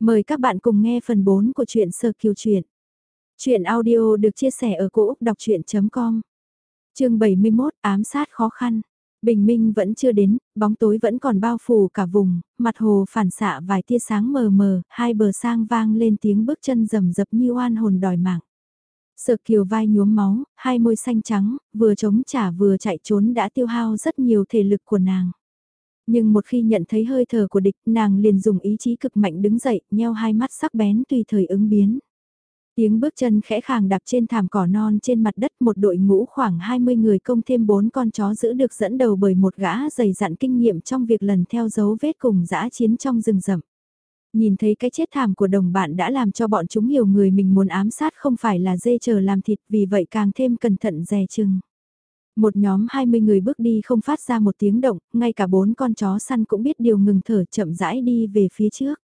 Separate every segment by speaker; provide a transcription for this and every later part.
Speaker 1: Mời các bạn cùng nghe phần 4 của truyện Sơ Kiều Truyện. truyện audio được chia sẻ ở cỗ đọc chuyện.com Trường 71 Ám sát khó khăn. Bình minh vẫn chưa đến, bóng tối vẫn còn bao phủ cả vùng, mặt hồ phản xạ vài tia sáng mờ mờ, hai bờ sang vang lên tiếng bước chân rầm rập như oan hồn đòi mạng. Sở kiều vai nhuốm máu, hai môi xanh trắng, vừa chống trả vừa chạy trốn đã tiêu hao rất nhiều thể lực của nàng. Nhưng một khi nhận thấy hơi thở của địch, nàng liền dùng ý chí cực mạnh đứng dậy, nheo hai mắt sắc bén tùy thời ứng biến. Tiếng bước chân khẽ khàng đạp trên thảm cỏ non trên mặt đất một đội ngũ khoảng 20 người công thêm 4 con chó giữ được dẫn đầu bởi một gã dày dặn kinh nghiệm trong việc lần theo dấu vết cùng dã chiến trong rừng rậm. Nhìn thấy cái chết thảm của đồng bạn đã làm cho bọn chúng hiểu người mình muốn ám sát không phải là dê chờ làm thịt vì vậy càng thêm cẩn thận dè chừng. Một nhóm 20 người bước đi không phát ra một tiếng động, ngay cả bốn con chó săn cũng biết điều ngừng thở chậm rãi đi về phía trước.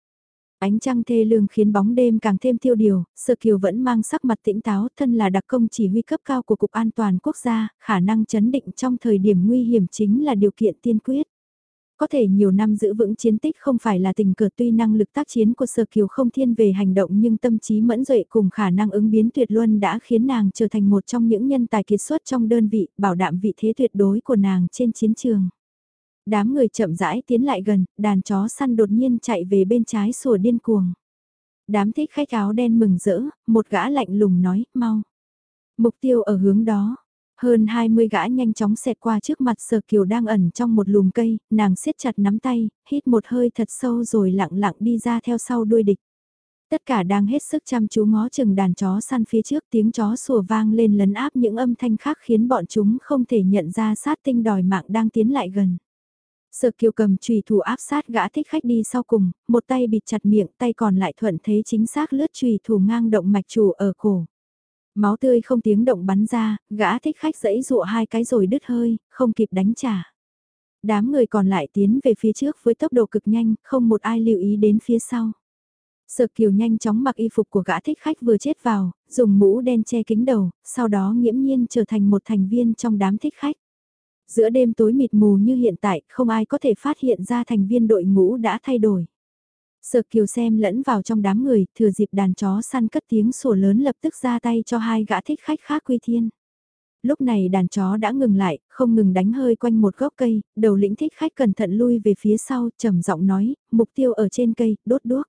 Speaker 1: Ánh trăng thê lương khiến bóng đêm càng thêm thiêu điều, Sơ Kiều vẫn mang sắc mặt tĩnh táo, thân là đặc công chỉ huy cấp cao của Cục An toàn Quốc gia, khả năng chấn định trong thời điểm nguy hiểm chính là điều kiện tiên quyết. Có thể nhiều năm giữ vững chiến tích không phải là tình cờ tuy năng lực tác chiến của Sở Kiều không thiên về hành động nhưng tâm trí mẫn duệ cùng khả năng ứng biến tuyệt luân đã khiến nàng trở thành một trong những nhân tài kiệt xuất trong đơn vị, bảo đảm vị thế tuyệt đối của nàng trên chiến trường. Đám người chậm rãi tiến lại gần, đàn chó săn đột nhiên chạy về bên trái sủa điên cuồng. Đám thích khách áo đen mừng rỡ, một gã lạnh lùng nói, mau. Mục tiêu ở hướng đó, hơn 20 gã nhanh chóng xẹt qua trước mặt Sở Kiều đang ẩn trong một lùm cây, nàng siết chặt nắm tay, hít một hơi thật sâu rồi lặng lặng đi ra theo sau đuôi địch. Tất cả đang hết sức chăm chú ngó chừng đàn chó săn phía trước tiếng chó sủa vang lên lấn áp những âm thanh khác khiến bọn chúng không thể nhận ra sát tinh đòi mạng đang tiến lại gần. Sở kiều cầm trùy thủ áp sát gã thích khách đi sau cùng, một tay bịt chặt miệng tay còn lại thuận thế chính xác lướt trùy thủ ngang động mạch chủ ở cổ. Máu tươi không tiếng động bắn ra, gã thích khách dẫy dụa hai cái rồi đứt hơi, không kịp đánh trả. Đám người còn lại tiến về phía trước với tốc độ cực nhanh, không một ai lưu ý đến phía sau. Sợ kiều nhanh chóng mặc y phục của gã thích khách vừa chết vào, dùng mũ đen che kính đầu, sau đó nghiễm nhiên trở thành một thành viên trong đám thích khách. Giữa đêm tối mịt mù như hiện tại, không ai có thể phát hiện ra thành viên đội ngũ đã thay đổi. Sở kiều xem lẫn vào trong đám người, thừa dịp đàn chó săn cất tiếng sủa lớn lập tức ra tay cho hai gã thích khách khác quy thiên. Lúc này đàn chó đã ngừng lại, không ngừng đánh hơi quanh một gốc cây, đầu lĩnh thích khách cẩn thận lui về phía sau, trầm giọng nói, mục tiêu ở trên cây, đốt đuốc.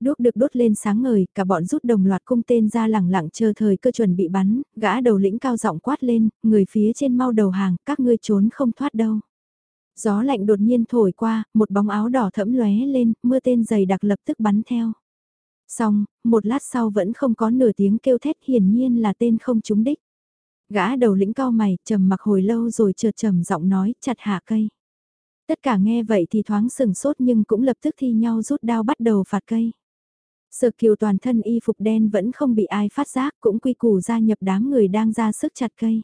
Speaker 1: Đuốc được đốt lên sáng ngời, cả bọn rút đồng loạt cung tên ra lẳng lặng chờ thời cơ chuẩn bị bắn, gã đầu lĩnh cao giọng quát lên, người phía trên mau đầu hàng, các ngươi trốn không thoát đâu. Gió lạnh đột nhiên thổi qua, một bóng áo đỏ thẫm lóe lên, mưa tên dày đặc lập tức bắn theo. Xong, một lát sau vẫn không có nửa tiếng kêu thét hiển nhiên là tên không trúng đích. Gã đầu lĩnh cao mày, trầm mặc hồi lâu rồi chợt trầm giọng nói, chặt hạ cây. Tất cả nghe vậy thì thoáng sừng sốt nhưng cũng lập tức thi nhau rút đao bắt đầu phạt cây. Sở kiều toàn thân y phục đen vẫn không bị ai phát giác cũng quy củ gia nhập đám người đang ra sức chặt cây.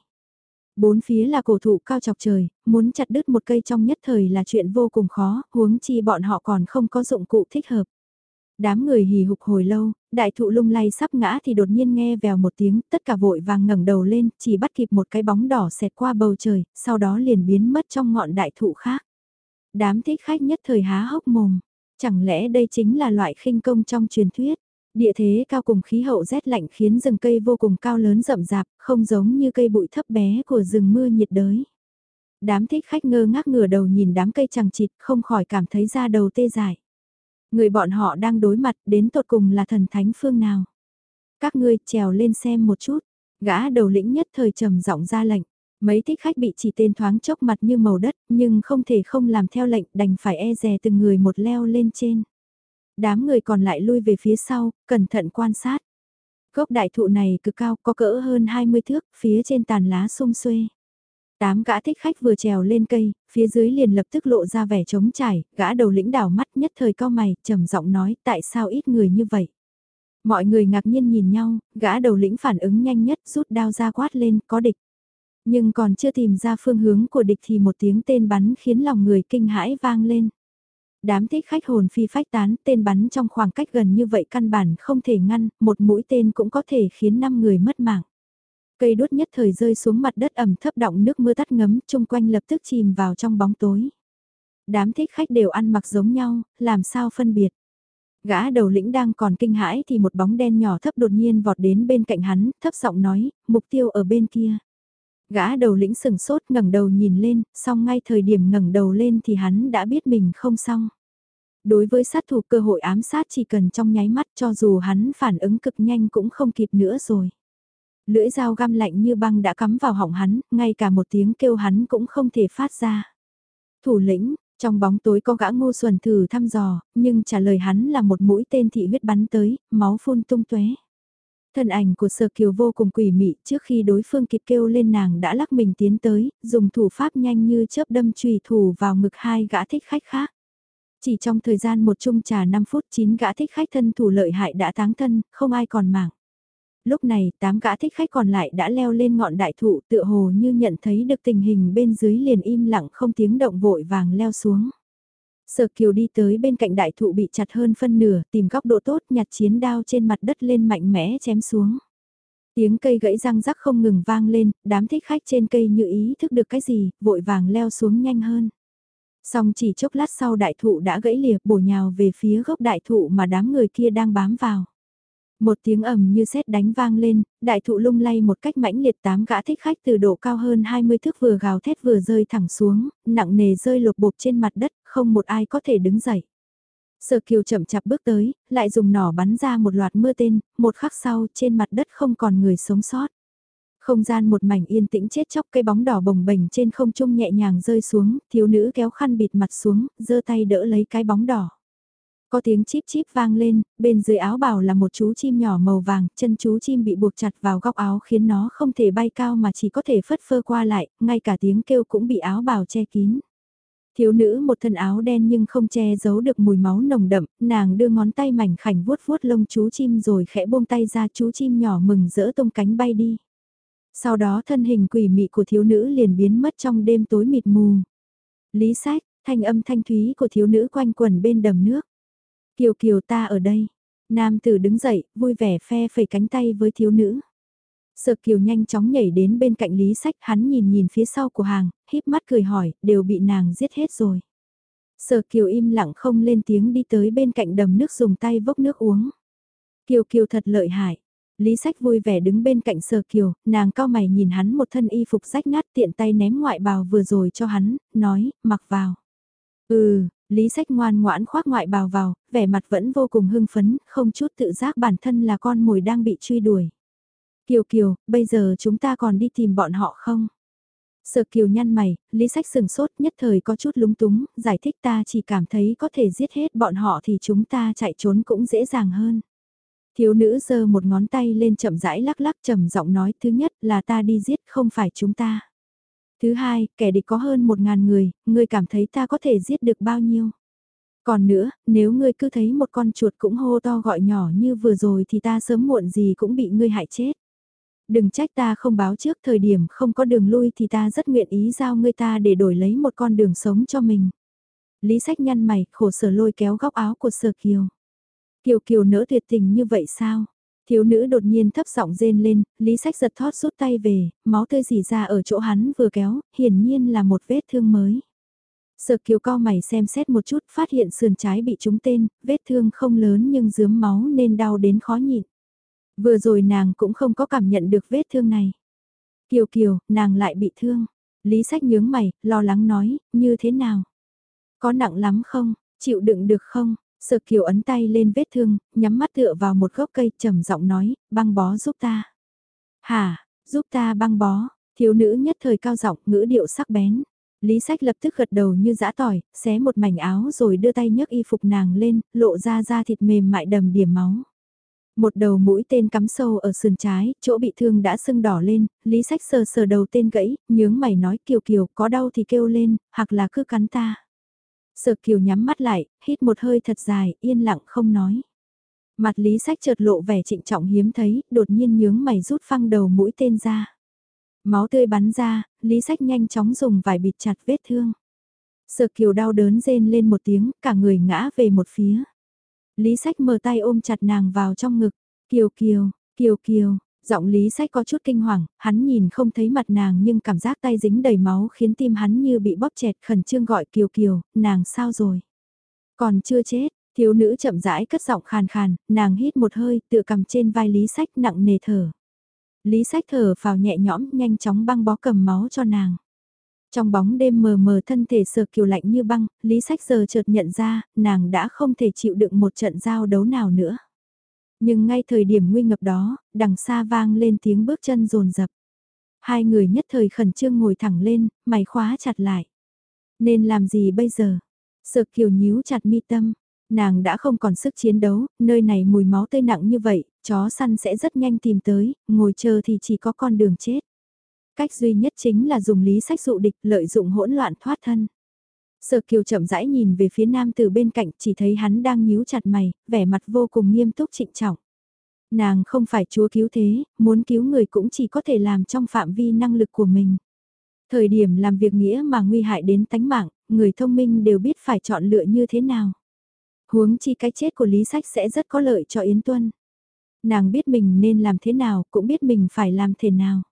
Speaker 1: Bốn phía là cổ thụ cao chọc trời, muốn chặt đứt một cây trong nhất thời là chuyện vô cùng khó, huống chi bọn họ còn không có dụng cụ thích hợp. Đám người hì hục hồi lâu, đại thụ lung lay sắp ngã thì đột nhiên nghe vèo một tiếng, tất cả vội vàng ngẩng đầu lên, chỉ bắt kịp một cái bóng đỏ xẹt qua bầu trời, sau đó liền biến mất trong ngọn đại thụ khác. Đám thích khách nhất thời há hốc mồm, chẳng lẽ đây chính là loại khinh công trong truyền thuyết? Địa thế cao cùng khí hậu rét lạnh khiến rừng cây vô cùng cao lớn rậm rạp, không giống như cây bụi thấp bé của rừng mưa nhiệt đới. Đám thích khách ngơ ngác ngửa đầu nhìn đám cây chẳng chịt không khỏi cảm thấy da đầu tê dại. Người bọn họ đang đối mặt đến tột cùng là thần thánh phương nào. Các ngươi trèo lên xem một chút, gã đầu lĩnh nhất thời trầm giọng ra lệnh. Mấy thích khách bị chỉ tên thoáng chốc mặt như màu đất nhưng không thể không làm theo lệnh đành phải e dè từng người một leo lên trên. Đám người còn lại lui về phía sau, cẩn thận quan sát. Gốc đại thụ này cực cao có cỡ hơn 20 thước, phía trên tàn lá sung xuê. Tám gã thích khách vừa trèo lên cây, phía dưới liền lập tức lộ ra vẻ trống trải, gã đầu lĩnh đảo mắt nhất thời cao mày, trầm giọng nói tại sao ít người như vậy. Mọi người ngạc nhiên nhìn nhau, gã đầu lĩnh phản ứng nhanh nhất rút đao ra quát lên, có địch. Nhưng còn chưa tìm ra phương hướng của địch thì một tiếng tên bắn khiến lòng người kinh hãi vang lên. Đám thích khách hồn phi phách tán, tên bắn trong khoảng cách gần như vậy căn bản không thể ngăn, một mũi tên cũng có thể khiến 5 người mất mạng. Cây đốt nhất thời rơi xuống mặt đất ẩm thấp động nước mưa tắt ngấm, chung quanh lập tức chìm vào trong bóng tối. Đám thích khách đều ăn mặc giống nhau, làm sao phân biệt. Gã đầu lĩnh đang còn kinh hãi thì một bóng đen nhỏ thấp đột nhiên vọt đến bên cạnh hắn, thấp giọng nói, mục tiêu ở bên kia. Gã đầu lĩnh sừng sốt ngẩng đầu nhìn lên, xong ngay thời điểm ngẩng đầu lên thì hắn đã biết mình không xong. Đối với sát thủ cơ hội ám sát chỉ cần trong nháy mắt cho dù hắn phản ứng cực nhanh cũng không kịp nữa rồi. Lưỡi dao găm lạnh như băng đã cắm vào họng hắn, ngay cả một tiếng kêu hắn cũng không thể phát ra. Thủ lĩnh, trong bóng tối có gã ngô xuẩn thử thăm dò, nhưng trả lời hắn là một mũi tên thị huyết bắn tới, máu phun tung tuế. Thân ảnh của Sở Kiều vô cùng quỷ mị, trước khi đối phương kịp kêu lên nàng đã lắc mình tiến tới, dùng thủ pháp nhanh như chớp đâm chùy thủ vào ngực hai gã thích khách khác. Chỉ trong thời gian một chung trà 5 phút 9 gã thích khách thân thủ lợi hại đã táng thân, không ai còn mạng. Lúc này, 8 gã thích khách còn lại đã leo lên ngọn đại thụ tựa hồ như nhận thấy được tình hình bên dưới liền im lặng không tiếng động vội vàng leo xuống. Sở Kiều đi tới bên cạnh đại thụ bị chặt hơn phân nửa, tìm góc độ tốt nhặt chiến đao trên mặt đất lên mạnh mẽ chém xuống. Tiếng cây gãy răng rắc không ngừng vang lên, đám thích khách trên cây như ý thức được cái gì, vội vàng leo xuống nhanh hơn. Xong chỉ chốc lát sau đại thụ đã gãy lìa bổ nhào về phía gốc đại thụ mà đám người kia đang bám vào. Một tiếng ầm như sét đánh vang lên, đại thụ lung lay một cách mãnh liệt tám gã thích khách từ độ cao hơn 20 thước vừa gào thét vừa rơi thẳng xuống, nặng nề rơi lột bột trên mặt đất, không một ai có thể đứng dậy. Sở kiều chậm chạp bước tới, lại dùng nỏ bắn ra một loạt mưa tên, một khắc sau trên mặt đất không còn người sống sót. Không gian một mảnh yên tĩnh chết chóc cây bóng đỏ bồng bềnh trên không trung nhẹ nhàng rơi xuống, thiếu nữ kéo khăn bịt mặt xuống, giơ tay đỡ lấy cái bóng đỏ. Có tiếng chip chip vang lên, bên dưới áo bào là một chú chim nhỏ màu vàng, chân chú chim bị buộc chặt vào góc áo khiến nó không thể bay cao mà chỉ có thể phất phơ qua lại, ngay cả tiếng kêu cũng bị áo bào che kín. Thiếu nữ một thân áo đen nhưng không che giấu được mùi máu nồng đậm, nàng đưa ngón tay mảnh khảnh vuốt vuốt lông chú chim rồi khẽ buông tay ra chú chim nhỏ mừng rỡ tung cánh bay đi. Sau đó thân hình quỷ mị của thiếu nữ liền biến mất trong đêm tối mịt mù. Lý sách, thanh âm thanh thúy của thiếu nữ quanh quẩn bên đầm nước. Kiều Kiều ta ở đây. Nam tử đứng dậy, vui vẻ phe phẩy cánh tay với thiếu nữ. Sợ Kiều nhanh chóng nhảy đến bên cạnh Lý Sách, hắn nhìn nhìn phía sau của hàng, híp mắt cười hỏi, đều bị nàng giết hết rồi. Sở Kiều im lặng không lên tiếng đi tới bên cạnh đầm nước dùng tay vốc nước uống. Kiều Kiều thật lợi hại. Lý Sách vui vẻ đứng bên cạnh Sở Kiều, nàng cao mày nhìn hắn một thân y phục rách nát tiện tay ném ngoại bào vừa rồi cho hắn, nói, mặc vào. Ừ, Lý Sách ngoan ngoãn khoác ngoại bào vào, vẻ mặt vẫn vô cùng hưng phấn, không chút tự giác bản thân là con mồi đang bị truy đuổi. Kiều Kiều, bây giờ chúng ta còn đi tìm bọn họ không? Sợ Kiều nhăn mày, Lý Sách sừng sốt nhất thời có chút lúng túng, giải thích ta chỉ cảm thấy có thể giết hết bọn họ thì chúng ta chạy trốn cũng dễ dàng hơn. Thiếu nữ giơ một ngón tay lên chậm rãi lắc lắc trầm giọng nói thứ nhất là ta đi giết không phải chúng ta. Thứ hai, kẻ địch có hơn một ngàn người, ngươi cảm thấy ta có thể giết được bao nhiêu? Còn nữa, nếu ngươi cứ thấy một con chuột cũng hô to gọi nhỏ như vừa rồi thì ta sớm muộn gì cũng bị ngươi hại chết. Đừng trách ta không báo trước thời điểm không có đường lui thì ta rất nguyện ý giao ngươi ta để đổi lấy một con đường sống cho mình. Lý sách nhăn mày, khổ sở lôi kéo góc áo của sở kiều. Kiều kiều nỡ tuyệt tình như vậy sao? Thiếu nữ đột nhiên thấp giọng rên lên, Lý Sách giật thót rút tay về, máu tươi dì ra ở chỗ hắn vừa kéo, hiển nhiên là một vết thương mới. Sở kiều co mày xem xét một chút, phát hiện sườn trái bị trúng tên, vết thương không lớn nhưng dướm máu nên đau đến khó nhịn. Vừa rồi nàng cũng không có cảm nhận được vết thương này. Kiều Kiều, nàng lại bị thương. Lý sách nhướng mày, lo lắng nói, như thế nào? Có nặng lắm không? Chịu đựng được không? Sở Kiều ấn tay lên vết thương, nhắm mắt tựa vào một gốc cây trầm giọng nói, băng bó giúp ta. Hả, giúp ta băng bó, thiếu nữ nhất thời cao giọng ngữ điệu sắc bén. Lý sách lập tức gật đầu như dã tỏi, xé một mảnh áo rồi đưa tay nhấc y phục nàng lên, lộ ra da thịt mềm mại đầm điểm máu. Một đầu mũi tên cắm sâu ở sườn trái, chỗ bị thương đã sưng đỏ lên, Lý Sách sờ sờ đầu tên gãy, nhướng mày nói kiều kiều, có đau thì kêu lên, hoặc là cứ cắn ta. Sở kiều nhắm mắt lại, hít một hơi thật dài, yên lặng không nói. Mặt Lý Sách chợt lộ vẻ trịnh trọng hiếm thấy, đột nhiên nhướng mày rút phăng đầu mũi tên ra. Máu tươi bắn ra, Lý Sách nhanh chóng dùng vải bịt chặt vết thương. Sở kiều đau đớn rên lên một tiếng, cả người ngã về một phía. Lý sách mở tay ôm chặt nàng vào trong ngực. Kiều kiều, kiều kiều, giọng lý sách có chút kinh hoàng, hắn nhìn không thấy mặt nàng nhưng cảm giác tay dính đầy máu khiến tim hắn như bị bóp chẹt khẩn trương gọi kiều kiều, nàng sao rồi? Còn chưa chết, Thiếu nữ chậm rãi cất giọng khàn khàn, nàng hít một hơi, tựa cầm trên vai Lý Sách nặng nề thở. Lý Sách thở vào nhẹ nhõm, nhanh chóng băng bó cầm máu cho nàng. Trong bóng đêm mờ mờ thân thể sờ kiều lạnh như băng, Lý Sách giờ chợt nhận ra, nàng đã không thể chịu đựng một trận giao đấu nào nữa. Nhưng ngay thời điểm nguy ngập đó, đằng xa vang lên tiếng bước chân rồn rập. Hai người nhất thời khẩn trương ngồi thẳng lên, mày khóa chặt lại. Nên làm gì bây giờ? Sợ kiều nhíu chặt mi tâm. Nàng đã không còn sức chiến đấu, nơi này mùi máu tươi nặng như vậy, chó săn sẽ rất nhanh tìm tới, ngồi chờ thì chỉ có con đường chết. Cách duy nhất chính là dùng lý sách dụ địch lợi dụng hỗn loạn thoát thân. Sở kiều chậm rãi nhìn về phía nam từ bên cạnh chỉ thấy hắn đang nhíu chặt mày, vẻ mặt vô cùng nghiêm túc trịnh trọng. Nàng không phải chúa cứu thế, muốn cứu người cũng chỉ có thể làm trong phạm vi năng lực của mình. Thời điểm làm việc nghĩa mà nguy hại đến tánh mạng, người thông minh đều biết phải chọn lựa như thế nào. Huống chi cái chết của Lý Sách sẽ rất có lợi cho Yến Tuân. Nàng biết mình nên làm thế nào, cũng biết mình phải làm thế nào.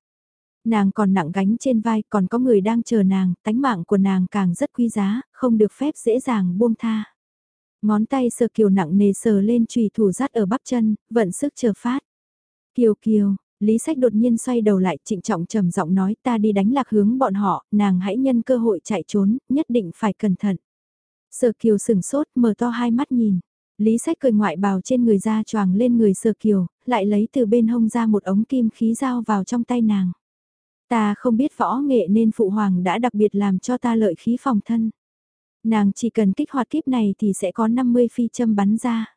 Speaker 1: Nàng còn nặng gánh trên vai, còn có người đang chờ nàng, tánh mạng của nàng càng rất quý giá, không được phép dễ dàng buông tha. Ngón tay sờ kiều nặng nề sờ lên trùy thủ rát ở bắp chân, vận sức chờ phát. Kiều kiều, Lý Sách đột nhiên xoay đầu lại trịnh trọng trầm giọng nói ta đi đánh lạc hướng bọn họ, nàng hãy nhân cơ hội chạy trốn, nhất định phải cẩn thận. Sở kiều sừng sốt mở to hai mắt nhìn. Lý Sách cười ngoại bào trên người ra choàng lên người Sở kiều, lại lấy từ bên hông ra một ống kim khí dao vào trong tay nàng. Ta không biết võ nghệ nên phụ hoàng đã đặc biệt làm cho ta lợi khí phòng thân. Nàng chỉ cần kích hoạt kiếp này thì sẽ có 50 phi châm bắn ra.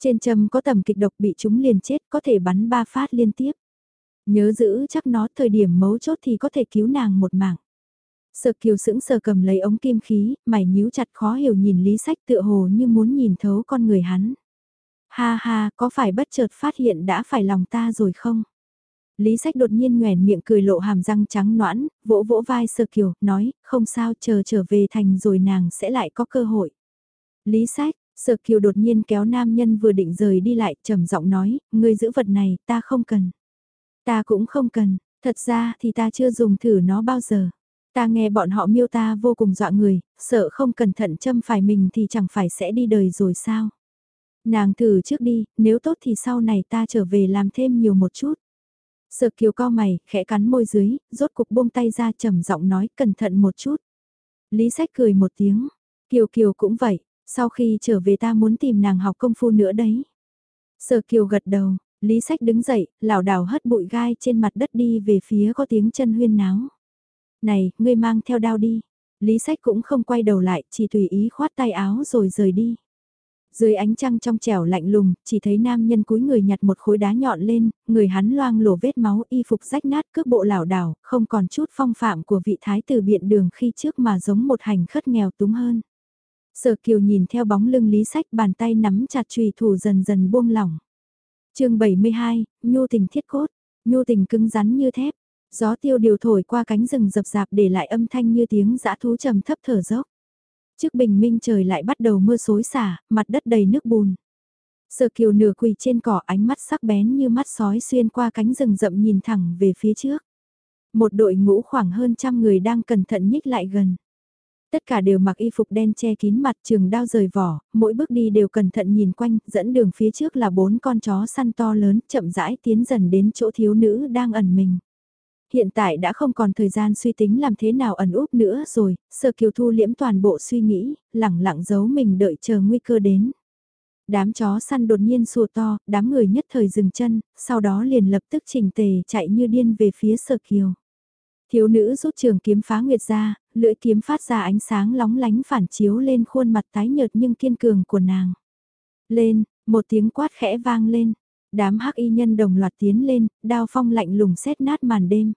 Speaker 1: Trên châm có tầm kịch độc bị chúng liền chết có thể bắn ba phát liên tiếp. Nhớ giữ chắc nó thời điểm mấu chốt thì có thể cứu nàng một mạng. Sợ kiều sững sờ cầm lấy ống kim khí, mày nhíu chặt khó hiểu nhìn lý sách tựa hồ như muốn nhìn thấu con người hắn. Ha ha, có phải bất chợt phát hiện đã phải lòng ta rồi không? Lý sách đột nhiên nhoèn miệng cười lộ hàm răng trắng noãn, vỗ vỗ vai sơ kiều, nói, không sao chờ trở về thành rồi nàng sẽ lại có cơ hội. Lý sách, sơ kiều đột nhiên kéo nam nhân vừa định rời đi lại, trầm giọng nói, ngươi giữ vật này, ta không cần. Ta cũng không cần, thật ra thì ta chưa dùng thử nó bao giờ. Ta nghe bọn họ miêu ta vô cùng dọa người, sợ không cẩn thận châm phải mình thì chẳng phải sẽ đi đời rồi sao. Nàng thử trước đi, nếu tốt thì sau này ta trở về làm thêm nhiều một chút. Sợ kiều co mày, khẽ cắn môi dưới, rốt cục buông tay ra trầm giọng nói cẩn thận một chút. Lý sách cười một tiếng, kiều kiều cũng vậy, sau khi trở về ta muốn tìm nàng học công phu nữa đấy. Sở kiều gật đầu, Lý sách đứng dậy, lảo đảo hất bụi gai trên mặt đất đi về phía có tiếng chân huyên náo. Này, ngươi mang theo đao đi. Lý sách cũng không quay đầu lại, chỉ tùy ý khoát tay áo rồi rời đi. Dưới ánh trăng trong trẻo lạnh lùng, chỉ thấy nam nhân cúi người nhặt một khối đá nhọn lên, người hắn loang lổ vết máu y phục rách nát cước bộ lảo đảo, không còn chút phong phạm của vị thái tử biện đường khi trước mà giống một hành khất nghèo túng hơn. Sở kiều nhìn theo bóng lưng lý sách bàn tay nắm chặt trùy thủ dần dần buông lỏng. chương 72, nhu tình thiết cốt, nhu tình cứng rắn như thép, gió tiêu điều thổi qua cánh rừng rập rạp để lại âm thanh như tiếng dã thú trầm thấp thở dốc. Trước bình minh trời lại bắt đầu mưa xối xả, mặt đất đầy nước bùn. Sở kiều nửa quỳ trên cỏ ánh mắt sắc bén như mắt sói xuyên qua cánh rừng rậm nhìn thẳng về phía trước. Một đội ngũ khoảng hơn trăm người đang cẩn thận nhích lại gần. Tất cả đều mặc y phục đen che kín mặt trường đao rời vỏ, mỗi bước đi đều cẩn thận nhìn quanh, dẫn đường phía trước là bốn con chó săn to lớn, chậm rãi tiến dần đến chỗ thiếu nữ đang ẩn mình. Hiện tại đã không còn thời gian suy tính làm thế nào ẩn úp nữa rồi, sơ kiều thu liễm toàn bộ suy nghĩ, lẳng lặng giấu mình đợi chờ nguy cơ đến. Đám chó săn đột nhiên sùa to, đám người nhất thời dừng chân, sau đó liền lập tức chỉnh tề chạy như điên về phía sơ kiều. Thiếu nữ rút trường kiếm phá nguyệt ra, lưỡi kiếm phát ra ánh sáng lóng lánh phản chiếu lên khuôn mặt tái nhợt nhưng kiên cường của nàng. Lên, một tiếng quát khẽ vang lên, đám hắc y nhân đồng loạt tiến lên, đao phong lạnh lùng xét nát màn đêm.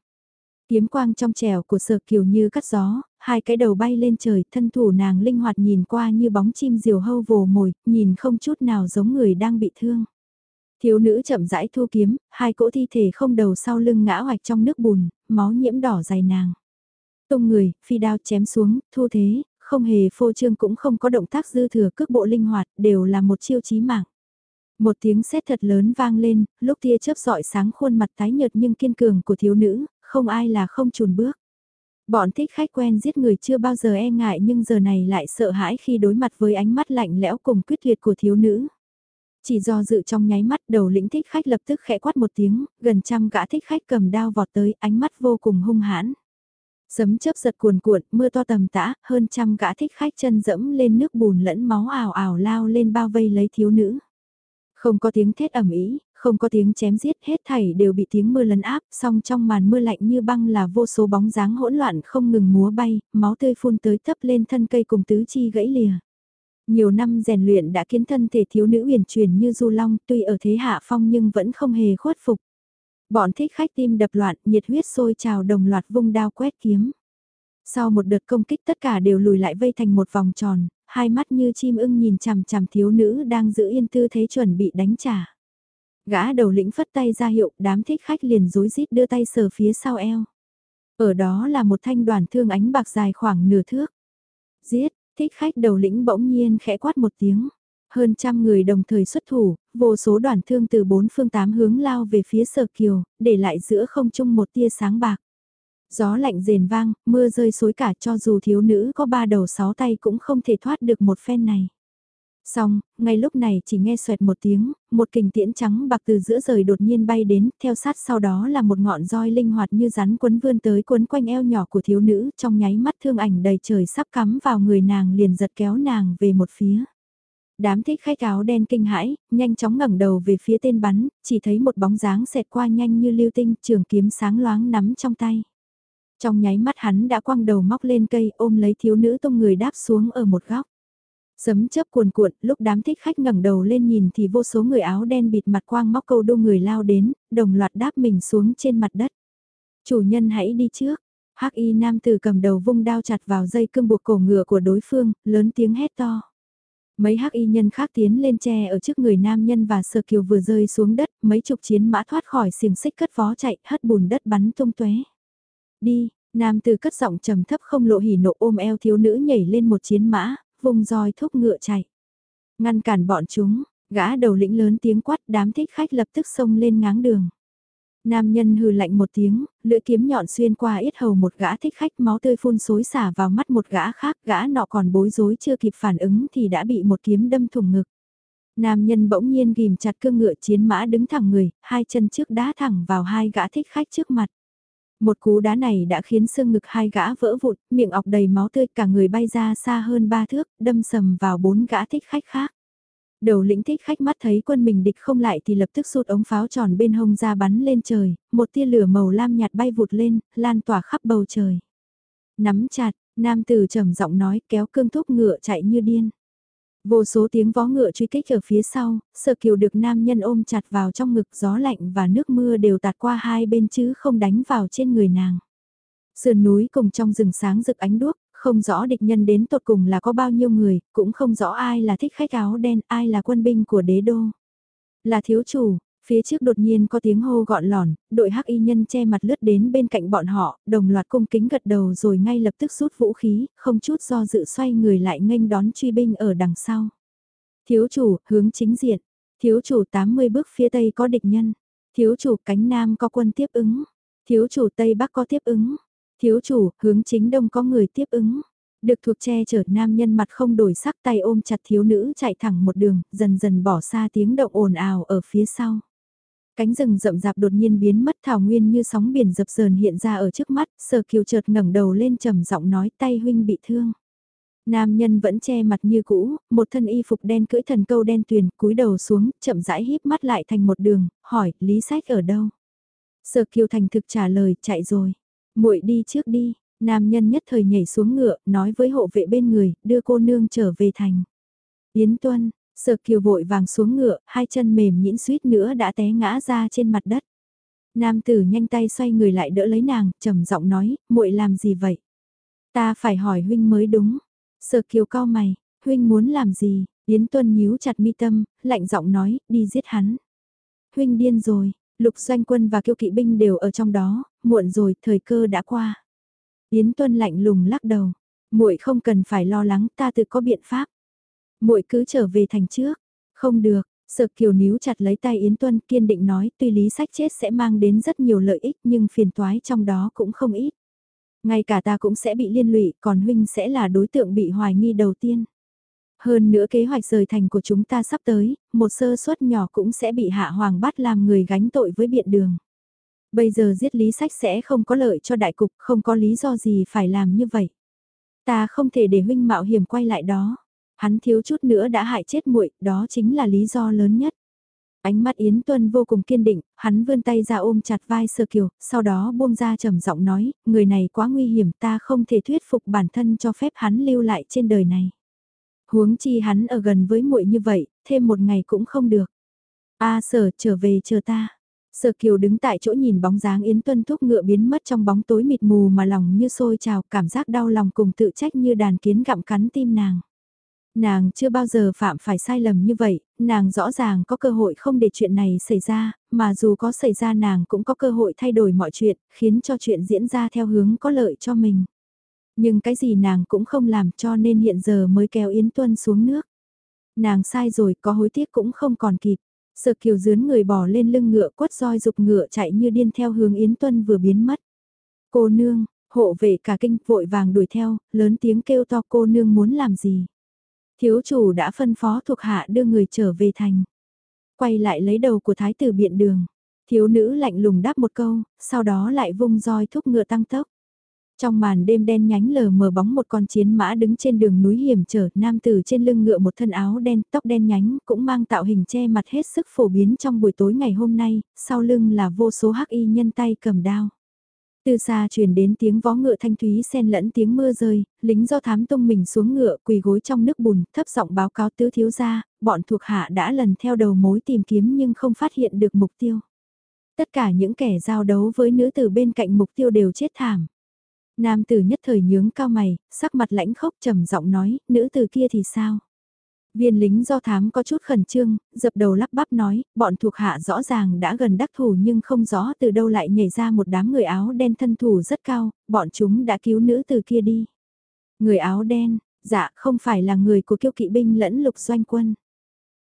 Speaker 1: Kiếm quang trong trẻo của sở kiều như cắt gió, hai cái đầu bay lên trời, thân thủ nàng linh hoạt nhìn qua như bóng chim diều hâu vồ mồi, nhìn không chút nào giống người đang bị thương. Thiếu nữ chậm rãi thu kiếm, hai cỗ thi thể không đầu sau lưng ngã hoạch trong nước bùn, máu nhiễm đỏ dài nàng. Tung người, phi đao chém xuống, thu thế, không hề phô trương cũng không có động tác dư thừa cước bộ linh hoạt, đều là một chiêu chí mạng. Một tiếng sét thật lớn vang lên, lúc tia chớp dọi sáng khuôn mặt tái nhợt nhưng kiên cường của thiếu nữ, không ai là không chùn bước. Bọn thích khách quen giết người chưa bao giờ e ngại nhưng giờ này lại sợ hãi khi đối mặt với ánh mắt lạnh lẽo cùng quyết liệt của thiếu nữ. Chỉ do dự trong nháy mắt đầu lĩnh thích khách lập tức khẽ quát một tiếng, gần trăm gã thích khách cầm đao vọt tới ánh mắt vô cùng hung hãn. Sấm chớp giật cuồn cuộn, mưa to tầm tã, hơn trăm gã thích khách chân dẫm lên nước bùn lẫn máu ảo ảo lao lên bao vây lấy thiếu nữ. Không có tiếng thét ẩm ý, không có tiếng chém giết, hết thảy đều bị tiếng mưa lấn áp, song trong màn mưa lạnh như băng là vô số bóng dáng hỗn loạn không ngừng múa bay, máu tươi phun tới thấp lên thân cây cùng tứ chi gãy lìa. Nhiều năm rèn luyện đã khiến thân thể thiếu nữ uyển chuyển như du long, tuy ở thế hạ phong nhưng vẫn không hề khuất phục. Bọn thích khách tim đập loạn, nhiệt huyết sôi trào đồng loạt vung đao quét kiếm. Sau một đợt công kích tất cả đều lùi lại vây thành một vòng tròn, hai mắt như chim ưng nhìn chằm chằm thiếu nữ đang giữ yên tư thế chuẩn bị đánh trả. Gã đầu lĩnh phất tay ra hiệu, đám thích khách liền rối rít đưa tay sờ phía sau eo. Ở đó là một thanh đoàn thương ánh bạc dài khoảng nửa thước. Giết, thích khách đầu lĩnh bỗng nhiên khẽ quát một tiếng. Hơn trăm người đồng thời xuất thủ, vô số đoàn thương từ bốn phương tám hướng lao về phía sở kiều, để lại giữa không trung một tia sáng bạc. Gió lạnh rền vang, mưa rơi xối cả cho dù thiếu nữ có ba đầu sáu tay cũng không thể thoát được một phen này. Xong, ngay lúc này chỉ nghe xoẹt một tiếng, một kình tiễn trắng bạc từ giữa rời đột nhiên bay đến, theo sát sau đó là một ngọn roi linh hoạt như rắn quấn vươn tới quấn quanh eo nhỏ của thiếu nữ, trong nháy mắt thương ảnh đầy trời sắp cắm vào người nàng liền giật kéo nàng về một phía. Đám thích khách áo đen kinh hãi, nhanh chóng ngẩng đầu về phía tên bắn, chỉ thấy một bóng dáng xẹt qua nhanh như lưu tinh, trường kiếm sáng loáng nắm trong tay. Trong nháy mắt hắn đã quăng đầu móc lên cây ôm lấy thiếu nữ tung người đáp xuống ở một góc. Sấm chớp cuồn cuộn, lúc đám thích khách ngẩng đầu lên nhìn thì vô số người áo đen bịt mặt quang móc câu đô người lao đến, đồng loạt đáp mình xuống trên mặt đất. Chủ nhân hãy đi trước. Hắc y nam tử cầm đầu vung đao chặt vào dây cương buộc cổ ngựa của đối phương, lớn tiếng hét to. Mấy hắc y nhân khác tiến lên tre ở trước người nam nhân và sờ kiều vừa rơi xuống đất, mấy chục chiến mã thoát khỏi xiềng xích cất vó chạy, hất bùn đất bắn tung tóe. Đi, nam tử cất giọng trầm thấp không lộ hỉ nộ ôm eo thiếu nữ nhảy lên một chiến mã, vùng roi thúc ngựa chạy. Ngăn cản bọn chúng, gã đầu lĩnh lớn tiếng quát đám thích khách lập tức xông lên ngáng đường. Nam nhân hừ lạnh một tiếng, lưỡi kiếm nhọn xuyên qua yết hầu một gã thích khách máu tươi phun xối xả vào mắt một gã khác, gã nọ còn bối rối chưa kịp phản ứng thì đã bị một kiếm đâm thủng ngực. Nam nhân bỗng nhiên ghim chặt cương ngựa chiến mã đứng thẳng người, hai chân trước đá thẳng vào hai gã thích khách trước mặt. Một cú đá này đã khiến xương ngực hai gã vỡ vụn, miệng ọc đầy máu tươi cả người bay ra xa hơn ba thước, đâm sầm vào bốn gã thích khách khác. Đầu lĩnh thích khách mắt thấy quân mình địch không lại thì lập tức sụt ống pháo tròn bên hông ra bắn lên trời, một tia lửa màu lam nhạt bay vụt lên, lan tỏa khắp bầu trời. Nắm chặt, nam tử trầm giọng nói kéo cương thúc ngựa chạy như điên. Vô số tiếng vó ngựa truy kích ở phía sau, sợ kiều được nam nhân ôm chặt vào trong ngực gió lạnh và nước mưa đều tạt qua hai bên chứ không đánh vào trên người nàng. Sườn núi cùng trong rừng sáng rực ánh đuốc, không rõ địch nhân đến tột cùng là có bao nhiêu người, cũng không rõ ai là thích khách áo đen, ai là quân binh của đế đô. Là thiếu chủ, phía trước đột nhiên có tiếng hô gọn lòn đội hắc y nhân che mặt lướt đến bên cạnh bọn họ, đồng loạt cung kính gật đầu rồi ngay lập tức rút vũ khí, không chút do dự xoay người lại nghênh đón truy binh ở đằng sau. Thiếu chủ, hướng chính diện, thiếu chủ 80 bước phía tây có địch nhân, thiếu chủ cánh nam có quân tiếp ứng, thiếu chủ tây bắc có tiếp ứng. Thiếu chủ, hướng chính đông có người tiếp ứng. Được thuộc che chở nam nhân mặt không đổi sắc tay ôm chặt thiếu nữ chạy thẳng một đường, dần dần bỏ xa tiếng động ồn ào ở phía sau. Cánh rừng rậm rạp đột nhiên biến mất thảo nguyên như sóng biển dập dờn hiện ra ở trước mắt, sở kiều chợt ngẩng đầu lên trầm giọng nói tay huynh bị thương. Nam nhân vẫn che mặt như cũ, một thân y phục đen cưỡi thần câu đen tuyền, cúi đầu xuống, chậm rãi híp mắt lại thành một đường, hỏi, lý sách ở đâu? Sở kiều thành thực trả lời, chạy rồi muội đi trước đi, nam nhân nhất thời nhảy xuống ngựa, nói với hộ vệ bên người, đưa cô nương trở về thành. Yến Tuân, Sở Kiều vội vàng xuống ngựa, hai chân mềm nhĩn suýt nữa đã té ngã ra trên mặt đất. Nam tử nhanh tay xoay người lại đỡ lấy nàng, trầm giọng nói, muội làm gì vậy? Ta phải hỏi huynh mới đúng. Sở Kiều cao mày, huynh muốn làm gì? Yến Tuân nhíu chặt mi tâm, lạnh giọng nói, đi giết hắn. Huynh điên rồi, lục doanh quân và kiêu kỵ binh đều ở trong đó, muộn rồi, thời cơ đã qua. Yến Tuân lạnh lùng lắc đầu, muội không cần phải lo lắng, ta tự có biện pháp. Muội cứ trở về thành trước, không được. Sợ kiều níu chặt lấy tay Yến Tuân kiên định nói tuy lý sách chết sẽ mang đến rất nhiều lợi ích nhưng phiền toái trong đó cũng không ít. Ngay cả ta cũng sẽ bị liên lụy, còn huynh sẽ là đối tượng bị hoài nghi đầu tiên. Hơn nữa kế hoạch rời thành của chúng ta sắp tới, một sơ suất nhỏ cũng sẽ bị hạ hoàng bắt làm người gánh tội với biện đường. Bây giờ giết lý sách sẽ không có lợi cho đại cục, không có lý do gì phải làm như vậy. Ta không thể để huynh mạo hiểm quay lại đó. Hắn thiếu chút nữa đã hại chết muội, đó chính là lý do lớn nhất. Ánh mắt Yến Tuân vô cùng kiên định, hắn vươn tay ra ôm chặt vai Sơ Kiều, sau đó buông ra trầm giọng nói, người này quá nguy hiểm ta không thể thuyết phục bản thân cho phép hắn lưu lại trên đời này. Huống chi hắn ở gần với muội như vậy, thêm một ngày cũng không được. A sở trở về chờ ta. Sở Kiều đứng tại chỗ nhìn bóng dáng Yến Tuân thúc ngựa biến mất trong bóng tối mịt mù mà lòng như sôi trào, cảm giác đau lòng cùng tự trách như đàn kiến gặm cắn tim nàng. Nàng chưa bao giờ phạm phải sai lầm như vậy, nàng rõ ràng có cơ hội không để chuyện này xảy ra, mà dù có xảy ra nàng cũng có cơ hội thay đổi mọi chuyện, khiến cho chuyện diễn ra theo hướng có lợi cho mình. Nhưng cái gì nàng cũng không làm cho nên hiện giờ mới kéo Yến Tuân xuống nước. Nàng sai rồi có hối tiếc cũng không còn kịp. Sợ kiều dướn người bỏ lên lưng ngựa quất roi dục ngựa chạy như điên theo hướng Yến Tuân vừa biến mất. Cô nương, hộ vệ cả kinh vội vàng đuổi theo, lớn tiếng kêu to cô nương muốn làm gì. Thiếu chủ đã phân phó thuộc hạ đưa người trở về thành. Quay lại lấy đầu của thái tử biện đường. Thiếu nữ lạnh lùng đáp một câu, sau đó lại vung roi thúc ngựa tăng tốc. Trong màn đêm đen nhánh lờ mờ bóng một con chiến mã đứng trên đường núi hiểm trở, nam tử trên lưng ngựa một thân áo đen, tóc đen nhánh, cũng mang tạo hình che mặt hết sức phổ biến trong buổi tối ngày hôm nay, sau lưng là vô số hắc y nhân tay cầm đao. Từ xa truyền đến tiếng vó ngựa thanh thúy xen lẫn tiếng mưa rơi, lính do thám tung mình xuống ngựa quỳ gối trong nước bùn, thấp giọng báo cáo tứ thiếu gia, bọn thuộc hạ đã lần theo đầu mối tìm kiếm nhưng không phát hiện được mục tiêu. Tất cả những kẻ giao đấu với nữ tử bên cạnh mục tiêu đều chết thảm. Nam tử nhất thời nhướng cao mày, sắc mặt lãnh khốc trầm giọng nói, nữ tử kia thì sao? Viên lính do thám có chút khẩn trương, dập đầu lắp bắp nói, bọn thuộc hạ rõ ràng đã gần đắc thủ nhưng không rõ từ đâu lại nhảy ra một đám người áo đen thân thủ rất cao, bọn chúng đã cứu nữ từ kia đi. Người áo đen, dạ không phải là người của kiêu kỵ binh lẫn lục doanh quân.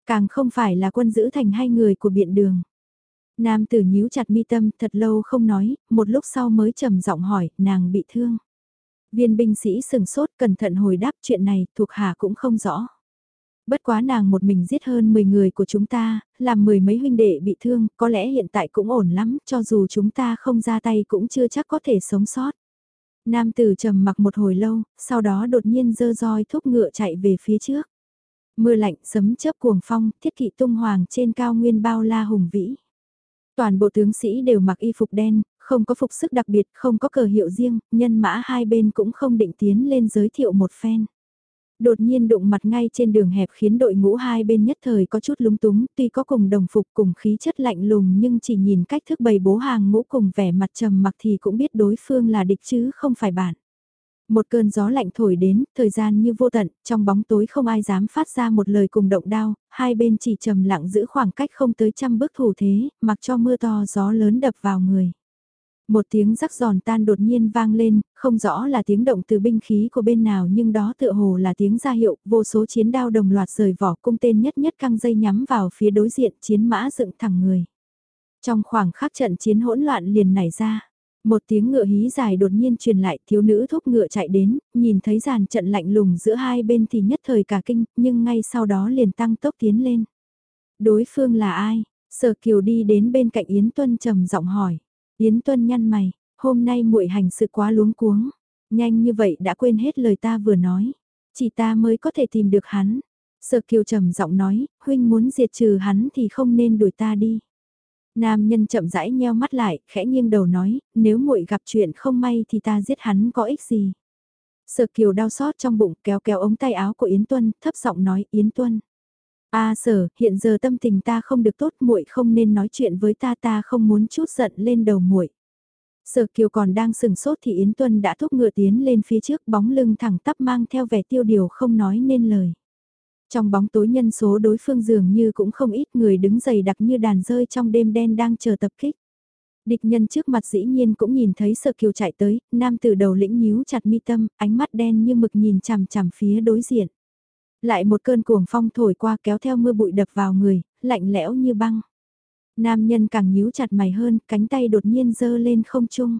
Speaker 1: Càng không phải là quân giữ thành hai người của biện đường. Nam tử nhíu chặt mi tâm thật lâu không nói, một lúc sau mới trầm giọng hỏi, nàng bị thương. Viên binh sĩ sừng sốt cẩn thận hồi đáp chuyện này thuộc hạ cũng không rõ. Bất quá nàng một mình giết hơn 10 người của chúng ta, làm mười mấy huynh đệ bị thương, có lẽ hiện tại cũng ổn lắm, cho dù chúng ta không ra tay cũng chưa chắc có thể sống sót. Nam tử trầm mặc một hồi lâu, sau đó đột nhiên dơ roi thúc ngựa chạy về phía trước. Mưa lạnh sấm chớp cuồng phong, thiết kỵ tung hoàng trên cao nguyên bao la hùng vĩ. Toàn bộ tướng sĩ đều mặc y phục đen, không có phục sức đặc biệt, không có cờ hiệu riêng, nhân mã hai bên cũng không định tiến lên giới thiệu một phen. Đột nhiên đụng mặt ngay trên đường hẹp khiến đội ngũ hai bên nhất thời có chút lúng túng, tuy có cùng đồng phục cùng khí chất lạnh lùng nhưng chỉ nhìn cách thức bày bố hàng ngũ cùng vẻ mặt trầm mặc thì cũng biết đối phương là địch chứ không phải bạn. Một cơn gió lạnh thổi đến, thời gian như vô tận, trong bóng tối không ai dám phát ra một lời cùng động đao, hai bên chỉ trầm lặng giữ khoảng cách không tới trăm bước thủ thế, mặc cho mưa to gió lớn đập vào người. Một tiếng rắc giòn tan đột nhiên vang lên, không rõ là tiếng động từ binh khí của bên nào nhưng đó tựa hồ là tiếng ra hiệu, vô số chiến đao đồng loạt rời vỏ cung tên nhất nhất căng dây nhắm vào phía đối diện chiến mã dựng thẳng người. Trong khoảng khắc trận chiến hỗn loạn liền nảy ra, một tiếng ngựa hí dài đột nhiên truyền lại thiếu nữ thúc ngựa chạy đến, nhìn thấy dàn trận lạnh lùng giữa hai bên thì nhất thời cả kinh, nhưng ngay sau đó liền tăng tốc tiến lên. Đối phương là ai? Sở Kiều đi đến bên cạnh Yến Tuân trầm giọng hỏi. Yến Tuân nhăn mày, hôm nay muội hành sự quá luống cuống, nhanh như vậy đã quên hết lời ta vừa nói, chỉ ta mới có thể tìm được hắn. Sở Kiều trầm giọng nói, huynh muốn diệt trừ hắn thì không nên đuổi ta đi. Nam nhân chậm rãi nheo mắt lại, khẽ nghiêng đầu nói, nếu muội gặp chuyện không may thì ta giết hắn có ích gì. Sở Kiều đau xót trong bụng kéo kéo ống tay áo của Yến Tuân, thấp giọng nói, Yến Tuân. A sở, hiện giờ tâm tình ta không được tốt, muội không nên nói chuyện với ta, ta không muốn chút giận lên đầu muội. Sở Kiều còn đang sừng sốt thì Yến Tuân đã thúc ngựa tiến lên phía trước bóng lưng thẳng tắp mang theo vẻ tiêu điều không nói nên lời. Trong bóng tối nhân số đối phương dường như cũng không ít người đứng dày đặc như đàn rơi trong đêm đen đang chờ tập kích. Địch nhân trước mặt dĩ nhiên cũng nhìn thấy Sở Kiều chạy tới, nam từ đầu lĩnh nhíu chặt mi tâm, ánh mắt đen như mực nhìn chằm chằm phía đối diện. Lại một cơn cuồng phong thổi qua kéo theo mưa bụi đập vào người, lạnh lẽo như băng. Nam nhân càng nhíu chặt mày hơn, cánh tay đột nhiên giơ lên không trung.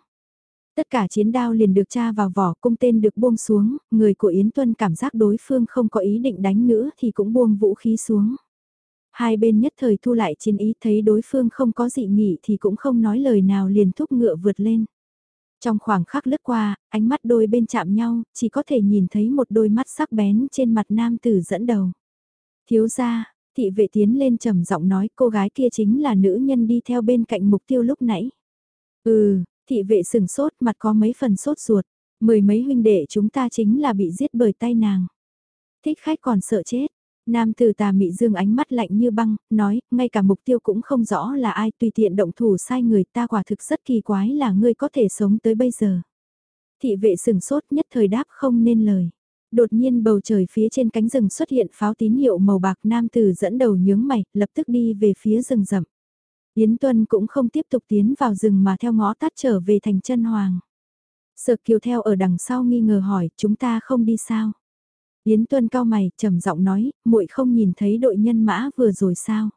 Speaker 1: Tất cả chiến đao liền được tra vào vỏ cung tên được buông xuống, người của Yến Tuân cảm giác đối phương không có ý định đánh nữa thì cũng buông vũ khí xuống. Hai bên nhất thời thu lại chiến ý thấy đối phương không có dị nghị thì cũng không nói lời nào liền thúc ngựa vượt lên. Trong khoảng khắc lướt qua, ánh mắt đôi bên chạm nhau, chỉ có thể nhìn thấy một đôi mắt sắc bén trên mặt nam tử dẫn đầu. Thiếu gia, thị vệ tiến lên trầm giọng nói cô gái kia chính là nữ nhân đi theo bên cạnh mục tiêu lúc nãy. Ừ, thị vệ sừng sốt mặt có mấy phần sốt ruột, mười mấy huynh đệ chúng ta chính là bị giết bởi tay nàng. Thích khách còn sợ chết, Nam tử tà mị dương ánh mắt lạnh như băng, nói, ngay cả mục tiêu cũng không rõ là ai tùy tiện động thủ sai người ta quả thực rất kỳ quái là ngươi có thể sống tới bây giờ. Thị vệ sừng sốt nhất thời đáp không nên lời. Đột nhiên bầu trời phía trên cánh rừng xuất hiện pháo tín hiệu màu bạc nam tử dẫn đầu nhướng mày, lập tức đi về phía rừng rậm. Yến Tuân cũng không tiếp tục tiến vào rừng mà theo ngõ tắt trở về thành chân hoàng. Sợ kiều theo ở đằng sau nghi ngờ hỏi, chúng ta không đi sao? Yến Tuân cao mày, trầm giọng nói, muội không nhìn thấy đội nhân mã vừa rồi sao?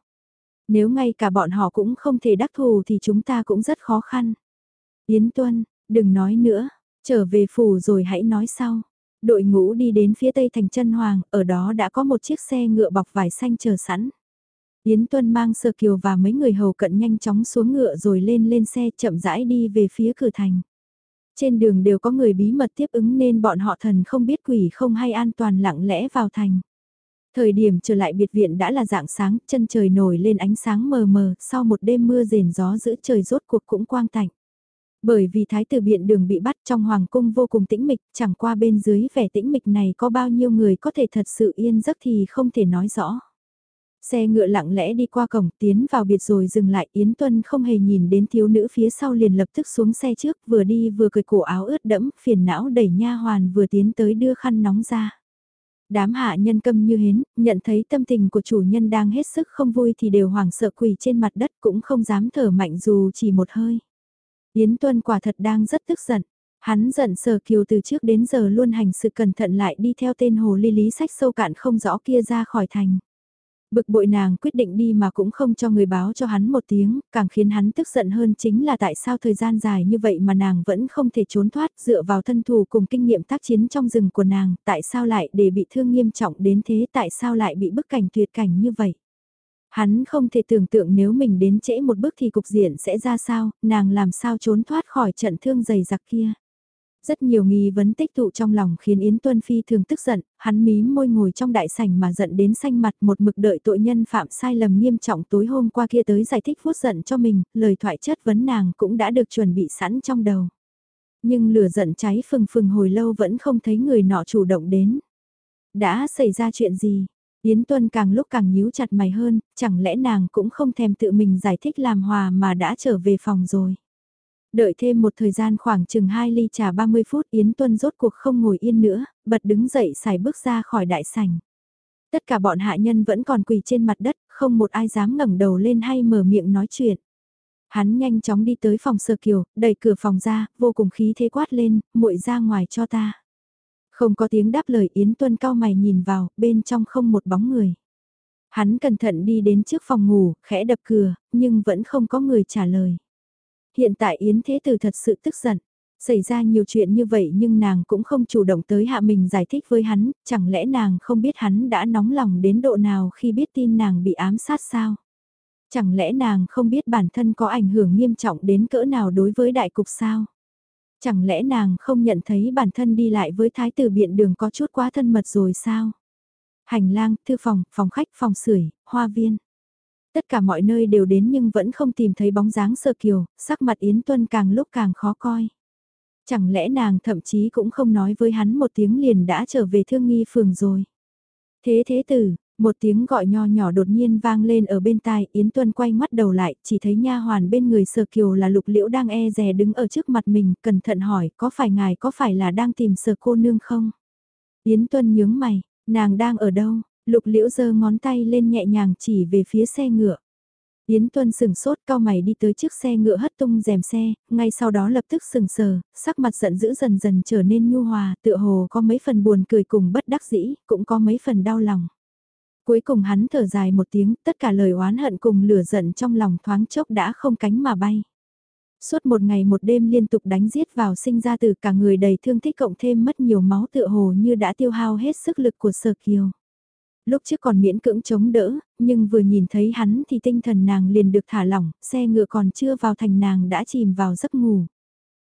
Speaker 1: Nếu ngay cả bọn họ cũng không thể đắc thù thì chúng ta cũng rất khó khăn. Yến Tuân, đừng nói nữa, trở về phủ rồi hãy nói sau. Đội ngũ đi đến phía tây thành chân hoàng, ở đó đã có một chiếc xe ngựa bọc vải xanh chờ sẵn. Yến Tuân mang Sơ Kiều và mấy người hầu cận nhanh chóng xuống ngựa rồi lên lên xe chậm rãi đi về phía cửa thành. Trên đường đều có người bí mật tiếp ứng nên bọn họ thần không biết quỷ không hay an toàn lặng lẽ vào thành. Thời điểm trở lại biệt viện đã là dạng sáng, chân trời nổi lên ánh sáng mờ mờ, sau một đêm mưa rền gió giữ trời rốt cuộc cũng quang tạnh. Bởi vì thái tử biện đường bị bắt trong hoàng cung vô cùng tĩnh mịch, chẳng qua bên dưới vẻ tĩnh mịch này có bao nhiêu người có thể thật sự yên giấc thì không thể nói rõ. Xe ngựa lặng lẽ đi qua cổng tiến vào biệt rồi dừng lại Yến Tuân không hề nhìn đến thiếu nữ phía sau liền lập tức xuống xe trước vừa đi vừa cười cổ áo ướt đẫm phiền não đẩy nha hoàn vừa tiến tới đưa khăn nóng ra. Đám hạ nhân câm như hến, nhận thấy tâm tình của chủ nhân đang hết sức không vui thì đều hoảng sợ quỳ trên mặt đất cũng không dám thở mạnh dù chỉ một hơi. Yến Tuân quả thật đang rất tức giận. Hắn giận sở kiều từ trước đến giờ luôn hành sự cẩn thận lại đi theo tên hồ ly lý sách sâu cạn không rõ kia ra khỏi thành. Bực bội nàng quyết định đi mà cũng không cho người báo cho hắn một tiếng, càng khiến hắn tức giận hơn chính là tại sao thời gian dài như vậy mà nàng vẫn không thể trốn thoát dựa vào thân thù cùng kinh nghiệm tác chiến trong rừng của nàng, tại sao lại để bị thương nghiêm trọng đến thế tại sao lại bị bức cảnh tuyệt cảnh như vậy. Hắn không thể tưởng tượng nếu mình đến trễ một bước thì cục diện sẽ ra sao, nàng làm sao trốn thoát khỏi trận thương dày giặc kia. Rất nhiều nghi vấn tích tụ trong lòng khiến Yến Tuân Phi thường tức giận, hắn mím môi ngồi trong đại sảnh mà giận đến xanh mặt một mực đợi tội nhân phạm sai lầm nghiêm trọng tối hôm qua kia tới giải thích phút giận cho mình, lời thoại chất vấn nàng cũng đã được chuẩn bị sẵn trong đầu. Nhưng lửa giận cháy phừng phừng hồi lâu vẫn không thấy người nọ chủ động đến. Đã xảy ra chuyện gì? Yến Tuân càng lúc càng nhíu chặt mày hơn, chẳng lẽ nàng cũng không thèm tự mình giải thích làm hòa mà đã trở về phòng rồi. Đợi thêm một thời gian khoảng chừng 2 ly trà 30 phút Yến Tuân rốt cuộc không ngồi yên nữa, bật đứng dậy xài bước ra khỏi đại sảnh. Tất cả bọn hạ nhân vẫn còn quỳ trên mặt đất, không một ai dám ngẩng đầu lên hay mở miệng nói chuyện. Hắn nhanh chóng đi tới phòng sơ kiều, đẩy cửa phòng ra, vô cùng khí thế quát lên, muội ra ngoài cho ta. Không có tiếng đáp lời Yến Tuân cao mày nhìn vào, bên trong không một bóng người. Hắn cẩn thận đi đến trước phòng ngủ, khẽ đập cửa, nhưng vẫn không có người trả lời. Hiện tại Yến Thế Tử thật sự tức giận. Xảy ra nhiều chuyện như vậy nhưng nàng cũng không chủ động tới hạ mình giải thích với hắn, chẳng lẽ nàng không biết hắn đã nóng lòng đến độ nào khi biết tin nàng bị ám sát sao? Chẳng lẽ nàng không biết bản thân có ảnh hưởng nghiêm trọng đến cỡ nào đối với đại cục sao? Chẳng lẽ nàng không nhận thấy bản thân đi lại với thái tử biện đường có chút quá thân mật rồi sao? Hành lang, thư phòng, phòng khách, phòng sưởi, hoa viên. Tất cả mọi nơi đều đến nhưng vẫn không tìm thấy bóng dáng sơ kiều, sắc mặt Yến Tuân càng lúc càng khó coi. Chẳng lẽ nàng thậm chí cũng không nói với hắn một tiếng liền đã trở về thương nghi phường rồi. Thế thế tử, một tiếng gọi nho nhỏ đột nhiên vang lên ở bên tai, Yến Tuân quay mắt đầu lại, chỉ thấy nha hoàn bên người Sở Kiều là Lục Liễu đang e dè đứng ở trước mặt mình, cẩn thận hỏi, có phải ngài có phải là đang tìm Sở cô nương không? Yến Tuân nhướng mày, nàng đang ở đâu? Lục Liễu giơ ngón tay lên nhẹ nhàng chỉ về phía xe ngựa. Yến Tuân sừng sốt cao mày đi tới trước xe ngựa hất tung rèm xe, ngay sau đó lập tức sừng sờ, sắc mặt giận dữ dần dần trở nên nhu hòa, tựa hồ có mấy phần buồn cười cùng bất đắc dĩ, cũng có mấy phần đau lòng. Cuối cùng hắn thở dài một tiếng, tất cả lời oán hận cùng lửa giận trong lòng thoáng chốc đã không cánh mà bay. Suốt một ngày một đêm liên tục đánh giết vào sinh ra từ cả người đầy thương tích cộng thêm mất nhiều máu tựa hồ như đã tiêu hao hết sức lực của Sở Kiều. Lúc trước còn miễn cưỡng chống đỡ, nhưng vừa nhìn thấy hắn thì tinh thần nàng liền được thả lỏng, xe ngựa còn chưa vào thành nàng đã chìm vào giấc ngủ.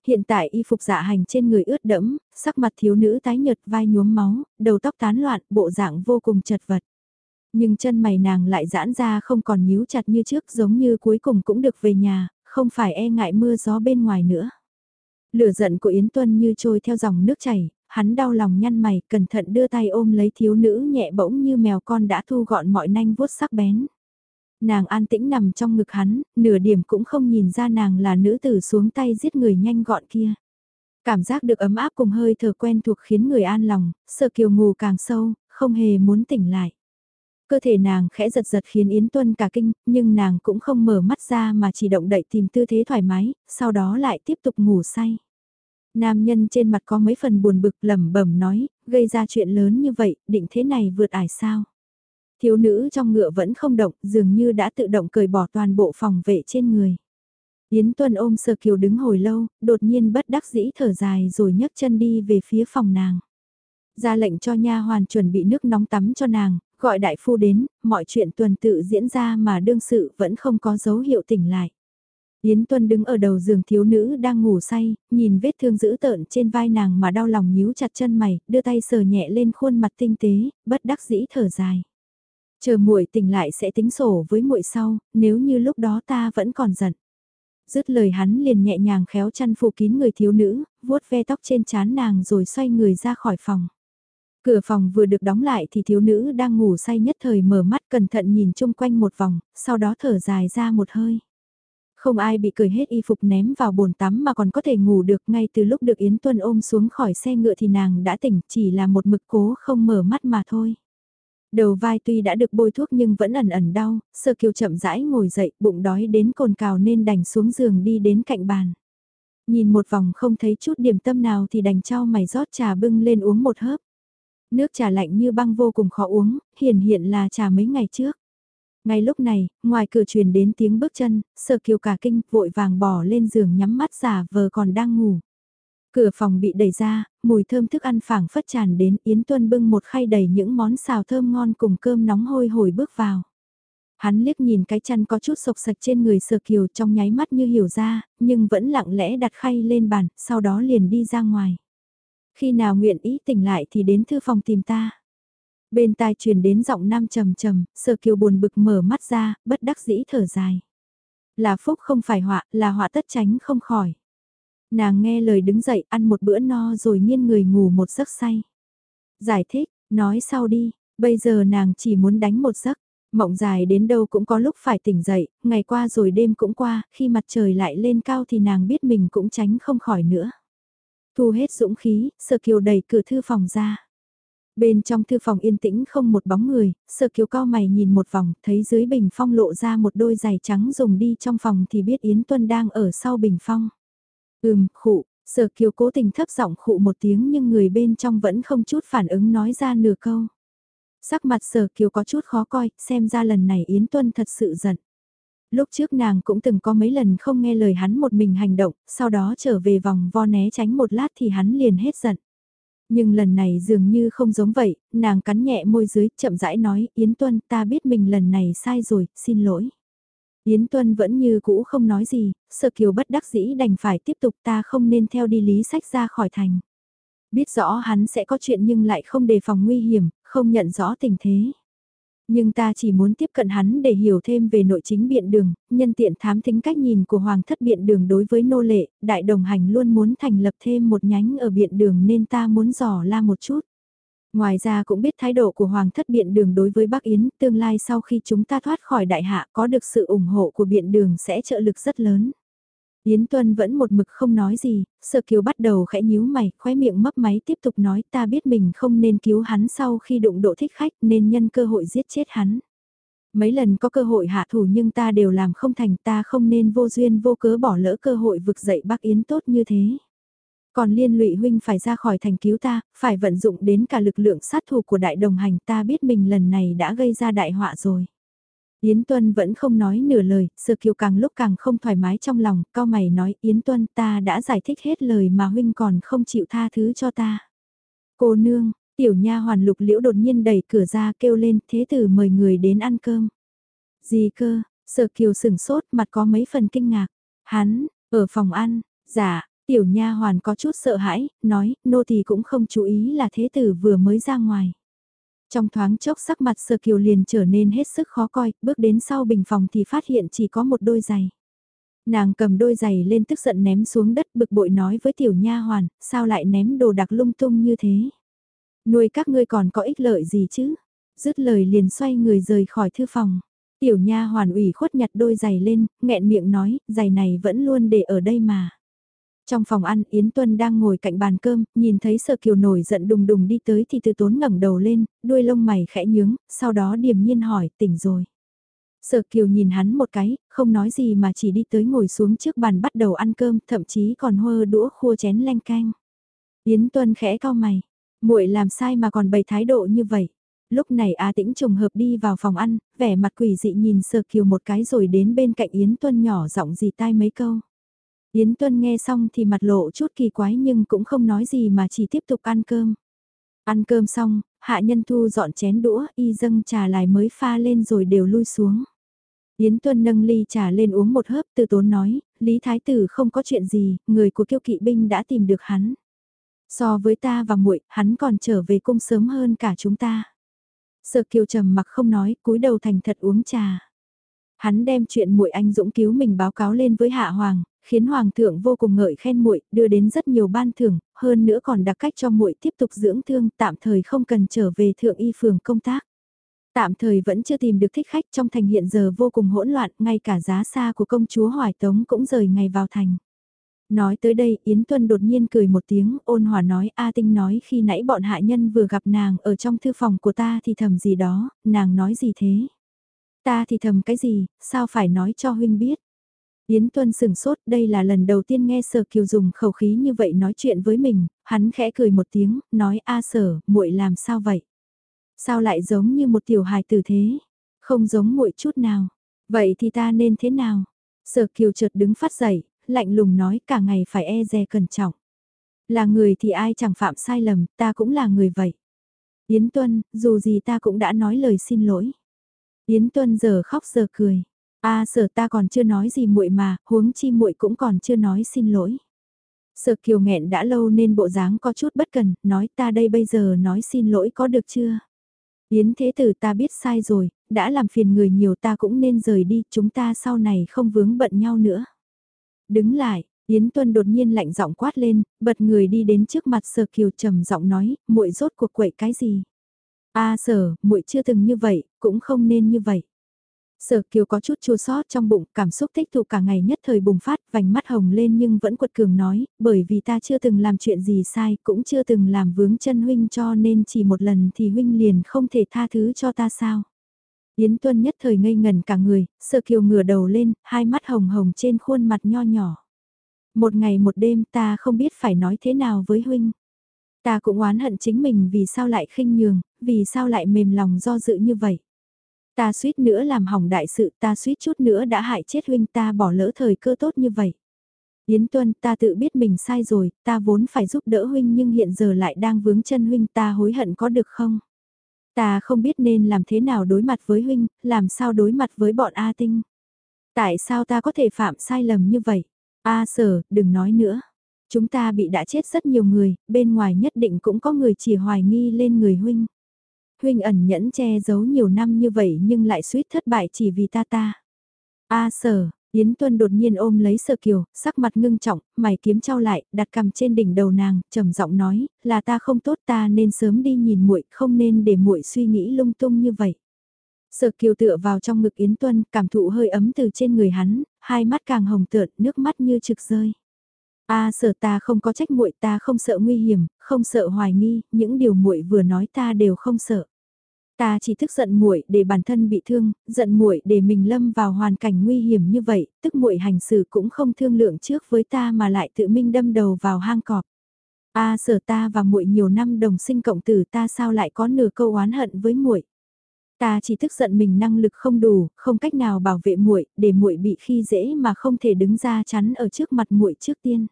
Speaker 1: Hiện tại y phục dạ hành trên người ướt đẫm, sắc mặt thiếu nữ tái nhợt vai nhuốm máu, đầu tóc tán loạn, bộ dạng vô cùng chật vật. Nhưng chân mày nàng lại giãn ra không còn nhíu chặt như trước giống như cuối cùng cũng được về nhà, không phải e ngại mưa gió bên ngoài nữa. Lửa giận của Yến Tuân như trôi theo dòng nước chảy, hắn đau lòng nhăn mày, cẩn thận đưa tay ôm lấy thiếu nữ nhẹ bỗng như mèo con đã thu gọn mọi nanh vuốt sắc bén. Nàng an tĩnh nằm trong ngực hắn, nửa điểm cũng không nhìn ra nàng là nữ tử xuống tay giết người nhanh gọn kia. Cảm giác được ấm áp cùng hơi thở quen thuộc khiến người an lòng, sợ kiều ngủ càng sâu, không hề muốn tỉnh lại. Cơ thể nàng khẽ giật giật khiến Yến Tuân cả kinh, nhưng nàng cũng không mở mắt ra mà chỉ động đậy tìm tư thế thoải mái, sau đó lại tiếp tục ngủ say. Nam nhân trên mặt có mấy phần buồn bực lẩm bẩm nói, gây ra chuyện lớn như vậy, định thế này vượt ải sao. Thiếu nữ trong ngựa vẫn không động, dường như đã tự động cởi bỏ toàn bộ phòng vệ trên người. Yến Tuân ôm Sơ Kiều đứng hồi lâu, đột nhiên bất đắc dĩ thở dài rồi nhấc chân đi về phía phòng nàng. Ra lệnh cho nha hoàn chuẩn bị nước nóng tắm cho nàng, gọi đại phu đến, mọi chuyện tuần tự diễn ra mà đương sự vẫn không có dấu hiệu tỉnh lại. Yến Tuân đứng ở đầu giường thiếu nữ đang ngủ say, nhìn vết thương dữ tợn trên vai nàng mà đau lòng nhíu chặt chân mày, đưa tay sờ nhẹ lên khuôn mặt tinh tế, bất đắc dĩ thở dài. Chờ muội tỉnh lại sẽ tính sổ với muội sau, nếu như lúc đó ta vẫn còn giận. Dứt lời hắn liền nhẹ nhàng khéo chăn phủ kín người thiếu nữ, vuốt ve tóc trên trán nàng rồi xoay người ra khỏi phòng. Cửa phòng vừa được đóng lại thì thiếu nữ đang ngủ say nhất thời mở mắt cẩn thận nhìn chung quanh một vòng, sau đó thở dài ra một hơi. Không ai bị cởi hết y phục ném vào bồn tắm mà còn có thể ngủ được ngay từ lúc được Yến Tuân ôm xuống khỏi xe ngựa thì nàng đã tỉnh chỉ là một mực cố không mở mắt mà thôi. Đầu vai tuy đã được bôi thuốc nhưng vẫn ẩn ẩn đau, sơ kiều chậm rãi ngồi dậy bụng đói đến cồn cào nên đành xuống giường đi đến cạnh bàn. Nhìn một vòng không thấy chút điểm tâm nào thì đành trao mày rót trà bưng lên uống một hớp. Nước trà lạnh như băng vô cùng khó uống, hiển hiện là trà mấy ngày trước. Ngay lúc này, ngoài cửa truyền đến tiếng bước chân, sợ kiều cả kinh vội vàng bỏ lên giường nhắm mắt giả vờ còn đang ngủ. Cửa phòng bị đẩy ra, mùi thơm thức ăn phảng phất tràn đến Yến Tuân bưng một khay đầy những món xào thơm ngon cùng cơm nóng hôi hổi bước vào. Hắn liếc nhìn cái chăn có chút sộc sạch trên người sờ kiều trong nháy mắt như hiểu ra, nhưng vẫn lặng lẽ đặt khay lên bàn, sau đó liền đi ra ngoài. Khi nào nguyện ý tỉnh lại thì đến thư phòng tìm ta. Bên tai truyền đến giọng nam trầm trầm, sơ kiều buồn bực mở mắt ra, bất đắc dĩ thở dài. Là phúc không phải họa, là họa tất tránh không khỏi. Nàng nghe lời đứng dậy ăn một bữa no rồi nghiêng người ngủ một giấc say. Giải thích, nói sau đi, bây giờ nàng chỉ muốn đánh một giấc. Mộng dài đến đâu cũng có lúc phải tỉnh dậy, ngày qua rồi đêm cũng qua, khi mặt trời lại lên cao thì nàng biết mình cũng tránh không khỏi nữa. Thu hết dũng khí, Sở Kiều đẩy cửa thư phòng ra. Bên trong thư phòng yên tĩnh không một bóng người, Sở Kiều cao mày nhìn một vòng, thấy dưới bình phong lộ ra một đôi giày trắng dùng đi trong phòng thì biết Yến Tuân đang ở sau bình phong. Ừm, khụ, Sở Kiều cố tình thấp giọng khụ một tiếng nhưng người bên trong vẫn không chút phản ứng nói ra nửa câu. Sắc mặt Sở Kiều có chút khó coi, xem ra lần này Yến Tuân thật sự giận. Lúc trước nàng cũng từng có mấy lần không nghe lời hắn một mình hành động, sau đó trở về vòng vo né tránh một lát thì hắn liền hết giận. Nhưng lần này dường như không giống vậy, nàng cắn nhẹ môi dưới, chậm rãi nói, Yến Tuân ta biết mình lần này sai rồi, xin lỗi. Yến Tuân vẫn như cũ không nói gì, sợ kiều bất đắc dĩ đành phải tiếp tục ta không nên theo đi lý sách ra khỏi thành. Biết rõ hắn sẽ có chuyện nhưng lại không đề phòng nguy hiểm, không nhận rõ tình thế. Nhưng ta chỉ muốn tiếp cận hắn để hiểu thêm về nội chính biện đường, nhân tiện thám thính cách nhìn của Hoàng thất biện đường đối với nô lệ, đại đồng hành luôn muốn thành lập thêm một nhánh ở biện đường nên ta muốn dò la một chút. Ngoài ra cũng biết thái độ của Hoàng thất biện đường đối với Bắc Yến, tương lai sau khi chúng ta thoát khỏi đại hạ có được sự ủng hộ của biện đường sẽ trợ lực rất lớn. Yến Tuân vẫn một mực không nói gì, sợ Kiều bắt đầu khẽ nhíu mày, khóe miệng mấp máy tiếp tục nói ta biết mình không nên cứu hắn sau khi đụng độ thích khách nên nhân cơ hội giết chết hắn. Mấy lần có cơ hội hạ thủ nhưng ta đều làm không thành ta không nên vô duyên vô cớ bỏ lỡ cơ hội vực dậy bác Yến tốt như thế. Còn liên lụy huynh phải ra khỏi thành cứu ta, phải vận dụng đến cả lực lượng sát thủ của đại đồng hành ta biết mình lần này đã gây ra đại họa rồi. Yến Tuân vẫn không nói nửa lời, Sơ Kiều càng lúc càng không thoải mái trong lòng, cao mày nói Yến Tuân ta đã giải thích hết lời mà huynh còn không chịu tha thứ cho ta. Cô nương, tiểu nha hoàn lục liễu đột nhiên đẩy cửa ra kêu lên thế tử mời người đến ăn cơm. Gì cơ, Sơ Kiều sửng sốt mặt có mấy phần kinh ngạc. Hắn, ở phòng ăn, dạ, tiểu nha hoàn có chút sợ hãi, nói nô thì cũng không chú ý là thế tử vừa mới ra ngoài. Trong thoáng chốc sắc mặt sờ Kiều liền trở nên hết sức khó coi, bước đến sau bình phòng thì phát hiện chỉ có một đôi giày. Nàng cầm đôi giày lên tức giận ném xuống đất bực bội nói với tiểu nha hoàn, sao lại ném đồ đặc lung tung như thế. Nuôi các ngươi còn có ích lợi gì chứ? Dứt lời liền xoay người rời khỏi thư phòng. Tiểu nha hoàn ủy khuất nhặt đôi giày lên, nghẹn miệng nói, giày này vẫn luôn để ở đây mà. Trong phòng ăn Yến Tuân đang ngồi cạnh bàn cơm, nhìn thấy Sở Kiều nổi giận đùng đùng đi tới thì từ tốn ngẩng đầu lên, đuôi lông mày khẽ nhướng, sau đó điềm nhiên hỏi, tỉnh rồi. Sở Kiều nhìn hắn một cái, không nói gì mà chỉ đi tới ngồi xuống trước bàn bắt đầu ăn cơm, thậm chí còn hơ đũa khua chén lanh canh. Yến Tuân khẽ cau mày, muội làm sai mà còn bày thái độ như vậy. Lúc này Á Tĩnh trùng hợp đi vào phòng ăn, vẻ mặt quỷ dị nhìn Sở Kiều một cái rồi đến bên cạnh Yến Tuân nhỏ giọng gì tai mấy câu. Yến Tuân nghe xong thì mặt lộ chút kỳ quái nhưng cũng không nói gì mà chỉ tiếp tục ăn cơm. Ăn cơm xong, hạ nhân thu dọn chén đũa, y dâng trà lại mới pha lên rồi đều lui xuống. Yến Tuân nâng ly trà lên uống một hớp từ tốn nói, Lý Thái Tử không có chuyện gì, người của kiêu kỵ binh đã tìm được hắn. So với ta và muội, hắn còn trở về cung sớm hơn cả chúng ta. Sở Kiều trầm mặc không nói, cúi đầu thành thật uống trà. Hắn đem chuyện muội anh dũng cứu mình báo cáo lên với Hạ Hoàng, khiến hoàng thượng vô cùng ngợi khen muội, đưa đến rất nhiều ban thưởng, hơn nữa còn đặc cách cho muội tiếp tục dưỡng thương, tạm thời không cần trở về thượng y phường công tác. Tạm thời vẫn chưa tìm được thích khách trong thành hiện giờ vô cùng hỗn loạn, ngay cả giá xa của công chúa Hoài Tống cũng rời ngày vào thành. Nói tới đây Yến Tuân đột nhiên cười một tiếng ôn hòa nói A Tinh nói khi nãy bọn hạ nhân vừa gặp nàng ở trong thư phòng của ta thì thầm gì đó, nàng nói gì thế? Ta thì thầm cái gì, sao phải nói cho huynh biết? Yến Tuân sừng sốt, đây là lần đầu tiên nghe Sở Kiều dùng khẩu khí như vậy nói chuyện với mình, hắn khẽ cười một tiếng, nói a Sở, muội làm sao vậy? Sao lại giống như một tiểu hài tử thế? Không giống muội chút nào. Vậy thì ta nên thế nào? Sở Kiều chợt đứng phát dậy, lạnh lùng nói cả ngày phải e dè cẩn trọng. Là người thì ai chẳng phạm sai lầm, ta cũng là người vậy. Yến Tuân, dù gì ta cũng đã nói lời xin lỗi. Yến Tuân giờ khóc giờ cười. A sở ta còn chưa nói gì muội mà, huống chi muội cũng còn chưa nói xin lỗi. Sở kiều nghẹn đã lâu nên bộ dáng có chút bất cần, nói ta đây bây giờ nói xin lỗi có được chưa? Yến thế tử ta biết sai rồi, đã làm phiền người nhiều ta cũng nên rời đi, chúng ta sau này không vướng bận nhau nữa. Đứng lại, Yến Tuân đột nhiên lạnh giọng quát lên, bật người đi đến trước mặt Sở Kiều trầm giọng nói, muội rốt cuộc quậy cái gì? A Sở, muội chưa từng như vậy, cũng không nên như vậy. Sở Kiều có chút chua sót trong bụng, cảm xúc thích tụ cả ngày nhất thời bùng phát, vành mắt hồng lên nhưng vẫn quật cường nói, bởi vì ta chưa từng làm chuyện gì sai, cũng chưa từng làm vướng chân huynh cho nên chỉ một lần thì huynh liền không thể tha thứ cho ta sao. Yến Tuân nhất thời ngây ngần cả người, Sở Kiều ngửa đầu lên, hai mắt hồng hồng trên khuôn mặt nho nhỏ. Một ngày một đêm ta không biết phải nói thế nào với huynh. Ta cũng oán hận chính mình vì sao lại khinh nhường, vì sao lại mềm lòng do dự như vậy. Ta suýt nữa làm hỏng đại sự, ta suýt chút nữa đã hại chết huynh ta bỏ lỡ thời cơ tốt như vậy. Yến Tuân, ta tự biết mình sai rồi, ta vốn phải giúp đỡ huynh nhưng hiện giờ lại đang vướng chân huynh ta hối hận có được không? Ta không biết nên làm thế nào đối mặt với huynh, làm sao đối mặt với bọn A Tinh. Tại sao ta có thể phạm sai lầm như vậy? A sở, đừng nói nữa. Chúng ta bị đã chết rất nhiều người, bên ngoài nhất định cũng có người chỉ hoài nghi lên người huynh. Huynh ẩn nhẫn che giấu nhiều năm như vậy nhưng lại suýt thất bại chỉ vì ta ta. A sở, Yến Tuân đột nhiên ôm lấy Sở Kiều, sắc mặt ngưng trọng, mày kiếm trao lại, đặt cầm trên đỉnh đầu nàng, trầm giọng nói, là ta không tốt ta nên sớm đi nhìn muội, không nên để muội suy nghĩ lung tung như vậy. Sở Kiều tựa vào trong ngực Yến Tuân, cảm thụ hơi ấm từ trên người hắn, hai mắt càng hồng tợn, nước mắt như trực rơi. A sở ta không có trách muội, ta không sợ nguy hiểm, không sợ hoài nghi, những điều muội vừa nói ta đều không sợ. Ta chỉ tức giận muội để bản thân bị thương, giận muội để mình lâm vào hoàn cảnh nguy hiểm như vậy, tức muội hành xử cũng không thương lượng trước với ta mà lại tự minh đâm đầu vào hang cọp. A sở ta và muội nhiều năm đồng sinh cộng tử ta sao lại có nửa câu oán hận với muội. Ta chỉ tức giận mình năng lực không đủ, không cách nào bảo vệ muội, để muội bị khi dễ mà không thể đứng ra chắn ở trước mặt muội trước tiên.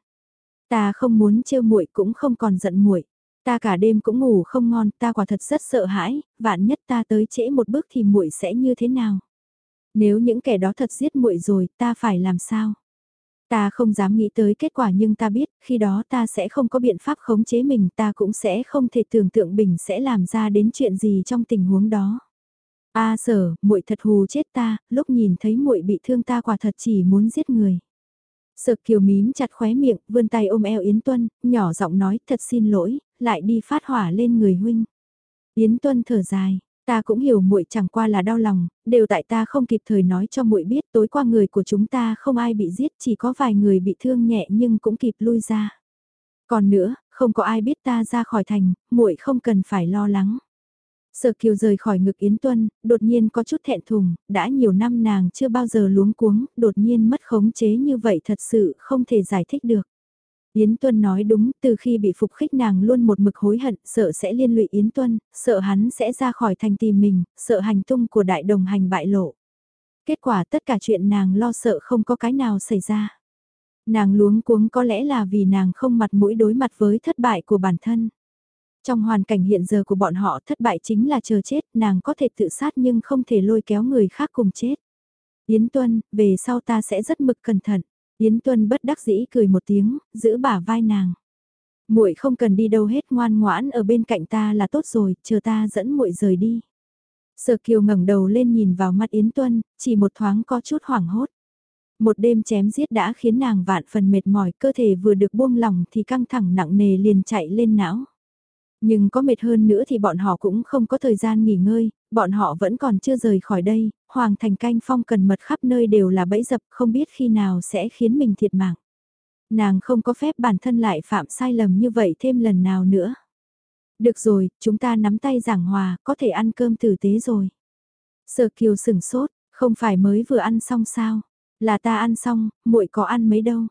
Speaker 1: Ta không muốn trêu muội cũng không còn giận muội. Ta cả đêm cũng ngủ không ngon, ta quả thật rất sợ hãi, vạn nhất ta tới trễ một bước thì muội sẽ như thế nào? Nếu những kẻ đó thật giết muội rồi, ta phải làm sao? Ta không dám nghĩ tới kết quả nhưng ta biết, khi đó ta sẽ không có biện pháp khống chế mình, ta cũng sẽ không thể tưởng tượng Bình sẽ làm ra đến chuyện gì trong tình huống đó. A sở, muội thật hù chết ta, lúc nhìn thấy muội bị thương ta quả thật chỉ muốn giết người. sở kiều mím chặt khóe miệng, vươn tay ôm eo Yến Tuân, nhỏ giọng nói thật xin lỗi, lại đi phát hỏa lên người huynh. Yến Tuân thở dài, ta cũng hiểu muội chẳng qua là đau lòng, đều tại ta không kịp thời nói cho muội biết tối qua người của chúng ta không ai bị giết chỉ có vài người bị thương nhẹ nhưng cũng kịp lui ra. Còn nữa, không có ai biết ta ra khỏi thành, muội không cần phải lo lắng. Sở Kiều rời khỏi ngực Yến Tuân, đột nhiên có chút thẹn thùng, đã nhiều năm nàng chưa bao giờ luống cuống, đột nhiên mất khống chế như vậy thật sự không thể giải thích được. Yến Tuân nói đúng, từ khi bị phục khích nàng luôn một mực hối hận, sợ sẽ liên lụy Yến Tuân, sợ hắn sẽ ra khỏi thành tìm mình, sợ hành tung của đại đồng hành bại lộ. Kết quả tất cả chuyện nàng lo sợ không có cái nào xảy ra. Nàng luống cuống có lẽ là vì nàng không mặt mũi đối mặt với thất bại của bản thân. Trong hoàn cảnh hiện giờ của bọn họ thất bại chính là chờ chết, nàng có thể tự sát nhưng không thể lôi kéo người khác cùng chết. Yến Tuân, về sau ta sẽ rất mực cẩn thận. Yến Tuân bất đắc dĩ cười một tiếng, giữ bả vai nàng. Muội không cần đi đâu hết ngoan ngoãn ở bên cạnh ta là tốt rồi, chờ ta dẫn muội rời đi. Sở Kiều ngẩng đầu lên nhìn vào mắt Yến Tuân, chỉ một thoáng có chút hoảng hốt. Một đêm chém giết đã khiến nàng vạn phần mệt mỏi, cơ thể vừa được buông lỏng thì căng thẳng nặng nề liền chạy lên não. Nhưng có mệt hơn nữa thì bọn họ cũng không có thời gian nghỉ ngơi, bọn họ vẫn còn chưa rời khỏi đây, Hoàng Thành canh phong cần mật khắp nơi đều là bẫy dập không biết khi nào sẽ khiến mình thiệt mạng. Nàng không có phép bản thân lại phạm sai lầm như vậy thêm lần nào nữa. Được rồi, chúng ta nắm tay giảng hòa, có thể ăn cơm tử tế rồi. Sở kiều sửng sốt, không phải mới vừa ăn xong sao? Là ta ăn xong, muội có ăn mấy đâu?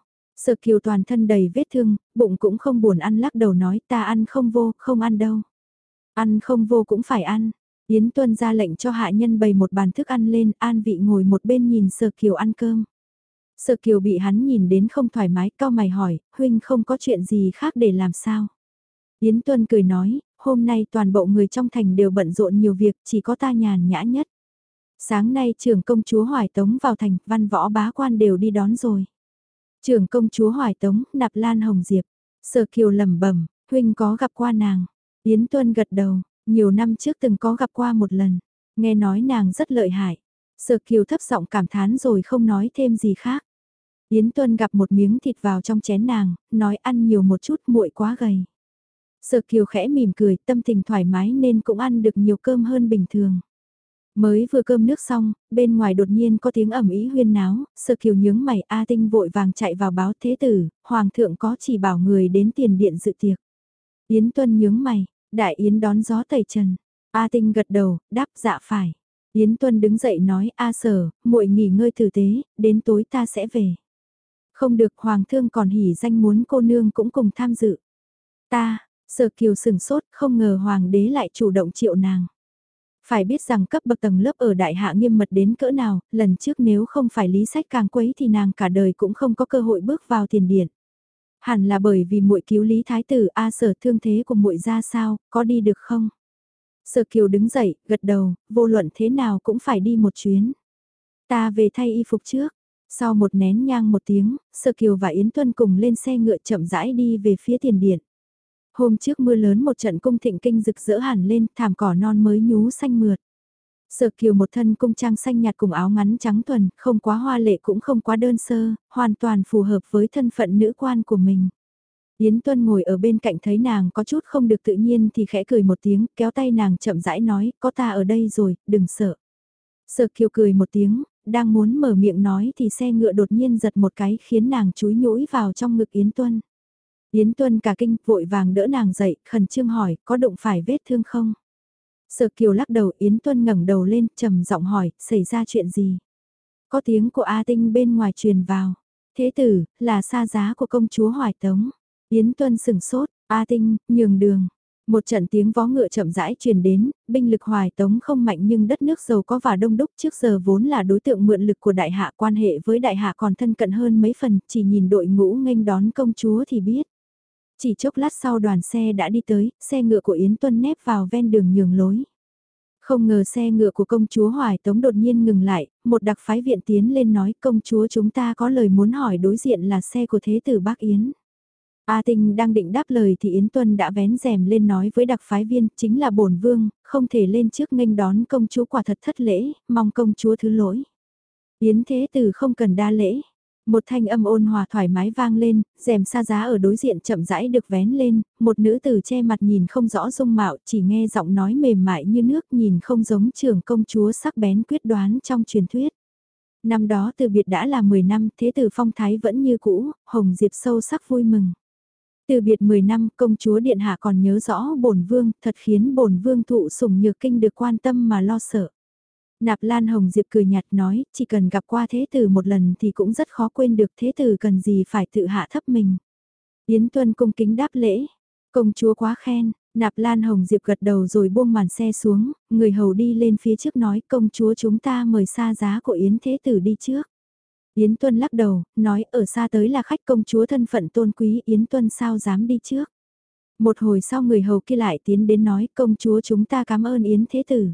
Speaker 1: Sở kiều toàn thân đầy vết thương, bụng cũng không buồn ăn lắc đầu nói ta ăn không vô, không ăn đâu. Ăn không vô cũng phải ăn. Yến Tuân ra lệnh cho hạ nhân bày một bàn thức ăn lên, an vị ngồi một bên nhìn Sở Kiều ăn cơm. Sở Kiều bị hắn nhìn đến không thoải mái, cao mày hỏi, huynh không có chuyện gì khác để làm sao. Yến Tuân cười nói, hôm nay toàn bộ người trong thành đều bận rộn nhiều việc, chỉ có ta nhàn nhã nhất. Sáng nay trưởng công chúa Hoài Tống vào thành, văn võ bá quan đều đi đón rồi. Trưởng công chúa Hoài Tống, nạp Lan Hồng Diệp. Sở Kiều lẩm bẩm, huynh có gặp qua nàng. Yến Tuân gật đầu, nhiều năm trước từng có gặp qua một lần. Nghe nói nàng rất lợi hại. Sở Kiều thấp giọng cảm thán rồi không nói thêm gì khác. Yến Tuân gặp một miếng thịt vào trong chén nàng, nói ăn nhiều một chút muội quá gầy. Sở Kiều khẽ mỉm cười, tâm tình thoải mái nên cũng ăn được nhiều cơm hơn bình thường. Mới vừa cơm nước xong, bên ngoài đột nhiên có tiếng ẩm ý huyên náo, sơ kiều nhướng mày A Tinh vội vàng chạy vào báo thế tử, Hoàng thượng có chỉ bảo người đến tiền điện dự tiệc. Yến Tuân nhướng mày, đại Yến đón gió tẩy trần. A Tinh gật đầu, đáp dạ phải. Yến Tuân đứng dậy nói A sở, muội nghỉ ngơi tử tế, đến tối ta sẽ về. Không được Hoàng thương còn hỉ danh muốn cô nương cũng cùng tham dự. Ta, sở kiều sừng sốt, không ngờ Hoàng đế lại chủ động triệu nàng. Phải biết rằng cấp bậc tầng lớp ở đại hạ nghiêm mật đến cỡ nào, lần trước nếu không phải lý sách càng quấy thì nàng cả đời cũng không có cơ hội bước vào tiền điện. Hẳn là bởi vì muội cứu lý thái tử A sở thương thế của muội ra sao, có đi được không? Sở kiều đứng dậy, gật đầu, vô luận thế nào cũng phải đi một chuyến. Ta về thay y phục trước. Sau một nén nhang một tiếng, Sở Kiều và Yến Tuân cùng lên xe ngựa chậm rãi đi về phía tiền điện. Hôm trước mưa lớn một trận cung thịnh kinh rực rỡ hẳn lên, thảm cỏ non mới nhú xanh mượt. Sở kiều một thân cung trang xanh nhạt cùng áo ngắn trắng thuần, không quá hoa lệ cũng không quá đơn sơ, hoàn toàn phù hợp với thân phận nữ quan của mình. Yến Tuân ngồi ở bên cạnh thấy nàng có chút không được tự nhiên thì khẽ cười một tiếng, kéo tay nàng chậm rãi nói, có ta ở đây rồi, đừng sợ. Sở kiều cười một tiếng, đang muốn mở miệng nói thì xe ngựa đột nhiên giật một cái khiến nàng chúi nhũi vào trong ngực Yến Tuân. Yến Tuân cả kinh vội vàng đỡ nàng dậy, khẩn trương hỏi, có đụng phải vết thương không? Sở Kiều lắc đầu Yến Tuân ngẩng đầu lên, trầm giọng hỏi, xảy ra chuyện gì? Có tiếng của A Tinh bên ngoài truyền vào. Thế tử, là xa giá của công chúa Hoài Tống. Yến Tuân sừng sốt, A Tinh, nhường đường. Một trận tiếng vó ngựa chậm rãi truyền đến, binh lực hoài tống không mạnh nhưng đất nước giàu có và đông đúc trước giờ vốn là đối tượng mượn lực của đại hạ quan hệ với đại hạ còn thân cận hơn mấy phần, chỉ nhìn đội ngũ nghênh đón công chúa thì biết. Chỉ chốc lát sau đoàn xe đã đi tới, xe ngựa của Yến Tuân nép vào ven đường nhường lối. Không ngờ xe ngựa của công chúa Hoài Tống đột nhiên ngừng lại, một đặc phái viện tiến lên nói công chúa chúng ta có lời muốn hỏi đối diện là xe của thế tử bác Yến. A Tinh đang định đáp lời thì Yến Tuân đã vén rèm lên nói với đặc phái viên, chính là bổn vương, không thể lên trước nghênh đón công chúa quả thật thất lễ, mong công chúa thứ lỗi. Yến Thế Tử không cần đa lễ. Một thanh âm ôn hòa thoải mái vang lên, rèm xa giá ở đối diện chậm rãi được vén lên, một nữ tử che mặt nhìn không rõ dung mạo, chỉ nghe giọng nói mềm mại như nước nhìn không giống trưởng công chúa sắc bén quyết đoán trong truyền thuyết. Năm đó từ biệt đã là 10 năm, thế tử phong thái vẫn như cũ, hồng diệp sâu sắc vui mừng. Từ biệt 10 năm, công chúa điện hạ còn nhớ rõ bổn vương, thật khiến bổn vương thụ sủng nhược kinh được quan tâm mà lo sợ. Nạp Lan Hồng Diệp cười nhạt nói, chỉ cần gặp qua thế tử một lần thì cũng rất khó quên được thế tử cần gì phải tự hạ thấp mình. Yến Tuân cung kính đáp lễ, công chúa quá khen, Nạp Lan Hồng Diệp gật đầu rồi buông màn xe xuống, người hầu đi lên phía trước nói công chúa chúng ta mời xa giá của Yến Thế Tử đi trước. Yến Tuân lắc đầu, nói ở xa tới là khách công chúa thân phận tôn quý Yến Tuân sao dám đi trước. Một hồi sau người hầu kia lại tiến đến nói công chúa chúng ta cảm ơn Yến Thế Tử.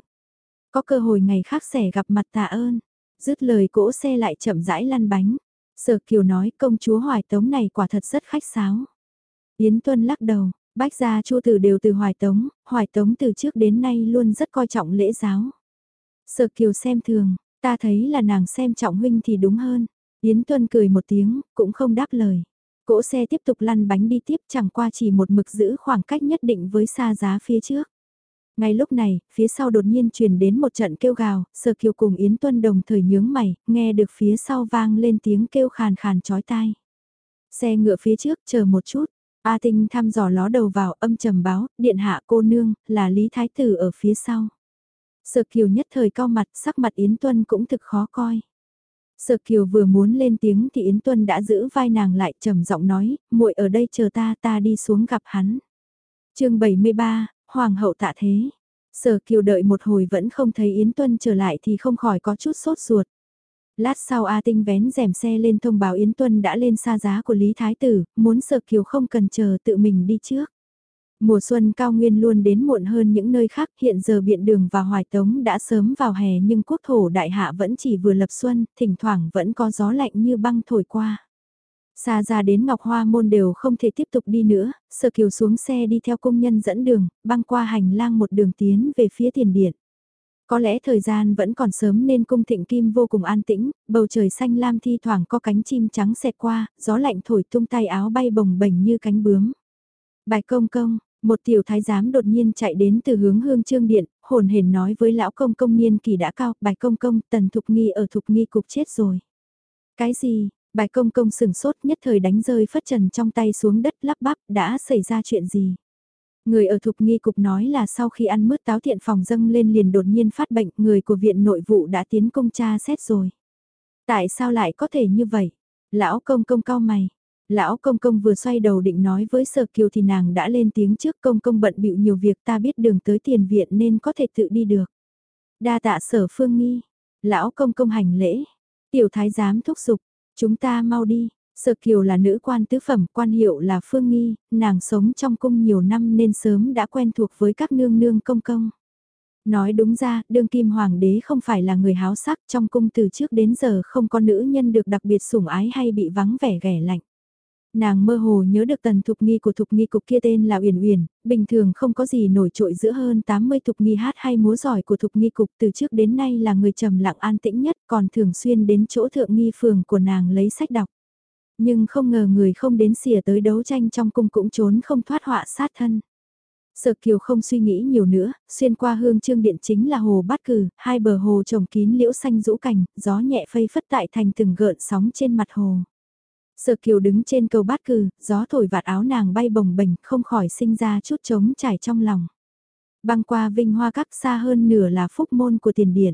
Speaker 1: Có cơ hội ngày khác sẽ gặp mặt tạ ơn. Dứt lời cỗ xe lại chậm rãi lăn bánh. Sở Kiều nói công chúa Hoài Tống này quả thật rất khách sáo. Yến Tuân lắc đầu, bách gia chu tử đều từ Hoài Tống, Hoài Tống từ trước đến nay luôn rất coi trọng lễ giáo. Sở Kiều xem thường, Ta thấy là nàng xem trọng huynh thì đúng hơn. Yến Tuân cười một tiếng, cũng không đáp lời. Cỗ xe tiếp tục lăn bánh đi tiếp chẳng qua chỉ một mực giữ khoảng cách nhất định với xa giá phía trước. Ngay lúc này, phía sau đột nhiên truyền đến một trận kêu gào, Sở Kiều cùng Yến Tuân đồng thời nhướng mày, nghe được phía sau vang lên tiếng kêu khàn khàn chói tai. Xe ngựa phía trước chờ một chút, A Tinh thăm dò ló đầu vào âm trầm báo, điện hạ cô nương, là Lý Thái Tử ở phía sau. Sở Kiều nhất thời cao mặt, sắc mặt Yến Tuân cũng thực khó coi. Sở Kiều vừa muốn lên tiếng thì Yến Tuân đã giữ vai nàng lại trầm giọng nói, muội ở đây chờ ta, ta đi xuống gặp hắn. chương 73, Hoàng hậu tạ thế. Sở Kiều đợi một hồi vẫn không thấy Yến Tuân trở lại thì không khỏi có chút sốt ruột. Lát sau A Tinh vén rèm xe lên thông báo Yến Tuân đã lên xa giá của Lý Thái Tử, muốn Sở Kiều không cần chờ tự mình đi trước. Mùa xuân cao nguyên luôn đến muộn hơn những nơi khác, hiện giờ biện đường và hoài tống đã sớm vào hè nhưng quốc thổ đại hạ vẫn chỉ vừa lập xuân, thỉnh thoảng vẫn có gió lạnh như băng thổi qua. Xa ra đến Ngọc Hoa Môn đều không thể tiếp tục đi nữa, Sở Kiều xuống xe đi theo công nhân dẫn đường, băng qua hành lang một đường tiến về phía tiền điện. Có lẽ thời gian vẫn còn sớm nên cung thịnh kim vô cùng an tĩnh, bầu trời xanh lam thi thoảng có cánh chim trắng xẹt qua, gió lạnh thổi tung tay áo bay bồng bềnh như cánh bướm. Bài công công, một tiểu thái giám đột nhiên chạy đến từ hướng hương trương điện, hồn hển nói với lão công công niên kỳ đã cao, bài công công, tần thục nghi ở thục nghi cục chết rồi. Cái gì, bài công công sừng sốt nhất thời đánh rơi phất trần trong tay xuống đất lắp bắp, đã xảy ra chuyện gì? Người ở thục nghi cục nói là sau khi ăn mứt táo thiện phòng dâng lên liền đột nhiên phát bệnh, người của viện nội vụ đã tiến công tra xét rồi. Tại sao lại có thể như vậy? Lão công công cao mày, Lão công công vừa xoay đầu định nói với sở kiều thì nàng đã lên tiếng trước công công bận bịu nhiều việc ta biết đường tới tiền viện nên có thể tự đi được. Đa tạ sở phương nghi. Lão công công hành lễ. Tiểu thái giám thúc giục. Chúng ta mau đi. Sở kiều là nữ quan tứ phẩm, quan hiệu là phương nghi, nàng sống trong cung nhiều năm nên sớm đã quen thuộc với các nương nương công công. Nói đúng ra, đương kim hoàng đế không phải là người háo sắc trong cung từ trước đến giờ không có nữ nhân được đặc biệt sủng ái hay bị vắng vẻ ghẻ lạnh. Nàng mơ hồ nhớ được tần thục nghi của thục nghi cục kia tên là Uyển Uyển, bình thường không có gì nổi trội giữa hơn 80 thục nghi hát hay múa giỏi của thục nghi cục từ trước đến nay là người trầm lặng an tĩnh nhất còn thường xuyên đến chỗ thượng nghi phường của nàng lấy sách đọc. Nhưng không ngờ người không đến xìa tới đấu tranh trong cung cũng trốn không thoát họa sát thân. Sở Kiều không suy nghĩ nhiều nữa, xuyên qua hương trương điện chính là hồ bát cử, hai bờ hồ trồng kín liễu xanh rũ cành, gió nhẹ phây phất tại thành từng gợn sóng trên mặt hồ. Sở Kiều đứng trên cầu bát cừ, gió thổi vạt áo nàng bay bồng bềnh, không khỏi sinh ra chút trống trải trong lòng. Băng qua vinh hoa các xa hơn nửa là phúc môn của tiền điện.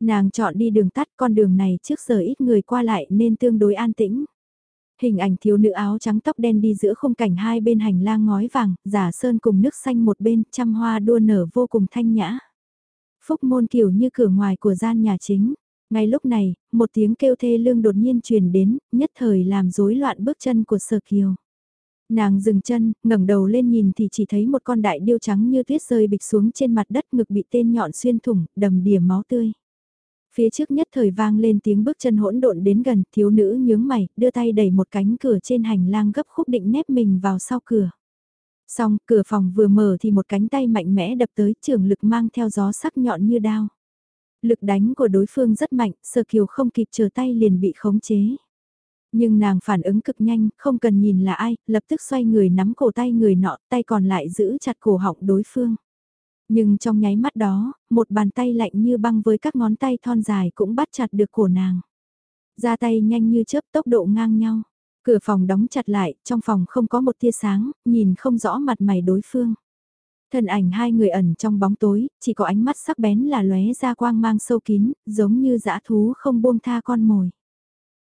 Speaker 1: Nàng chọn đi đường tắt con đường này trước giờ ít người qua lại nên tương đối an tĩnh. Hình ảnh thiếu nữ áo trắng tóc đen đi giữa khung cảnh hai bên hành lang ngói vàng, giả sơn cùng nước xanh một bên, trăm hoa đua nở vô cùng thanh nhã. Phúc môn kiểu như cửa ngoài của gian nhà chính. Ngay lúc này, một tiếng kêu thê lương đột nhiên truyền đến, nhất thời làm rối loạn bước chân của sở kiều. Nàng dừng chân, ngẩng đầu lên nhìn thì chỉ thấy một con đại điêu trắng như tuyết rơi bịch xuống trên mặt đất ngực bị tên nhọn xuyên thủng, đầm đìa máu tươi. Phía trước nhất thời vang lên tiếng bước chân hỗn độn đến gần, thiếu nữ nhướng mày, đưa tay đẩy một cánh cửa trên hành lang gấp khúc định nép mình vào sau cửa. Xong, cửa phòng vừa mở thì một cánh tay mạnh mẽ đập tới, trường lực mang theo gió sắc nhọn như đao. Lực đánh của đối phương rất mạnh, Sở Kiều không kịp chờ tay liền bị khống chế. Nhưng nàng phản ứng cực nhanh, không cần nhìn là ai, lập tức xoay người nắm cổ tay người nọ, tay còn lại giữ chặt cổ họng đối phương. Nhưng trong nháy mắt đó, một bàn tay lạnh như băng với các ngón tay thon dài cũng bắt chặt được cổ nàng. Ra tay nhanh như chớp tốc độ ngang nhau. Cửa phòng đóng chặt lại, trong phòng không có một tia sáng, nhìn không rõ mặt mày đối phương. Thân ảnh hai người ẩn trong bóng tối, chỉ có ánh mắt sắc bén là lóe ra quang mang sâu kín, giống như dã thú không buông tha con mồi.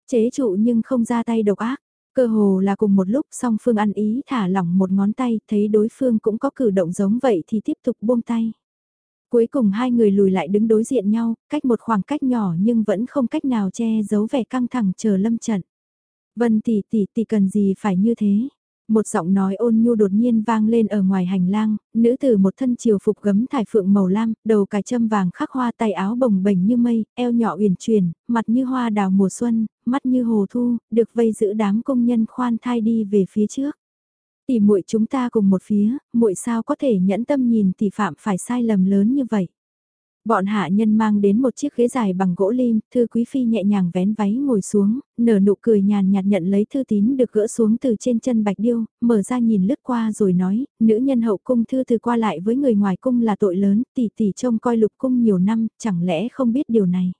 Speaker 1: Chế trụ nhưng không ra tay độc ác, cơ hồ là cùng một lúc song phương ăn ý thả lỏng một ngón tay, thấy đối phương cũng có cử động giống vậy thì tiếp tục buông tay. Cuối cùng hai người lùi lại đứng đối diện nhau, cách một khoảng cách nhỏ nhưng vẫn không cách nào che giấu vẻ căng thẳng chờ lâm trận. Vân tỷ tỷ tỷ cần gì phải như thế? Một giọng nói ôn nhu đột nhiên vang lên ở ngoài hành lang, nữ tử một thân chiều phục gấm thải phượng màu lam, đầu cài châm vàng khắc hoa tay áo bồng bềnh như mây, eo nhỏ uyển chuyển, mặt như hoa đào mùa xuân, mắt như hồ thu, được vây giữ đám công nhân khoan thai đi về phía trước. Tỷ muội chúng ta cùng một phía, muội sao có thể nhẫn tâm nhìn tỷ phạm phải sai lầm lớn như vậy. Bọn hạ nhân mang đến một chiếc ghế dài bằng gỗ lim, thư quý phi nhẹ nhàng vén váy ngồi xuống, nở nụ cười nhàn nhạt nhận lấy thư tín được gỡ xuống từ trên chân bạch điêu, mở ra nhìn lướt qua rồi nói, nữ nhân hậu cung thư từ qua lại với người ngoài cung là tội lớn, tỷ tỷ trông coi lục cung nhiều năm, chẳng lẽ không biết điều này.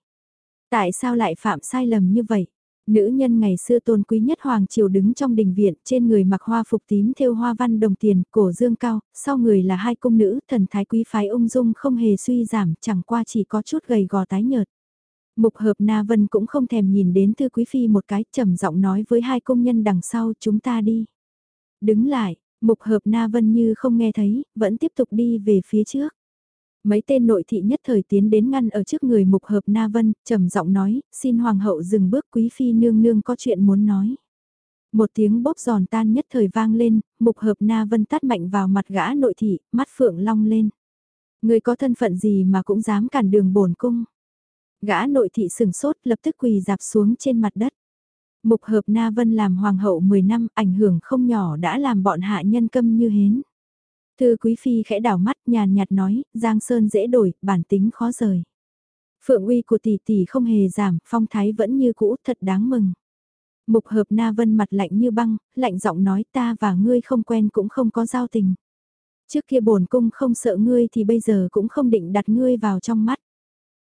Speaker 1: Tại sao lại phạm sai lầm như vậy? Nữ nhân ngày xưa tôn quý nhất hoàng triều đứng trong đình viện, trên người mặc hoa phục tím thêu hoa văn đồng tiền, cổ dương cao, sau người là hai cung nữ, thần thái quý phái ung dung không hề suy giảm, chẳng qua chỉ có chút gầy gò tái nhợt. Mục hợp Na Vân cũng không thèm nhìn đến thư quý phi một cái, trầm giọng nói với hai công nhân đằng sau chúng ta đi. Đứng lại, mục hợp Na Vân như không nghe thấy, vẫn tiếp tục đi về phía trước. Mấy tên nội thị nhất thời tiến đến ngăn ở trước người mục hợp Na Vân, trầm giọng nói, xin hoàng hậu dừng bước quý phi nương nương có chuyện muốn nói. Một tiếng bốc giòn tan nhất thời vang lên, mục hợp Na Vân tát mạnh vào mặt gã nội thị, mắt phượng long lên. Người có thân phận gì mà cũng dám cản đường bổn cung. Gã nội thị sừng sốt lập tức quỳ dạp xuống trên mặt đất. Mục hợp Na Vân làm hoàng hậu 10 năm ảnh hưởng không nhỏ đã làm bọn hạ nhân câm như hến. Thư Quý Phi khẽ đảo mắt nhàn nhạt nói, Giang Sơn dễ đổi, bản tính khó rời. Phượng uy của tỷ tỷ không hề giảm, phong thái vẫn như cũ, thật đáng mừng. Mục hợp na vân mặt lạnh như băng, lạnh giọng nói ta và ngươi không quen cũng không có giao tình. Trước kia bổn cung không sợ ngươi thì bây giờ cũng không định đặt ngươi vào trong mắt.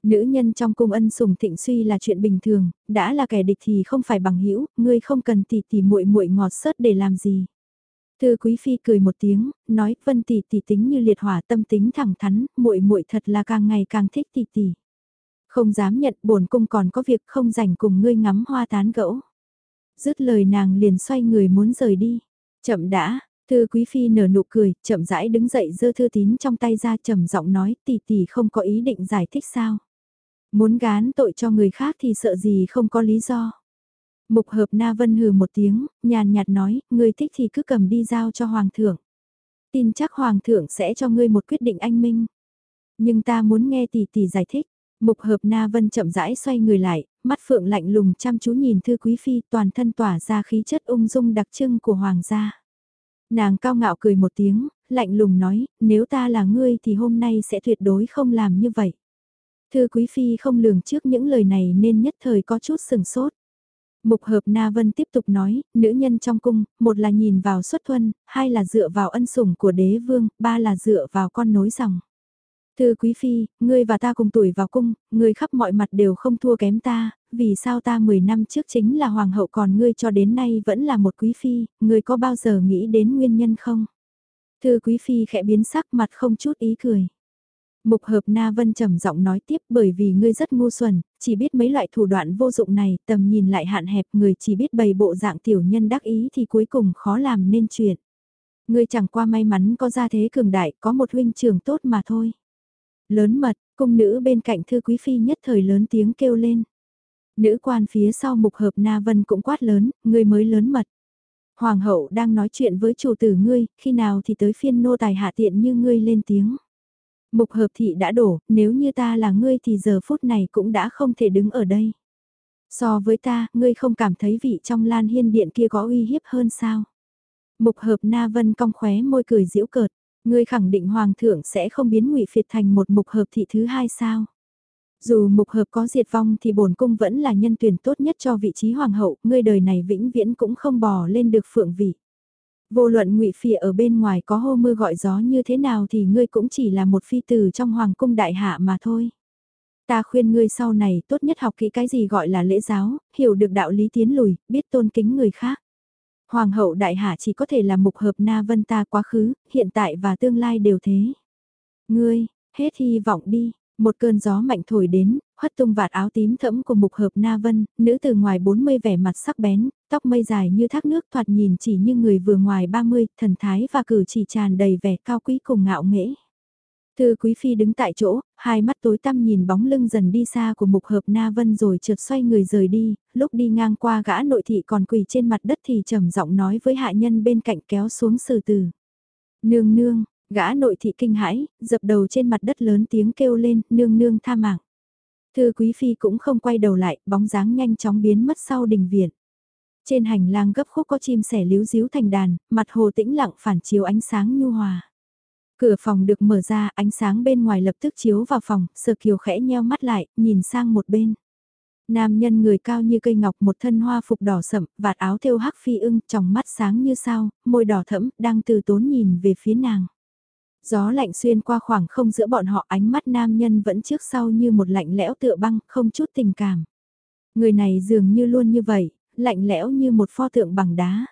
Speaker 1: Nữ nhân trong cung ân sùng thịnh suy là chuyện bình thường, đã là kẻ địch thì không phải bằng hữu ngươi không cần tỷ tỷ muội muội ngọt sớt để làm gì. Thư Quý Phi cười một tiếng, nói, Vân tỷ tỷ tính như liệt hỏa tâm tính thẳng thắn, muội muội thật là càng ngày càng thích tỷ tỷ. Không dám nhận bổn cung còn có việc không rảnh cùng ngươi ngắm hoa tán gẫu. Dứt lời nàng liền xoay người muốn rời đi. Chậm đã, Thư Quý Phi nở nụ cười, chậm rãi đứng dậy giơ thư tín trong tay ra trầm giọng nói tỷ tỷ không có ý định giải thích sao. Muốn gán tội cho người khác thì sợ gì không có lý do. Mục hợp Na Vân hừ một tiếng, nhàn nhạt nói, ngươi thích thì cứ cầm đi giao cho Hoàng thượng. Tin chắc Hoàng thượng sẽ cho ngươi một quyết định anh minh. Nhưng ta muốn nghe tỷ tỷ giải thích. Mục hợp Na Vân chậm rãi xoay người lại, mắt phượng lạnh lùng chăm chú nhìn thư quý phi toàn thân tỏa ra khí chất ung dung đặc trưng của Hoàng gia. Nàng cao ngạo cười một tiếng, lạnh lùng nói, nếu ta là ngươi thì hôm nay sẽ tuyệt đối không làm như vậy. Thư quý phi không lường trước những lời này nên nhất thời có chút sừng sốt. Mục hợp Na Vân tiếp tục nói, nữ nhân trong cung, một là nhìn vào xuất thuân, hai là dựa vào ân sủng của đế vương, ba là dựa vào con nối dòng. Thư quý phi, ngươi và ta cùng tuổi vào cung, ngươi khắp mọi mặt đều không thua kém ta, vì sao ta 10 năm trước chính là hoàng hậu còn ngươi cho đến nay vẫn là một quý phi, ngươi có bao giờ nghĩ đến nguyên nhân không? Thư quý phi khẽ biến sắc mặt không chút ý cười. Mục hợp Na Vân trầm giọng nói tiếp bởi vì ngươi rất ngu xuẩn, chỉ biết mấy loại thủ đoạn vô dụng này, tầm nhìn lại hạn hẹp người chỉ biết bày bộ dạng tiểu nhân đắc ý thì cuối cùng khó làm nên chuyện. Ngươi chẳng qua may mắn có gia thế cường đại, có một huynh trường tốt mà thôi. Lớn mật, cung nữ bên cạnh thư quý phi nhất thời lớn tiếng kêu lên. Nữ quan phía sau mục hợp Na Vân cũng quát lớn, ngươi mới lớn mật. Hoàng hậu đang nói chuyện với chủ tử ngươi, khi nào thì tới phiên nô tài hạ tiện như ngươi lên tiếng. Mục hợp thị đã đổ, nếu như ta là ngươi thì giờ phút này cũng đã không thể đứng ở đây. So với ta, ngươi không cảm thấy vị trong lan hiên điện kia có uy hiếp hơn sao? Mục hợp na vân cong khóe môi cười giễu cợt, ngươi khẳng định hoàng thượng sẽ không biến ngụy phiệt thành một mục hợp thị thứ hai sao? Dù mục hợp có diệt vong thì bổn cung vẫn là nhân tuyển tốt nhất cho vị trí hoàng hậu, ngươi đời này vĩnh viễn cũng không bò lên được phượng vị. Vô luận ngụy phi ở bên ngoài có hô mưa gọi gió như thế nào thì ngươi cũng chỉ là một phi tử trong hoàng cung đại hạ mà thôi. Ta khuyên ngươi sau này tốt nhất học kỹ cái gì gọi là lễ giáo, hiểu được đạo lý tiến lùi, biết tôn kính người khác. Hoàng hậu đại hạ chỉ có thể là mục hợp na vân ta quá khứ, hiện tại và tương lai đều thế. Ngươi, hết hy vọng đi, một cơn gió mạnh thổi đến, hất tung vạt áo tím thẫm của mục hợp na vân, nữ từ ngoài 40 vẻ mặt sắc bén, tóc mây dài như thác nước thoạt nhìn chỉ như người vừa ngoài 30, thần thái và cử chỉ tràn đầy vẻ cao quý cùng ngạo nghễ. Thư Quý Phi đứng tại chỗ, hai mắt tối tăm nhìn bóng lưng dần đi xa của mục hợp Na Vân rồi chợt xoay người rời đi, lúc đi ngang qua gã nội thị còn quỳ trên mặt đất thì trầm giọng nói với hạ nhân bên cạnh kéo xuống sư tử. Nương nương, gã nội thị kinh hãi, dập đầu trên mặt đất lớn tiếng kêu lên, nương nương tha mạng. Thư Quý Phi cũng không quay đầu lại, bóng dáng nhanh chóng biến mất sau đình viện. Trên hành lang gấp khúc có chim sẻ líu díu thành đàn, mặt hồ tĩnh lặng phản chiếu ánh sáng nhu hòa. Cửa phòng được mở ra, ánh sáng bên ngoài lập tức chiếu vào phòng, sờ kiều khẽ nheo mắt lại, nhìn sang một bên. Nam nhân người cao như cây ngọc một thân hoa phục đỏ sậm, vạt áo thêu hắc phi ưng, trong mắt sáng như sao, môi đỏ thẫm, đang từ tốn nhìn về phía nàng. Gió lạnh xuyên qua khoảng không giữa bọn họ ánh mắt nam nhân vẫn trước sau như một lạnh lẽo tựa băng, không chút tình cảm. Người này dường như luôn như vậy, lạnh lẽo như một pho tượng bằng đá.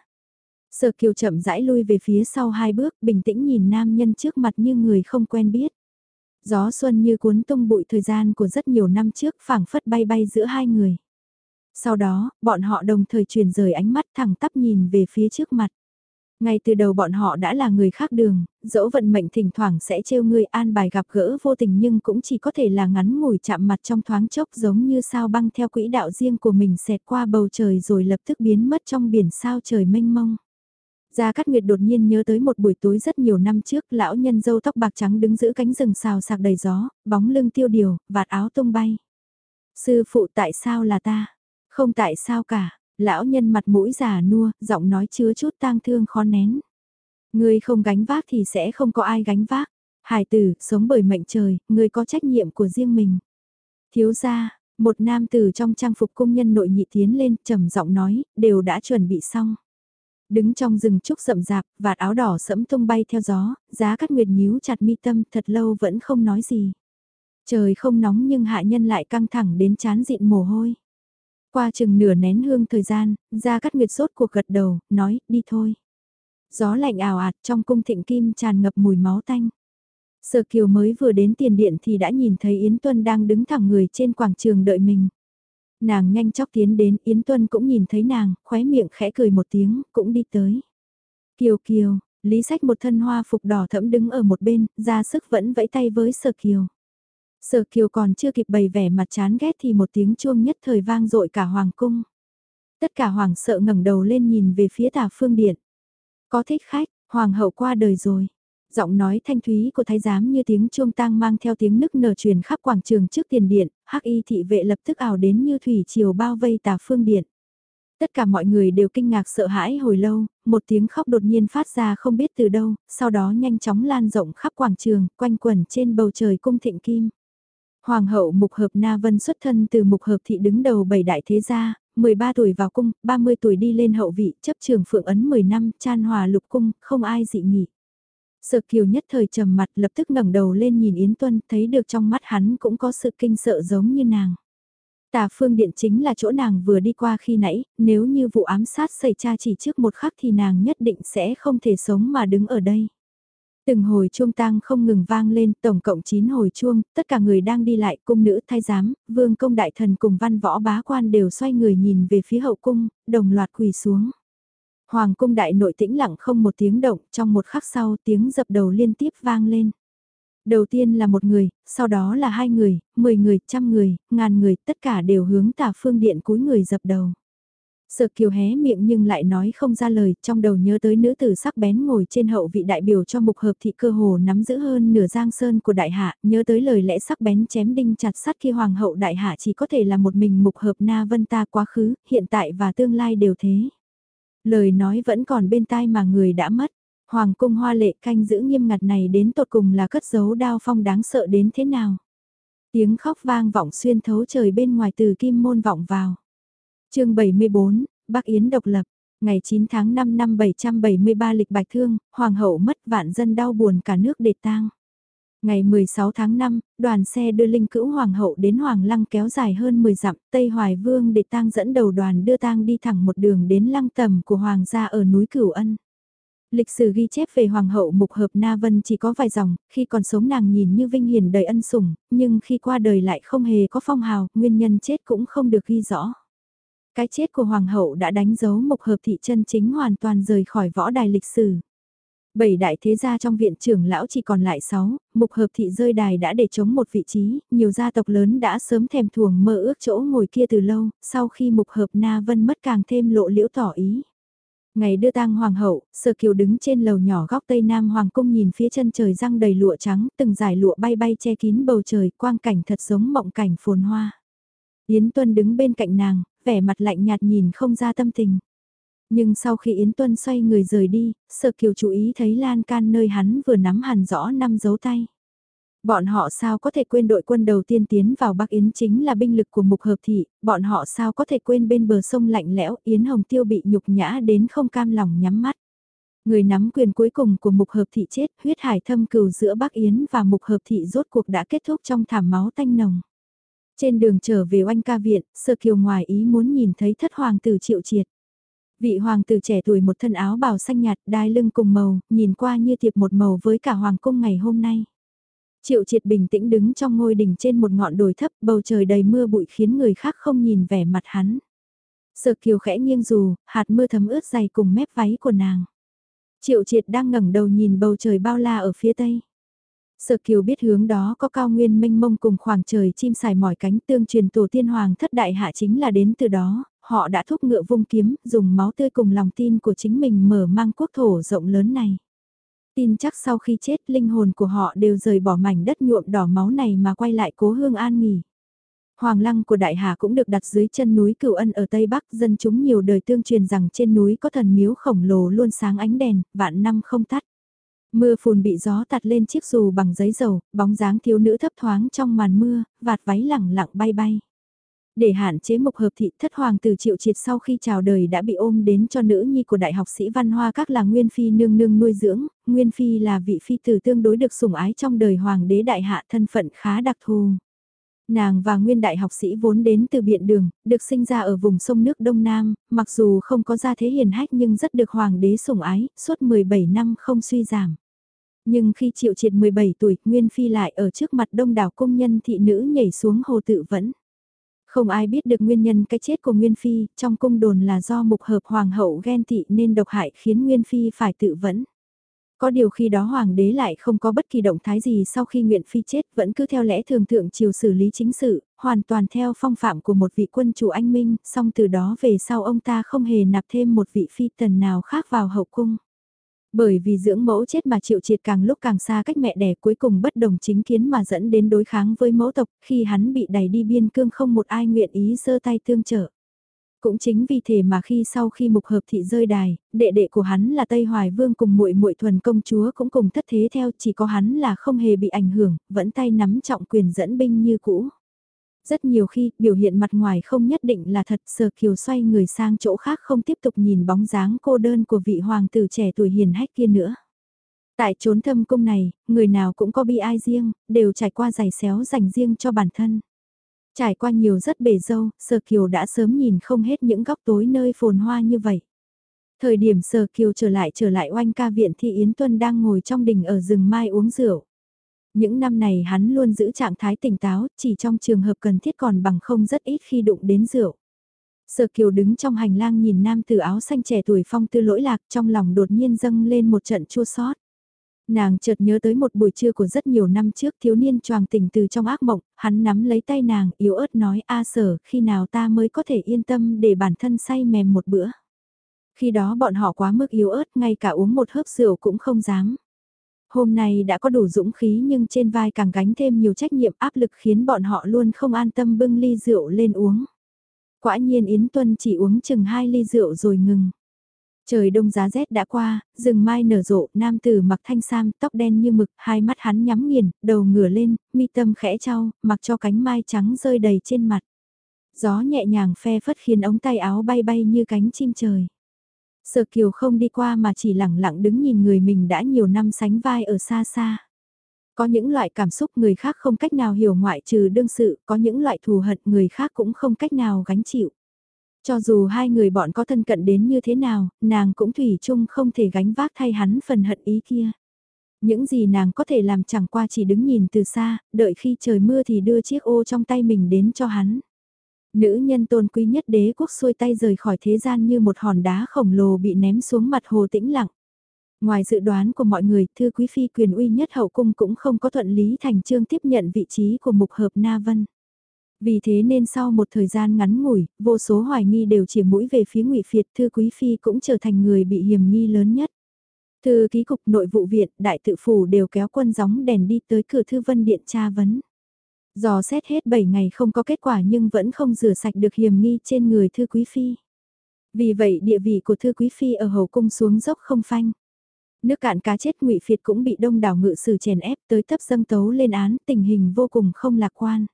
Speaker 1: Sở kiều chậm rãi lui về phía sau hai bước, bình tĩnh nhìn nam nhân trước mặt như người không quen biết. Gió xuân như cuốn tung bụi thời gian của rất nhiều năm trước phảng phất bay bay giữa hai người. Sau đó, bọn họ đồng thời chuyển rời ánh mắt thẳng tắp nhìn về phía trước mặt. Ngay từ đầu bọn họ đã là người khác đường, dẫu vận mệnh thỉnh thoảng sẽ trêu người an bài gặp gỡ vô tình nhưng cũng chỉ có thể là ngắn ngủi chạm mặt trong thoáng chốc giống như sao băng theo quỹ đạo riêng của mình xẹt qua bầu trời rồi lập tức biến mất trong biển sao trời mênh mông. Gia Cát Nguyệt đột nhiên nhớ tới một buổi tối rất nhiều năm trước, lão nhân dâu tóc bạc trắng đứng giữ cánh rừng xào sạc đầy gió, bóng lưng tiêu điều, vạt áo tung bay. Sư phụ tại sao là ta? Không tại sao cả, lão nhân mặt mũi già nua, giọng nói chứa chút tang thương khó nén. Ngươi không gánh vác thì sẽ không có ai gánh vác. Hải tử, sống bởi mệnh trời, người có trách nhiệm của riêng mình. Thiếu gia, một nam tử trong trang phục công nhân nội nhị tiến lên, trầm giọng nói, đều đã chuẩn bị xong. Đứng trong rừng trúc rậm rạp, vạt áo đỏ sẫm tung bay theo gió, giá cắt nguyệt nhíu chặt mi tâm thật lâu vẫn không nói gì. Trời không nóng nhưng hạ nhân lại căng thẳng đến chán dịn mồ hôi. Qua chừng nửa nén hương thời gian, Gia Cát Nguyệt sốt cuộc gật đầu, nói, đi thôi. Gió lạnh ảo ạt trong cung thịnh kim tràn ngập mùi máu tanh. Sở Kiều mới vừa đến tiền điện thì đã nhìn thấy Yến Tuân đang đứng thẳng người trên quảng trường đợi mình. Nàng nhanh chóng tiến đến, Yến Tuân cũng nhìn thấy nàng, khóe miệng khẽ cười một tiếng, cũng đi tới. Kiều Kiều, Lý Sách một thân hoa phục đỏ thẫm đứng ở một bên, ra sức vẫn vẫy tay với Sở Kiều. Sở Kiều còn chưa kịp bày vẻ mặt chán ghét thì một tiếng chuông nhất thời vang dội cả hoàng cung. Tất cả hoàng sợ ngẩng đầu lên nhìn về phía tà phương điện. Có thích khách, hoàng hậu qua đời rồi. Giọng nói thanh thúy của thái giám như tiếng chuông tang mang theo tiếng nức nở truyền khắp quảng trường trước tiền điện, hắc y thị vệ lập tức ảo đến như thủy triều bao vây tà phương điện. Tất cả mọi người đều kinh ngạc sợ hãi hồi lâu, một tiếng khóc đột nhiên phát ra không biết từ đâu, sau đó nhanh chóng lan rộng khắp quảng trường, quanh quẩn trên bầu trời cung thịnh kim. Hoàng hậu Mục Hợp Na Vân xuất thân từ Mục Hợp thị đứng đầu bảy đại thế gia, 13 tuổi vào cung, 30 tuổi đi lên hậu vị, chấp trường phượng ấn 10 năm, chan hòa lục cung, không ai dị nghị. Sợ kiều nhất thời trầm mặt lập tức ngẩng đầu lên nhìn Yến Tuân, thấy được trong mắt hắn cũng có sự kinh sợ giống như nàng. Tà phương điện chính là chỗ nàng vừa đi qua khi nãy, nếu như vụ ám sát xảy ra chỉ trước một khắc thì nàng nhất định sẽ không thể sống mà đứng ở đây. Từng hồi chuông tang không ngừng vang lên, tổng cộng 9 hồi chuông, tất cả người đang đi lại, cung nữ thay giám, vương công đại thần cùng văn võ bá quan đều xoay người nhìn về phía hậu cung, đồng loạt quỳ xuống. Hoàng cung đại nội tĩnh lặng không một tiếng động, trong một khắc sau tiếng dập đầu liên tiếp vang lên. Đầu tiên là một người, sau đó là hai người, mười người, trăm người, ngàn người, tất cả đều hướng tả phương điện cúi người dập đầu. Sợ kiều hé miệng nhưng lại nói không ra lời, trong đầu nhớ tới nữ tử sắc bén ngồi trên hậu vị đại biểu cho mục hợp thị cơ hồ nắm giữ hơn nửa giang sơn của đại hạ, nhớ tới lời lẽ sắc bén chém đinh chặt sắt khi hoàng hậu đại hạ chỉ có thể là một mình mục hợp na vân ta quá khứ, hiện tại và tương lai đều thế. Lời nói vẫn còn bên tai mà người đã mất. Hoàng cung hoa lệ canh giữ nghiêm ngặt này đến tột cùng là cất giấu đao phong đáng sợ đến thế nào. Tiếng khóc vang vọng xuyên thấu trời bên ngoài từ kim môn vọng vào chương 74, Bắc Yến độc lập. Ngày 9 tháng 5 năm 773 lịch bạch thương, Hoàng hậu mất vạn dân đau buồn cả nước để tang. Ngày 16 tháng 5, đoàn xe đưa linh cữu hoàng hậu đến Hoàng Lăng kéo dài hơn 10 dặm, Tây Hoài Vương để tang dẫn đầu đoàn đưa tang đi thẳng một đường đến lăng tầm của Hoàng gia ở núi Cửu Ân. Lịch sử ghi chép về Hoàng hậu Mục Hợp Na Vân chỉ có vài dòng, khi còn sống nàng nhìn như vinh hiển đầy ân sủng, nhưng khi qua đời lại không hề có phong hào, nguyên nhân chết cũng không được ghi rõ. Cái chết của Hoàng hậu đã đánh dấu Mục Hợp thị chân chính hoàn toàn rời khỏi võ đài lịch sử. Bảy đại thế gia trong viện trưởng lão chỉ còn lại sáu, mục hợp thị rơi đài đã để chống một vị trí, nhiều gia tộc lớn đã sớm thèm thuồng mơ ước chỗ ngồi kia từ lâu, sau khi mục hợp Na Vân mất càng thêm lộ liễu tỏ ý. Ngày đưa tang hoàng hậu, Sở Kiều đứng trên lầu nhỏ góc tây nam hoàng cung nhìn phía chân trời răng đầy lụa trắng, từng dải lụa bay bay che kín bầu trời, quang cảnh thật giống mộng cảnh phồn hoa. Yến Tuân đứng bên cạnh nàng, vẻ mặt lạnh nhạt nhìn không ra tâm tình. Nhưng sau khi Yến Tuân xoay người rời đi, Sở Kiều chú ý thấy lan can nơi hắn vừa nắm hẳn rõ năm dấu tay. Bọn họ sao có thể quên đội quân đầu tiên tiến vào Bắc Yến chính là binh lực của Mục Hợp Thị, bọn họ sao có thể quên bên bờ sông lạnh lẽo Yến Hồng Tiêu bị nhục nhã đến không cam lòng nhắm mắt. Người nắm quyền cuối cùng của Mục Hợp Thị chết, huyết hải thâm cừu giữa Bắc Yến và Mục Hợp Thị rốt cuộc đã kết thúc trong thảm máu tanh nồng. Trên đường trở về oanh ca viện, Sơ Kiều ngoài ý muốn nhìn thấy thất hoàng tử triệu triệt. Vị hoàng tử trẻ tuổi một thân áo bào xanh nhạt đai lưng cùng màu, nhìn qua như tiệp một màu với cả hoàng cung ngày hôm nay. Triệu triệt bình tĩnh đứng trong ngôi đỉnh trên một ngọn đồi thấp, bầu trời đầy mưa bụi khiến người khác không nhìn vẻ mặt hắn. Sợ kiều khẽ nghiêng dù, hạt mưa thấm ướt dày cùng mép váy của nàng. Triệu triệt đang ngẩng đầu nhìn bầu trời bao la ở phía tây. Sở Kiều biết hướng đó có cao nguyên mênh mông cùng khoảng trời chim sải mỏi cánh tương truyền tổ tiên hoàng thất đại hạ chính là đến từ đó, họ đã thúc ngựa vung kiếm, dùng máu tươi cùng lòng tin của chính mình mở mang quốc thổ rộng lớn này. Tin chắc sau khi chết linh hồn của họ đều rời bỏ mảnh đất nhuộm đỏ máu này mà quay lại cố hương an nghỉ. Hoàng lăng của Đại Hà cũng được đặt dưới chân núi Cửu Ân ở Tây Bắc, dân chúng nhiều đời tương truyền rằng trên núi có thần miếu khổng lồ luôn sáng ánh đèn, vạn năm không tắt. Mưa phùn bị gió tạt lên chiếc dù bằng giấy dầu, bóng dáng thiếu nữ thấp thoáng trong màn mưa, vạt váy lẳng lặng bay bay. Để hạn chế mục hợp thị thất hoàng tử triệu triệt sau khi chào đời đã bị ôm đến cho nữ nhi của đại học sĩ văn hoa các là Nguyên Phi nương nương nuôi dưỡng, Nguyên Phi là vị phi tử tương đối được sủng ái trong đời hoàng đế đại hạ thân phận khá đặc thù. Nàng và nguyên đại học sĩ vốn đến từ biện đường, được sinh ra ở vùng sông nước Đông Nam, mặc dù không có gia thế hiền hách nhưng rất được hoàng đế sủng ái, suốt 17 năm không suy giảm. Nhưng khi triệu triệt 17 tuổi, Nguyên Phi lại ở trước mặt đông đảo công nhân thị nữ nhảy xuống hồ tự vẫn. Không ai biết được nguyên nhân cái chết của Nguyên Phi, trong cung đồn là do mục hợp hoàng hậu ghen tị nên độc hại khiến Nguyên Phi phải tự vẫn. Có điều khi đó hoàng đế lại không có bất kỳ động thái gì sau khi Nguyễn Phi chết vẫn cứ theo lẽ thường thượng chiều xử lý chính sự, hoàn toàn theo phong phạm của một vị quân chủ anh minh, song từ đó về sau ông ta không hề nạp thêm một vị phi tần nào khác vào hậu cung. Bởi vì dưỡng mẫu chết mà triệu triệt càng lúc càng xa cách mẹ đẻ cuối cùng bất đồng chính kiến mà dẫn đến đối kháng với mẫu tộc khi hắn bị đẩy đi biên cương không một ai nguyện ý giơ tay tương trợ. Cũng chính vì thế mà khi sau khi mục hợp thị rơi đài, đệ đệ của hắn là Tây Hoài Vương cùng muội muội thuần công chúa cũng cùng thất thế theo chỉ có hắn là không hề bị ảnh hưởng, vẫn tay nắm trọng quyền dẫn binh như cũ. Rất nhiều khi, biểu hiện mặt ngoài không nhất định là thật Sở kiều xoay người sang chỗ khác không tiếp tục nhìn bóng dáng cô đơn của vị hoàng tử trẻ tuổi hiền hách kia nữa. Tại trốn thâm cung này, người nào cũng có bi ai riêng, đều trải qua giày xéo dành riêng cho bản thân. Trải qua nhiều rất bể dâu, Sơ Kiều đã sớm nhìn không hết những góc tối nơi phồn hoa như vậy. Thời điểm Sở Kiều trở lại trở lại oanh ca viện thì Yến Tuân đang ngồi trong đình ở rừng mai uống rượu. Những năm này hắn luôn giữ trạng thái tỉnh táo, chỉ trong trường hợp cần thiết còn bằng không rất ít khi đụng đến rượu. Sở Kiều đứng trong hành lang nhìn nam tử áo xanh trẻ tuổi phong tư lỗi lạc trong lòng đột nhiên dâng lên một trận chua xót. Nàng chợt nhớ tới một buổi trưa của rất nhiều năm trước thiếu niên choàng tỉnh từ trong ác mộng, hắn nắm lấy tay nàng, yếu ớt nói a sở, khi nào ta mới có thể yên tâm để bản thân say mềm một bữa. Khi đó bọn họ quá mức yếu ớt, ngay cả uống một hớp rượu cũng không dám. Hôm nay đã có đủ dũng khí nhưng trên vai càng gánh thêm nhiều trách nhiệm áp lực khiến bọn họ luôn không an tâm bưng ly rượu lên uống. Quả nhiên Yến Tuân chỉ uống chừng hai ly rượu rồi ngừng. Trời đông giá rét đã qua, rừng mai nở rộ, nam tử mặc thanh sam, tóc đen như mực, hai mắt hắn nhắm nghiền, đầu ngửa lên, mi tâm khẽ trao, mặc cho cánh mai trắng rơi đầy trên mặt. Gió nhẹ nhàng phe phất khiến ống tay áo bay bay như cánh chim trời. Sở kiều không đi qua mà chỉ lẳng lặng đứng nhìn người mình đã nhiều năm sánh vai ở xa xa. Có những loại cảm xúc người khác không cách nào hiểu ngoại trừ đương sự, có những loại thù hận người khác cũng không cách nào gánh chịu. Cho dù hai người bọn có thân cận đến như thế nào, nàng cũng thủy chung không thể gánh vác thay hắn phần hận ý kia. Những gì nàng có thể làm chẳng qua chỉ đứng nhìn từ xa, đợi khi trời mưa thì đưa chiếc ô trong tay mình đến cho hắn. Nữ nhân tôn quý nhất đế quốc xuôi tay rời khỏi thế gian như một hòn đá khổng lồ bị ném xuống mặt hồ tĩnh lặng. Ngoài dự đoán của mọi người, thư quý phi quyền uy nhất hậu cung cũng không có thuận lý thành trương tiếp nhận vị trí của mục hợp Na Vân. Vì thế nên sau một thời gian ngắn ngủi, vô số hoài nghi đều chỉ mũi về phía ngụy Phiệt thư quý phi cũng trở thành người bị hiểm nghi lớn nhất. Thư ký cục nội vụ viện, đại tự phủ đều kéo quân gióng đèn đi tới cửa thư vân điện tra vấn. Dò xét hết 7 ngày không có kết quả nhưng vẫn không rửa sạch được hiểm nghi trên người thư quý phi. Vì vậy địa vị của thư quý phi ở hầu cung xuống dốc không phanh. Nước cạn cá chết ngụy Phiệt cũng bị đông đảo ngự sử chèn ép tới thấp dâng tấu lên án, tình hình vô cùng không lạc quan.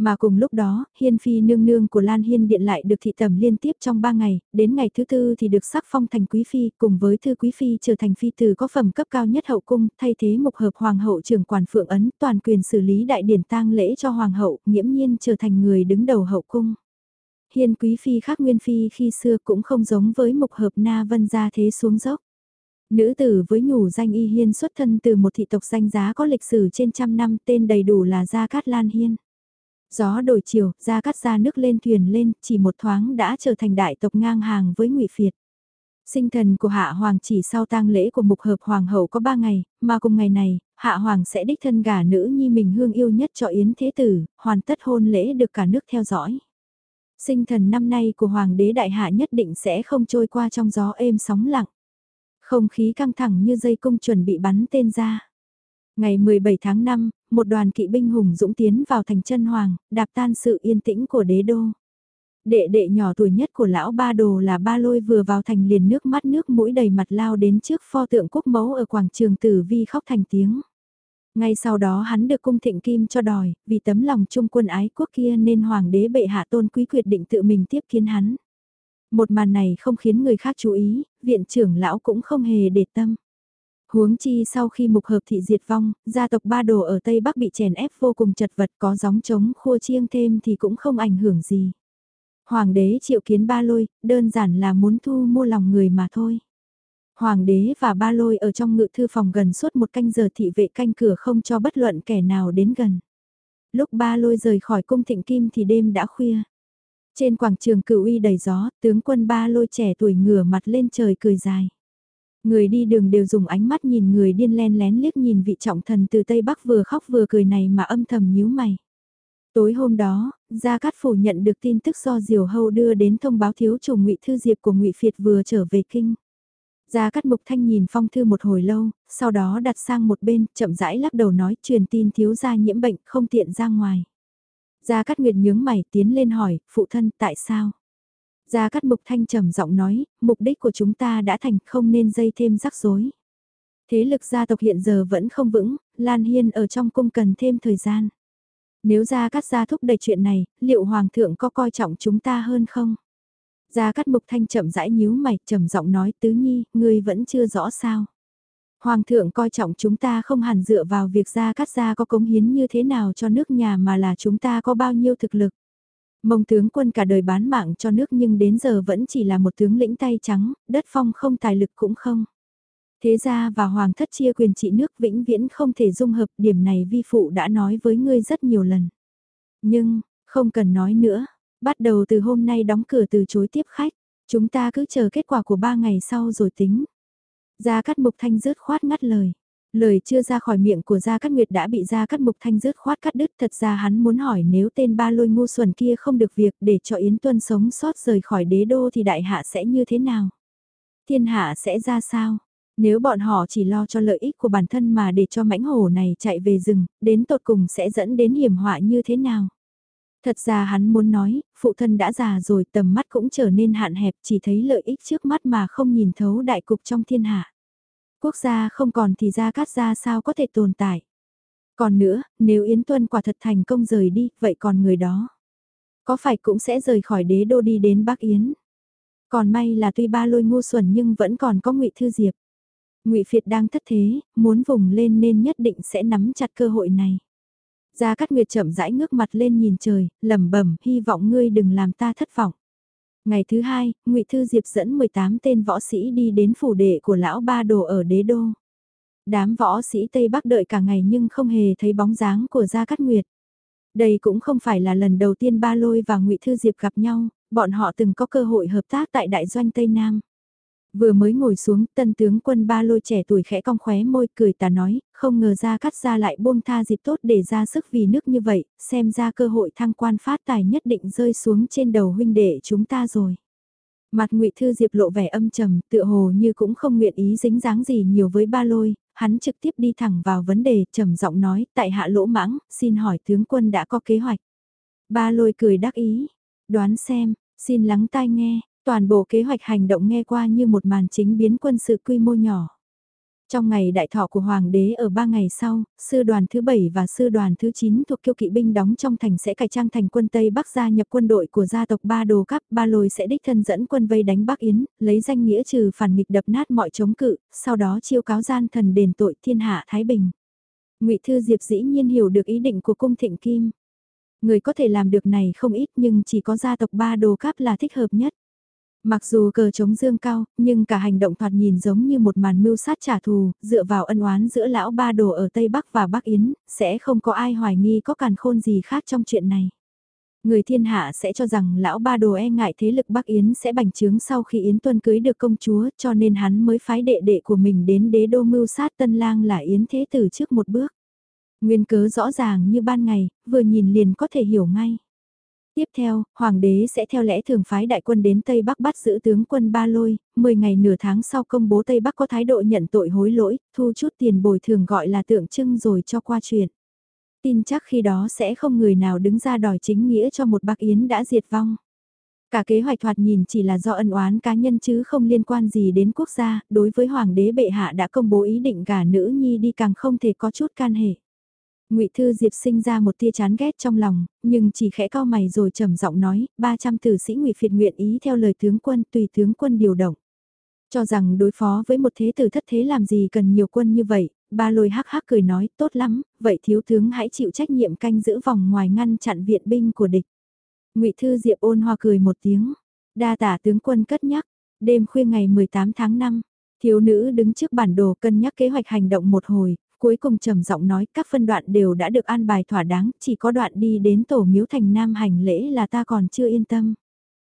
Speaker 1: Mà cùng lúc đó, Hiên Phi nương nương của Lan Hiên Điện lại được thị tẩm liên tiếp trong 3 ngày, đến ngày thứ tư thì được sắc phong thành Quý Phi, cùng với Thư Quý Phi trở thành Phi tử có phẩm cấp cao nhất hậu cung, thay thế mục hợp Hoàng hậu trưởng quản phượng ấn, toàn quyền xử lý đại điển tang lễ cho Hoàng hậu, nghiễm nhiên trở thành người đứng đầu hậu cung. Hiên Quý Phi khác Nguyên Phi khi xưa cũng không giống với mục hợp Na Vân gia thế xuống dốc. Nữ tử với nhủ danh y hiên xuất thân từ một thị tộc danh giá có lịch sử trên trăm năm tên đầy đủ là Gia Cát Lan Hiên. Gió đổi chiều, ra cắt ra nước lên thuyền lên, chỉ một thoáng đã trở thành đại tộc ngang hàng với ngụy Phiệt. Sinh thần của Hạ Hoàng chỉ sau tang lễ của mục hợp Hoàng hậu có ba ngày, mà cùng ngày này, Hạ Hoàng sẽ đích thân gả nữ nhi mình hương yêu nhất cho Yến Thế Tử, hoàn tất hôn lễ được cả nước theo dõi. Sinh thần năm nay của Hoàng đế Đại Hạ nhất định sẽ không trôi qua trong gió êm sóng lặng. Không khí căng thẳng như dây cung chuẩn bị bắn tên ra. Ngày 17 tháng 5, một đoàn kỵ binh hùng dũng tiến vào thành chân hoàng, đạp tan sự yên tĩnh của đế đô. Đệ đệ nhỏ tuổi nhất của lão ba đồ là ba lôi vừa vào thành liền nước mắt nước mũi đầy mặt lao đến trước pho tượng quốc mẫu ở quảng trường tử vi khóc thành tiếng. Ngay sau đó hắn được cung thịnh kim cho đòi, vì tấm lòng trung quân ái quốc kia nên hoàng đế bệ hạ tôn quý quyết định tự mình tiếp kiến hắn. Một màn này không khiến người khác chú ý, viện trưởng lão cũng không hề để tâm. Huống chi sau khi mục hợp thị diệt vong, gia tộc ba đồ ở Tây Bắc bị chèn ép vô cùng chật vật có gióng trống khua chiêng thêm thì cũng không ảnh hưởng gì. Hoàng đế triệu kiến ba lôi, đơn giản là muốn thu mua lòng người mà thôi. Hoàng đế và ba lôi ở trong ngự thư phòng gần suốt một canh giờ thị vệ canh cửa không cho bất luận kẻ nào đến gần. Lúc ba lôi rời khỏi cung thịnh kim thì đêm đã khuya. Trên quảng trường cửu uy đầy gió, tướng quân ba lôi trẻ tuổi ngửa mặt lên trời cười dài. Người đi đường đều dùng ánh mắt nhìn người điên len lén liếc nhìn vị trọng thần từ Tây Bắc vừa khóc vừa cười này mà âm thầm nhíu mày. Tối hôm đó, Gia Cát Phủ nhận được tin tức do Diều Hâu đưa đến thông báo thiếu chủ ngụy Thư Diệp của ngụy Phiệt vừa trở về kinh. Gia Cát Mục Thanh nhìn phong thư một hồi lâu, sau đó đặt sang một bên, chậm rãi lắc đầu nói truyền tin thiếu gia nhiễm bệnh, không tiện ra ngoài. Gia Cát Nguyệt nhướng mày tiến lên hỏi, phụ thân tại sao? Gia Cát Mục Thanh trầm giọng nói, mục đích của chúng ta đã thành không nên dây thêm rắc rối. Thế lực gia tộc hiện giờ vẫn không vững, Lan Hiên ở trong cung cần thêm thời gian. Nếu Gia Cát gia thúc đẩy chuyện này, liệu Hoàng thượng có coi trọng chúng ta hơn không? Gia Cát Mục Thanh chậm rãi nhíu mày, trầm giọng nói tứ nhi, ngươi vẫn chưa rõ sao. Hoàng thượng coi trọng chúng ta không hẳn dựa vào việc Gia Cát gia có cống hiến như thế nào cho nước nhà mà là chúng ta có bao nhiêu thực lực. Mông tướng quân cả đời bán mạng cho nước nhưng đến giờ vẫn chỉ là một tướng lĩnh tay trắng, đất phong không tài lực cũng không. Thế gia và hoàng thất chia quyền trị nước vĩnh viễn không thể dung hợp điểm này vi phụ đã nói với ngươi rất nhiều lần. Nhưng, không cần nói nữa, bắt đầu từ hôm nay đóng cửa từ chối tiếp khách, chúng ta cứ chờ kết quả của ba ngày sau rồi tính. Gia Cát Mục Thanh rớt khoát ngắt lời. Lời chưa ra khỏi miệng của Gia Cát Nguyệt đã bị Gia Cát Mục Thanh rớt khoát cắt đứt. Thật ra hắn muốn hỏi nếu tên ba lôi ngu xuẩn kia không được việc để cho Yến Tuân sống sót rời khỏi đế đô thì đại hạ sẽ như thế nào? Thiên hạ sẽ ra sao? Nếu bọn họ chỉ lo cho lợi ích của bản thân mà để cho mãnh hổ này chạy về rừng, đến tột cùng sẽ dẫn đến hiểm họa như thế nào? Thật ra hắn muốn nói, phụ thân đã già rồi tầm mắt cũng trở nên hạn hẹp chỉ thấy lợi ích trước mắt mà không nhìn thấu đại cục trong thiên hạ. Quốc gia không còn thì gia cát gia sao có thể tồn tại. Còn nữa, nếu Yến Tuân quả thật thành công rời đi, vậy còn người đó? Có phải cũng sẽ rời khỏi đế đô đi đến Bắc Yến? Còn may là tuy ba lôi ngu xuẩn nhưng vẫn còn có ngụy Thư Diệp. ngụy Phiệt đang thất thế, muốn vùng lên nên nhất định sẽ nắm chặt cơ hội này. Gia Cát Nguyệt chậm rãi ngước mặt lên nhìn trời, lẩm bẩm, hy vọng ngươi đừng làm ta thất vọng. Ngày thứ hai, Ngụy Thư Diệp dẫn 18 tên võ sĩ đi đến phủ đệ của lão Ba Đồ ở Đế Đô. Đám võ sĩ Tây Bắc đợi cả ngày nhưng không hề thấy bóng dáng của Gia Cát Nguyệt. Đây cũng không phải là lần đầu tiên Ba Lôi và Ngụy Thư Diệp gặp nhau, bọn họ từng có cơ hội hợp tác tại đại doanh Tây Nam. Vừa mới ngồi xuống, tân tướng quân ba lôi trẻ tuổi khẽ cong khóe môi cười ta nói, không ngờ ra cắt ra lại buông tha dịp tốt để ra sức vì nước như vậy, xem ra cơ hội thăng quan phát tài nhất định rơi xuống trên đầu huynh đệ chúng ta rồi. Mặt ngụy Thư Diệp lộ vẻ âm trầm, tựa hồ như cũng không nguyện ý dính dáng gì nhiều với ba lôi, hắn trực tiếp đi thẳng vào vấn đề, trầm giọng nói, tại hạ lỗ mãng, xin hỏi tướng quân đã có kế hoạch. Ba lôi cười đắc ý, đoán xem, xin lắng tai nghe, Toàn bộ kế hoạch hành động nghe qua như một màn chính biến quân sự quy mô nhỏ. Trong ngày đại thọ của Hoàng đế ở ba ngày sau, sư đoàn thứ 7 và sư đoàn thứ 9 thuộc kiêu kỵ binh đóng trong thành sẽ cải trang thành quân Tây Bắc gia nhập quân đội của gia tộc Ba Đồ Cắp. Ba Lôi sẽ đích thân dẫn quân vây đánh Bắc Yến, lấy danh nghĩa trừ phản nghịch đập nát mọi chống cự, sau đó chiêu cáo gian thần đền tội thiên hạ Thái Bình. ngụy Thư Diệp dĩ nhiên hiểu được ý định của cung thịnh kim. Người có thể làm được này không ít nhưng chỉ có gia tộc Ba Đồ Cắp là thích hợp nhất. Mặc dù cờ chống dương cao, nhưng cả hành động thoạt nhìn giống như một màn mưu sát trả thù, dựa vào ân oán giữa lão ba đồ ở Tây Bắc và Bắc Yến, sẽ không có ai hoài nghi có càn khôn gì khác trong chuyện này. Người thiên hạ sẽ cho rằng lão ba đồ e ngại thế lực Bắc Yến sẽ bành trướng sau khi Yến Tuân cưới được công chúa cho nên hắn mới phái đệ đệ của mình đến đế đô mưu sát tân lang là Yến Thế Tử trước một bước. Nguyên cớ rõ ràng như ban ngày, vừa nhìn liền có thể hiểu ngay. Tiếp theo, Hoàng đế sẽ theo lẽ thường phái đại quân đến Tây Bắc bắt giữ tướng quân Ba Lôi, 10 ngày nửa tháng sau công bố Tây Bắc có thái độ nhận tội hối lỗi, thu chút tiền bồi thường gọi là tượng trưng rồi cho qua chuyện. Tin chắc khi đó sẽ không người nào đứng ra đòi chính nghĩa cho một bác yến đã diệt vong. Cả kế hoạch thoạt nhìn chỉ là do ân oán cá nhân chứ không liên quan gì đến quốc gia, đối với Hoàng đế bệ hạ đã công bố ý định gả nữ nhi đi càng không thể có chút can hệ. Ngụy Thư Diệp sinh ra một tia chán ghét trong lòng, nhưng chỉ khẽ cao mày rồi trầm giọng nói, 300 tử sĩ Ngụy Phiệt nguyện ý theo lời tướng quân tùy tướng quân điều động. Cho rằng đối phó với một thế tử thất thế làm gì cần nhiều quân như vậy, ba lôi hắc hắc cười nói, tốt lắm, vậy thiếu tướng hãy chịu trách nhiệm canh giữ vòng ngoài ngăn chặn viện binh của địch. Ngụy Thư Diệp ôn hoa cười một tiếng, đa tả tướng quân cất nhắc, đêm khuya ngày 18 tháng 5, thiếu nữ đứng trước bản đồ cân nhắc kế hoạch hành động một hồi, cuối cùng trầm giọng nói các phân đoạn đều đã được an bài thỏa đáng, chỉ có đoạn đi đến tổ miếu thành nam hành lễ là ta còn chưa yên tâm.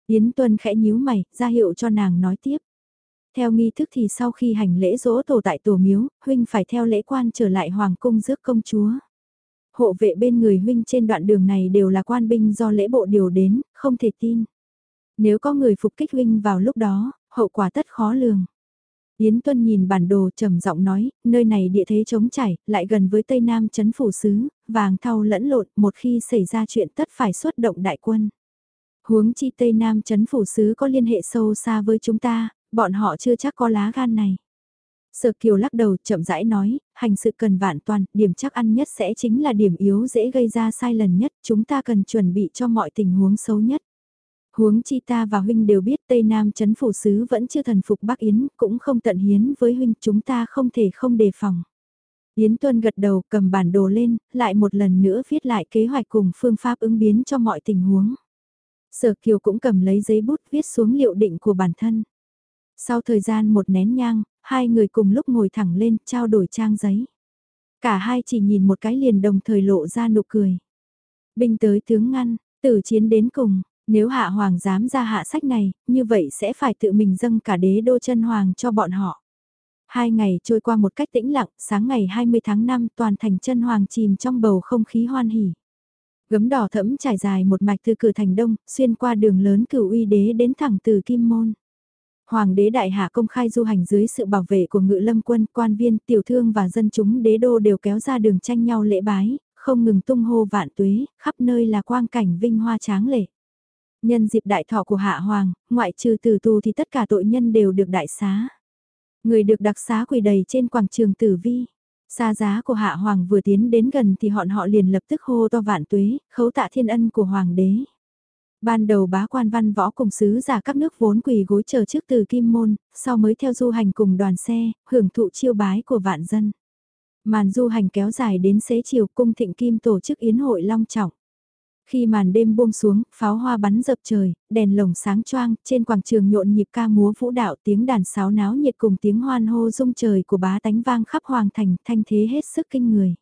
Speaker 1: Yến Tuân khẽ nhíu mày, ra hiệu cho nàng nói tiếp. Theo nghi thức thì sau khi hành lễ dỗ tổ tại tổ miếu, huynh phải theo lễ quan trở lại hoàng cung rước công chúa. Hộ vệ bên người huynh trên đoạn đường này đều là quan binh do lễ bộ điều đến, không thể tin. Nếu có người phục kích huynh vào lúc đó, hậu quả tất khó lường. Yến Tuân nhìn bản đồ trầm giọng nói, nơi này địa thế trống chảy, lại gần với Tây Nam chấn phủ xứ, vàng thau lẫn lộn, một khi xảy ra chuyện tất phải xuất động đại quân. Huống chi Tây Nam chấn phủ xứ có liên hệ sâu xa với chúng ta, bọn họ chưa chắc có lá gan này. Sở Kiều lắc đầu chậm rãi nói, hành sự cần vạn toàn, điểm chắc ăn nhất sẽ chính là điểm yếu dễ gây ra sai lần nhất, chúng ta cần chuẩn bị cho mọi tình huống xấu nhất. Huống chi ta và huynh đều biết Tây Nam chấn phủ sứ vẫn chưa thần phục Bắc Yến, cũng không tận hiến với huynh, chúng ta không thể không đề phòng. Yến Tuân gật đầu cầm bản đồ lên, lại một lần nữa viết lại kế hoạch cùng phương pháp ứng biến cho mọi tình huống. Sở Kiều cũng cầm lấy giấy bút viết xuống liệu định của bản thân. Sau thời gian một nén nhang, hai người cùng lúc ngồi thẳng lên trao đổi trang giấy. Cả hai chỉ nhìn một cái liền đồng thời lộ ra nụ cười. Binh tới tướng ngăn, tử chiến đến cùng, nếu hạ hoàng dám ra hạ sách này, như vậy sẽ phải tự mình dâng cả đế đô chân hoàng cho bọn họ. Hai ngày trôi qua một cách tĩnh lặng, sáng ngày 20 tháng 5 toàn thành chân hoàng chìm trong bầu không khí hoan hỉ. Gấm đỏ thẫm trải dài một mạch từ cửa thành đông, xuyên qua đường lớn cửu uy đế đến thẳng từ Kim Môn. Hoàng đế đại hạ công khai du hành dưới sự bảo vệ của ngự lâm quân, quan viên, tiểu thương và dân chúng đế đô đều kéo ra đường tranh nhau lễ bái, không ngừng tung hô vạn tuế, khắp nơi là quang cảnh vinh hoa tráng lệ. Nhân dịp đại thọ của hạ hoàng, ngoại trừ tử tù thì tất cả tội nhân đều được đại xá. Người được đặc xá quỳ đầy trên quảng trường tử vi. Xa giá của hạ hoàng vừa tiến đến gần thì họn họ liền lập tức hô to vạn tuế, khấu tạ thiên ân của hoàng đế. Ban đầu bá quan văn võ cùng sứ giả các nước vốn quỳ gối chờ trước từ kim môn, sau mới theo du hành cùng đoàn xe, hưởng thụ chiêu bái của vạn dân. Màn du hành kéo dài đến xế chiều cung thịnh kim tổ chức yến hội long trọng. Khi màn đêm buông xuống, pháo hoa bắn dập trời, đèn lồng sáng choang, trên quảng trường nhộn nhịp ca múa vũ đạo tiếng đàn sáo náo nhiệt cùng tiếng hoan hô rung trời của bá tánh vang khắp hoàng thành, thanh thế hết sức kinh người.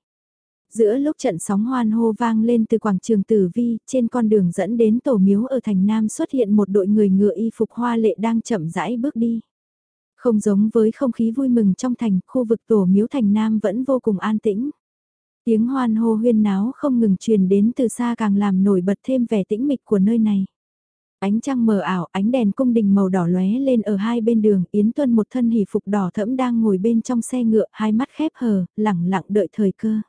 Speaker 1: Giữa lúc trận sóng hoan hô vang lên từ quảng trường Tử Vi, trên con đường dẫn đến tổ miếu ở thành Nam xuất hiện một đội người ngựa y phục hoa lệ đang chậm rãi bước đi. Không giống với không khí vui mừng trong thành, khu vực tổ miếu thành Nam vẫn vô cùng an tĩnh. Tiếng hoan hô huyên náo không ngừng truyền đến từ xa càng làm nổi bật thêm vẻ tĩnh mịch của nơi này. Ánh trăng mờ ảo, ánh đèn cung đình màu đỏ lóe lên ở hai bên đường, Yến Tuân một thân hỷ phục đỏ thẫm đang ngồi bên trong xe ngựa, hai mắt khép hờ, lẳng lặng đợi thời cơ.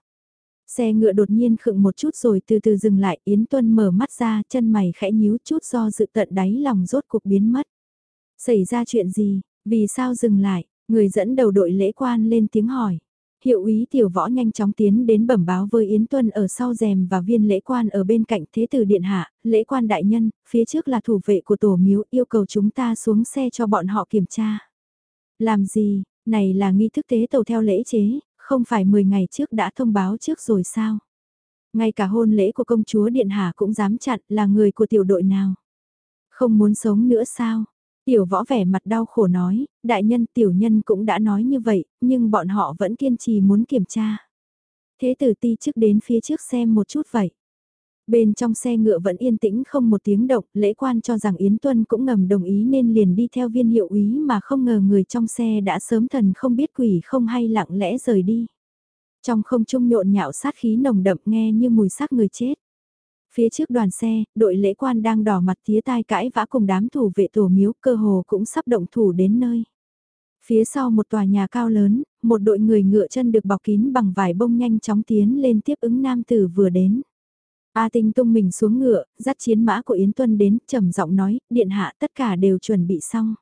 Speaker 1: Xe ngựa đột nhiên khựng một chút rồi từ từ dừng lại, Yến Tuân mở mắt ra, chân mày khẽ nhíu chút do dự tận đáy lòng rốt cuộc biến mất. Xảy ra chuyện gì, vì sao dừng lại, người dẫn đầu đội lễ quan lên tiếng hỏi. Hiệu úy tiểu võ nhanh chóng tiến đến bẩm báo với Yến Tuân ở sau rèm và viên lễ quan ở bên cạnh thế tử điện hạ, lễ quan đại nhân, phía trước là thủ vệ của tổ miếu yêu cầu chúng ta xuống xe cho bọn họ kiểm tra. Làm gì, này là nghi thức tế tàu theo lễ chế, không phải 10 ngày trước đã thông báo trước rồi sao? Ngay cả hôn lễ của công chúa Điện Hạ cũng dám chặn là người của tiểu đội nào? Không muốn sống nữa sao? Tiểu võ vẻ mặt đau khổ nói, đại nhân tiểu nhân cũng đã nói như vậy, nhưng bọn họ vẫn kiên trì muốn kiểm tra. Thế tử ti trước đến phía trước xem một chút vậy. Bên trong xe ngựa vẫn yên tĩnh không một tiếng động, lễ quan cho rằng Yến Tuân cũng ngầm đồng ý nên liền đi theo viên hiệu úy mà không ngờ người trong xe đã sớm thần không biết quỷ không hay lặng lẽ rời đi. Trong không trung nhộn nhạo sát khí nồng đậm nghe như mùi xác người chết. Phía trước đoàn xe, đội lễ quan đang đỏ mặt tía tai cãi vã cùng đám thủ vệ tổ miếu cơ hồ cũng sắp động thủ đến nơi. Phía sau một tòa nhà cao lớn, một đội người ngựa chân được bọc kín bằng vải bông nhanh chóng tiến lên tiếp ứng nam tử vừa đến. A Tinh tung mình xuống ngựa, dắt chiến mã của Yến Tuân đến, trầm giọng nói, điện hạ tất cả đều chuẩn bị xong.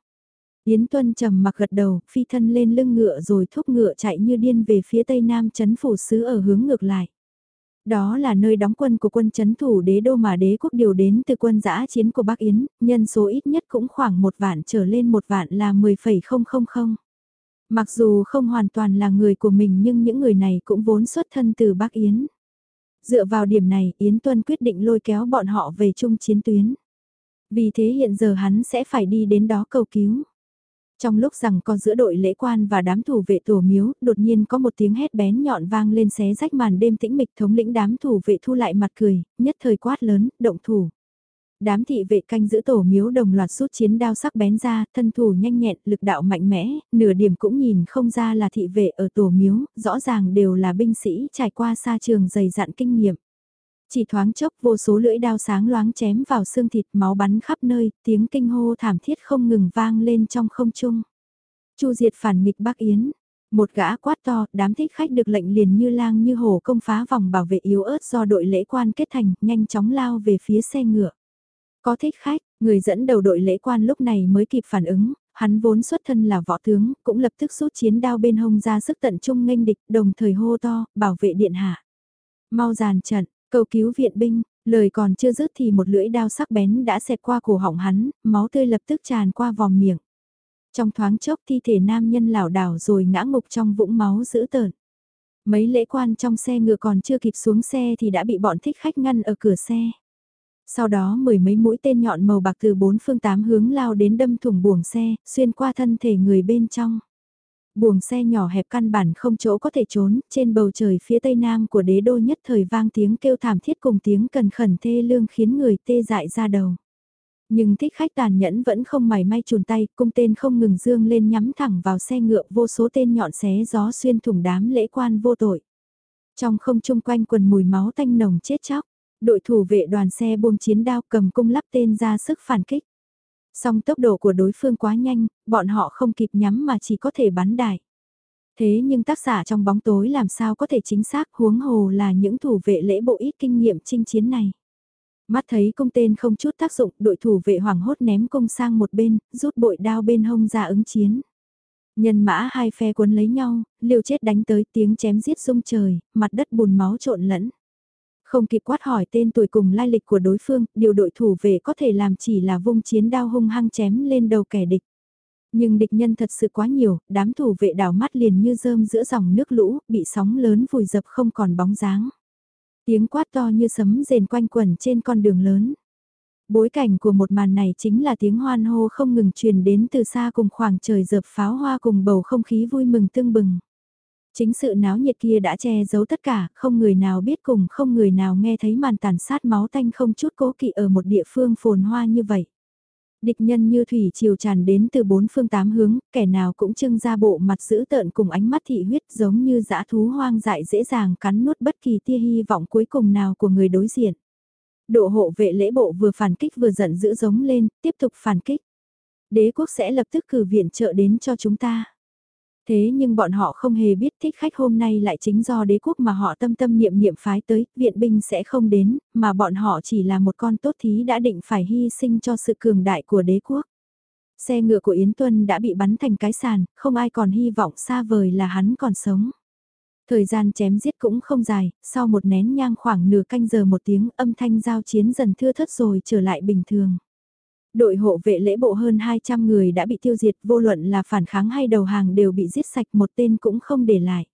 Speaker 1: Yến Tuân trầm mặc gật đầu, phi thân lên lưng ngựa rồi thúc ngựa chạy như điên về phía tây nam chấn phủ sứ ở hướng ngược lại. Đó là nơi đóng quân của quân chấn thủ đế đô mà đế quốc điều đến từ quân giã chiến của Bắc Yến, nhân số ít nhất cũng khoảng một vạn trở lên một vạn là 10,000. Mặc dù không hoàn toàn là người của mình nhưng những người này cũng vốn xuất thân từ Bắc Yến. Dựa vào điểm này, Yến Tuân quyết định lôi kéo bọn họ về chung chiến tuyến. Vì thế hiện giờ hắn sẽ phải đi đến đó cầu cứu. Trong lúc rằng con giữa đội lễ quan và đám thủ vệ tổ miếu, đột nhiên có một tiếng hét bén nhọn vang lên xé rách màn đêm tĩnh mịch thống lĩnh đám thủ vệ thu lại mặt cười, nhất thời quát lớn, động thủ. Đám thị vệ canh giữ tổ miếu đồng loạt rút chiến đao sắc bén ra, thân thủ nhanh nhẹn, lực đạo mạnh mẽ, nửa điểm cũng nhìn không ra là thị vệ ở tổ miếu, rõ ràng đều là binh sĩ trải qua xa trường dày dặn kinh nghiệm. Chỉ thoáng chốc vô số lưỡi đao sáng loáng chém vào xương thịt máu bắn khắp nơi, tiếng kinh hô thảm thiết không ngừng vang lên trong không trung. Chu diệt phản nghịch Bắc Yến, một gã quát to, đám thích khách được lệnh liền như lang như hổ công phá vòng bảo vệ yếu ớt do đội lễ quan kết thành, nhanh chóng lao về phía xe ngựa. Có thích khách, người dẫn đầu đội lễ quan lúc này mới kịp phản ứng, hắn vốn xuất thân là võ tướng, cũng lập tức rút chiến đao bên hông ra sức tận trung nghênh địch, đồng thời hô to, bảo vệ điện hạ. Mau giàn trận, cầu cứu viện binh, lời còn chưa dứt thì một lưỡi đao sắc bén đã xẹt qua cổ họng hắn, máu tươi lập tức tràn qua vòng miệng. Trong thoáng chốc thi thể nam nhân lảo đảo rồi ngã ngục trong vũng máu dữ tợn. Mấy lễ quan trong xe ngựa còn chưa kịp xuống xe thì đã bị bọn thích khách ngăn ở cửa xe. Sau đó mười mấy mũi tên nhọn màu bạc từ bốn phương tám hướng lao đến đâm thủng buồng xe, xuyên qua thân thể người bên trong. Buồng xe nhỏ hẹp căn bản không chỗ có thể trốn, trên bầu trời phía tây nam của đế đô nhất thời vang tiếng kêu thảm thiết cùng tiếng cần khẩn thê lương khiến người tê dại ra đầu. Nhưng thích khách tàn nhẫn vẫn không mảy may chùn tay, cung tên không ngừng dương lên nhắm thẳng vào xe ngựa vô số tên nhọn xé gió xuyên thủng đám lễ quan vô tội. Trong không trung quanh quần mùi máu tanh nồng chết chóc, đội thủ vệ đoàn xe buông chiến đao cầm cung lắp tên ra sức phản kích. Song tốc độ của đối phương quá nhanh, bọn họ không kịp nhắm mà chỉ có thể bắn đại. Thế nhưng tác giả trong bóng tối làm sao có thể chính xác huống hồ là những thủ vệ lễ bộ ít kinh nghiệm chinh chiến này. Mắt thấy công tên không chút tác dụng, đội thủ vệ hoảng hốt ném công sang một bên, rút bội đao bên hông ra ứng chiến. Nhân mã hai phe cuốn lấy nhau, liều chết đánh tới tiếng chém giết rung trời, mặt đất bùn máu trộn lẫn. Không kịp quát hỏi tên tuổi cùng lai lịch của đối phương, điều đội thủ vệ có thể làm chỉ là vung chiến đao hung hăng chém lên đầu kẻ địch. Nhưng địch nhân thật sự quá nhiều, đám thủ vệ đảo mắt liền như rơm giữa dòng nước lũ, bị sóng lớn vùi dập không còn bóng dáng. Tiếng quát to như sấm rền quanh quẩn trên con đường lớn. Bối cảnh của một màn này chính là tiếng hoan hô không ngừng truyền đến từ xa cùng khoảng trời dập pháo hoa cùng bầu không khí vui mừng tương bừng. Chính sự náo nhiệt kia đã che giấu tất cả, không người nào biết cùng không người nào nghe thấy màn tàn sát máu tanh không chút cố kỵ ở một địa phương phồn hoa như vậy. Địch nhân như thủy chiều tràn đến từ bốn phương tám hướng, kẻ nào cũng trưng ra bộ mặt dữ tợn cùng ánh mắt thị huyết giống như dã thú hoang dại dễ dàng cắn nuốt bất kỳ tia hy vọng cuối cùng nào của người đối diện. Độ hộ vệ lễ bộ vừa phản kích vừa giận dữ giống lên, tiếp tục phản kích. Đế quốc sẽ lập tức cử viện trợ đến cho chúng ta. Thế nhưng bọn họ không hề biết thích khách hôm nay lại chính do đế quốc mà họ tâm tâm niệm niệm phái tới, viện binh sẽ không đến, mà bọn họ chỉ là một con tốt thí đã định phải hy sinh cho sự cường đại của đế quốc. Xe ngựa của Yến Tuân đã bị bắn thành cái sàn, không ai còn hy vọng xa vời là hắn còn sống. Thời gian chém giết cũng không dài, sau một nén nhang khoảng nửa canh giờ một tiếng âm thanh giao chiến dần thưa thất rồi trở lại bình thường. Đội hộ vệ lễ bộ hơn 200 người đã bị tiêu diệt vô luận là phản kháng hay đầu hàng đều bị giết sạch một tên cũng không để lại.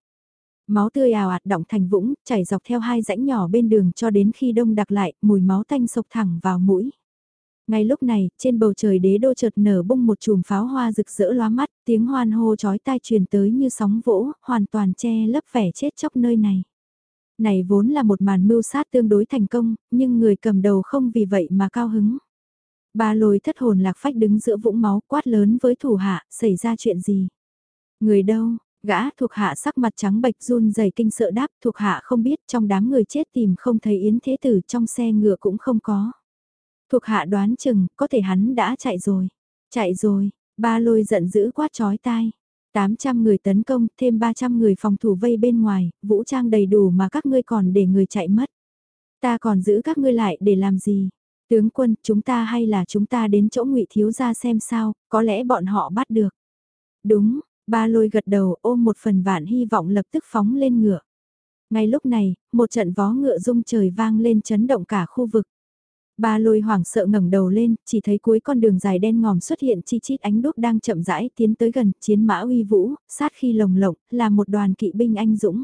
Speaker 1: Máu tươi ào ạt đọng thành vũng, chảy dọc theo hai rãnh nhỏ bên đường cho đến khi đông đặc lại, mùi máu tanh sộc thẳng vào mũi. Ngay lúc này, trên bầu trời đế đô chợt nở bung một chùm pháo hoa rực rỡ lóa mắt, tiếng hoan hô chói tai truyền tới như sóng vỗ, hoàn toàn che lấp vẻ chết chóc nơi này. Này vốn là một màn mưu sát tương đối thành công, nhưng người cầm đầu không vì vậy mà cao hứng. Ba lôi thất hồn lạc phách đứng giữa vũng máu quát lớn với thủ hạ, xảy ra chuyện gì? Người đâu? Gã thuộc hạ sắc mặt trắng bệch run rẩy kinh sợ đáp thuộc hạ không biết trong đám người chết tìm không thấy yến thế tử trong xe ngựa cũng không có. Thuộc hạ đoán chừng có thể hắn đã chạy rồi. Chạy rồi, ba lôi giận dữ quát chói tai. 800 người tấn công, thêm 300 người phòng thủ vây bên ngoài, vũ trang đầy đủ mà các ngươi còn để người chạy mất. Ta còn giữ các ngươi lại để làm gì? Tướng quân, chúng ta hay là chúng ta đến chỗ ngụy thiếu ra xem sao, có lẽ bọn họ bắt được. Đúng, ba lôi gật đầu ôm một phần vạn hy vọng lập tức phóng lên ngựa. Ngay lúc này, một trận vó ngựa rung trời vang lên chấn động cả khu vực. Ba lôi hoảng sợ ngẩng đầu lên, chỉ thấy cuối con đường dài đen ngòm xuất hiện chi chít ánh đúc đang chậm rãi tiến tới gần, chiến mã uy vũ, sát khi lồng lộng, là một đoàn kỵ binh anh dũng.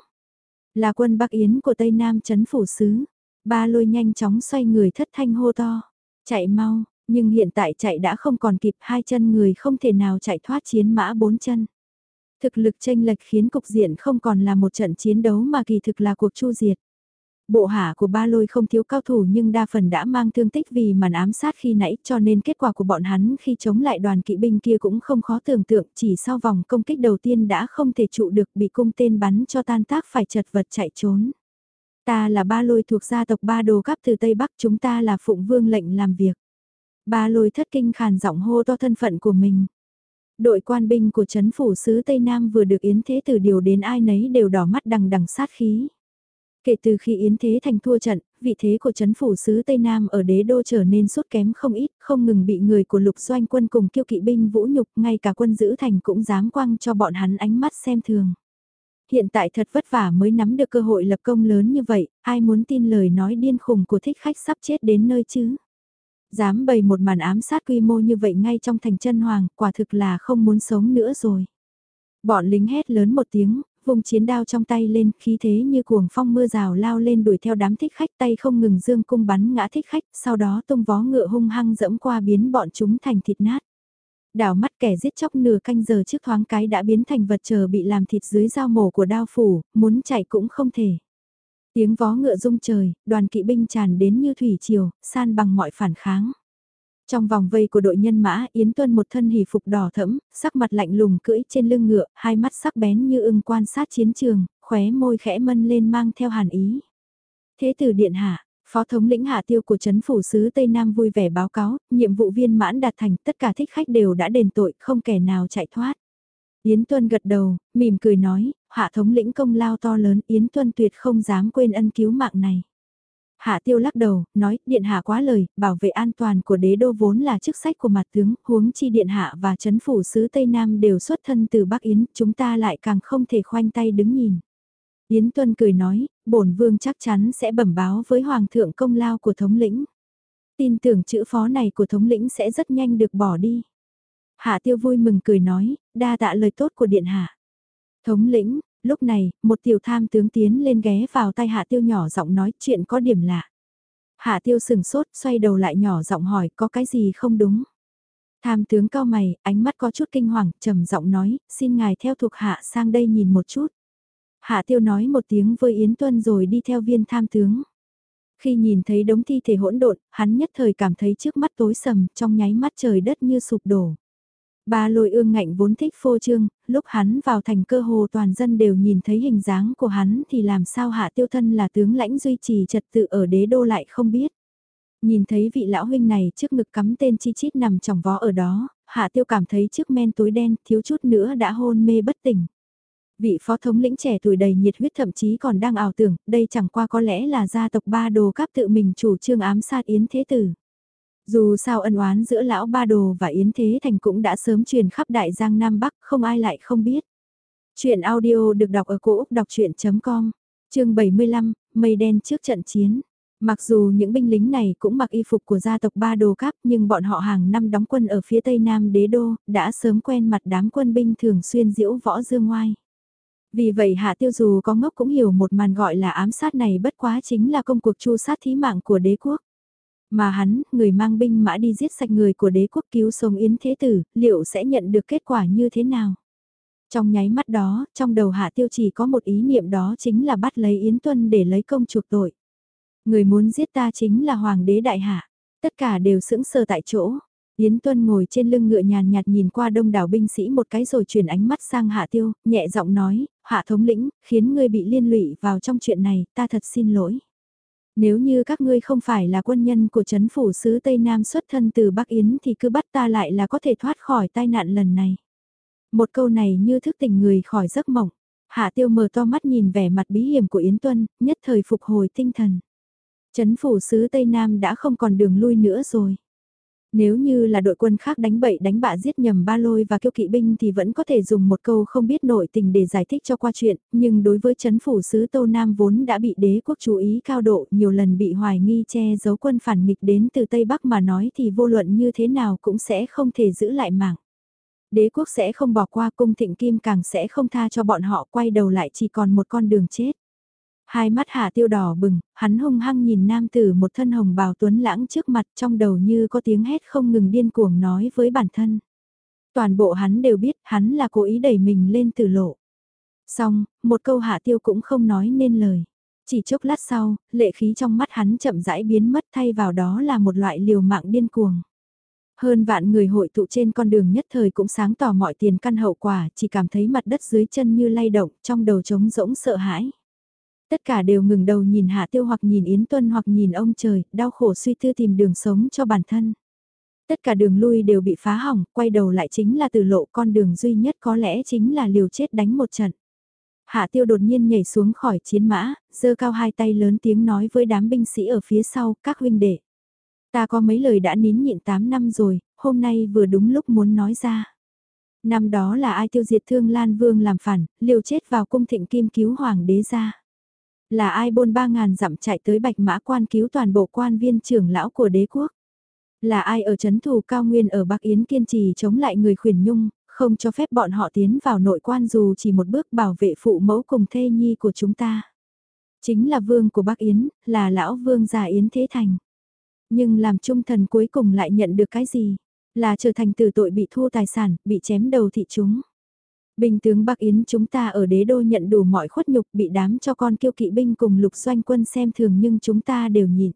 Speaker 1: Là quân Bắc Yến của Tây Nam chấn phủ sứ. Ba lôi nhanh chóng xoay người thất thanh hô to. Chạy mau, nhưng hiện tại chạy đã không còn kịp hai chân người không thể nào chạy thoát chiến mã bốn chân. Thực lực tranh lệch khiến cục diện không còn là một trận chiến đấu mà kỳ thực là cuộc chu diệt. Bộ hạ của ba lôi không thiếu cao thủ nhưng đa phần đã mang thương tích vì màn ám sát khi nãy cho nên kết quả của bọn hắn khi chống lại đoàn kỵ binh kia cũng không khó tưởng tượng chỉ sau vòng công kích đầu tiên đã không thể trụ được bị cung tên bắn cho tan tác phải chật vật chạy trốn. Ta là ba lôi thuộc gia tộc ba đồ cắp từ Tây Bắc chúng ta là phụng vương lệnh làm việc. Ba lôi thất kinh khàn giọng hô to thân phận của mình. Đội quan binh của chấn phủ sứ Tây Nam vừa được Yến Thế Tử điều đến ai nấy đều đỏ mắt đằng đằng sát khí. Kể từ khi Yến Thế Thành thua trận, vị thế của chấn phủ sứ Tây Nam ở đế đô trở nên sút kém không ít, không ngừng bị người của lục doanh quân cùng kiêu kỵ binh vũ nhục, ngay cả quân giữ thành cũng dám quăng cho bọn hắn ánh mắt xem thường. Hiện tại thật vất vả mới nắm được cơ hội lập công lớn như vậy, ai muốn tin lời nói điên khùng của thích khách sắp chết đến nơi chứ? Dám bày một màn ám sát quy mô như vậy ngay trong thành chân hoàng, quả thực là không muốn sống nữa rồi. Bọn lính hét lớn một tiếng, Vùng chiến đao trong tay lên, khí thế như cuồng phong mưa rào lao lên đuổi theo đám thích khách tay không ngừng dương cung bắn ngã thích khách, sau đó tung vó ngựa hung hăng dẫm qua biến bọn chúng thành thịt nát. Đảo mắt kẻ giết chóc nửa canh giờ trước thoáng cái đã biến thành vật chờ bị làm thịt dưới dao mổ của đao phủ, muốn chạy cũng không thể. Tiếng vó ngựa rung trời, đoàn kỵ binh tràn đến như thủy triều, san bằng mọi phản kháng. Trong vòng vây của đội nhân mã, Yến Tuân một thân hỉ phục đỏ thẫm, sắc mặt lạnh lùng cưỡi trên lưng ngựa, hai mắt sắc bén như ưng quan sát chiến trường, khóe môi khẽ mân lên mang theo hàn ý. Thế tử điện hạ, Phó thống lĩnh hạ tiêu của chấn phủ sứ Tây Nam vui vẻ báo cáo, nhiệm vụ viên mãn đạt thành, tất cả thích khách đều đã đền tội, không kẻ nào chạy thoát. Yến Tuân gật đầu, mỉm cười nói, hạ thống lĩnh công lao to lớn, Yến Tuân tuyệt không dám quên ân cứu mạng này. Hạ tiêu lắc đầu, nói, điện hạ quá lời, bảo vệ an toàn của đế đô vốn là chức sách của mặt tướng, huống chi điện hạ và chấn phủ sứ Tây Nam đều xuất thân từ Bắc Yến, chúng ta lại càng không thể khoanh tay đứng nhìn. Yến Tuân cười nói, bổn vương chắc chắn sẽ bẩm báo với hoàng thượng công lao của thống lĩnh. Tin tưởng chữ phó này của thống lĩnh sẽ rất nhanh được bỏ đi. Hạ tiêu vui mừng cười nói, đa tạ lời tốt của điện hạ. Thống lĩnh, lúc này, một tiểu tham tướng tiến lên ghé vào tay hạ tiêu nhỏ giọng nói chuyện có điểm lạ. Hạ tiêu sừng sốt, xoay đầu lại nhỏ giọng hỏi có cái gì không đúng. Tham tướng cao mày, ánh mắt có chút kinh hoàng, trầm giọng nói, xin ngài theo thuộc hạ sang đây nhìn một chút. Hạ tiêu nói một tiếng với Yến Tuân rồi đi theo viên tham tướng. Khi nhìn thấy đống thi thể hỗn độn, hắn nhất thời cảm thấy trước mắt tối sầm, trong nháy mắt trời đất như sụp đổ. Ba lôi ương ngạnh vốn thích phô trương, lúc hắn vào thành cơ hồ toàn dân đều nhìn thấy hình dáng của hắn thì làm sao hạ tiêu thân là tướng lãnh duy trì trật tự ở đế đô lại không biết. Nhìn thấy vị lão huynh này trước ngực cắm tên chi chít nằm trong vó ở đó, hạ tiêu cảm thấy trước men tối đen thiếu chút nữa đã hôn mê bất tỉnh. Vị phó thống lĩnh trẻ tuổi đầy nhiệt huyết thậm chí còn đang ảo tưởng, đây chẳng qua có lẽ là gia tộc ba đồ cáp tự mình chủ trương ám sát Yến Thế Tử. Dù sao ân oán giữa lão ba đồ và Yến Thế Thành cũng đã sớm truyền khắp đại giang Nam Bắc, không ai lại không biết. Chuyện audio được đọc ở cổ Úc đọc chuyện.com, chương 75, mây đen trước trận chiến. Mặc dù những binh lính này cũng mặc y phục của gia tộc Ba Đồ Cáp nhưng bọn họ hàng năm đóng quân ở phía tây nam đế đô, đã sớm quen mặt đám quân binh thường xuyên diễu võ dương ngoai. Vì vậy Hạ Tiêu dù có ngốc cũng hiểu một màn gọi là ám sát này bất quá chính là công cuộc chu sát thí mạng của đế quốc. Mà hắn, người mang binh mã đi giết sạch người của đế quốc cứu sống Yến Thế Tử, liệu sẽ nhận được kết quả như thế nào? Trong nháy mắt đó, trong đầu Hạ Tiêu chỉ có một ý niệm đó chính là bắt lấy Yến Tuân để lấy công chuộc tội. Người muốn giết ta chính là Hoàng đế Đại Hạ. Tất cả đều sững sờ tại chỗ. Yến Tuân ngồi trên lưng ngựa nhàn nhạt nhìn qua đông đảo binh sĩ một cái rồi chuyển ánh mắt sang Hạ Tiêu, nhẹ giọng nói, Hạ thống lĩnh, khiến ngươi bị liên lụy vào trong chuyện này, ta thật xin lỗi. Nếu như các ngươi không phải là quân nhân của chấn phủ sứ Tây Nam xuất thân từ Bắc Yến thì cứ bắt ta lại là có thể thoát khỏi tai nạn lần này. Một câu này như thức tỉnh người khỏi giấc mộng. Hạ Tiêu mở to mắt nhìn vẻ mặt bí hiểm của Yến Tuân, nhất thời phục hồi tinh thần. Chấn phủ sứ Tây Nam đã không còn đường lui nữa rồi. Nếu như là đội quân khác đánh bậy đánh bạ giết nhầm ba lôi và kiêu kỵ binh thì vẫn có thể dùng một câu không biết nội tình để giải thích cho qua chuyện, nhưng đối với chấn phủ sứ Tô Nam vốn đã bị đế quốc chú ý cao độ nhiều lần bị hoài nghi che giấu quân phản nghịch đến từ Tây Bắc mà nói thì vô luận như thế nào cũng sẽ không thể giữ lại mạng. Đế quốc sẽ không bỏ qua cung thịnh kim càng sẽ không tha cho bọn họ quay đầu lại chỉ còn một con đường chết. Hai mắt hạ tiêu đỏ bừng, hắn hung hăng nhìn nam tử một thân hồng bào tuấn lãng trước mặt trong đầu như có tiếng hét không ngừng điên cuồng nói với bản thân. Toàn bộ hắn đều biết hắn là cố ý đẩy mình lên tử lộ. Xong, một câu hạ tiêu cũng không nói nên lời. Chỉ chốc lát sau, lệ khí trong mắt hắn chậm rãi biến mất thay vào đó là một loại liều mạng điên cuồng. Hơn vạn người hội tụ trên con đường nhất thời cũng sáng tỏ mọi tiền căn hậu quả, chỉ cảm thấy mặt đất dưới chân như lay động, trong đầu trống rỗng sợ hãi. Tất cả đều ngừng đầu nhìn Hạ Tiêu hoặc nhìn Yến Tuân hoặc nhìn ông trời, đau khổ suy tư tìm đường sống cho bản thân. Tất cả đường lui đều bị phá hỏng, quay đầu lại chính là từ lộ con đường duy nhất có lẽ chính là liều chết đánh một trận. Hạ Tiêu đột nhiên nhảy xuống khỏi chiến mã, giơ cao hai tay lớn tiếng nói với đám binh sĩ ở phía sau, các huynh đệ. Ta có mấy lời đã nín nhịn 8 năm rồi, hôm nay vừa đúng lúc muốn nói ra. Năm đó là ai tiêu diệt thương Lan Vương làm phản, liều chết vào cung thịnh kim cứu hoàng đế ra. Là ai bôn ba ngàn dặm chạy tới bạch mã quan cứu toàn bộ quan viên trưởng lão của đế quốc? Là ai ở chấn thủ cao nguyên ở Bắc Yến kiên trì chống lại người khuyển nhung, Không cho phép bọn họ tiến vào nội quan dù chỉ một bước bảo vệ phụ mẫu cùng thê nhi của chúng ta. Chính là vương của Bắc Yến, là lão vương già Yến Thế Thành. Nhưng làm trung thần cuối cùng lại nhận được cái gì? Là trở thành tử tội bị thu tài sản, bị chém đầu thị chúng. Bình tướng Bắc Yến chúng ta ở đế đô nhận đủ mọi khuất nhục bị đám cho con kiêu kỵ binh cùng lục doanh quân xem thường nhưng chúng ta đều nhịn.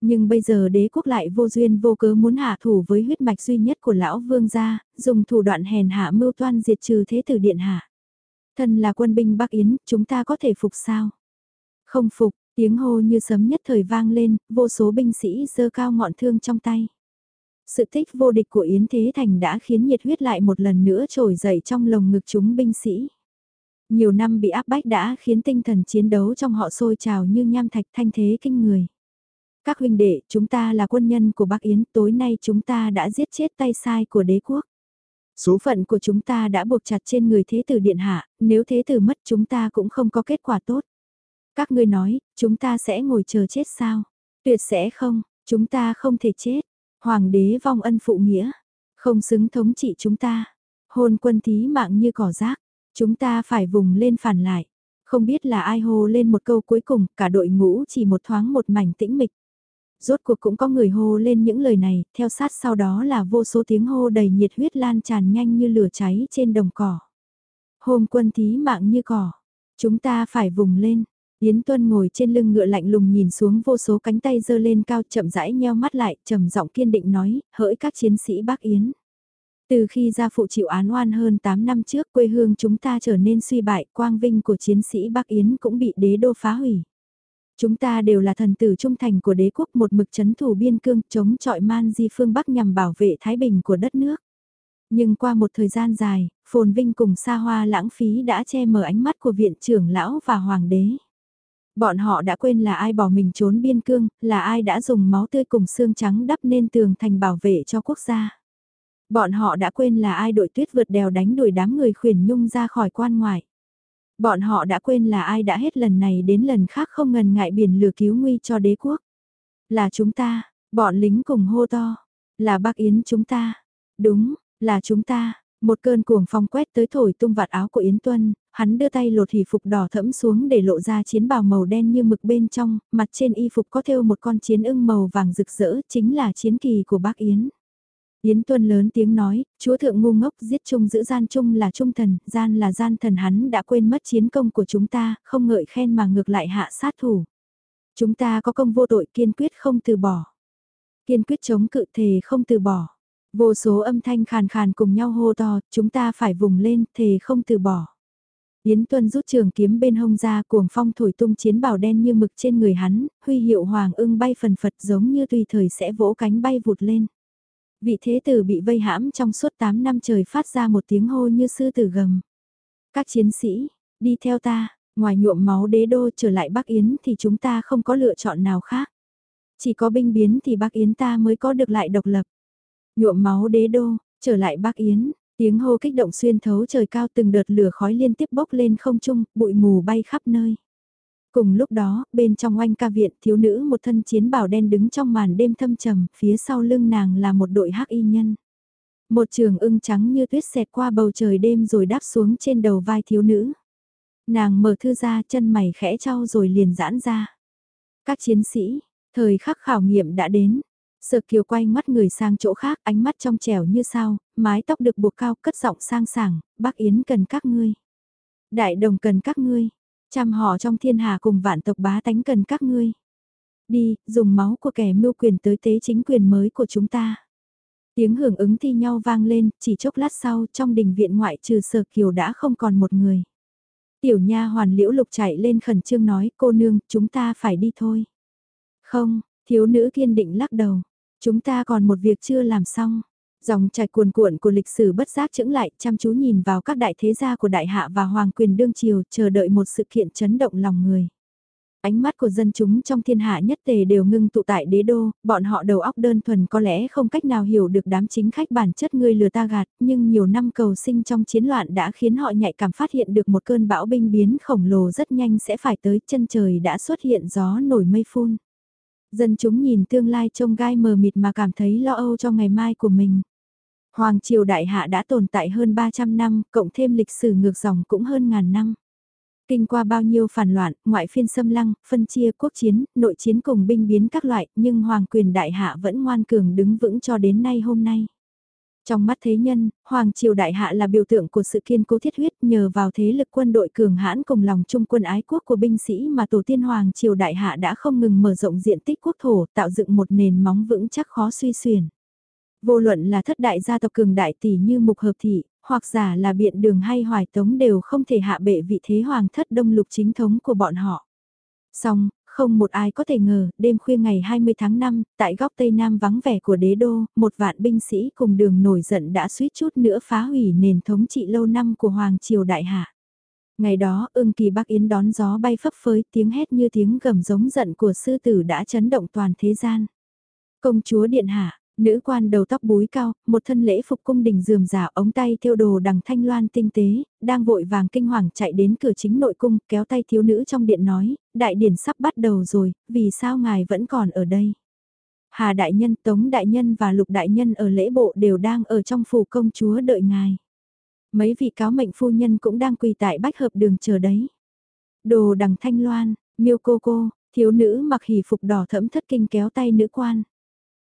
Speaker 1: Nhưng bây giờ đế quốc lại vô duyên vô cớ muốn hạ thủ với huyết mạch duy nhất của lão vương gia, dùng thủ đoạn hèn hạ mưu toan diệt trừ thế tử điện hạ. Thân là quân binh Bắc Yến, chúng ta có thể phục sao? Không phục, tiếng hô như sấm nhất thời vang lên, vô số binh sĩ giơ cao ngọn thương trong tay. Sự tích vô địch của Yến Thế Thành đã khiến nhiệt huyết lại một lần nữa trồi dậy trong lồng ngực chúng binh sĩ. Nhiều năm bị áp bách đã khiến tinh thần chiến đấu trong họ sôi trào như nham thạch thanh thế kinh người. Các huynh đệ, chúng ta là quân nhân của Bắc Yến, tối nay chúng ta đã giết chết tay sai của đế quốc. Số phận của chúng ta đã buộc chặt trên người thế tử điện hạ, nếu thế tử mất chúng ta cũng không có kết quả tốt. Các ngươi nói, chúng ta sẽ ngồi chờ chết sao? Tuyệt sẽ không, chúng ta không thể chết. Hoàng đế vong ân phụ nghĩa, không xứng thống trị chúng ta. Hôn quân thí mạng như cỏ rác, chúng ta phải vùng lên phản lại. Không biết là ai hô lên một câu cuối cùng, cả đội ngũ chỉ một thoáng một mảnh tĩnh mịch. Rốt cuộc cũng có người hô lên những lời này, theo sát sau đó là vô số tiếng hô đầy nhiệt huyết lan tràn nhanh như lửa cháy trên đồng cỏ. Hôm quân thí mạng như cỏ, chúng ta phải vùng lên, Yến Tuân ngồi trên lưng ngựa lạnh lùng nhìn xuống vô số cánh tay giơ lên cao chậm rãi nheo mắt lại, trầm giọng kiên định nói, hỡi các chiến sĩ Bắc Yến. Từ khi ra phụ chịu án oan hơn 8 năm trước quê hương chúng ta trở nên suy bại, quang vinh của chiến sĩ Bắc Yến cũng bị đế đô phá hủy. Chúng ta đều là thần tử trung thành của đế quốc một mực chấn thủ biên cương chống trọi man di phương Bắc nhằm bảo vệ thái bình của đất nước. Nhưng qua một thời gian dài, phồn vinh cùng xa hoa lãng phí đã che mờ ánh mắt của viện trưởng lão và hoàng đế. Bọn họ đã quên là ai bỏ mình trốn biên cương, là ai đã dùng máu tươi cùng xương trắng đắp nên tường thành bảo vệ cho quốc gia. Bọn họ đã quên là ai đội tuyết vượt đèo đánh đuổi đám người khuyển nhung ra khỏi quan ngoại. Bọn họ đã quên là ai đã hết lần này đến lần khác không ngần ngại biển lửa cứu nguy cho đế quốc. Là chúng ta, bọn lính cùng hô to. Là bác Yến chúng ta. Đúng, là chúng ta. Một cơn cuồng phong quét tới thổi tung vạt áo của Yến Tuân, hắn đưa tay lột hỉ phục đỏ thẫm xuống để lộ ra chiến bào màu đen như mực bên trong, mặt trên y phục có thêu một con chiến ưng màu vàng rực rỡ, chính là chiến kỳ của bác Yến. Yến Tuân lớn tiếng nói, chúa thượng ngu ngốc giết chung giữ gian chung là trung thần, gian là gian thần hắn đã quên mất chiến công của chúng ta, không ngợi khen mà ngược lại hạ sát thủ. Chúng ta có công vô tội kiên quyết không từ bỏ. Kiên quyết chống cự thề không từ bỏ. Vô số âm thanh khàn khàn cùng nhau hô to, chúng ta phải vùng lên, thề không từ bỏ. Yến Tuân rút trường kiếm bên hông ra cuồng phong thổi tung chiến bào đen như mực trên người hắn, huy hiệu hoàng ưng bay phần phật giống như tùy thời sẽ vỗ cánh bay vụt lên. Vị thế tử bị vây hãm trong suốt 8 năm trời phát ra một tiếng hô như sư tử gầm. Các chiến sĩ, đi theo ta, ngoài nhuộm máu đế đô trở lại Bắc Yến thì chúng ta không có lựa chọn nào khác. Chỉ có binh biến thì Bắc Yến ta mới có được lại độc lập. Nhuộm máu đế đô, trở lại Bắc Yến, tiếng hô kích động xuyên thấu trời cao từng đợt lửa khói liên tiếp bốc lên không trung, bụi mù bay khắp nơi. Cùng lúc đó, bên trong oanh ca viện thiếu nữ một thân chiến bào đen đứng trong màn đêm thâm trầm, phía sau lưng nàng là một đội hắc y nhân. Một trường ưng trắng như tuyết xẹt qua bầu trời đêm rồi đáp xuống trên đầu vai thiếu nữ. Nàng mở thư ra chân mày khẽ trao rồi liền giãn ra. Các chiến sĩ, thời khắc khảo nghiệm đã đến. Sở kiều quay mắt người sang chỗ khác ánh mắt trong trẻo như sao, mái tóc được buộc cao cất giọng sang sảng, bác Yến cần các ngươi. Đại đồng cần các ngươi, Trăm họ trong thiên hà cùng vạn tộc bá tánh cần các ngươi. Đi, dùng máu của kẻ mưu quyền tới tế chính quyền mới của chúng ta. Tiếng hưởng ứng thi nhau vang lên, chỉ chốc lát sau trong đình viện ngoại trừ sở kiều đã không còn một người. Tiểu nha hoàn liễu lục chạy lên khẩn trương nói cô nương, chúng ta phải đi thôi. Không, thiếu nữ kiên định lắc đầu, chúng ta còn một việc chưa làm xong. Dòng chảy cuồn cuộn của lịch sử bất giác chững lại, chăm chú nhìn vào các đại thế gia của đại hạ và hoàng quyền đương triều, chờ đợi một sự kiện chấn động lòng người. Ánh mắt của dân chúng trong thiên hạ nhất tề đều ngưng tụ tại đế đô, bọn họ đầu óc đơn thuần có lẽ không cách nào hiểu được đám chính khách bản chất người lừa ta gạt, nhưng nhiều năm cầu sinh trong chiến loạn đã khiến họ nhạy cảm phát hiện được một cơn bão binh biến khổng lồ rất nhanh sẽ phải tới chân trời đã xuất hiện gió nổi mây phun. Dân chúng nhìn tương lai trông gai mờ mịt mà cảm thấy lo âu cho ngày mai của mình. Hoàng triều đại hạ đã tồn tại hơn 300 năm, cộng thêm lịch sử ngược dòng cũng hơn ngàn năm. Kinh qua bao nhiêu phản loạn, ngoại phiên xâm lăng, phân chia quốc chiến, nội chiến cùng binh biến các loại, nhưng hoàng quyền đại hạ vẫn ngoan cường đứng vững cho đến nay hôm nay. Trong mắt thế nhân, Hoàng Triều Đại Hạ là biểu tượng của sự kiên cố thiết huyết nhờ vào thế lực quân đội cường hãn cùng lòng trung quân ái quốc của binh sĩ mà Tổ tiên Hoàng Triều Đại Hạ đã không ngừng mở rộng diện tích quốc thổ tạo dựng một nền móng vững chắc khó suy xuyển. Vô luận là thất đại gia tộc cường đại tỷ như mục hợp thị, hoặc giả là biện đường hay hoài tống đều không thể hạ bệ vị thế hoàng thất đông lục chính thống của bọn họ. Song, không một ai có thể ngờ, đêm khuya ngày 20 tháng 5, tại góc Tây Nam vắng vẻ của đế đô, một vạn binh sĩ cùng đường nổi giận đã suýt chút nữa phá hủy nền thống trị lâu năm của Hoàng Triều Đại Hạ. Ngày đó, ưng kỳ Bắc Yến đón gió bay phấp phới tiếng hét như tiếng gầm giống giận của sư tử đã chấn động toàn thế gian. Công chúa Điện Hạ, Nữ quan đầu tóc búi cao, một thân lễ phục cung đình dườm giả ống tay theo đồ đằng thanh loan tinh tế, đang vội vàng kinh hoàng chạy đến cửa chính nội cung, kéo tay thiếu nữ trong điện nói, đại điển sắp bắt đầu rồi, vì sao ngài vẫn còn ở đây? Hà đại nhân, tống đại nhân và lục đại nhân ở lễ bộ đều đang ở trong phủ công chúa đợi ngài. Mấy vị cáo mệnh phu nhân cũng đang quỳ tại bách hợp đường chờ đấy. Đồ đằng thanh loan, miêu cô cô, thiếu nữ mặc hỉ phục đỏ thẫm thất kinh kéo tay nữ quan.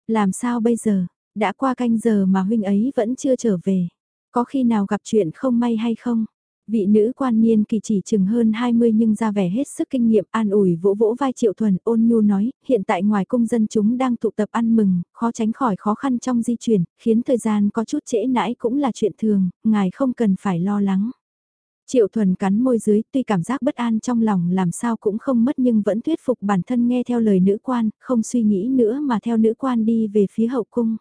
Speaker 1: Làm sao bây giờ, đã qua canh giờ mà huynh ấy vẫn chưa trở về. Có khi nào gặp chuyện không may hay không? Vị nữ quan niên kỳ chỉ chừng hơn 20 nhưng ra vẻ hết sức kinh nghiệm an ủi vỗ vỗ vai triệu thuần ôn nhu nói, hiện tại ngoài công dân chúng đang tụ tập ăn mừng, khó tránh khỏi khó khăn trong di chuyển, khiến thời gian có chút trễ nãi cũng là chuyện thường, ngài không cần phải lo lắng. Triệu thuần cắn môi dưới tuy cảm giác bất an trong lòng làm sao cũng không mất nhưng vẫn thuyết phục bản thân nghe theo lời nữ quan, không suy nghĩ nữa mà theo nữ quan đi về phía hậu cung.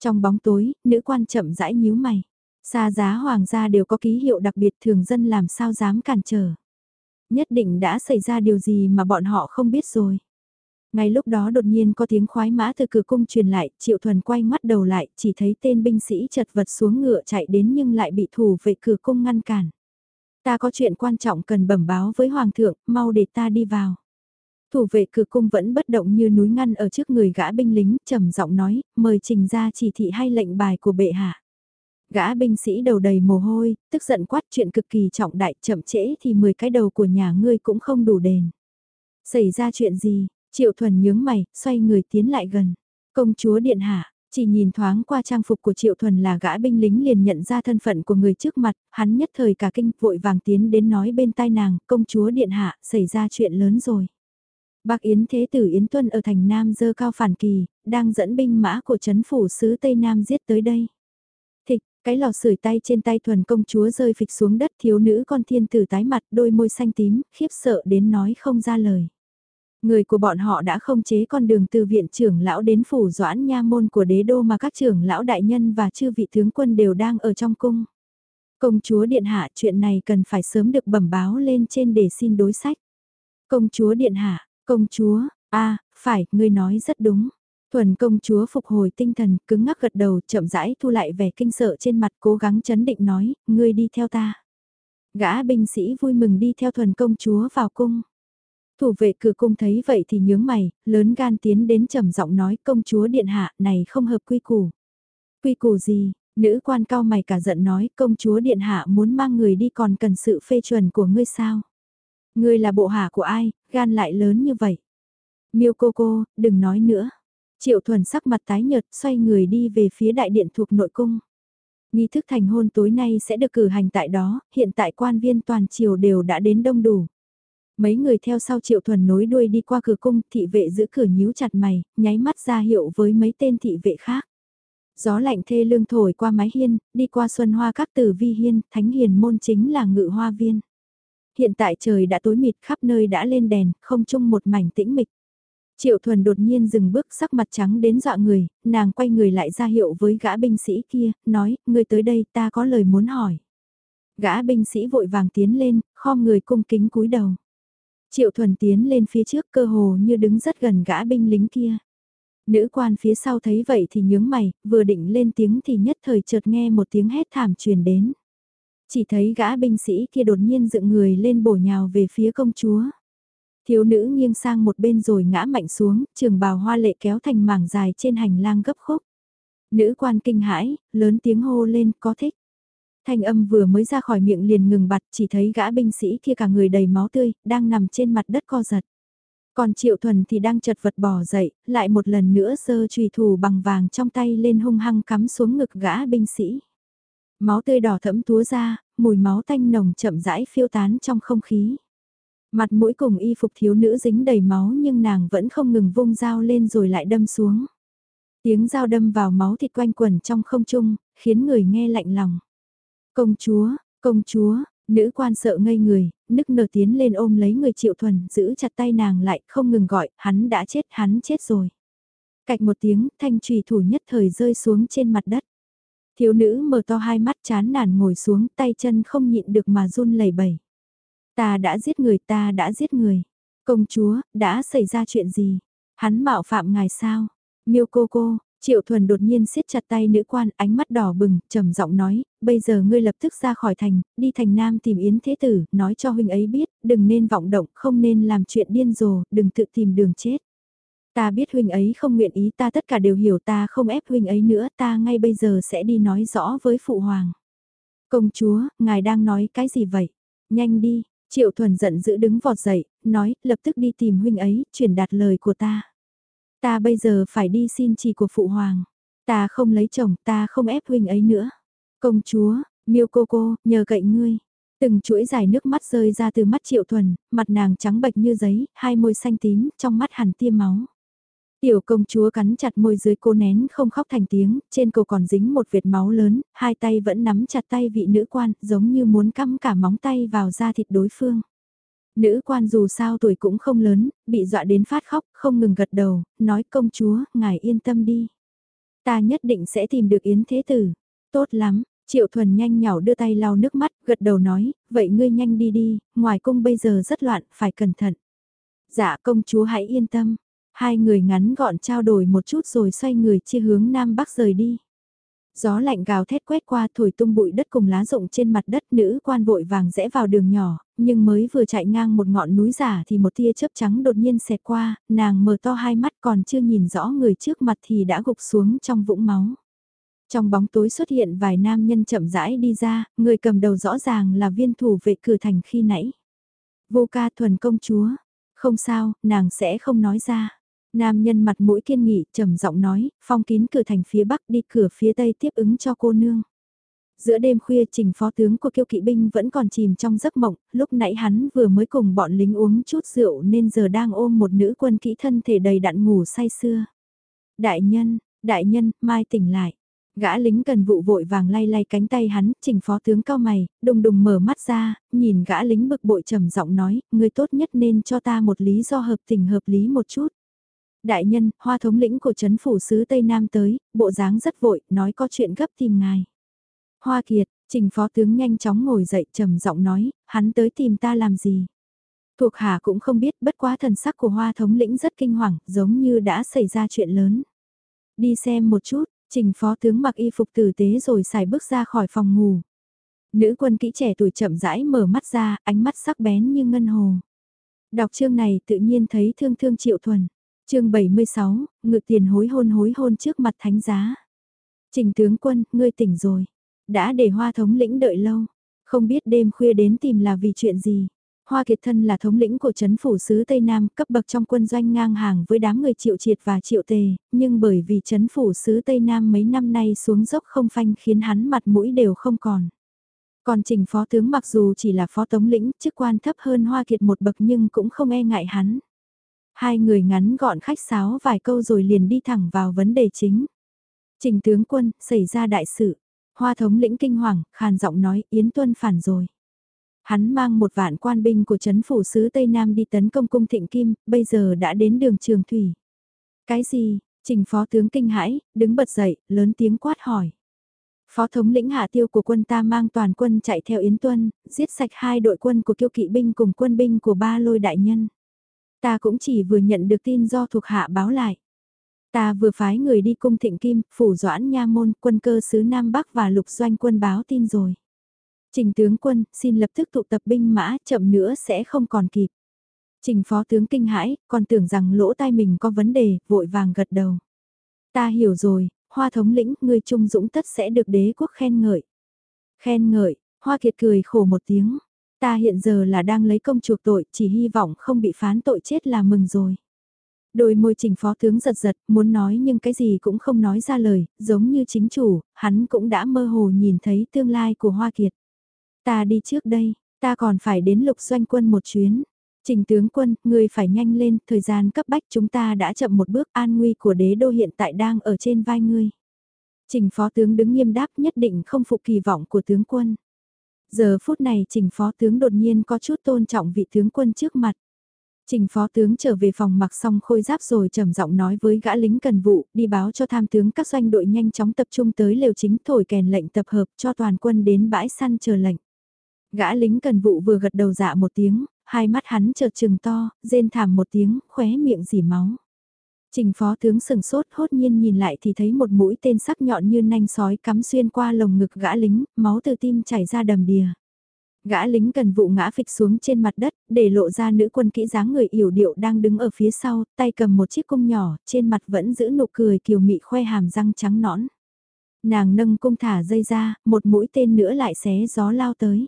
Speaker 1: Trong bóng tối, nữ quan chậm rãi nhíu mày. Xa giá hoàng gia đều có ký hiệu đặc biệt thường dân làm sao dám cản trở. Nhất định đã xảy ra điều gì mà bọn họ không biết rồi. Ngay lúc đó đột nhiên có tiếng khoái mã từ cửa cung truyền lại, Triệu Thuần quay mắt đầu lại, chỉ thấy tên binh sĩ chật vật xuống ngựa chạy đến nhưng lại bị thủ vệ cửa cung ngăn cản. Ta có chuyện quan trọng cần bẩm báo với Hoàng thượng, mau để ta đi vào. Thủ vệ cửa cung vẫn bất động như núi ngăn ở trước người gã binh lính, trầm giọng nói, mời trình ra chỉ thị hay lệnh bài của bệ hạ. Gã binh sĩ đầu đầy mồ hôi, tức giận quát chuyện cực kỳ trọng đại, chậm trễ thì 10 cái đầu của nhà ngươi cũng không đủ đền. Xảy ra chuyện gì? Triệu thuần nhướng mày, xoay người tiến lại gần. Công chúa điện hạ, chỉ nhìn thoáng qua trang phục của Triệu Thuần là gã binh lính liền nhận ra thân phận của người trước mặt, hắn nhất thời cả kinh vội vàng tiến đến nói bên tai nàng, công chúa điện hạ, xảy ra chuyện lớn rồi. Bác Yến Thế tử Yến Tuân ở thành Nam dơ cao phản kỳ, đang dẫn binh mã của chấn phủ sứ Tây Nam giết tới đây. Thịch, cái lò sưởi tay trên tay thuần công chúa rơi phịch xuống đất thiếu nữ con thiên tử tái mặt đôi môi xanh tím, khiếp sợ đến nói không ra lời. Người của bọn họ đã không chế con đường từ viện trưởng lão đến phủ doãn nha môn của đế đô mà các trưởng lão đại nhân và chư vị tướng quân đều đang ở trong cung. Công chúa điện hạ chuyện này cần phải sớm được bẩm báo lên trên để xin đối sách. Công chúa điện hạ, công chúa, a phải, ngươi nói rất đúng. Thuần công chúa phục hồi tinh thần, cứng ngắc gật đầu, chậm rãi thu lại vẻ kinh sợ trên mặt cố gắng chấn định nói, ngươi đi theo ta. Gã binh sĩ vui mừng đi theo thuần công chúa vào cung. Thủ vệ cửa cung thấy vậy thì nhướng mày, lớn gan tiến đến trầm giọng nói công chúa điện hạ này không hợp quy củ. Quy củ gì? Nữ quan cao mày cả giận nói công chúa điện hạ muốn mang người đi còn cần sự phê chuẩn của ngươi sao? Ngươi là bộ hạ của ai, gan lại lớn như vậy? Miêu cô cô, đừng nói nữa. Triệu thuần sắc mặt tái nhợt xoay người đi về phía đại điện thuộc nội cung. Nghi thức thành hôn tối nay sẽ được cử hành tại đó, hiện tại quan viên toàn triều đều đã đến đông đủ. Mấy người theo sau triệu thuần nối đuôi đi qua cửa cung, thị vệ giữ cửa nhíu chặt mày, nháy mắt ra hiệu với mấy tên thị vệ khác. Gió lạnh thê lương thổi qua mái hiên, đi qua xuân hoa các tử vi hiên, thánh hiền môn chính là ngự hoa viên. Hiện tại trời đã tối mịt khắp nơi đã lên đèn, không chung một mảnh tĩnh mịch. Triệu thuần đột nhiên dừng bước sắc mặt trắng đến dọa người, nàng quay người lại ra hiệu với gã binh sĩ kia, nói, người tới đây ta có lời muốn hỏi. Gã binh sĩ vội vàng tiến lên, khom người cung kính cúi đầu. Triệu thuần tiến lên phía trước cơ hồ như đứng rất gần gã binh lính kia. Nữ quan phía sau thấy vậy thì nhướng mày, vừa định lên tiếng thì nhất thời chợt nghe một tiếng hét thảm truyền đến. Chỉ thấy gã binh sĩ kia đột nhiên dựng người lên bổ nhào về phía công chúa. Thiếu nữ nghiêng sang một bên rồi ngã mạnh xuống, trường bào hoa lệ kéo thành mảng dài trên hành lang gấp khúc. Nữ quan kinh hãi, lớn tiếng hô lên có thích. Thanh âm vừa mới ra khỏi miệng liền ngừng bặt chỉ thấy gã binh sĩ kia cả người đầy máu tươi, đang nằm trên mặt đất co giật. Còn Triệu Thuần thì đang chật vật bò dậy, lại một lần nữa sơ trùy thủ bằng vàng trong tay lên hung hăng cắm xuống ngực gã binh sĩ. Máu tươi đỏ thẫm túa ra, mùi máu tanh nồng chậm rãi phiêu tán trong không khí. Mặt mũi cùng y phục thiếu nữ dính đầy máu nhưng nàng vẫn không ngừng vung dao lên rồi lại đâm xuống. Tiếng dao đâm vào máu thịt quanh quẩn trong không trung, khiến người nghe lạnh lòng. Công chúa, công chúa, nữ quan sợ ngây người, nức nở tiến lên ôm lấy người triệu thuần, giữ chặt tay nàng lại, không ngừng gọi, hắn đã chết, hắn chết rồi. Cạch một tiếng, thanh trùy thủ nhất thời rơi xuống trên mặt đất. Thiếu nữ mở to hai mắt chán nản ngồi xuống, tay chân không nhịn được mà run lẩy bẩy. Ta đã giết người, ta đã giết người. Công chúa, đã xảy ra chuyện gì? Hắn mạo phạm ngài sao? Miêu cô cô, Triệu Thuần đột nhiên siết chặt tay nữ quan, ánh mắt đỏ bừng, trầm giọng nói, bây giờ ngươi lập tức ra khỏi thành, đi thành Nam tìm Yến Thế Tử, nói cho huynh ấy biết, đừng nên vọng động, không nên làm chuyện điên rồ, đừng tự tìm đường chết. Ta biết huynh ấy không nguyện ý ta tất cả đều hiểu ta không ép huynh ấy nữa, ta ngay bây giờ sẽ đi nói rõ với Phụ Hoàng. Công chúa, ngài đang nói cái gì vậy? Nhanh đi, Triệu Thuần giận dữ đứng vọt dậy, nói, lập tức đi tìm huynh ấy, truyền đạt lời của ta. Ta bây giờ phải đi xin chỉ của phụ hoàng. Ta không lấy chồng, ta không ép huynh ấy nữa. Công chúa, miêu cô cô, nhờ cậy ngươi. Từng chuỗi dài nước mắt rơi ra từ mắt triệu thuần, mặt nàng trắng bệch như giấy, hai môi xanh tím, trong mắt hẳn tiêm máu. Tiểu công chúa cắn chặt môi dưới cô nén không khóc thành tiếng, trên cổ còn dính một vệt máu lớn, hai tay vẫn nắm chặt tay vị nữ quan, giống như muốn cắm cả móng tay vào da thịt đối phương. Nữ quan dù sao tuổi cũng không lớn, bị dọa đến phát khóc, không ngừng gật đầu, nói công chúa, ngài yên tâm đi. Ta nhất định sẽ tìm được Yến Thế Tử. Tốt lắm, Triệu Thuần nhanh nhỏ đưa tay lau nước mắt, gật đầu nói, vậy ngươi nhanh đi đi, ngoài cung bây giờ rất loạn, phải cẩn thận. Dạ công chúa hãy yên tâm. Hai người ngắn gọn trao đổi một chút rồi xoay người chia hướng Nam Bắc rời đi. Gió lạnh gào thét quét qua thổi tung bụi đất cùng lá rụng trên mặt đất nữ quan vội vàng rẽ vào đường nhỏ, nhưng mới vừa chạy ngang một ngọn núi giả thì một tia chớp trắng đột nhiên xẹt qua, nàng mở to hai mắt còn chưa nhìn rõ người trước mặt thì đã gục xuống trong vũng máu. Trong bóng tối xuất hiện vài nam nhân chậm rãi đi ra, người cầm đầu rõ ràng là viên thủ vệ cửa thành khi nãy. Vô ca thuần công chúa, không sao, nàng sẽ không nói ra. Nam nhân mặt mũi kiên nghị, trầm giọng nói, phong kín cửa thành phía bắc đi cửa phía tây tiếp ứng cho cô nương. Giữa đêm khuya trình phó tướng của kiêu kỵ binh vẫn còn chìm trong giấc mộng, lúc nãy hắn vừa mới cùng bọn lính uống chút rượu nên giờ đang ôm một nữ quân kỹ thân thể đầy đặn ngủ say sưa. Đại nhân, đại nhân, mai tỉnh lại. Gã lính cần vụ vội vàng lay lay cánh tay hắn, trình phó tướng cao mày, đùng đùng mở mắt ra, nhìn gã lính bực bội trầm giọng nói, người tốt nhất nên cho ta một lý do hợp tình hợp lý một chút đại nhân, hoa thống lĩnh của chấn phủ sứ Tây Nam tới, bộ dáng rất vội, nói có chuyện gấp tìm ngài. Hoa kiệt, trình phó tướng nhanh chóng ngồi dậy trầm giọng nói, hắn tới tìm ta làm gì. Thuộc hạ cũng không biết bất quá thần sắc của hoa thống lĩnh rất kinh hoàng, giống như đã xảy ra chuyện lớn. Đi xem một chút, trình phó tướng mặc y phục tử tế rồi xài bước ra khỏi phòng ngủ. Nữ quân kỹ trẻ tuổi chậm rãi mở mắt ra, ánh mắt sắc bén như ngân hồ. Đọc chương này tự nhiên thấy thương thương triệu thuần chương 76, ngự tiền hối hôn hối hôn trước mặt thánh giá. Trình tướng quân, ngươi tỉnh rồi. Đã để hoa thống lĩnh đợi lâu. Không biết đêm khuya đến tìm là vì chuyện gì. Hoa Kiệt Thân là thống lĩnh của chấn phủ sứ Tây Nam, cấp bậc trong quân doanh ngang hàng với đám người triệu triệt và triệu tề, nhưng bởi vì chấn phủ sứ Tây Nam mấy năm nay xuống dốc không phanh khiến hắn mặt mũi đều không còn. Còn trình phó tướng mặc dù chỉ là phó thống lĩnh, chức quan thấp hơn Hoa Kiệt một bậc nhưng cũng không e ngại hắn. Hai người ngắn gọn khách sáo vài câu rồi liền đi thẳng vào vấn đề chính. Trình tướng quân, xảy ra đại sự. Hoa thống lĩnh kinh hoàng, khàn giọng nói, Yến Tuân phản rồi. Hắn mang một vạn quan binh của chấn phủ sứ Tây Nam đi tấn công cung thịnh kim, bây giờ đã đến đường trường thủy. Cái gì? Trình phó tướng kinh hãi, đứng bật dậy, lớn tiếng quát hỏi. Phó thống lĩnh hạ tiêu của quân ta mang toàn quân chạy theo Yến Tuân, giết sạch hai đội quân của kiêu kỵ binh cùng quân binh của ba lôi đại nhân. Ta cũng chỉ vừa nhận được tin do thuộc hạ báo lại. Ta vừa phái người đi cung thịnh kim, phủ doãn nha môn, quân cơ sứ Nam Bắc và lục doanh quân báo tin rồi. Trình tướng quân, xin lập tức tụ tập binh mã, chậm nữa sẽ không còn kịp. Trình phó tướng kinh hãi, còn tưởng rằng lỗ tai mình có vấn đề, vội vàng gật đầu. Ta hiểu rồi, hoa thống lĩnh, người trung dũng tất sẽ được đế quốc khen ngợi. Khen ngợi, hoa kiệt cười khổ một tiếng. Ta hiện giờ là đang lấy công chuộc tội, chỉ hy vọng không bị phán tội chết là mừng rồi. Đôi môi trình phó tướng giật giật, muốn nói nhưng cái gì cũng không nói ra lời, giống như chính chủ, hắn cũng đã mơ hồ nhìn thấy tương lai của Hoa Kiệt. Ta đi trước đây, ta còn phải đến lục doanh quân một chuyến. Trình tướng quân, người phải nhanh lên, thời gian cấp bách chúng ta đã chậm một bước an nguy của đế đô hiện tại đang ở trên vai ngươi. Trình phó tướng đứng nghiêm đáp nhất định không phụ kỳ vọng của tướng quân. Giờ phút này trình phó tướng đột nhiên có chút tôn trọng vị tướng quân trước mặt. Trình phó tướng trở về phòng mặc xong khôi giáp rồi trầm giọng nói với gã lính cần vụ, đi báo cho tham tướng các doanh đội nhanh chóng tập trung tới lều chính thổi kèn lệnh tập hợp cho toàn quân đến bãi săn chờ lệnh. Gã lính cần vụ vừa gật đầu dạ một tiếng, hai mắt hắn chợt trừng to, rên thảm một tiếng, khóe miệng dỉ máu. Trình phó tướng sừng sốt hốt nhiên nhìn lại thì thấy một mũi tên sắc nhọn như nanh sói cắm xuyên qua lồng ngực gã lính, máu từ tim chảy ra đầm đìa. Gã lính cần vụ ngã phịch xuống trên mặt đất, để lộ ra nữ quân kỹ dáng người yểu điệu đang đứng ở phía sau, tay cầm một chiếc cung nhỏ, trên mặt vẫn giữ nụ cười kiều mị khoe hàm răng trắng nõn. Nàng nâng cung thả dây ra, một mũi tên nữa lại xé gió lao tới.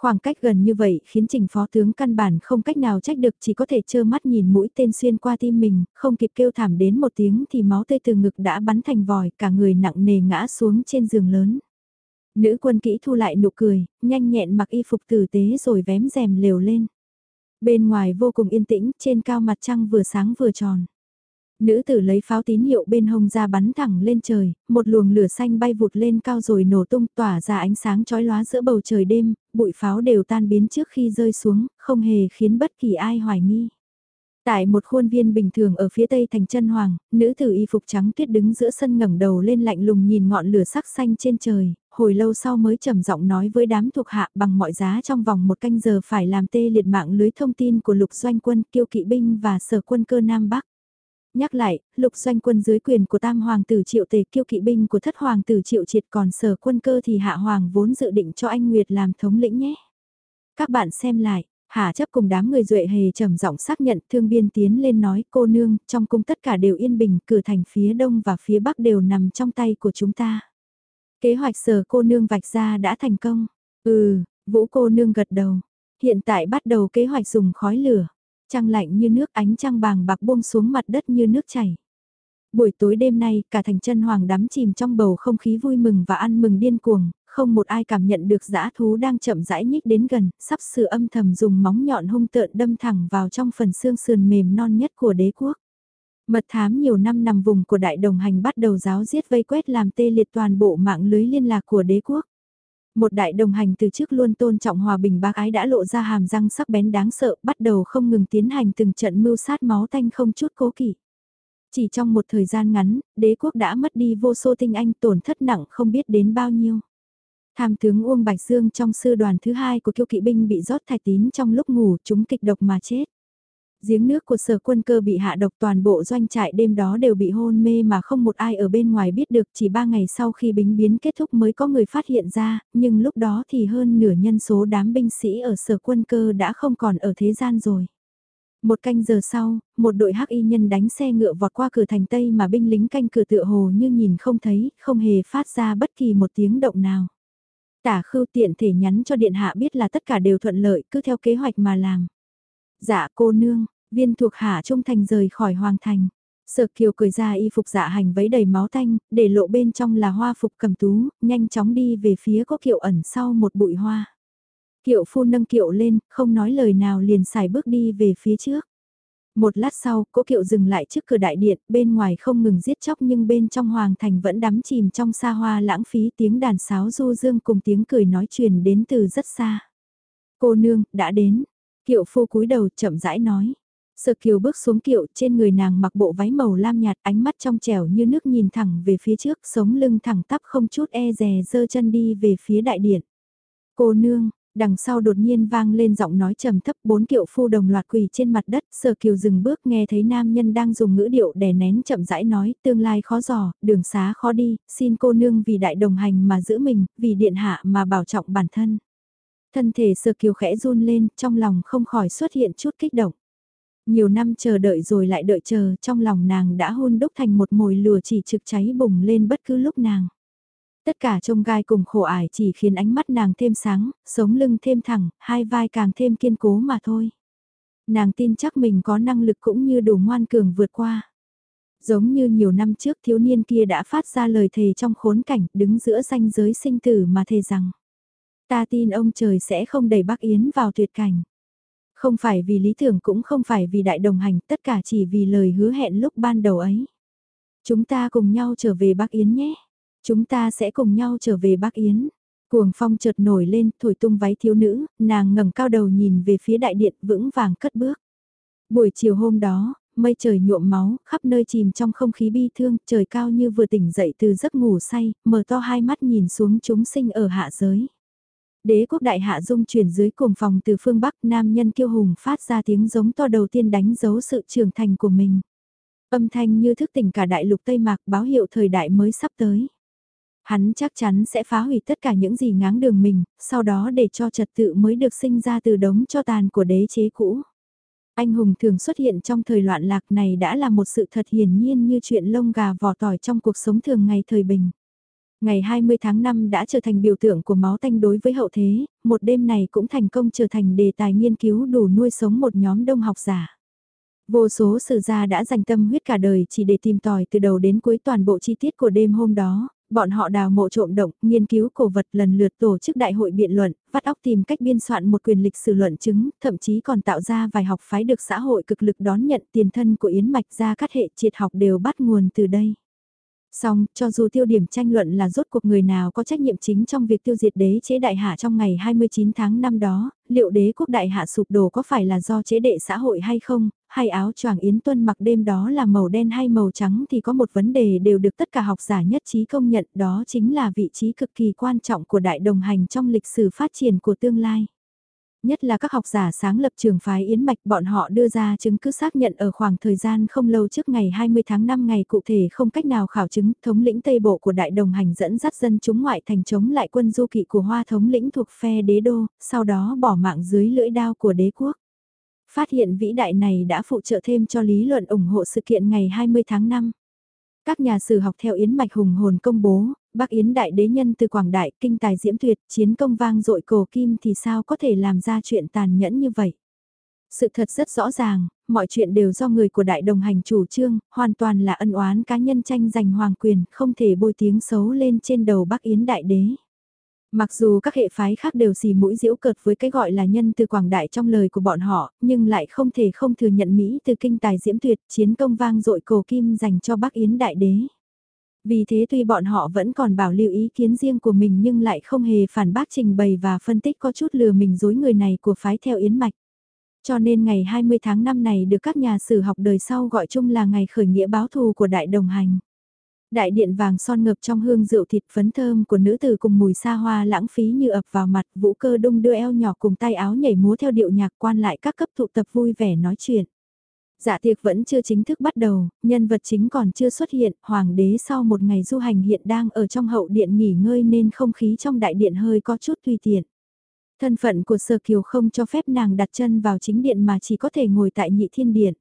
Speaker 1: Khoảng cách gần như vậy khiến trình phó tướng căn bản không cách nào trách được chỉ có thể trơ mắt nhìn mũi tên xuyên qua tim mình, không kịp kêu thảm đến một tiếng thì máu tươi từ ngực đã bắn thành vòi, cả người nặng nề ngã xuống trên giường lớn. Nữ quân kỹ thu lại nụ cười, nhanh nhẹn mặc y phục tử tế rồi vém rèm lều lên. Bên ngoài vô cùng yên tĩnh, trên cao mặt trăng vừa sáng vừa tròn. Nữ tử lấy pháo tín hiệu bên hông ra bắn thẳng lên trời, một luồng lửa xanh bay vụt lên cao rồi nổ tung tỏa ra ánh sáng chói lóa giữa bầu trời đêm, bụi pháo đều tan biến trước khi rơi xuống, không hề khiến bất kỳ ai hoài nghi. Tại một khuôn viên bình thường ở phía tây thành chân hoàng, nữ tử y phục trắng tuyết đứng giữa sân ngẩng đầu lên lạnh lùng nhìn ngọn lửa sắc xanh trên trời, hồi lâu sau mới trầm giọng nói với đám thuộc hạ bằng mọi giá trong vòng một canh giờ phải làm tê liệt mạng lưới thông tin của lục doanh quân, kiêu kỵ binh và sở quân cơ Nam Bắc. Nhắc lại, lục doanh quân dưới quyền của tam hoàng tử triệu tề kiêu kỵ binh của thất hoàng tử triệu triệt còn sở quân cơ thì hạ hoàng vốn dự định cho anh Nguyệt làm thống lĩnh nhé. Các bạn xem lại, Hạ chấp cùng đám người duệ hề trầm giọng xác nhận thương biên tiến lên nói cô nương, trong cung tất cả đều yên bình, cửa thành phía đông và phía bắc đều nằm trong tay của chúng ta. Kế hoạch sở cô nương vạch ra đã thành công. Ừ, vũ cô nương gật đầu. Hiện tại bắt đầu kế hoạch dùng khói lửa. Trăng lạnh như nước ánh trăng bàng bạc buông xuống mặt đất như nước chảy. Buổi tối đêm nay, cả thành chân hoàng đắm chìm trong bầu không khí vui mừng và ăn mừng điên cuồng, không một ai cảm nhận được dã thú đang chậm rãi nhích đến gần, sắp sửa âm thầm dùng móng nhọn hung tợn đâm thẳng vào trong phần xương sườn mềm non nhất của đế quốc. Mật thám nhiều năm nằm vùng của đại đồng hành bắt đầu giáo giết vây quét làm tê liệt toàn bộ mạng lưới liên lạc của đế quốc. Một đại đồng hành từ trước luôn tôn trọng hòa bình bác ái đã lộ ra hàm răng sắc bén đáng sợ bắt đầu không ngừng tiến hành từng trận mưu sát máu tanh không chút cố kỵ. Chỉ trong một thời gian ngắn, đế quốc đã mất đi vô số tinh anh tổn thất nặng không biết đến bao nhiêu. Tham tướng Uông Bạch Dương trong sư đoàn thứ hai của kiêu kỵ binh bị rót thạch tín trong lúc ngủ chúng kịch độc mà chết. Giếng nước của sở quân cơ bị hạ độc toàn bộ doanh trại đêm đó đều bị hôn mê mà không một ai ở bên ngoài biết được chỉ ba ngày sau khi bính biến kết thúc mới có người phát hiện ra, nhưng lúc đó thì hơn nửa nhân số đám binh sĩ ở sở quân cơ đã không còn ở thế gian rồi. Một canh giờ sau, một đội hắc y nhân đánh xe ngựa vọt qua cửa thành Tây mà binh lính canh cửa tựa hồ như nhìn không thấy, không hề phát ra bất kỳ một tiếng động nào. Tả khưu tiện thể nhắn cho điện hạ biết là tất cả đều thuận lợi cứ theo kế hoạch mà làm. Dạ cô nương, viên thuộc hạ trung thành rời khỏi hoàng thành. Sở kiều cười ra y phục dạ hành vấy đầy máu tanh, để lộ bên trong là hoa phục cầm tú, nhanh chóng đi về phía có kiệu ẩn sau một bụi hoa. Kiệu phu nâng kiệu lên, không nói lời nào liền xài bước đi về phía trước. Một lát sau, cỗ kiệu dừng lại trước cửa đại điện, bên ngoài không ngừng giết chóc nhưng bên trong hoàng thành vẫn đắm chìm trong xa hoa lãng phí tiếng đàn sáo du dương cùng tiếng cười nói truyền đến từ rất xa. Cô nương, đã đến. Kiệu phu cúi đầu chậm rãi nói. Sợ kiều bước xuống kiệu trên người nàng mặc bộ váy màu lam nhạt ánh mắt trong trẻo như nước nhìn thẳng về phía trước sống lưng thẳng tắp không chút e dè dơ chân đi về phía đại điện. Cô nương, Đằng sau đột nhiên vang lên giọng nói trầm thấp bốn kiệu phu đồng loạt quỳ trên mặt đất, sở kiều dừng bước nghe thấy nam nhân đang dùng ngữ điệu đè nén chậm rãi nói, tương lai khó giò, đường xá khó đi, xin cô nương vì đại đồng hành mà giữ mình, vì điện hạ mà bảo trọng bản thân. Thân thể sở kiều khẽ run lên, trong lòng không khỏi xuất hiện chút kích động. Nhiều năm chờ đợi rồi lại đợi chờ, trong lòng nàng đã hôn đúc thành một mồi lửa chỉ trực cháy bùng lên bất cứ lúc nàng. Tất cả trông gai cùng khổ ải chỉ khiến ánh mắt nàng thêm sáng, sống lưng thêm thẳng, hai vai càng thêm kiên cố mà thôi. Nàng tin chắc mình có năng lực cũng như đủ ngoan cường vượt qua. Giống như nhiều năm trước thiếu niên kia đã phát ra lời thề trong khốn cảnh đứng giữa ranh giới sinh tử mà thề rằng. Ta tin ông trời sẽ không đẩy bác Yến vào tuyệt cảnh. Không phải vì lý tưởng cũng không phải vì đại đồng hành, tất cả chỉ vì lời hứa hẹn lúc ban đầu ấy. Chúng ta cùng nhau trở về bác Yến nhé. Chúng ta sẽ cùng nhau trở về Bắc Yến. Cuồng phong chợt nổi lên, thổi tung váy thiếu nữ, nàng ngẩng cao đầu nhìn về phía đại điện vững vàng cất bước. Buổi chiều hôm đó, mây trời nhuộm máu, khắp nơi chìm trong không khí bi thương, trời cao như vừa tỉnh dậy từ giấc ngủ say, mở to hai mắt nhìn xuống chúng sinh ở hạ giới. Đế quốc đại hạ dung chuyển dưới cuồng phòng từ phương Bắc nam nhân kiêu hùng phát ra tiếng giống to đầu tiên đánh dấu sự trưởng thành của mình. Âm thanh như thức tỉnh cả đại lục Tây Mạc báo hiệu thời đại mới sắp tới. Hắn chắc chắn sẽ phá hủy tất cả những gì ngáng đường mình, sau đó để cho trật tự mới được sinh ra từ đống cho tàn của đế chế cũ. Anh hùng thường xuất hiện trong thời loạn lạc này đã là một sự thật hiển nhiên như chuyện lông gà vỏ tỏi trong cuộc sống thường ngày thời bình. Ngày 20 tháng 5 đã trở thành biểu tượng của máu tanh đối với hậu thế, một đêm này cũng thành công trở thành đề tài nghiên cứu đủ nuôi sống một nhóm đông học giả. Vô số sử gia đã dành tâm huyết cả đời chỉ để tìm tòi từ đầu đến cuối toàn bộ chi tiết của đêm hôm đó, bọn họ đào mộ trộm động, nghiên cứu cổ vật lần lượt tổ chức đại hội biện luận, vắt óc tìm cách biên soạn một quyền lịch sử luận chứng, thậm chí còn tạo ra vài học phái được xã hội cực lực đón nhận tiền thân của Yến Mạch ra các hệ triệt học đều bắt nguồn từ đây. Song, cho dù tiêu điểm tranh luận là rốt cuộc người nào có trách nhiệm chính trong việc tiêu diệt đế chế đại hạ trong ngày 29 tháng năm đó, liệu đế quốc đại hạ sụp đổ có phải là do chế đệ xã hội hay không, hay áo choàng yến tuân mặc đêm đó là màu đen hay màu trắng thì có một vấn đề đều được tất cả học giả nhất trí công nhận đó chính là vị trí cực kỳ quan trọng của đại đồng hành trong lịch sử phát triển của tương lai. Nhất là các học giả sáng lập trường phái Yến Mạch bọn họ đưa ra chứng cứ xác nhận ở khoảng thời gian không lâu trước ngày 20 tháng 5 ngày cụ thể không cách nào khảo chứng thống lĩnh Tây Bộ của đại đồng hành dẫn dắt dân chúng ngoại thành chống lại quân du kỵ của hoa thống lĩnh thuộc phe đế đô, sau đó bỏ mạng dưới lưỡi đao của đế quốc. Phát hiện vĩ đại này đã phụ trợ thêm cho lý luận ủng hộ sự kiện ngày 20 tháng 5. Các nhà sử học theo Yến Mạch hùng hồn công bố, Bắc Yến đại đế nhân từ Quảng Đại, kinh tài diễm tuyệt, chiến công vang dội cổ kim thì sao có thể làm ra chuyện tàn nhẫn như vậy. Sự thật rất rõ ràng, mọi chuyện đều do người của đại đồng hành chủ trương, hoàn toàn là ân oán cá nhân tranh giành hoàng quyền, không thể bôi tiếng xấu lên trên đầu Bắc Yến đại đế. Mặc dù các hệ phái khác đều xì mũi diễu cợt với cái gọi là nhân từ quảng đại trong lời của bọn họ, nhưng lại không thể không thừa nhận Mỹ từ kinh tài diễm tuyệt chiến công vang dội cổ kim dành cho Bắc Yến đại đế. Vì thế tuy bọn họ vẫn còn bảo lưu ý kiến riêng của mình nhưng lại không hề phản bác trình bày và phân tích có chút lừa mình dối người này của phái theo Yến Mạch. Cho nên ngày 20 tháng 5 này được các nhà sử học đời sau gọi chung là ngày khởi nghĩa báo thù của Đại Đồng Hành. Đại điện vàng son ngập trong hương rượu thịt phấn thơm của nữ tử cùng mùi xa hoa lãng phí như ập vào mặt vũ cơ đung đưa eo nhỏ cùng tay áo nhảy múa theo điệu nhạc quan lại các cấp tụ tập vui vẻ nói chuyện. Dạ tiệc vẫn chưa chính thức bắt đầu, nhân vật chính còn chưa xuất hiện, hoàng đế sau một ngày du hành hiện đang ở trong hậu điện nghỉ ngơi nên không khí trong đại điện hơi có chút tùy tiện. Thân phận của Sở Kiều không cho phép nàng đặt chân vào chính điện mà chỉ có thể ngồi tại nhị thiên điện.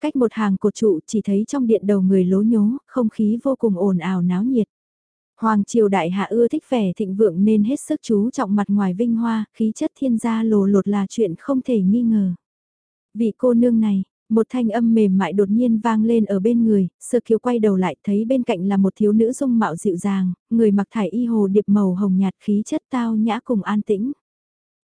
Speaker 1: Cách một hàng cột trụ chỉ thấy trong điện đầu người lố nhố, không khí vô cùng ồn ào náo nhiệt. Hoàng triều đại hạ ưa thích vẻ thịnh vượng nên hết sức chú trọng mặt ngoài vinh hoa, khí chất thiên gia lồ lột là chuyện không thể nghi ngờ. Vị cô nương này, một thanh âm mềm mại đột nhiên vang lên ở bên người, sơ kiều quay đầu lại thấy bên cạnh là một thiếu nữ dung mạo dịu dàng, người mặc thải y hồ điệp màu hồng nhạt khí chất tao nhã cùng an tĩnh.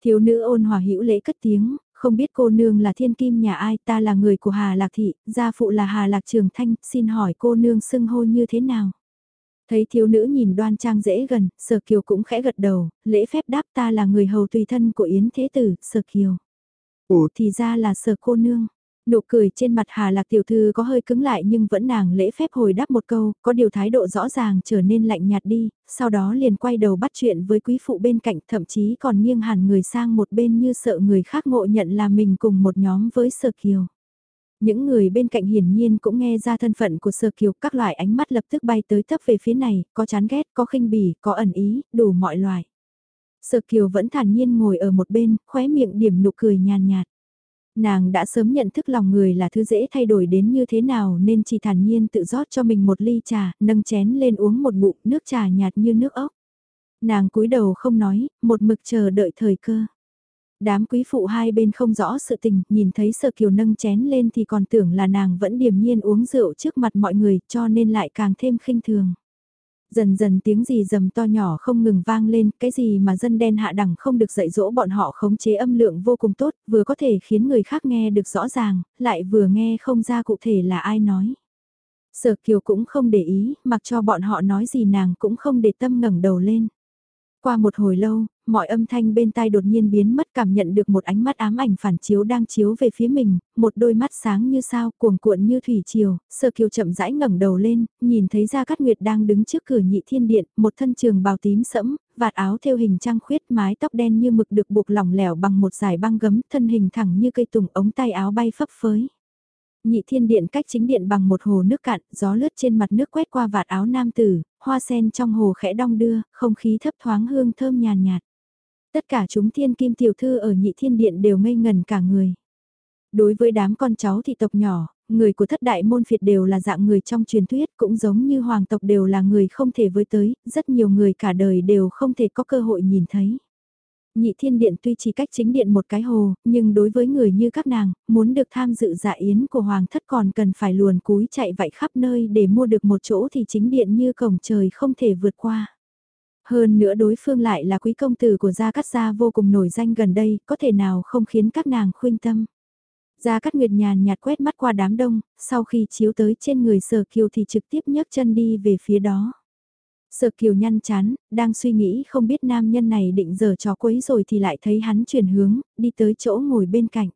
Speaker 1: Thiếu nữ ôn hòa hữu lễ cất tiếng, không biết cô nương là thiên kim nhà ai, ta là người của Hà Lạc Thị, gia phụ là Hà Lạc Trường Thanh, xin hỏi cô nương xưng hô như thế nào? Thấy thiếu nữ nhìn đoan trang dễ gần, Sở Kiều cũng khẽ gật đầu, lễ phép đáp ta là người hầu tùy thân của Yến Thế Tử, Sở Kiều. Ủa thì ra là Sở cô nương. Nụ cười trên mặt Hà Lạc tiểu thư có hơi cứng lại nhưng vẫn nàng lễ phép hồi đáp một câu, có điều thái độ rõ ràng trở nên lạnh nhạt đi, sau đó liền quay đầu bắt chuyện với quý phụ bên cạnh thậm chí còn nghiêng hẳn người sang một bên như sợ người khác ngộ nhận là mình cùng một nhóm với Sơ Kiều. Những người bên cạnh hiển nhiên cũng nghe ra thân phận của Sơ Kiều, các loại ánh mắt lập tức bay tới thấp về phía này, có chán ghét, có khinh bỉ, có ẩn ý, đủ mọi loại. Sơ Kiều vẫn thản nhiên ngồi ở một bên, khóe miệng điểm nụ cười nhàn nhạt. Nàng đã sớm nhận thức lòng người là thứ dễ thay đổi đến như thế nào nên chỉ thản nhiên tự rót cho mình một ly trà, nâng chén lên uống một bụng nước trà nhạt như nước ốc. Nàng cúi đầu không nói, một mực chờ đợi thời cơ. Đám quý phụ hai bên không rõ sự tình, nhìn thấy sở kiều nâng chén lên thì còn tưởng là nàng vẫn điềm nhiên uống rượu trước mặt mọi người cho nên lại càng thêm khinh thường. Dần dần tiếng gì dầm to nhỏ không ngừng vang lên, cái gì mà dân đen hạ đẳng không được dạy dỗ bọn họ khống chế âm lượng vô cùng tốt, vừa có thể khiến người khác nghe được rõ ràng, lại vừa nghe không ra cụ thể là ai nói. Sở kiều cũng không để ý, mặc cho bọn họ nói gì nàng cũng không để tâm ngẩng đầu lên. Qua một hồi lâu, mọi âm thanh bên tai đột nhiên biến mất cảm nhận được một ánh mắt ám ảnh phản chiếu đang chiếu về phía mình, một đôi mắt sáng như sao, cuồng cuộn như thủy triều, sơ kiều chậm rãi ngẩng đầu lên, nhìn thấy ra Cát Nguyệt đang đứng trước cửa nhị thiên điện, một thân trường bào tím sẫm, vạt áo theo hình trăng khuyết mái tóc đen như mực được buộc lỏng lẻo bằng một dải băng gấm, thân hình thẳng như cây tùng ống tay áo bay phấp phới. Nhị thiên điện cách chính điện bằng một hồ nước cạn, gió lướt trên mặt nước quét qua vạt áo nam tử, hoa sen trong hồ khẽ đong đưa, không khí thấp thoáng hương thơm nhàn nhạt. Tất cả chúng thiên kim tiểu thư ở nhị thiên điện đều ngây ngần cả người. Đối với đám con cháu thị tộc nhỏ, người của thất đại môn phiệt đều là dạng người trong truyền thuyết cũng giống như hoàng tộc đều là người không thể với tới, rất nhiều người cả đời đều không thể có cơ hội nhìn thấy. Nhị thiên điện tuy chỉ cách chính điện một cái hồ, nhưng đối với người như các nàng, muốn được tham dự dạ yến của hoàng thất còn cần phải luồn cúi chạy vạy khắp nơi để mua được một chỗ thì chính điện như cổng trời không thể vượt qua. Hơn nữa đối phương lại là quý công tử của Gia Cát Gia vô cùng nổi danh gần đây, có thể nào không khiến các nàng khuyên tâm. Gia Cát Nguyệt nhàn nhạt quét mắt qua đám đông, sau khi chiếu tới trên người sở kiều thì trực tiếp nhấc chân đi về phía đó. Sở kiều nhăn chán, đang suy nghĩ không biết nam nhân này định giờ trò quấy rồi thì lại thấy hắn chuyển hướng, đi tới chỗ ngồi bên cạnh.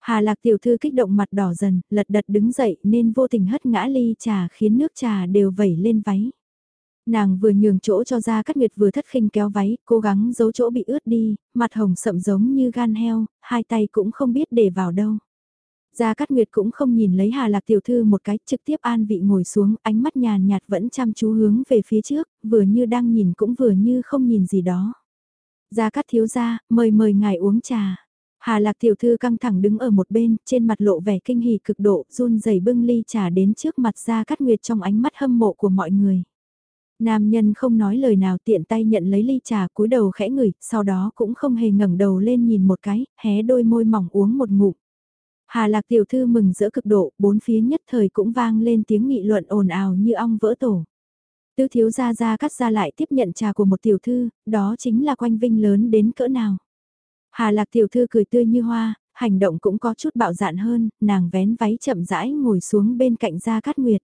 Speaker 1: Hà lạc tiểu thư kích động mặt đỏ dần, lật đật đứng dậy nên vô tình hất ngã ly trà khiến nước trà đều vẩy lên váy. Nàng vừa nhường chỗ cho ra cắt nguyệt vừa thất khinh kéo váy, cố gắng giấu chỗ bị ướt đi, mặt hồng sậm giống như gan heo, hai tay cũng không biết để vào đâu. Gia Cát Nguyệt cũng không nhìn lấy Hà Lạc tiểu thư một cái, trực tiếp an vị ngồi xuống, ánh mắt nhàn nhạt vẫn chăm chú hướng về phía trước, vừa như đang nhìn cũng vừa như không nhìn gì đó. Gia Cát thiếu gia, mời mời ngài uống trà. Hà Lạc tiểu thư căng thẳng đứng ở một bên, trên mặt lộ vẻ kinh hỉ cực độ, run rẩy bưng ly trà đến trước mặt Gia Cát Nguyệt trong ánh mắt hâm mộ của mọi người. Nam nhân không nói lời nào tiện tay nhận lấy ly trà cúi đầu khẽ ngửi, sau đó cũng không hề ngẩng đầu lên nhìn một cái, hé đôi môi mỏng uống một ngụm. Hà lạc tiểu thư mừng giữa cực độ, bốn phía nhất thời cũng vang lên tiếng nghị luận ồn ào như ong vỡ tổ. Tứ thiếu gia gia cắt ra lại tiếp nhận trà của một tiểu thư, đó chính là quanh vinh lớn đến cỡ nào. Hà lạc tiểu thư cười tươi như hoa, hành động cũng có chút bạo dạn hơn, nàng vén váy chậm rãi ngồi xuống bên cạnh gia cát nguyệt.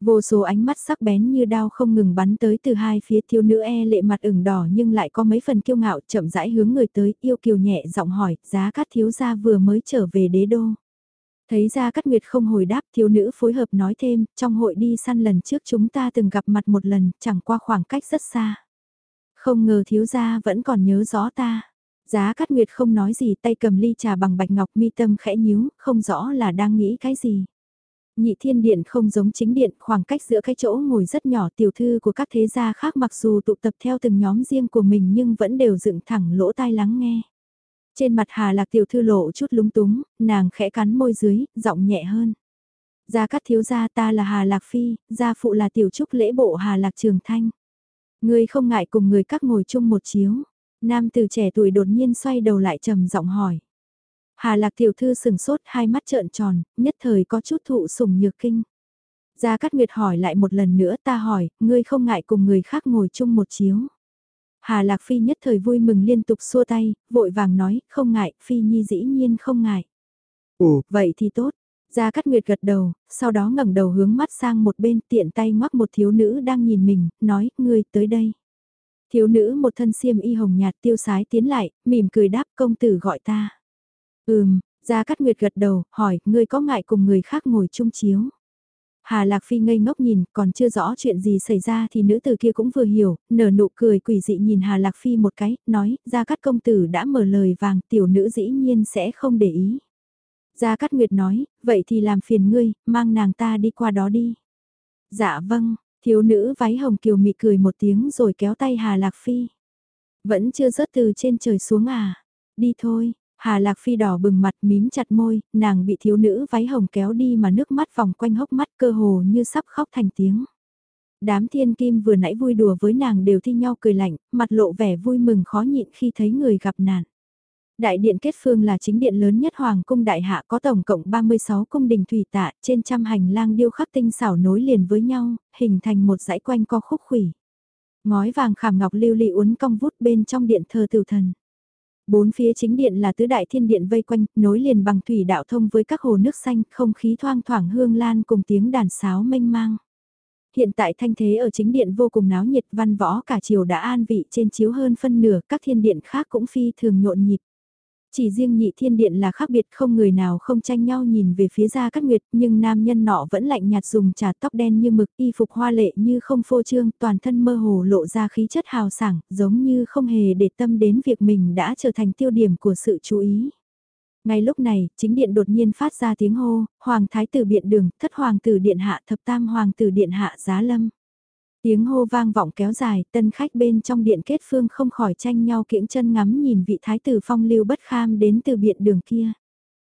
Speaker 1: Vô số ánh mắt sắc bén như đao không ngừng bắn tới từ hai phía thiếu nữ e lệ mặt ửng đỏ nhưng lại có mấy phần kiêu ngạo chậm rãi hướng người tới yêu kiều nhẹ giọng hỏi giá cát thiếu gia vừa mới trở về đế đô. Thấy ra cát nguyệt không hồi đáp thiếu nữ phối hợp nói thêm trong hội đi săn lần trước chúng ta từng gặp mặt một lần chẳng qua khoảng cách rất xa. Không ngờ thiếu gia vẫn còn nhớ rõ ta. Giá Cát Nguyệt không nói gì tay cầm ly trà bằng bạch ngọc mi tâm khẽ nhíu, không rõ là đang nghĩ cái gì. Nhị thiên điện không giống chính điện, khoảng cách giữa cái chỗ ngồi rất nhỏ tiểu thư của các thế gia khác mặc dù tụ tập theo từng nhóm riêng của mình nhưng vẫn đều dựng thẳng lỗ tai lắng nghe. Trên mặt Hà Lạc tiểu thư lộ chút lúng túng, nàng khẽ cắn môi dưới, giọng nhẹ hơn. Gia cát thiếu gia ta là Hà Lạc Phi, gia phụ là tiểu trúc lễ bộ Hà Lạc Trường Thanh. Người không ngại cùng người các ngồi chung một chiếu. Nam từ trẻ tuổi đột nhiên xoay đầu lại trầm giọng hỏi. Hà lạc tiểu thư sừng sốt hai mắt trợn tròn, nhất thời có chút thụ sủng nhược kinh. Gia Cát Nguyệt hỏi lại một lần nữa ta hỏi, ngươi không ngại cùng người khác ngồi chung một chiếu. Hà Lạc Phi nhất thời vui mừng liên tục xua tay, vội vàng nói, không ngại, Phi Nhi dĩ nhiên không ngại. Ồ, vậy thì tốt. Gia Cát Nguyệt gật đầu, sau đó ngẩng đầu hướng mắt sang một bên tiện tay ngoắc một thiếu nữ đang nhìn mình, nói, ngươi tới đây. Thiếu nữ một thân xiêm y hồng nhạt tiêu sái tiến lại, mỉm cười đáp công tử gọi ta. Ừm, Gia Cát Nguyệt gật đầu, hỏi, ngươi có ngại cùng người khác ngồi chung chiếu? Hà Lạc Phi ngây ngốc nhìn, còn chưa rõ chuyện gì xảy ra thì nữ tử kia cũng vừa hiểu, nở nụ cười quỷ dị nhìn Hà Lạc Phi một cái, nói, Gia Cát công tử đã mở lời vàng, tiểu nữ dĩ nhiên sẽ không để ý. Gia Cát Nguyệt nói, vậy thì làm phiền ngươi, mang nàng ta đi qua đó đi. Dạ vâng, thiếu nữ váy hồng kiều mị cười một tiếng rồi kéo tay Hà Lạc Phi. Vẫn chưa rớt từ trên trời xuống à, đi thôi, Hà Lạc Phi đỏ bừng mặt mím chặt môi, nàng bị thiếu nữ váy hồng kéo đi mà nước mắt vòng quanh hốc mắt cơ hồ như sắp khóc thành tiếng. Đám thiên kim vừa nãy vui đùa với nàng đều thi nhau cười lạnh, mặt lộ vẻ vui mừng khó nhịn khi thấy người gặp nạn. Đại điện kết phương là chính điện lớn nhất Hoàng cung Đại Hạ có tổng cộng 36 cung đình thủy tạ trên trăm hành lang điêu khắc tinh xảo nối liền với nhau, hình thành một dãy quanh co khúc khủy. Ngói vàng khảm ngọc lưu ly uốn cong vút bên trong điện thờ tử thần. Bốn phía chính điện là tứ đại thiên điện vây quanh, nối liền bằng thủy đạo thông với các hồ nước xanh, không khí thoang thoảng hương lan cùng tiếng đàn sáo mênh mang. Hiện tại thanh thế ở chính điện vô cùng náo nhiệt văn võ cả chiều đã an vị trên chiếu hơn phân nửa, các thiên điện khác cũng phi thường nhộn nhịp. Chỉ riêng nhị thiên điện là khác biệt không người nào không tranh nhau nhìn về phía gia cát nguyệt nhưng nam nhân nọ vẫn lạnh nhạt dùng trà tóc đen như mực y phục hoa lệ như không phô trương toàn thân mơ hồ lộ ra khí chất hào sảng giống như không hề để tâm đến việc mình đã trở thành tiêu điểm của sự chú ý. Ngay lúc này, chính điện đột nhiên phát ra tiếng hô, Hoàng Thái tử Biện Đường, Thất Hoàng tử Điện Hạ, Thập Tam Hoàng tử Điện Hạ Giá Lâm. Tiếng hô vang vọng kéo dài, tân khách bên trong điện kết phương không khỏi tranh nhau kiễng chân ngắm nhìn vị thái tử phong lưu bất kham đến từ biện đường kia.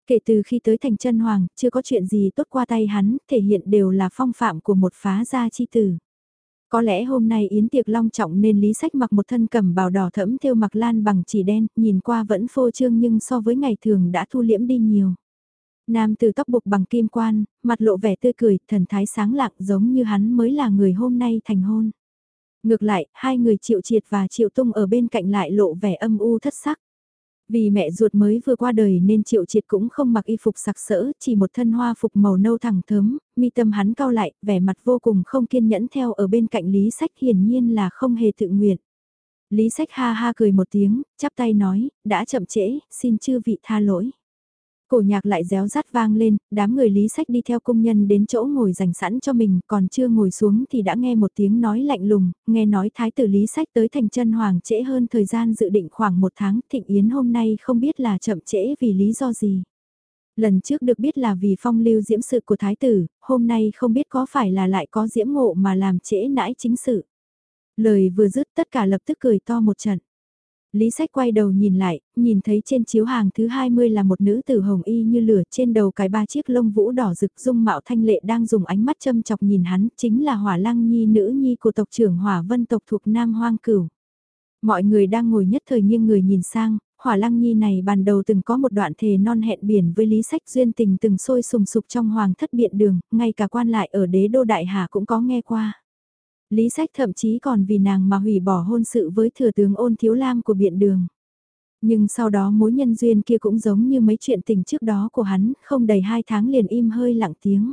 Speaker 1: Kể từ khi tới thành chân hoàng, chưa có chuyện gì tốt qua tay hắn, thể hiện đều là phong phạm của một phá gia chi tử. Có lẽ hôm nay yến tiệc long trọng nên Lý Sách mặc một thân cẩm bào đỏ thẫm thêu mặc lan bằng chỉ đen, nhìn qua vẫn phô trương nhưng so với ngày thường đã thu liễm đi nhiều. Nam từ tóc buộc bằng kim quan, mặt lộ vẻ tươi cười, thần thái sáng lạng giống như hắn mới là người hôm nay thành hôn. Ngược lại, hai người triệu triệt và triệu tung ở bên cạnh lại lộ vẻ âm u thất sắc. Vì mẹ ruột mới vừa qua đời nên triệu triệt cũng không mặc y phục sặc sỡ, chỉ một thân hoa phục màu nâu thẳng thớm, mi tâm hắn cao lại, vẻ mặt vô cùng không kiên nhẫn theo ở bên cạnh Lý Sách hiển nhiên là không hề tự nguyện. Lý Sách ha ha cười một tiếng, chắp tay nói, đã chậm trễ, xin chư vị tha lỗi. Cổ nhạc lại réo rắt vang lên, đám người lý sách đi theo công nhân đến chỗ ngồi dành sẵn cho mình, còn chưa ngồi xuống thì đã nghe một tiếng nói lạnh lùng, nghe nói thái tử lý sách tới thành chân hoàng trễ hơn thời gian dự định khoảng một tháng, thịnh yến hôm nay không biết là chậm trễ vì lý do gì. Lần trước được biết là vì phong lưu diễm sự của thái tử, hôm nay không biết có phải là lại có diễm ngộ mà làm trễ nãi chính sự. Lời vừa dứt tất cả lập tức cười to một trận. Lý sách quay đầu nhìn lại, nhìn thấy trên chiếu hàng thứ 20 là một nữ tử hồng y như lửa trên đầu cái ba chiếc lông vũ đỏ rực dung mạo thanh lệ đang dùng ánh mắt châm chọc nhìn hắn, chính là hỏa lăng nhi nữ nhi của tộc trưởng hỏa vân tộc thuộc Nam Hoang Cửu. Mọi người đang ngồi nhất thời nghiêng người nhìn sang, hỏa lăng nhi này ban đầu từng có một đoạn thề non hẹn biển với lý sách duyên tình từng sôi sùng sục trong hoàng thất biện đường, ngay cả quan lại ở đế đô đại hà cũng có nghe qua. Lý sách thậm chí còn vì nàng mà hủy bỏ hôn sự với thừa tướng ôn thiếu lam của biện đường. Nhưng sau đó mối nhân duyên kia cũng giống như mấy chuyện tình trước đó của hắn, không đầy hai tháng liền im hơi lặng tiếng.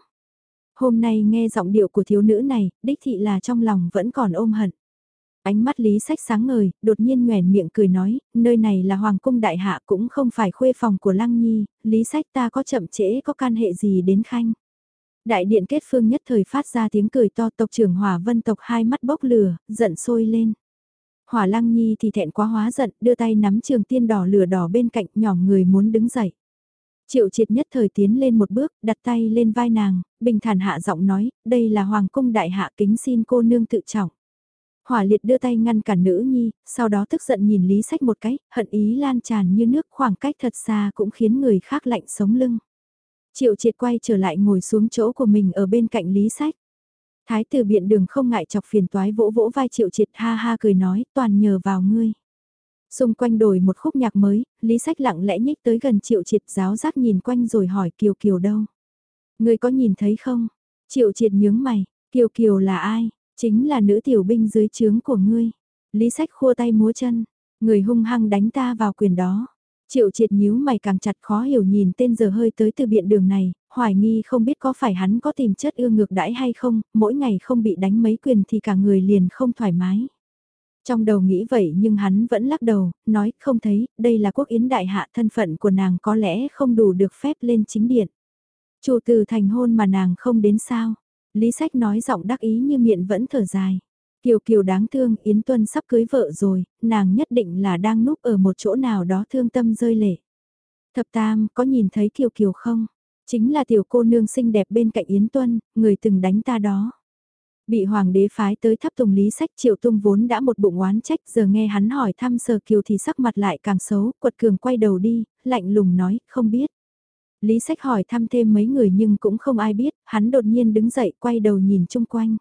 Speaker 1: Hôm nay nghe giọng điệu của thiếu nữ này, đích thị là trong lòng vẫn còn ôm hận. Ánh mắt Lý Sách sáng ngời, đột nhiên nhoèn miệng cười nói, nơi này là Hoàng cung đại hạ cũng không phải khuê phòng của Lăng Nhi, Lý Sách ta có chậm trễ có can hệ gì đến Khanh. Đại điện kết phương nhất thời phát ra tiếng cười to tộc trưởng hỏa vân tộc hai mắt bốc lửa, giận sôi lên. Hỏa lăng nhi thì thẹn quá hóa giận, đưa tay nắm trường tiên đỏ lửa đỏ bên cạnh nhỏm người muốn đứng dậy. Triệu triệt nhất thời tiến lên một bước, đặt tay lên vai nàng, bình thản hạ giọng nói, đây là hoàng cung đại hạ kính xin cô nương tự trọng. Hỏa liệt đưa tay ngăn cản nữ nhi, sau đó tức giận nhìn lý sách một cái, hận ý lan tràn như nước khoảng cách thật xa cũng khiến người khác lạnh sống lưng. Triệu triệt quay trở lại ngồi xuống chỗ của mình ở bên cạnh Lý Sách. Thái tử biện đường không ngại chọc phiền toái vỗ vỗ vai triệu triệt ha ha cười nói toàn nhờ vào ngươi. Xung quanh đổi một khúc nhạc mới, Lý Sách lặng lẽ nhích tới gần triệu triệt giáo giác nhìn quanh rồi hỏi Kiều Kiều đâu. Ngươi có nhìn thấy không? Triệu triệt nhướng mày, Kiều Kiều là ai? Chính là nữ tiểu binh dưới trướng của ngươi. Lý Sách khua tay múa chân, người hung hăng đánh ta vào quyền đó. Triệu triệt nhíu mày càng chặt khó hiểu nhìn tên giờ hơi tới từ biện đường này, hoài nghi không biết có phải hắn có tìm chất ưa ngược đãi hay không, mỗi ngày không bị đánh mấy quyền thì cả người liền không thoải mái. Trong đầu nghĩ vậy nhưng hắn vẫn lắc đầu, nói không thấy, đây là quốc yến đại hạ thân phận của nàng có lẽ không đủ được phép lên chính điện. Chủ từ thành hôn mà nàng không đến sao. Lý sách nói giọng đắc ý như miệng vẫn thở dài. Kiều Kiều đáng thương, Yến Tuân sắp cưới vợ rồi, nàng nhất định là đang núp ở một chỗ nào đó thương tâm rơi lệ. Thập Tam, có nhìn thấy Kiều Kiều không? Chính là tiểu cô nương xinh đẹp bên cạnh Yến Tuân, người từng đánh ta đó. Bị hoàng đế phái tới thắp tùng lý sách triệu tung vốn đã một bụng oán trách giờ nghe hắn hỏi thăm sờ kiều thì sắc mặt lại càng xấu, quật cường quay đầu đi, lạnh lùng nói, không biết. Lý sách hỏi thăm thêm mấy người nhưng cũng không ai biết, hắn đột nhiên đứng dậy quay đầu nhìn chung quanh.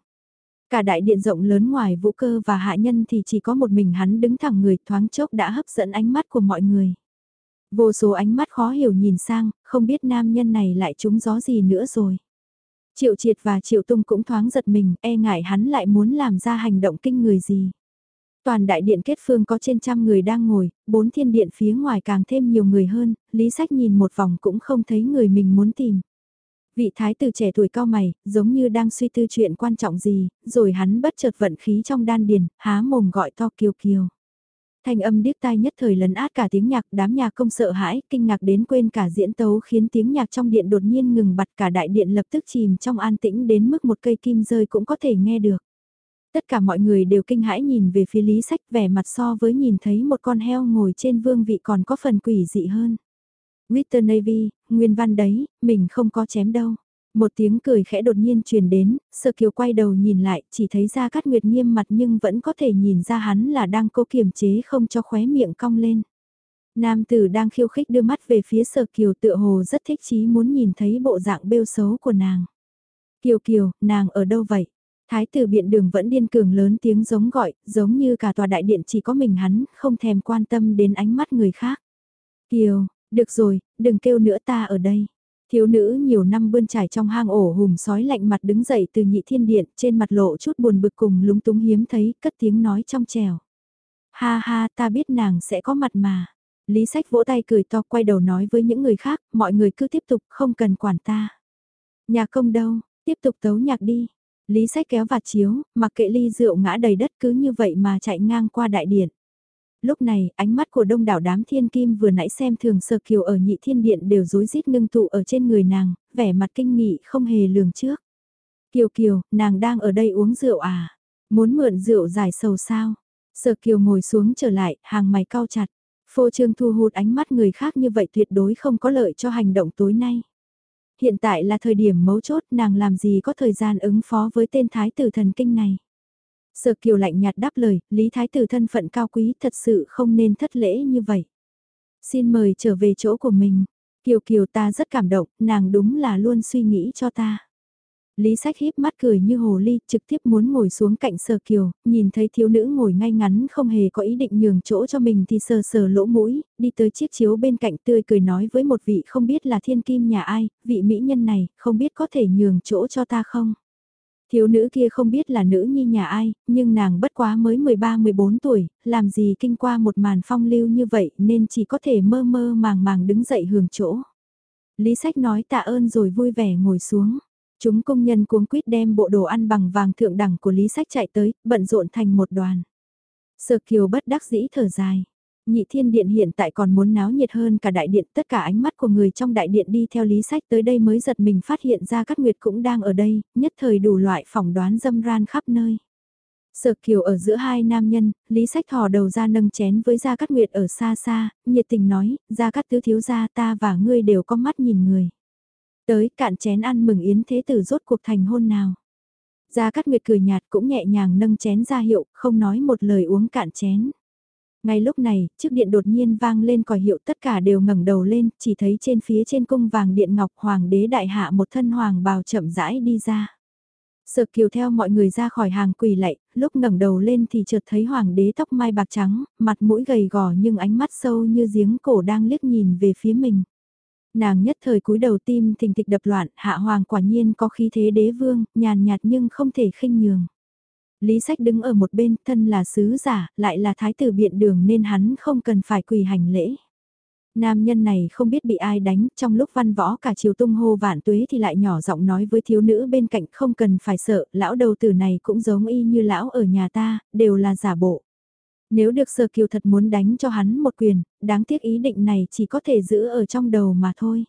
Speaker 1: Cả đại điện rộng lớn ngoài vũ cơ và hạ nhân thì chỉ có một mình hắn đứng thẳng người thoáng chốc đã hấp dẫn ánh mắt của mọi người. Vô số ánh mắt khó hiểu nhìn sang, không biết nam nhân này lại trúng gió gì nữa rồi. Triệu triệt và triệu tung cũng thoáng giật mình, e ngại hắn lại muốn làm ra hành động kinh người gì. Toàn đại điện kết phương có trên trăm người đang ngồi, bốn thiên điện phía ngoài càng thêm nhiều người hơn, lý sách nhìn một vòng cũng không thấy người mình muốn tìm. Vị thái tử trẻ tuổi cao mày, giống như đang suy tư chuyện quan trọng gì, rồi hắn bất chợt vận khí trong đan điền, há mồm gọi to kiều kiều. Thanh âm điếc tai nhất thời lấn át cả tiếng nhạc, đám nhạc công sợ hãi, kinh ngạc đến quên cả diễn tấu khiến tiếng nhạc trong điện đột nhiên ngừng bặt cả đại điện lập tức chìm trong an tĩnh đến mức một cây kim rơi cũng có thể nghe được. Tất cả mọi người đều kinh hãi nhìn về phía lý sách vẻ mặt so với nhìn thấy một con heo ngồi trên vương vị còn có phần quỷ dị hơn. Witter Navy, nguyên văn đấy, mình không có chém đâu. Một tiếng cười khẽ đột nhiên truyền đến, Sơ Kiều quay đầu nhìn lại, chỉ thấy ra Cát Nguyệt nghiêm mặt nhưng vẫn có thể nhìn ra hắn là đang cố kiềm chế không cho khóe miệng cong lên. Nam tử đang khiêu khích đưa mắt về phía sơ Kiều tựa hồ rất thích chí muốn nhìn thấy bộ dạng bêu xấu của nàng. Kiều Kiều, nàng ở đâu vậy? Thái tử biện đường vẫn điên cường lớn tiếng giống gọi, giống như cả tòa đại điện chỉ có mình hắn, không thèm quan tâm đến ánh mắt người khác. Kiều, được rồi, đừng kêu nữa ta ở đây. Thiếu nữ nhiều năm bươn trải trong hang ổ hùm sói lạnh mặt đứng dậy từ nhị thiên điện, trên mặt lộ chút buồn bực cùng lúng túng hiếm thấy, cất tiếng nói trong trèo. Ha ha, ta biết nàng sẽ có mặt mà. Lý sách vỗ tay cười to quay đầu nói với những người khác, mọi người cứ tiếp tục, không cần quản ta. Nhà công đâu, tiếp tục tấu nhạc đi. Lý sách kéo vạt chiếu, mặc kệ ly rượu ngã đầy đất cứ như vậy mà chạy ngang qua đại điện lúc này ánh mắt của đông đảo đám thiên kim vừa nãy xem thường sơ kiều ở nhị thiên điện đều rối rít ngưng tụ ở trên người nàng, vẻ mặt kinh nghị không hề lường trước. Kiều Kiều, nàng đang ở đây uống rượu à? Muốn mượn rượu giải sầu sao? Sở Kiều ngồi xuống trở lại, hàng mày cao chặt. Phô trương thu hút ánh mắt người khác như vậy tuyệt đối không có lợi cho hành động tối nay. Hiện tại là thời điểm mấu chốt nàng làm gì có thời gian ứng phó với tên thái tử thần kinh này. Sở Kiều lạnh nhạt đáp lời, Lý Thái Tử thân phận cao quý thật sự không nên thất lễ như vậy. Xin mời trở về chỗ của mình. Kiều Kiều ta rất cảm động, nàng đúng là luôn suy nghĩ cho ta. Lý sách híp mắt cười như hồ ly, trực tiếp muốn ngồi xuống cạnh Sở Kiều, nhìn thấy thiếu nữ ngồi ngay ngắn không hề có ý định nhường chỗ cho mình thì sờ sờ lỗ mũi, đi tới chiếc chiếu bên cạnh tươi cười nói với một vị không biết là thiên kim nhà ai, vị mỹ nhân này, không biết có thể nhường chỗ cho ta không? Thiếu nữ kia không biết là nữ nhi nhà ai, nhưng nàng bất quá mới 13-14 tuổi, làm gì kinh qua một màn phong lưu như vậy nên chỉ có thể mơ mơ màng màng đứng dậy hưởng chỗ. Lý sách nói tạ ơn rồi vui vẻ ngồi xuống. Chúng công nhân cuống quýt đem bộ đồ ăn bằng vàng thượng đẳng của Lý sách chạy tới, bận rộn thành một đoàn. Sở kiều bất đắc dĩ thở dài. Nhị thiên điện hiện tại còn muốn náo nhiệt hơn cả đại điện, tất cả ánh mắt của người trong đại điện đi theo lý sách tới đây mới giật mình phát hiện ra các nguyệt cũng đang ở đây, nhất thời đủ loại phỏng đoán dâm ran khắp nơi. Sở kiều ở giữa hai nam nhân, lý sách thò đầu ra nâng chén với Gia Cát Nguyệt ở xa xa, nhiệt tình nói, Gia Cát tứ thiếu gia ta và ngươi đều có mắt nhìn người. Tới cạn chén ăn mừng yến thế tử rốt cuộc thành hôn nào. Gia Cát Nguyệt cười nhạt cũng nhẹ nhàng nâng chén ra hiệu, không nói một lời uống cạn chén. Ngay lúc này, chiếc điện đột nhiên vang lên còi hiệu tất cả đều ngẩng đầu lên, chỉ thấy trên phía trên cung vàng điện ngọc hoàng đế đại hạ một thân hoàng bào chậm rãi đi ra. Sợ kiều theo mọi người ra khỏi hàng quỳ lạy, lúc ngẩng đầu lên thì chợt thấy hoàng đế tóc mai bạc trắng, mặt mũi gầy gò nhưng ánh mắt sâu như giếng cổ đang liếc nhìn về phía mình. Nàng nhất thời cúi đầu tim thình thịch đập loạn, hạ hoàng quả nhiên có khí thế đế vương, nhàn nhạt nhưng không thể khinh nhường. Lý Sách đứng ở một bên, thân là sứ giả, lại là thái tử biện đường nên hắn không cần phải quỳ hành lễ. Nam nhân này không biết bị ai đánh, trong lúc văn võ cả chiều tung hô vạn tuế thì lại nhỏ giọng nói với thiếu nữ bên cạnh không cần phải sợ, lão đầu tử này cũng giống y như lão ở nhà ta, đều là giả bộ. Nếu được sơ kiều thật muốn đánh cho hắn một quyền, đáng tiếc ý định này chỉ có thể giữ ở trong đầu mà thôi.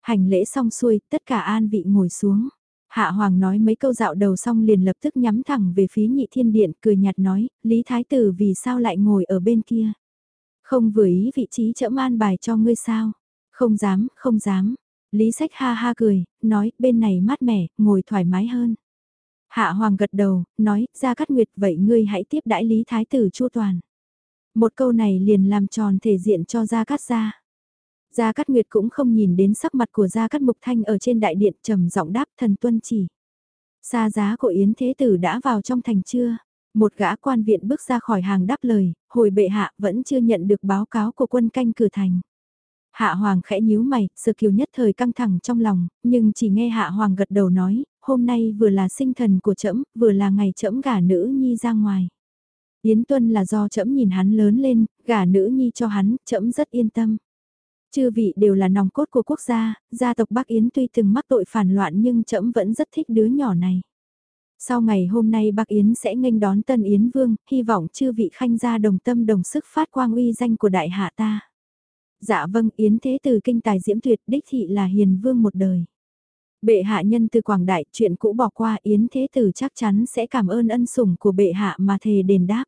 Speaker 1: Hành lễ xong xuôi, tất cả an vị ngồi xuống. Hạ Hoàng nói mấy câu dạo đầu xong liền lập tức nhắm thẳng về phía nhị thiên điện cười nhạt nói, Lý Thái Tử vì sao lại ngồi ở bên kia? Không vừa ý vị trí chậm an bài cho ngươi sao? Không dám, không dám. Lý Sách ha ha cười, nói bên này mát mẻ, ngồi thoải mái hơn. Hạ Hoàng gật đầu, nói, ra cắt nguyệt vậy ngươi hãy tiếp đãi Lý Thái tử Chu Toàn. Một câu này liền làm tròn thể diện cho Gia Cát gia. Gia Cát Nguyệt cũng không nhìn đến sắc mặt của Gia Cát Mục Thanh ở trên đại điện trầm giọng đáp thần tuân chỉ. Xa giá của Yến Thế Tử đã vào trong thành chưa? Một gã quan viện bước ra khỏi hàng đáp lời, hồi bệ hạ vẫn chưa nhận được báo cáo của quân canh cửa thành. Hạ Hoàng khẽ nhíu mày, sự kiều nhất thời căng thẳng trong lòng, nhưng chỉ nghe Hạ Hoàng gật đầu nói, hôm nay vừa là sinh thần của trẫm, vừa là ngày trẫm gả nữ nhi ra ngoài. Yến Tuân là do trẫm nhìn hắn lớn lên, gả nữ nhi cho hắn, trẫm rất yên tâm. Chư vị đều là nòng cốt của quốc gia, gia tộc Bắc Yến tuy từng mắc tội phản loạn nhưng trẫm vẫn rất thích đứa nhỏ này. Sau ngày hôm nay Bắc Yến sẽ nghênh đón Tân Yến Vương, hy vọng chư vị khanh gia đồng tâm đồng sức phát quang uy danh của đại hạ ta. Dạ vâng, Yến Thế từ kinh tài diễm tuyệt đích thị là hiền vương một đời. Bệ hạ nhân từ Quảng Đại, chuyện cũ bỏ qua Yến Thế Tử chắc chắn sẽ cảm ơn ân sủng của bệ hạ mà thề đền đáp.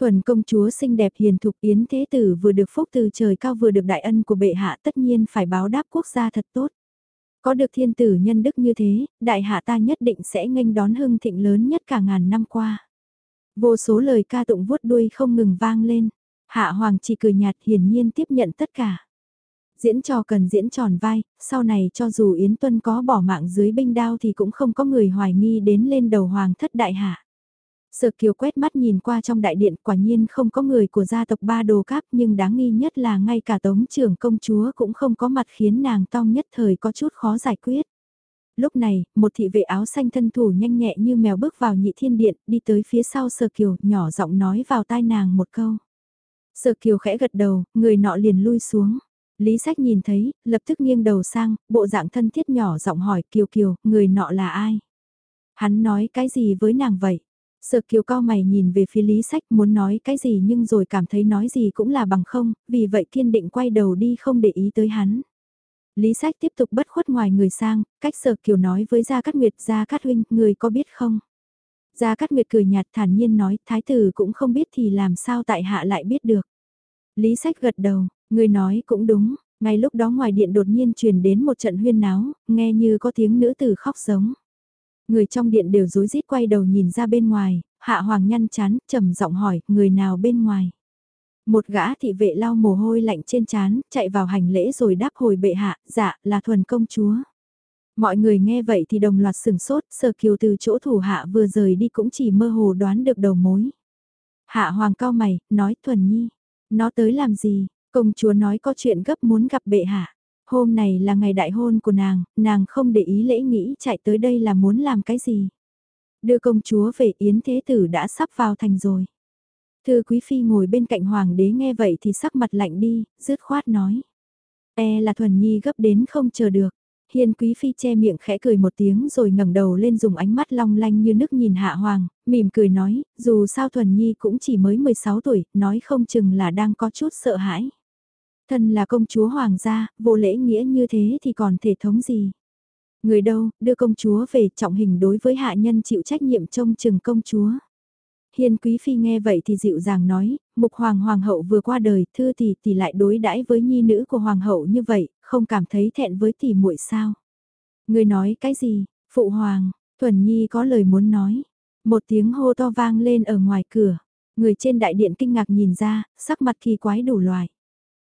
Speaker 1: Thuần công chúa xinh đẹp hiền thục Yến Thế Tử vừa được phúc từ trời cao vừa được đại ân của bệ hạ tất nhiên phải báo đáp quốc gia thật tốt. Có được thiên tử nhân đức như thế, đại hạ ta nhất định sẽ nghênh đón hưng thịnh lớn nhất cả ngàn năm qua. Vô số lời ca tụng vuốt đuôi không ngừng vang lên. Hạ hoàng chỉ cười nhạt hiển nhiên tiếp nhận tất cả. Diễn trò cần diễn tròn vai, sau này cho dù Yến Tuân có bỏ mạng dưới binh đao thì cũng không có người hoài nghi đến lên đầu hoàng thất đại hạ. Sở Kiều quét mắt nhìn qua trong đại điện quả nhiên không có người của gia tộc ba đồ cáp nhưng đáng nghi nhất là ngay cả tống trưởng công chúa cũng không có mặt khiến nàng tong nhất thời có chút khó giải quyết. Lúc này, một thị vệ áo xanh thân thủ nhanh nhẹ như mèo bước vào nhị thiên điện, đi tới phía sau Sở Kiều, nhỏ giọng nói vào tai nàng một câu. Sở Kiều khẽ gật đầu, người nọ liền lui xuống. Lý Sách nhìn thấy, lập tức nghiêng đầu sang, bộ dạng thân thiết nhỏ giọng hỏi Kiều Kiều, người nọ là ai? Hắn nói cái gì với nàng vậy? Sở kiều cao mày nhìn về phía lý sách muốn nói cái gì nhưng rồi cảm thấy nói gì cũng là bằng không, vì vậy kiên định quay đầu đi không để ý tới hắn. Lý sách tiếp tục bất khuất ngoài người sang, cách sở kiều nói với Gia Cát Nguyệt Gia Cát Huynh, người có biết không? Gia Cát Nguyệt cười nhạt thản nhiên nói, thái tử cũng không biết thì làm sao tại hạ lại biết được. Lý sách gật đầu, người nói cũng đúng, ngay lúc đó ngoài điện đột nhiên truyền đến một trận huyên náo, nghe như có tiếng nữ tử khóc giống. Người trong điện đều rối rít quay đầu nhìn ra bên ngoài, hạ hoàng nhăn chán, trầm giọng hỏi, người nào bên ngoài. Một gã thị vệ lau mồ hôi lạnh trên chán, chạy vào hành lễ rồi đáp hồi bệ hạ, dạ, là thuần công chúa. Mọi người nghe vậy thì đồng loạt sừng sốt, sờ kiều từ chỗ thủ hạ vừa rời đi cũng chỉ mơ hồ đoán được đầu mối. Hạ hoàng cao mày, nói thuần nhi, nó tới làm gì, công chúa nói có chuyện gấp muốn gặp bệ hạ. Hôm này là ngày đại hôn của nàng, nàng không để ý lễ nghĩ chạy tới đây là muốn làm cái gì. Đưa công chúa về Yến Thế Tử đã sắp vào thành rồi. Thư Quý Phi ngồi bên cạnh Hoàng đế nghe vậy thì sắc mặt lạnh đi, rứt khoát nói. E là Thuần Nhi gấp đến không chờ được. Hiền Quý Phi che miệng khẽ cười một tiếng rồi ngẩng đầu lên dùng ánh mắt long lanh như nước nhìn Hạ Hoàng, mỉm cười nói, dù sao Thuần Nhi cũng chỉ mới 16 tuổi, nói không chừng là đang có chút sợ hãi. Thân là công chúa hoàng gia, vô lễ nghĩa như thế thì còn thể thống gì? Người đâu, đưa công chúa về trọng hình đối với hạ nhân chịu trách nhiệm trông chừng công chúa. Hiền quý phi nghe vậy thì dịu dàng nói, mục hoàng hoàng hậu vừa qua đời, thư tỷ tỷ lại đối đãi với nhi nữ của hoàng hậu như vậy, không cảm thấy thẹn với tỷ muội sao? Người nói cái gì? Phụ hoàng, thuần nhi có lời muốn nói. Một tiếng hô to vang lên ở ngoài cửa. Người trên đại điện kinh ngạc nhìn ra, sắc mặt kỳ quái đủ loại.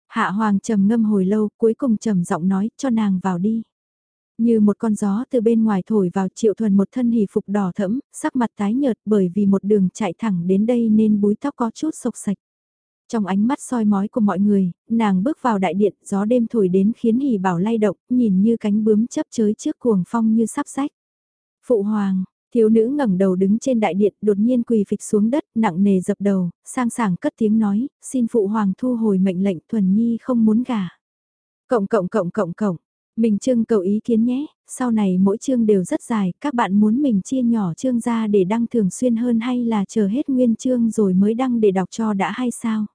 Speaker 1: Hạ Hoàng trầm ngâm hồi lâu, cuối cùng trầm giọng nói, cho nàng vào đi. Như một con gió từ bên ngoài thổi vào triệu thuần một thân hỷ phục đỏ thẫm, sắc mặt tái nhợt bởi vì một đường chạy thẳng đến đây nên búi tóc có chút sộc sạch. Trong ánh mắt soi mói của mọi người, nàng bước vào đại điện, gió đêm thổi đến khiến hỉ bảo lay động, nhìn như cánh bướm chấp chới trước cuồng phong như sắp sách. Phụ hoàng, Thiếu nữ ngẩng đầu đứng trên đại điện đột nhiên quỳ phịch xuống đất nặng nề dập đầu, sang sảng cất tiếng nói, xin phụ hoàng thu hồi mệnh lệnh thuần nhi không muốn gả. Cộng cộng cộng cộng cộng, mình trưng cầu ý kiến nhé, sau này mỗi chương đều rất dài, các bạn muốn mình chia nhỏ chương ra để đăng thường xuyên hơn hay là chờ hết nguyên chương rồi mới đăng để đọc cho đã hay sao?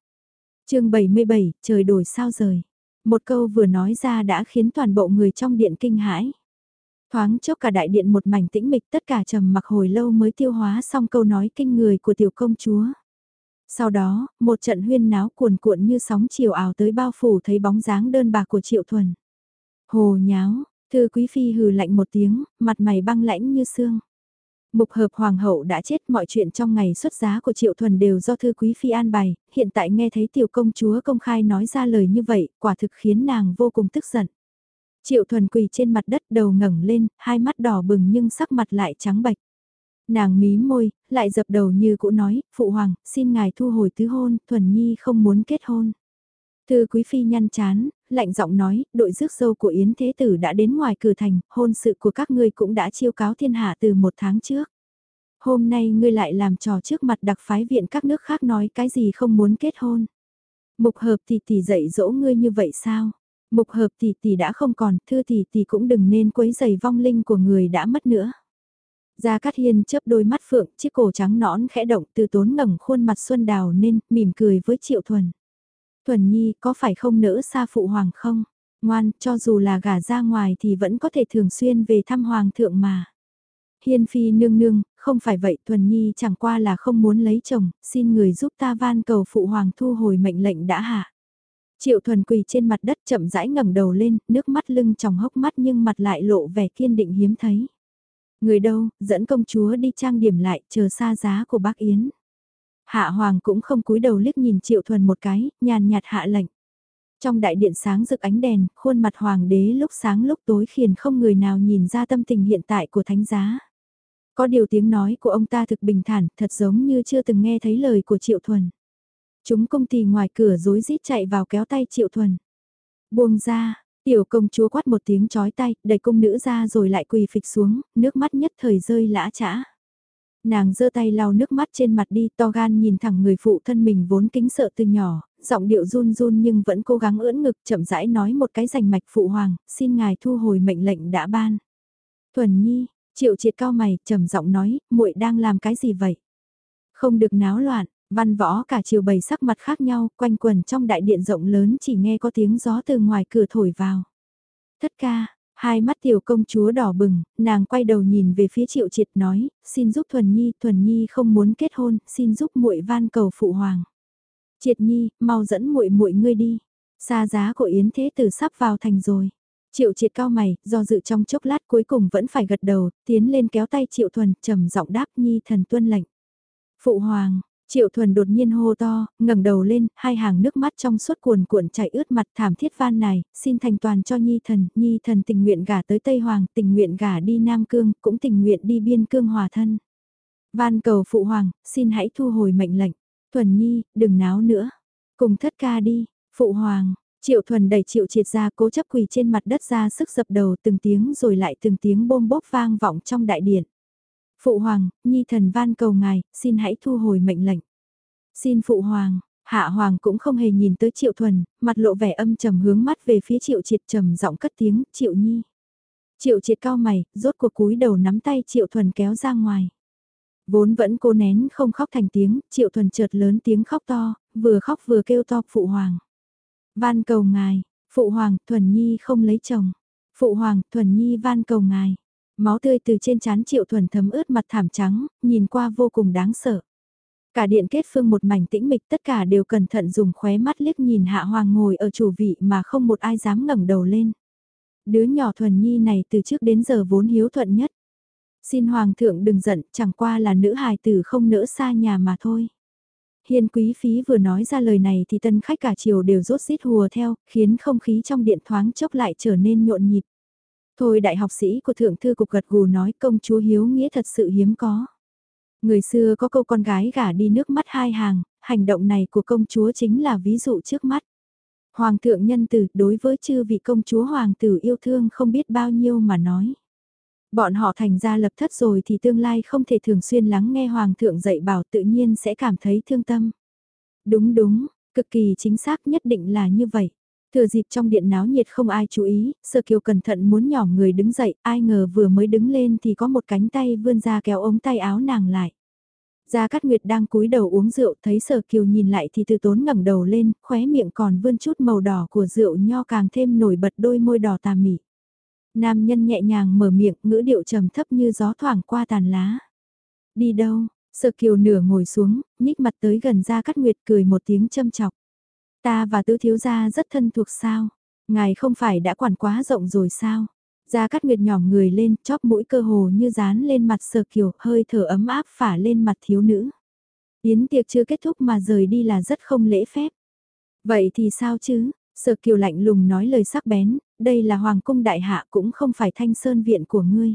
Speaker 1: chương 77, trời đổi sao rời. Một câu vừa nói ra đã khiến toàn bộ người trong điện kinh hãi. Thoáng chốc cả đại điện một mảnh tĩnh mịch tất cả trầm mặc hồi lâu mới tiêu hóa xong câu nói kinh người của tiểu công chúa. Sau đó, một trận huyên náo cuồn cuộn như sóng chiều ảo tới bao phủ thấy bóng dáng đơn bạc của Triệu Thuần. Hồ nháo, thư quý phi hừ lạnh một tiếng, mặt mày băng lãnh như xương. Mục hợp hoàng hậu đã chết mọi chuyện trong ngày xuất giá của Triệu Thuần đều do thư quý phi an bày, hiện tại nghe thấy tiểu công chúa công khai nói ra lời như vậy, quả thực khiến nàng vô cùng tức giận. Triệu Thuần quỳ trên mặt đất đầu ngẩng lên, hai mắt đỏ bừng nhưng sắc mặt lại trắng bạch. Nàng mí môi, lại dập đầu như cũ nói, Phụ Hoàng, xin ngài thu hồi tứ hôn, Thuần Nhi không muốn kết hôn. Thư Quý Phi nhăn chán, lạnh giọng nói, đội rước dâu của Yến Thế Tử đã đến ngoài cửa thành, hôn sự của các ngươi cũng đã chiêu cáo thiên hạ từ một tháng trước. Hôm nay ngươi lại làm trò trước mặt đặc phái viện các nước khác nói cái gì không muốn kết hôn. Mục hợp thì tỷ dạy dỗ ngươi như vậy sao? Mục hợp tỷ tỷ đã không còn, thư tỷ tỷ cũng đừng nên quấy giày vong linh của người đã mất nữa. Gia Cát Hiên chớp đôi mắt phượng, chiếc cổ trắng nõn khẽ động từ tốn ngẩng khuôn mặt xuân đào nên, mỉm cười với Triệu Thuần. Thuần Nhi có phải không nỡ xa phụ hoàng không? Ngoan, cho dù là gả ra ngoài thì vẫn có thể thường xuyên về thăm hoàng thượng mà. Hiên phi nương nương, không phải vậy Thuần Nhi chẳng qua là không muốn lấy chồng, xin người giúp ta van cầu phụ hoàng thu hồi mệnh lệnh đã hạ. Triệu Thuần quỳ trên mặt đất chậm rãi ngẩng đầu lên, nước mắt lưng tròng hốc mắt nhưng mặt lại lộ vẻ kiên định hiếm thấy. Người đâu, dẫn công chúa đi trang điểm lại, chờ xa giá của bác Yến. Hạ Hoàng cũng không cúi đầu liếc nhìn Triệu Thuần một cái, nhàn nhạt hạ lệnh. Trong đại điện sáng rực ánh đèn, khuôn mặt Hoàng đế lúc sáng lúc tối khiến không người nào nhìn ra tâm tình hiện tại của thánh giá. Có điều tiếng nói của ông ta thực bình thản, thật giống như chưa từng nghe thấy lời của Triệu Thuần. Chúng công tỳ ngoài cửa rối rít chạy vào kéo tay Triệu Thuần. Buông ra, tiểu công chúa quát một tiếng chói tay, đẩy công nữ ra rồi lại quỳ phịch xuống, nước mắt nhất thời rơi lã chã. Nàng giơ tay lau nước mắt trên mặt đi to gan nhìn thẳng người phụ thân mình vốn kính sợ từ nhỏ, giọng điệu run run nhưng vẫn cố gắng ưỡn ngực chậm rãi nói một cái rành mạch phụ hoàng, xin ngài thu hồi mệnh lệnh đã ban. Thuần Nhi, Triệu Triệt cao mày, trầm giọng nói, muội đang làm cái gì vậy? Không được náo loạn, văn võ cả chiều bày sắc mặt khác nhau, quanh quần trong đại điện rộng lớn chỉ nghe có tiếng gió từ ngoài cửa thổi vào. Thất ca, hai mắt tiểu công chúa đỏ bừng, nàng quay đầu nhìn về phía Triệu Triệt nói, xin giúp Thuần Nhi, Thuần Nhi không muốn kết hôn, xin giúp muội van cầu phụ hoàng. Triệt Nhi, mau dẫn muội muội ngươi đi. Xa giá của Yến Thế Tử sắp vào thành rồi. Triệu triệt cao mày, do dự trong chốc lát cuối cùng vẫn phải gật đầu, tiến lên kéo tay Triệu Thuần, trầm giọng đáp nhi thần tuân lệnh. Phụ hoàng, Triệu Thuần đột nhiên hô to, ngẩng đầu lên, hai hàng nước mắt trong suốt cuồn cuộn chảy ướt mặt thảm thiết van này, xin thành toàn cho Nhi thần, Nhi thần tình nguyện gả tới Tây Hoàng, tình nguyện gả đi Nam Cương, cũng tình nguyện đi biên cương hòa thân. Van cầu phụ hoàng, xin hãy thu hồi mệnh lệnh. Thuần Nhi, đừng náo nữa. Cùng thất ca đi, phụ hoàng, Triệu thuần đẩy triệu triệt ra cố chấp quỳ trên mặt đất ra sức dập đầu từng tiếng rồi lại từng tiếng bôm bốp vang vọng trong đại điện. Phụ hoàng, nhi thần van cầu ngài, xin hãy thu hồi mệnh lệnh. Xin phụ hoàng, hạ hoàng cũng không hề nhìn tới triệu thuần, mặt lộ vẻ âm trầm hướng mắt về phía triệu triệt trầm giọng cất tiếng, triệu nhi. Triệu triệt cao mày, rốt cuộc cúi đầu nắm tay triệu thuần kéo ra ngoài. Vốn vẫn cô nén không khóc thành tiếng, triệu thuần chợt lớn tiếng khóc to, vừa khóc vừa kêu to phụ hoàng. Van cầu ngài, phụ hoàng, thuần nhi không lấy chồng. Phụ hoàng, thuần nhi van cầu ngài. Máu tươi từ trên trán triệu thuần thấm ướt mặt thảm trắng, nhìn qua vô cùng đáng sợ. Cả điện kết phương một mảnh tĩnh mịch tất cả đều cẩn thận dùng khóe mắt liếc nhìn hạ hoàng ngồi ở chủ vị mà không một ai dám ngẩng đầu lên. Đứa nhỏ thuần nhi này từ trước đến giờ vốn hiếu thuận nhất. Xin hoàng thượng đừng giận, chẳng qua là nữ hài tử không nỡ xa nhà mà thôi. hiền quý phí vừa nói ra lời này thì tân khách cả chiều đều rốt rít hùa theo, khiến không khí trong điện thoáng chốc lại trở nên nhộn nhịp. Thôi đại học sĩ của thượng thư cục gật gù nói công chúa hiếu nghĩa thật sự hiếm có. Người xưa có câu con gái gả đi nước mắt hai hàng, hành động này của công chúa chính là ví dụ trước mắt. Hoàng thượng nhân tử đối với chư vị công chúa hoàng tử yêu thương không biết bao nhiêu mà nói. Bọn họ thành ra lập thất rồi thì tương lai không thể thường xuyên lắng nghe Hoàng thượng dạy bảo tự nhiên sẽ cảm thấy thương tâm. Đúng đúng, cực kỳ chính xác nhất định là như vậy. Thừa dịp trong điện náo nhiệt không ai chú ý, Sơ Kiều cẩn thận muốn nhỏ người đứng dậy, ai ngờ vừa mới đứng lên thì có một cánh tay vươn ra kéo ống tay áo nàng lại. Gia Cát Nguyệt đang cúi đầu uống rượu, thấy Sở Kiều nhìn lại thì từ tốn ngẩng đầu lên, khóe miệng còn vươn chút màu đỏ của rượu nho càng thêm nổi bật đôi môi đỏ tà mị. Nam nhân nhẹ nhàng mở miệng, ngữ điệu trầm thấp như gió thoảng qua tàn lá. Đi đâu? Sở Kiều nửa ngồi xuống, nhích mặt tới gần Gia Cát Nguyệt cười một tiếng châm chọc. Ta và tứ thiếu gia rất thân thuộc sao? Ngài không phải đã quản quá rộng rồi sao? Gia Cát Nguyệt nhỏm người lên, chóp mũi cơ hồ như dán lên mặt Sở Kiều, hơi thở ấm áp phả lên mặt thiếu nữ. Yến tiệc chưa kết thúc mà rời đi là rất không lễ phép. Vậy thì sao chứ? Sở Kiều lạnh lùng nói lời sắc bén, đây là hoàng cung đại hạ cũng không phải thanh sơn viện của ngươi.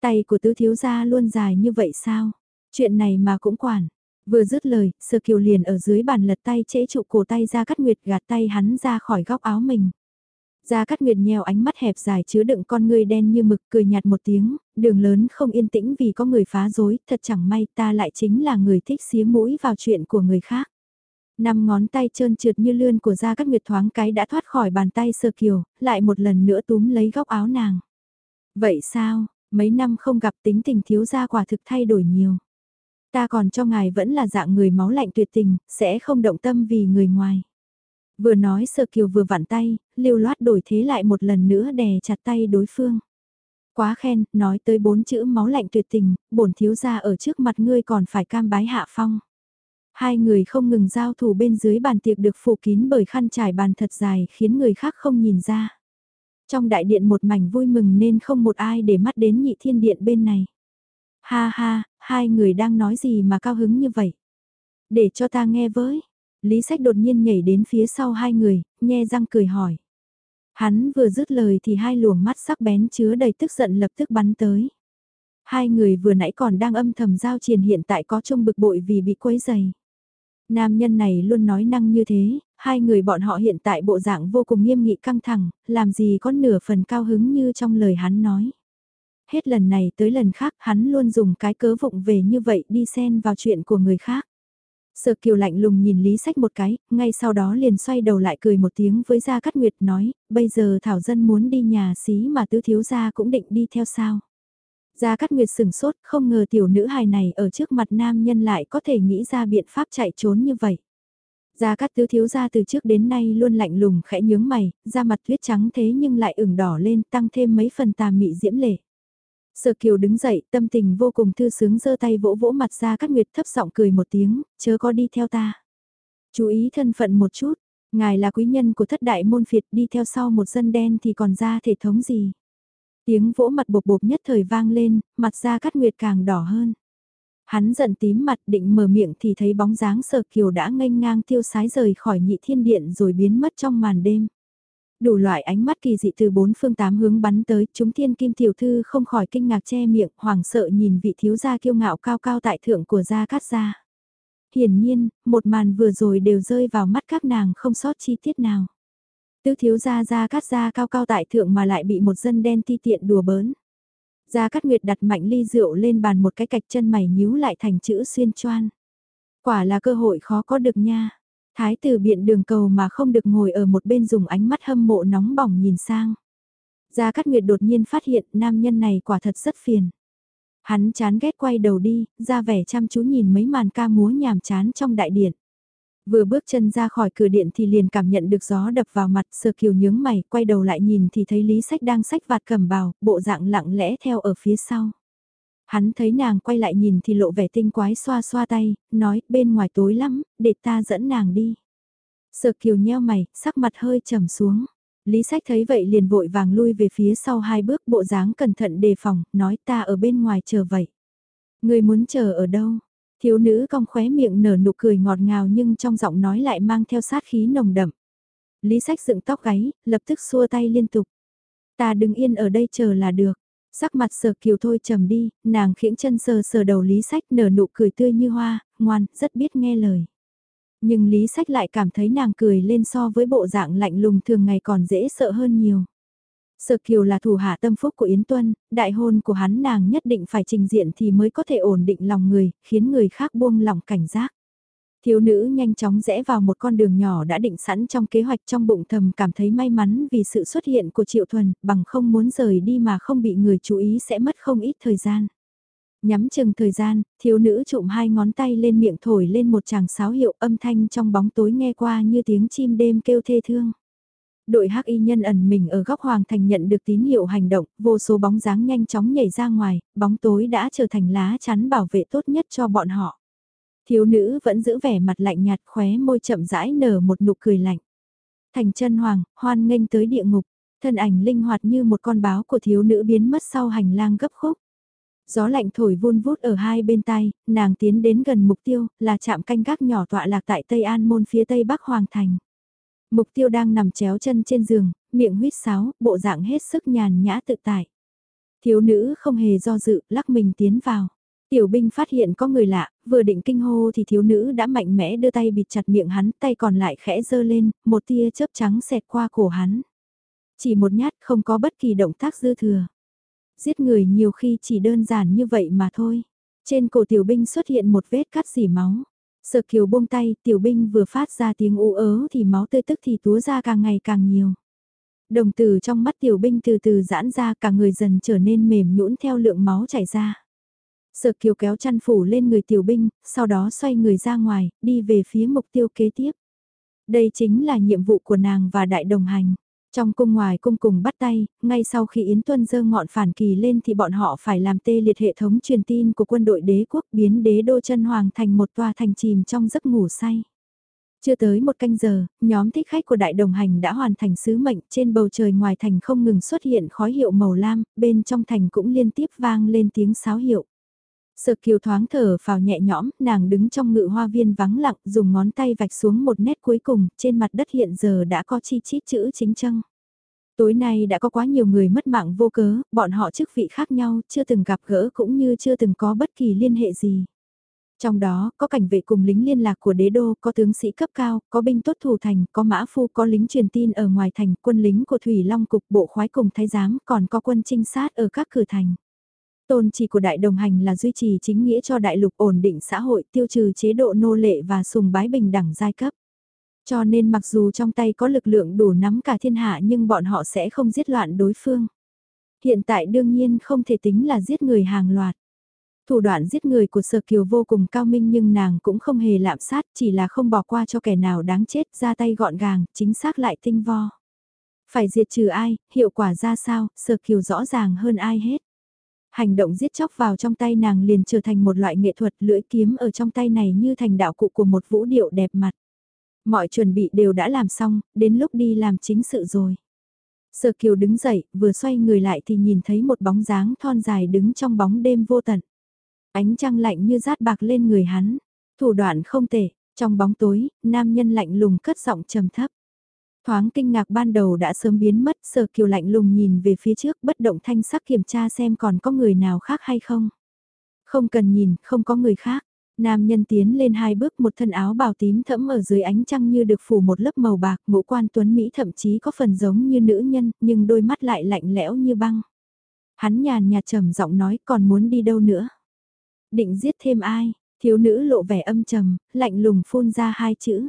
Speaker 1: Tay của tứ thiếu gia luôn dài như vậy sao? Chuyện này mà cũng quản. Vừa dứt lời, sơ Kiều liền ở dưới bàn lật tay chế trụ cổ tay ra cắt nguyệt gạt tay hắn ra khỏi góc áo mình. Gia Cát Nguyệt nheo ánh mắt hẹp dài chứa đựng con ngươi đen như mực cười nhạt một tiếng, đường lớn không yên tĩnh vì có người phá rối, thật chẳng may ta lại chính là người thích xía mũi vào chuyện của người khác. Năm ngón tay trơn trượt như lươn của Gia Cát Nguyệt thoáng cái đã thoát khỏi bàn tay sơ kiều, lại một lần nữa túm lấy góc áo nàng. Vậy sao, mấy năm không gặp tính tình thiếu gia quả thực thay đổi nhiều. Ta còn cho ngài vẫn là dạng người máu lạnh tuyệt tình, sẽ không động tâm vì người ngoài. Vừa nói sơ kiều vừa vặn tay, lưu loát đổi thế lại một lần nữa đè chặt tay đối phương. Quá khen, nói tới bốn chữ máu lạnh tuyệt tình, bổn thiếu gia ở trước mặt ngươi còn phải cam bái hạ phong. Hai người không ngừng giao thủ bên dưới bàn tiệc được phủ kín bởi khăn trải bàn thật dài khiến người khác không nhìn ra. Trong đại điện một mảnh vui mừng nên không một ai để mắt đến nhị thiên điện bên này. Ha ha, hai người đang nói gì mà cao hứng như vậy? Để cho ta nghe với. Lý sách đột nhiên nhảy đến phía sau hai người, nhe răng cười hỏi. Hắn vừa dứt lời thì hai luồng mắt sắc bén chứa đầy tức giận lập tức bắn tới. Hai người vừa nãy còn đang âm thầm giao triền hiện tại có trông bực bội vì bị quấy dày. Nam nhân này luôn nói năng như thế, hai người bọn họ hiện tại bộ dạng vô cùng nghiêm nghị căng thẳng, làm gì có nửa phần cao hứng như trong lời hắn nói. Hết lần này tới lần khác hắn luôn dùng cái cớ vụng về như vậy đi xen vào chuyện của người khác. Sở kiều lạnh lùng nhìn Lý Sách một cái, ngay sau đó liền xoay đầu lại cười một tiếng với Gia Cát Nguyệt nói, bây giờ Thảo Dân muốn đi nhà xí mà tứ thiếu gia cũng định đi theo sao. Gia Cát Nguyệt sừng sốt, không ngờ tiểu nữ hài này ở trước mặt nam nhân lại có thể nghĩ ra biện pháp chạy trốn như vậy. Gia Cát Tứ thiếu gia từ trước đến nay luôn lạnh lùng khẽ nhướng mày, da mặt tuyết trắng thế nhưng lại ửng đỏ lên, tăng thêm mấy phần tà mị diễm lệ. Sở Kiều đứng dậy, tâm tình vô cùng thư sướng giơ tay vỗ vỗ mặt Gia Cát Nguyệt thấp giọng cười một tiếng, chớ có đi theo ta. Chú ý thân phận một chút, ngài là quý nhân của thất đại môn phiệt đi theo sau một dân đen thì còn ra thể thống gì. Tiếng vỗ mặt bột bột nhất thời vang lên, mặt ra cắt nguyệt càng đỏ hơn. Hắn giận tím mặt định mở miệng thì thấy bóng dáng sở kiều đã nghênh ngang tiêu sái rời khỏi nhị thiên điện rồi biến mất trong màn đêm. Đủ loại ánh mắt kỳ dị từ bốn phương tám hướng bắn tới, chúng thiên kim tiểu thư không khỏi kinh ngạc che miệng, hoàng sợ nhìn vị thiếu gia kiêu ngạo cao cao tại thượng của gia cát gia. Hiển nhiên, một màn vừa rồi đều rơi vào mắt các nàng không sót chi tiết nào. Tứ thiếu gia gia cát gia cao cao tại thượng mà lại bị một dân đen ti tiện đùa bỡn. Gia Cát Nguyệt đặt mạnh ly rượu lên bàn một cái cạch chân mày nhíu lại thành chữ xuyên choan. Quả là cơ hội khó có được nha. Thái tử biện đường cầu mà không được ngồi ở một bên dùng ánh mắt hâm mộ nóng bỏng nhìn sang. Gia Cát Nguyệt đột nhiên phát hiện nam nhân này quả thật rất phiền. Hắn chán ghét quay đầu đi, ra vẻ chăm chú nhìn mấy màn ca múa nhàm chán trong đại điện. Vừa bước chân ra khỏi cửa điện thì liền cảm nhận được gió đập vào mặt sờ kiều nhướng mày, quay đầu lại nhìn thì thấy Lý Sách đang sách vạt cầm bào, bộ dạng lặng lẽ theo ở phía sau. Hắn thấy nàng quay lại nhìn thì lộ vẻ tinh quái xoa xoa tay, nói bên ngoài tối lắm, để ta dẫn nàng đi. Sợ kiều nheo mày, sắc mặt hơi trầm xuống. Lý sách thấy vậy liền vội vàng lui về phía sau hai bước bộ dáng cẩn thận đề phòng, nói ta ở bên ngoài chờ vậy. Người muốn chờ ở đâu? Thiếu nữ cong khóe miệng nở nụ cười ngọt ngào nhưng trong giọng nói lại mang theo sát khí nồng đậm. Lý sách dựng tóc gáy, lập tức xua tay liên tục. Ta đừng yên ở đây chờ là được. Sắc mặt sờ kiều thôi trầm đi, nàng khiễng chân sờ sờ đầu lý sách nở nụ cười tươi như hoa, ngoan, rất biết nghe lời. Nhưng lý sách lại cảm thấy nàng cười lên so với bộ dạng lạnh lùng thường ngày còn dễ sợ hơn nhiều. Sở Kiều là thủ hạ tâm phúc của Yến Tuân, đại hôn của hắn nàng nhất định phải trình diện thì mới có thể ổn định lòng người, khiến người khác buông lòng cảnh giác. Thiếu nữ nhanh chóng rẽ vào một con đường nhỏ đã định sẵn trong kế hoạch trong bụng thầm cảm thấy may mắn vì sự xuất hiện của Triệu Thuần, bằng không muốn rời đi mà không bị người chú ý sẽ mất không ít thời gian. Nhắm chừng thời gian, thiếu nữ trụm hai ngón tay lên miệng thổi lên một chàng sáo hiệu âm thanh trong bóng tối nghe qua như tiếng chim đêm kêu thê thương đội hắc y nhân ẩn mình ở góc hoàng thành nhận được tín hiệu hành động, vô số bóng dáng nhanh chóng nhảy ra ngoài, bóng tối đã trở thành lá chắn bảo vệ tốt nhất cho bọn họ. Thiếu nữ vẫn giữ vẻ mặt lạnh nhạt khóe môi chậm rãi nở một nụ cười lạnh. Thành chân hoàng, hoan nghênh tới địa ngục. Thân ảnh linh hoạt như một con báo của thiếu nữ biến mất sau hành lang gấp khúc. Gió lạnh thổi vun vút ở hai bên tay, nàng tiến đến gần mục tiêu, là chạm canh gác nhỏ tọa lạc tại Tây An môn phía Tây Bắc Hoàng Thành. Mục tiêu đang nằm chéo chân trên giường, miệng huyết sáo, bộ dạng hết sức nhàn nhã tự tại. Thiếu nữ không hề do dự, lắc mình tiến vào. Tiểu binh phát hiện có người lạ, vừa định kinh hô thì thiếu nữ đã mạnh mẽ đưa tay bịt chặt miệng hắn, tay còn lại khẽ dơ lên, một tia chớp trắng xẹt qua cổ hắn. Chỉ một nhát không có bất kỳ động tác dư thừa. Giết người nhiều khi chỉ đơn giản như vậy mà thôi. Trên cổ tiểu binh xuất hiện một vết cắt dỉ máu. Sợ kiều buông tay, tiểu binh vừa phát ra tiếng u ớ thì máu tươi tức thì túa ra càng ngày càng nhiều. Đồng tử trong mắt tiểu binh từ từ giãn ra cả người dần trở nên mềm nhũn theo lượng máu chảy ra. Sợ kiều kéo chăn phủ lên người tiểu binh, sau đó xoay người ra ngoài, đi về phía mục tiêu kế tiếp. Đây chính là nhiệm vụ của nàng và đại đồng hành. Trong cung ngoài cung cùng bắt tay, ngay sau khi Yến Tuân dơ ngọn phản kỳ lên thì bọn họ phải làm tê liệt hệ thống truyền tin của quân đội đế quốc biến đế đô chân hoàng thành một tòa thành chìm trong giấc ngủ say. Chưa tới một canh giờ, nhóm thích khách của đại đồng hành đã hoàn thành sứ mệnh trên bầu trời ngoài thành không ngừng xuất hiện khói hiệu màu lam, bên trong thành cũng liên tiếp vang lên tiếng sáo hiệu. Sợ kiều thoáng thở vào nhẹ nhõm, nàng đứng trong ngự hoa viên vắng lặng, dùng ngón tay vạch xuống một nét cuối cùng, trên mặt đất hiện giờ đã có chi chít chữ chính trăng. Tối nay đã có quá nhiều người mất mạng vô cớ, bọn họ chức vị khác nhau, chưa từng gặp gỡ cũng như chưa từng có bất kỳ liên hệ gì. Trong đó, có cảnh vệ cùng lính liên lạc của đế đô, có tướng sĩ cấp cao, có binh tốt thủ thành, có mã phu, có lính truyền tin ở ngoài thành, quân lính của Thủy Long Cục Bộ khoái cùng thái giám, còn có quân trinh sát ở các cửa thành. Tôn chỉ của đại đồng hành là duy trì chính nghĩa cho đại lục ổn định xã hội, tiêu trừ chế độ nô lệ và sùng bái bình đẳng giai cấp. Cho nên mặc dù trong tay có lực lượng đủ nắm cả thiên hạ nhưng bọn họ sẽ không giết loạn đối phương. Hiện tại đương nhiên không thể tính là giết người hàng loạt. Thủ đoạn giết người của Sở Kiều vô cùng cao minh nhưng nàng cũng không hề lạm sát chỉ là không bỏ qua cho kẻ nào đáng chết ra tay gọn gàng, chính xác lại tinh vo. Phải diệt trừ ai, hiệu quả ra sao, Sở Kiều rõ ràng hơn ai hết. Hành động giết chóc vào trong tay nàng liền trở thành một loại nghệ thuật lưỡi kiếm ở trong tay này như thành đạo cụ của một vũ điệu đẹp mặt. Mọi chuẩn bị đều đã làm xong, đến lúc đi làm chính sự rồi. Sở Kiều đứng dậy, vừa xoay người lại thì nhìn thấy một bóng dáng thon dài đứng trong bóng đêm vô tận. Ánh trăng lạnh như rát bạc lên người hắn. Thủ đoạn không tệ, trong bóng tối, nam nhân lạnh lùng cất giọng trầm thấp. Thoáng kinh ngạc ban đầu đã sớm biến mất, sở kiều lạnh lùng nhìn về phía trước bất động thanh sắc kiểm tra xem còn có người nào khác hay không. Không cần nhìn, không có người khác. Nam nhân tiến lên hai bước một thân áo bào tím thẫm ở dưới ánh trăng như được phủ một lớp màu bạc, ngũ quan tuấn Mỹ thậm chí có phần giống như nữ nhân, nhưng đôi mắt lại lạnh lẽo như băng. Hắn nhàn nhạt trầm giọng nói còn muốn đi đâu nữa. Định giết thêm ai, thiếu nữ lộ vẻ âm trầm, lạnh lùng phun ra hai chữ.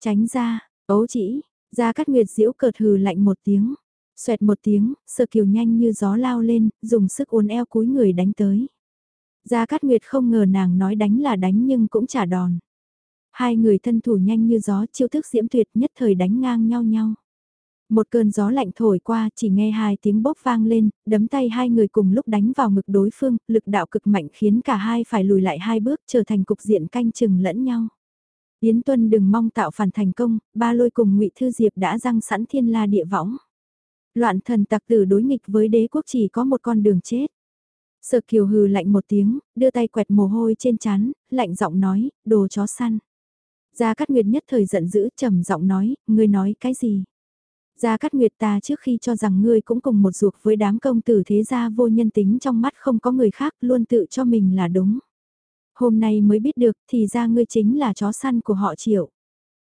Speaker 1: Tránh ra, ấu chỉ, Gia Cát Nguyệt diễu cợt hừ lạnh một tiếng. Xoẹt một tiếng, sơ kiều nhanh như gió lao lên, dùng sức uốn eo cúi người đánh tới. Gia Cát Nguyệt không ngờ nàng nói đánh là đánh nhưng cũng trả đòn. Hai người thân thủ nhanh như gió chiêu thức diễm tuyệt nhất thời đánh ngang nhau nhau. Một cơn gió lạnh thổi qua chỉ nghe hai tiếng bốc vang lên, đấm tay hai người cùng lúc đánh vào ngực đối phương, lực đạo cực mạnh khiến cả hai phải lùi lại hai bước trở thành cục diện canh chừng lẫn nhau. Yến Tuân đừng mong tạo phản thành công, ba lôi cùng ngụy Thư Diệp đã răng sẵn thiên la địa võng. Loạn thần tặc tử đối nghịch với đế quốc chỉ có một con đường chết. Sở kiều hừ lạnh một tiếng, đưa tay quẹt mồ hôi trên chán, lạnh giọng nói, đồ chó săn. Gia Cát Nguyệt nhất thời giận dữ trầm giọng nói, ngươi nói cái gì? Gia Cát Nguyệt ta trước khi cho rằng ngươi cũng cùng một ruột với đám công tử thế gia vô nhân tính trong mắt không có người khác luôn tự cho mình là đúng. Hôm nay mới biết được thì ra ngươi chính là chó săn của họ triệu.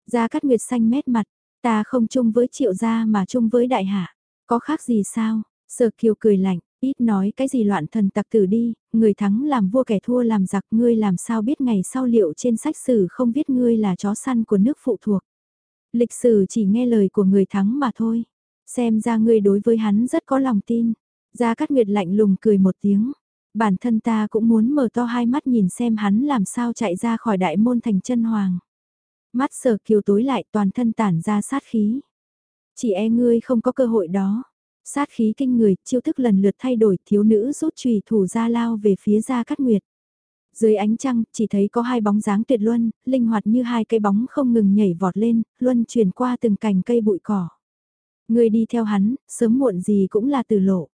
Speaker 1: Gia Cát Nguyệt xanh mét mặt, ta không chung với triệu gia mà chung với đại hạ. Có khác gì sao? Sở kiều cười lạnh, ít nói cái gì loạn thần tặc tử đi, người thắng làm vua kẻ thua làm giặc ngươi làm sao biết ngày sau liệu trên sách sử không biết ngươi là chó săn của nước phụ thuộc. Lịch sử chỉ nghe lời của người thắng mà thôi. Xem ra ngươi đối với hắn rất có lòng tin. Gia Cát Nguyệt lạnh lùng cười một tiếng. Bản thân ta cũng muốn mở to hai mắt nhìn xem hắn làm sao chạy ra khỏi đại môn thành chân hoàng. Mắt sở kiều tối lại toàn thân tản ra sát khí. Chỉ e ngươi không có cơ hội đó. Sát khí kinh người, chiêu thức lần lượt thay đổi, thiếu nữ rút chùy thủ ra lao về phía gia cát nguyệt. Dưới ánh trăng, chỉ thấy có hai bóng dáng tuyệt luân, linh hoạt như hai cây bóng không ngừng nhảy vọt lên, luân chuyển qua từng cành cây bụi cỏ. Ngươi đi theo hắn, sớm muộn gì cũng là từ lộ.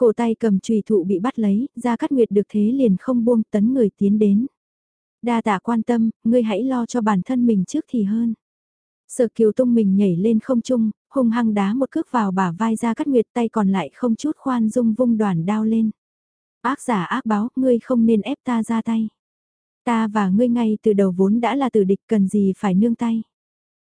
Speaker 1: Cổ tay cầm trùy thụ bị bắt lấy, ra cắt nguyệt được thế liền không buông tấn người tiến đến. Đa tạ quan tâm, ngươi hãy lo cho bản thân mình trước thì hơn. Sở kiều tung mình nhảy lên không trung, hung hăng đá một cước vào bả vai ra cắt nguyệt tay còn lại không chút khoan dung vung đoàn đao lên. Ác giả ác báo, ngươi không nên ép ta ra tay. Ta và ngươi ngay từ đầu vốn đã là tử địch cần gì phải nương tay.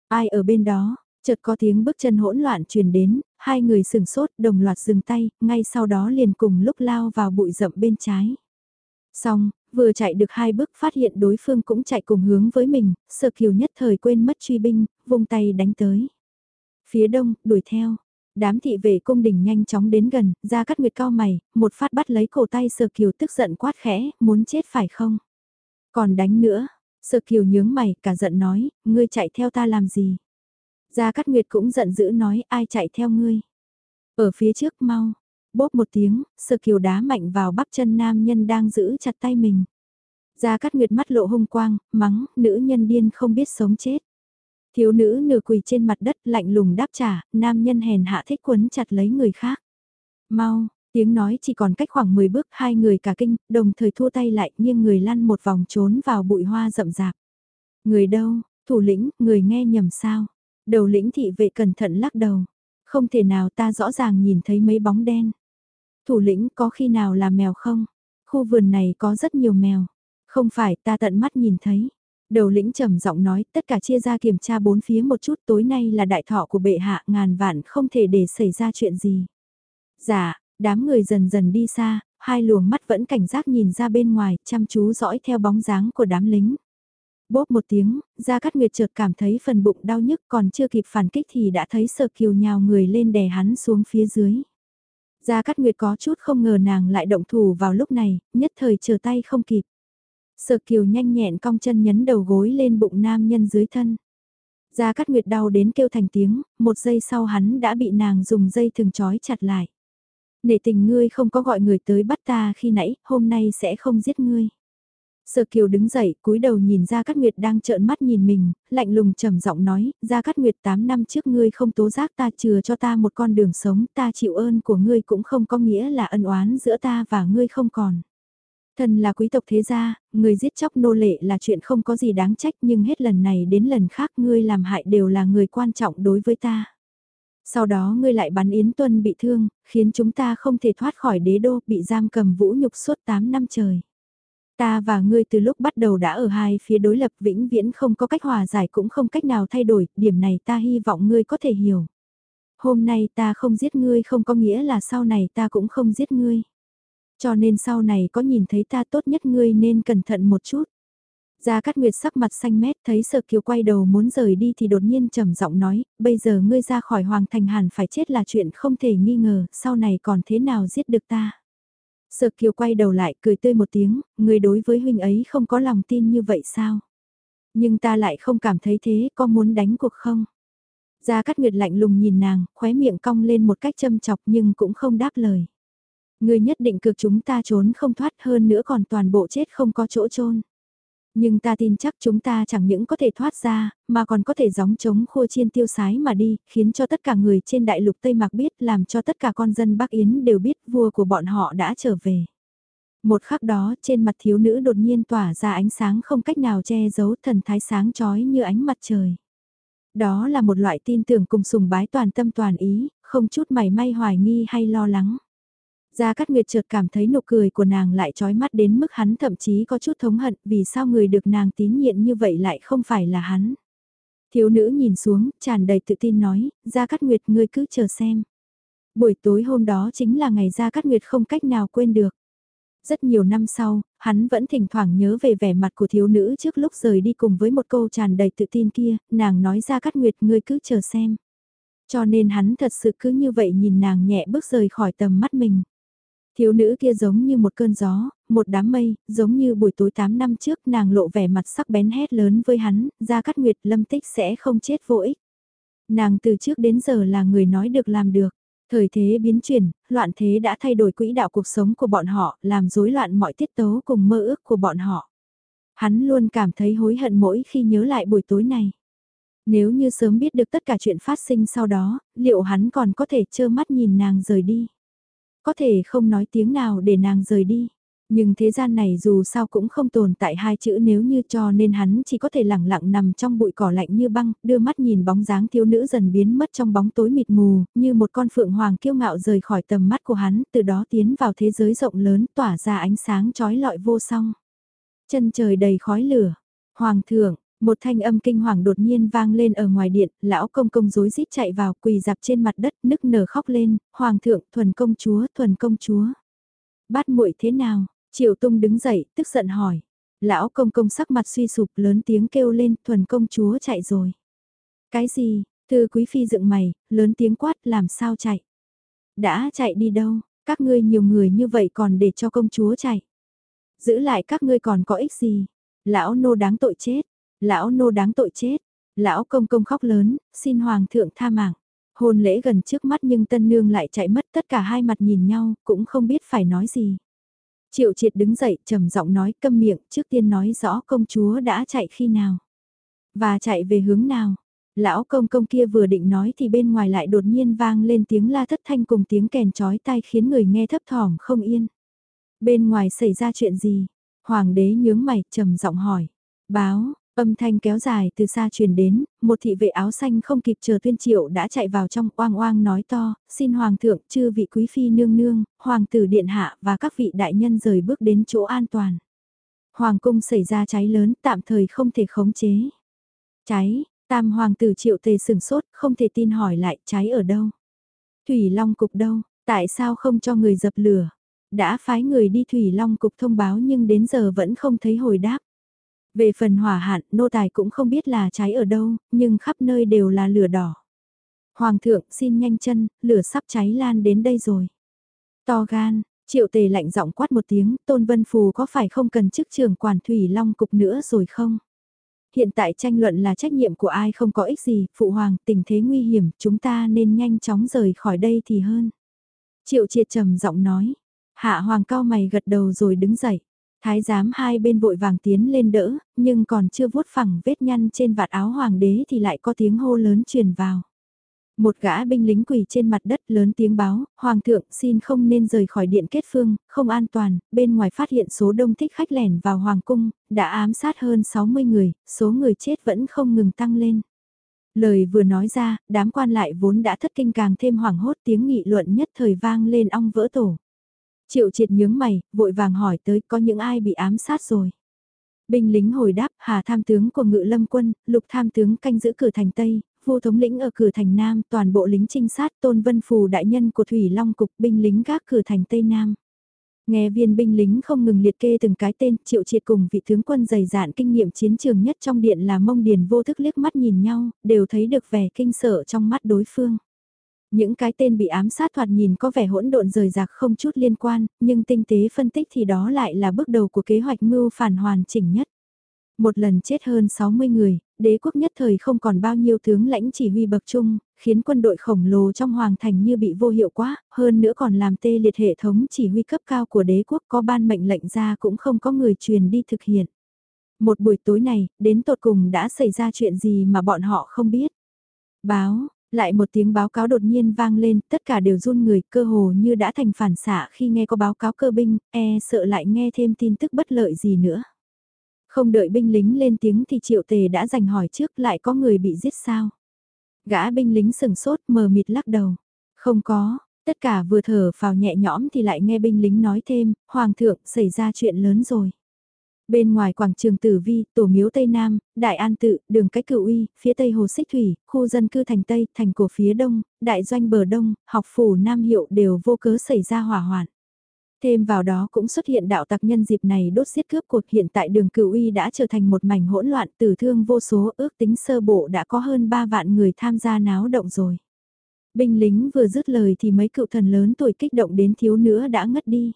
Speaker 1: Ai ở bên đó, chợt có tiếng bước chân hỗn loạn truyền đến, hai người sừng sốt đồng loạt dừng tay, ngay sau đó liền cùng lúc lao vào bụi rậm bên trái. Xong, vừa chạy được hai bước phát hiện đối phương cũng chạy cùng hướng với mình, sợ kiều nhất thời quên mất truy binh, vung tay đánh tới. Phía đông, đuổi theo. Đám thị vệ cung đình nhanh chóng đến gần, ra cắt nguyệt cao mày, một phát bắt lấy cổ tay sơ kiều tức giận quát khẽ, muốn chết phải không? Còn đánh nữa, sơ kiều nhướng mày, cả giận nói, ngươi chạy theo ta làm gì? Gia Cát Nguyệt cũng giận dữ nói ai chạy theo ngươi. Ở phía trước mau, bóp một tiếng, sơ kiều đá mạnh vào bắp chân nam nhân đang giữ chặt tay mình. Gia Cát Nguyệt mắt lộ hung quang, mắng, nữ nhân điên không biết sống chết. Thiếu nữ nửa quỳ trên mặt đất lạnh lùng đáp trả, nam nhân hèn hạ thích quấn chặt lấy người khác. Mau, tiếng nói chỉ còn cách khoảng 10 bước hai người cả kinh, đồng thời thua tay lại nhưng người lăn một vòng trốn vào bụi hoa rậm rạp. Người đâu, thủ lĩnh, người nghe nhầm sao? Đầu lĩnh thị vệ cẩn thận lắc đầu. Không thể nào ta rõ ràng nhìn thấy mấy bóng đen. Thủ lĩnh có khi nào là mèo không? Khu vườn này có rất nhiều mèo. Không phải ta tận mắt nhìn thấy. Đầu lĩnh trầm giọng nói tất cả chia ra kiểm tra bốn phía một chút tối nay là đại thọ của bệ hạ ngàn vạn không thể để xảy ra chuyện gì. Dạ, đám người dần dần đi xa, hai luồng mắt vẫn cảnh giác nhìn ra bên ngoài chăm chú dõi theo bóng dáng của đám lính bóp một tiếng, Gia Cát Nguyệt chợt cảm thấy phần bụng đau nhức còn chưa kịp phản kích thì đã thấy Sở Kiều nhào người lên đè hắn xuống phía dưới. Gia Cát Nguyệt có chút không ngờ nàng lại động thủ vào lúc này, nhất thời chờ tay không kịp. Sở Kiều nhanh nhẹn cong chân nhấn đầu gối lên bụng nam nhân dưới thân. Gia Cát Nguyệt đau đến kêu thành tiếng, một giây sau hắn đã bị nàng dùng dây thừng trói chặt lại. Nể tình ngươi không có gọi người tới bắt ta khi nãy, hôm nay sẽ không giết ngươi. Sở Kiều đứng dậy, cúi đầu nhìn ra Cát Nguyệt đang trợn mắt nhìn mình, lạnh lùng trầm giọng nói, ra Cát Nguyệt 8 năm trước ngươi không tố giác ta chừa cho ta một con đường sống, ta chịu ơn của ngươi cũng không có nghĩa là ân oán giữa ta và ngươi không còn. Thần là quý tộc thế gia, người giết chóc nô lệ là chuyện không có gì đáng trách nhưng hết lần này đến lần khác ngươi làm hại đều là người quan trọng đối với ta. Sau đó ngươi lại bắn Yến Tuân bị thương, khiến chúng ta không thể thoát khỏi đế đô bị giam cầm vũ nhục suốt 8 năm trời. Ta và ngươi từ lúc bắt đầu đã ở hai phía đối lập vĩnh viễn không có cách hòa giải cũng không cách nào thay đổi, điểm này ta hy vọng ngươi có thể hiểu. Hôm nay ta không giết ngươi không có nghĩa là sau này ta cũng không giết ngươi. Cho nên sau này có nhìn thấy ta tốt nhất ngươi nên cẩn thận một chút. Gia Cát Nguyệt sắc mặt xanh mét thấy Sở Kiều quay đầu muốn rời đi thì đột nhiên trầm giọng nói, bây giờ ngươi ra khỏi Hoàng Thành hàn phải chết là chuyện không thể nghi ngờ, sau này còn thế nào giết được ta. Sở Kiều quay đầu lại cười tươi một tiếng, người đối với huynh ấy không có lòng tin như vậy sao? Nhưng ta lại không cảm thấy thế, có muốn đánh cuộc không? Gia Cát Nguyệt lạnh lùng nhìn nàng, khóe miệng cong lên một cách châm chọc nhưng cũng không đáp lời. Người nhất định cực chúng ta trốn không thoát hơn nữa còn toàn bộ chết không có chỗ trôn. Nhưng ta tin chắc chúng ta chẳng những có thể thoát ra, mà còn có thể gióng chống khua chiên tiêu sái mà đi, khiến cho tất cả người trên đại lục Tây Mạc biết, làm cho tất cả con dân Bắc Yến đều biết vua của bọn họ đã trở về. Một khắc đó, trên mặt thiếu nữ đột nhiên tỏa ra ánh sáng không cách nào che giấu thần thái sáng chói như ánh mặt trời. Đó là một loại tin tưởng cùng sùng bái toàn tâm toàn ý, không chút mảy may hoài nghi hay lo lắng. Gia Cát Nguyệt chợt cảm thấy nụ cười của nàng lại trói mắt đến mức hắn thậm chí có chút thống hận vì sao người được nàng tín nhiệm như vậy lại không phải là hắn. Thiếu nữ nhìn xuống, tràn đầy tự tin nói, Gia Cát Nguyệt ngươi cứ chờ xem. Buổi tối hôm đó chính là ngày Gia Cát Nguyệt không cách nào quên được. Rất nhiều năm sau, hắn vẫn thỉnh thoảng nhớ về vẻ mặt của thiếu nữ trước lúc rời đi cùng với một câu tràn đầy tự tin kia, nàng nói Gia Cát Nguyệt ngươi cứ chờ xem. Cho nên hắn thật sự cứ như vậy nhìn nàng nhẹ bước rời khỏi tầm mắt mình. Thiếu nữ kia giống như một cơn gió, một đám mây, giống như buổi tối 8 năm trước nàng lộ vẻ mặt sắc bén hét lớn với hắn, ra cắt nguyệt lâm tích sẽ không chết vô ích. Nàng từ trước đến giờ là người nói được làm được. Thời thế biến chuyển, loạn thế đã thay đổi quỹ đạo cuộc sống của bọn họ, làm rối loạn mọi tiết tấu cùng mơ ước của bọn họ. Hắn luôn cảm thấy hối hận mỗi khi nhớ lại buổi tối này. Nếu như sớm biết được tất cả chuyện phát sinh sau đó, liệu hắn còn có thể trơ mắt nhìn nàng rời đi? Có thể không nói tiếng nào để nàng rời đi. Nhưng thế gian này dù sao cũng không tồn tại hai chữ nếu như cho nên hắn chỉ có thể lẳng lặng nằm trong bụi cỏ lạnh như băng, đưa mắt nhìn bóng dáng thiếu nữ dần biến mất trong bóng tối mịt mù, như một con phượng hoàng kiêu ngạo rời khỏi tầm mắt của hắn, từ đó tiến vào thế giới rộng lớn tỏa ra ánh sáng trói lọi vô song. Chân trời đầy khói lửa, hoàng thượng, một thanh âm kinh hoàng đột nhiên vang lên ở ngoài điện, lão công công rối rít chạy vào quỳ dạp trên mặt đất nức nở khóc lên, hoàng thượng, thuần công chúa, thuần công chúa. Bát muội thế nào? Triệu Tung đứng dậy, tức giận hỏi. Lão công công sắc mặt suy sụp lớn tiếng kêu lên, thuần công chúa chạy rồi. Cái gì, thư quý phi dựng mày, lớn tiếng quát làm sao chạy. Đã chạy đi đâu, các ngươi nhiều người như vậy còn để cho công chúa chạy. Giữ lại các ngươi còn có ích gì. Lão nô đáng tội chết, lão nô đáng tội chết. Lão công công khóc lớn, xin hoàng thượng tha mạng. Hôn lễ gần trước mắt nhưng tân nương lại chạy mất tất cả hai mặt nhìn nhau, cũng không biết phải nói gì. Triệu triệt đứng dậy trầm giọng nói câm miệng trước tiên nói rõ công chúa đã chạy khi nào. Và chạy về hướng nào. Lão công công kia vừa định nói thì bên ngoài lại đột nhiên vang lên tiếng la thất thanh cùng tiếng kèn chói tai khiến người nghe thấp thỏm không yên. Bên ngoài xảy ra chuyện gì? Hoàng đế nhướng mày trầm giọng hỏi. Báo, Âm thanh kéo dài từ xa truyền đến, một thị vệ áo xanh không kịp chờ tuyên triệu đã chạy vào trong oang oang nói to, xin hoàng thượng chư vị quý phi nương nương, hoàng tử điện hạ và các vị đại nhân rời bước đến chỗ an toàn. Hoàng cung xảy ra cháy lớn tạm thời không thể khống chế. Cháy, tam hoàng tử triệu tề sừng sốt, không thể tin hỏi lại cháy ở đâu. Thủy Long cục đâu, tại sao không cho người dập lửa? Đã phái người đi Thủy Long cục thông báo nhưng đến giờ vẫn không thấy hồi đáp. Về phần hỏa hạn, nô tài cũng không biết là cháy ở đâu, nhưng khắp nơi đều là lửa đỏ. Hoàng thượng xin nhanh chân, lửa sắp cháy lan đến đây rồi. To gan, triệu tề lạnh giọng quát một tiếng, tôn vân phù có phải không cần chức trưởng quản thủy long cục nữa rồi không? Hiện tại tranh luận là trách nhiệm của ai không có ích gì, phụ hoàng, tình thế nguy hiểm, chúng ta nên nhanh chóng rời khỏi đây thì hơn. Triệu triệt trầm giọng nói, hạ hoàng cao mày gật đầu rồi đứng dậy. Thái giám hai bên vội vàng tiến lên đỡ, nhưng còn chưa vuốt phẳng vết nhăn trên vạt áo hoàng đế thì lại có tiếng hô lớn truyền vào. Một gã binh lính quỳ trên mặt đất lớn tiếng báo, Hoàng thượng xin không nên rời khỏi điện kết phương, không an toàn, bên ngoài phát hiện số đông thích khách lẻn vào Hoàng cung, đã ám sát hơn 60 người, số người chết vẫn không ngừng tăng lên. Lời vừa nói ra, đám quan lại vốn đã thất kinh càng thêm hoảng hốt tiếng nghị luận nhất thời vang lên ong vỡ tổ. Triệu triệt nhướng mày, vội vàng hỏi tới có những ai bị ám sát rồi. Binh lính hồi đáp, Hà tham tướng của ngự lâm quân, lục tham tướng canh giữ cửa thành Tây, vô thống lĩnh ở cửa thành Nam, toàn bộ lính trinh sát tôn vân phù đại nhân của Thủy Long Cục binh lính gác cửa thành Tây Nam. Nghe viên binh lính không ngừng liệt kê từng cái tên, triệu triệt cùng vị tướng quân dày dạn kinh nghiệm chiến trường nhất trong điện là mông điền vô thức liếc mắt nhìn nhau, đều thấy được vẻ kinh sợ trong mắt đối phương. Những cái tên bị ám sát thoạt nhìn có vẻ hỗn độn rời rạc không chút liên quan, nhưng tinh tế phân tích thì đó lại là bước đầu của kế hoạch mưu phản hoàn chỉnh nhất. Một lần chết hơn 60 người, đế quốc nhất thời không còn bao nhiêu tướng lãnh chỉ huy bậc trung, khiến quân đội khổng lồ trong hoàng thành như bị vô hiệu quá, hơn nữa còn làm tê liệt hệ thống chỉ huy cấp cao của đế quốc có ban mệnh lệnh ra cũng không có người truyền đi thực hiện. Một buổi tối này, đến tột cùng đã xảy ra chuyện gì mà bọn họ không biết. Báo, lại một tiếng báo cáo đột nhiên vang lên, tất cả đều run người, cơ hồ như đã thành phản xạ khi nghe có báo cáo cơ binh, e sợ lại nghe thêm tin tức bất lợi gì nữa. Không đợi binh lính lên tiếng thì triệu tề đã giành hỏi trước lại có người bị giết sao. Gã binh lính sừng sốt mờ mịt lắc đầu. Không có, tất cả vừa thở vào nhẹ nhõm thì lại nghe binh lính nói thêm, Hoàng thượng xảy ra chuyện lớn rồi. Bên ngoài quảng trường Tử Vi, Tổ miếu Tây Nam, Đại An Tự, đường cách cựu uy, phía Tây Hồ Xích Thủy, khu dân cư thành Tây, thành cổ phía Đông, Đại Doanh bờ Đông, học phủ Nam Hiệu đều vô cớ xảy ra hỏa hoạn. Thêm vào đó cũng xuất hiện đạo tặc nhân dịp này đốt giết cướp cuộc hiện tại đường cựu uy đã trở thành một mảnh hỗn loạn tử thương vô số ước tính sơ bộ đã có hơn 3 vạn người tham gia náo động rồi. Binh lính vừa dứt lời thì mấy cựu thần lớn tuổi kích động đến thiếu nữa đã ngất đi.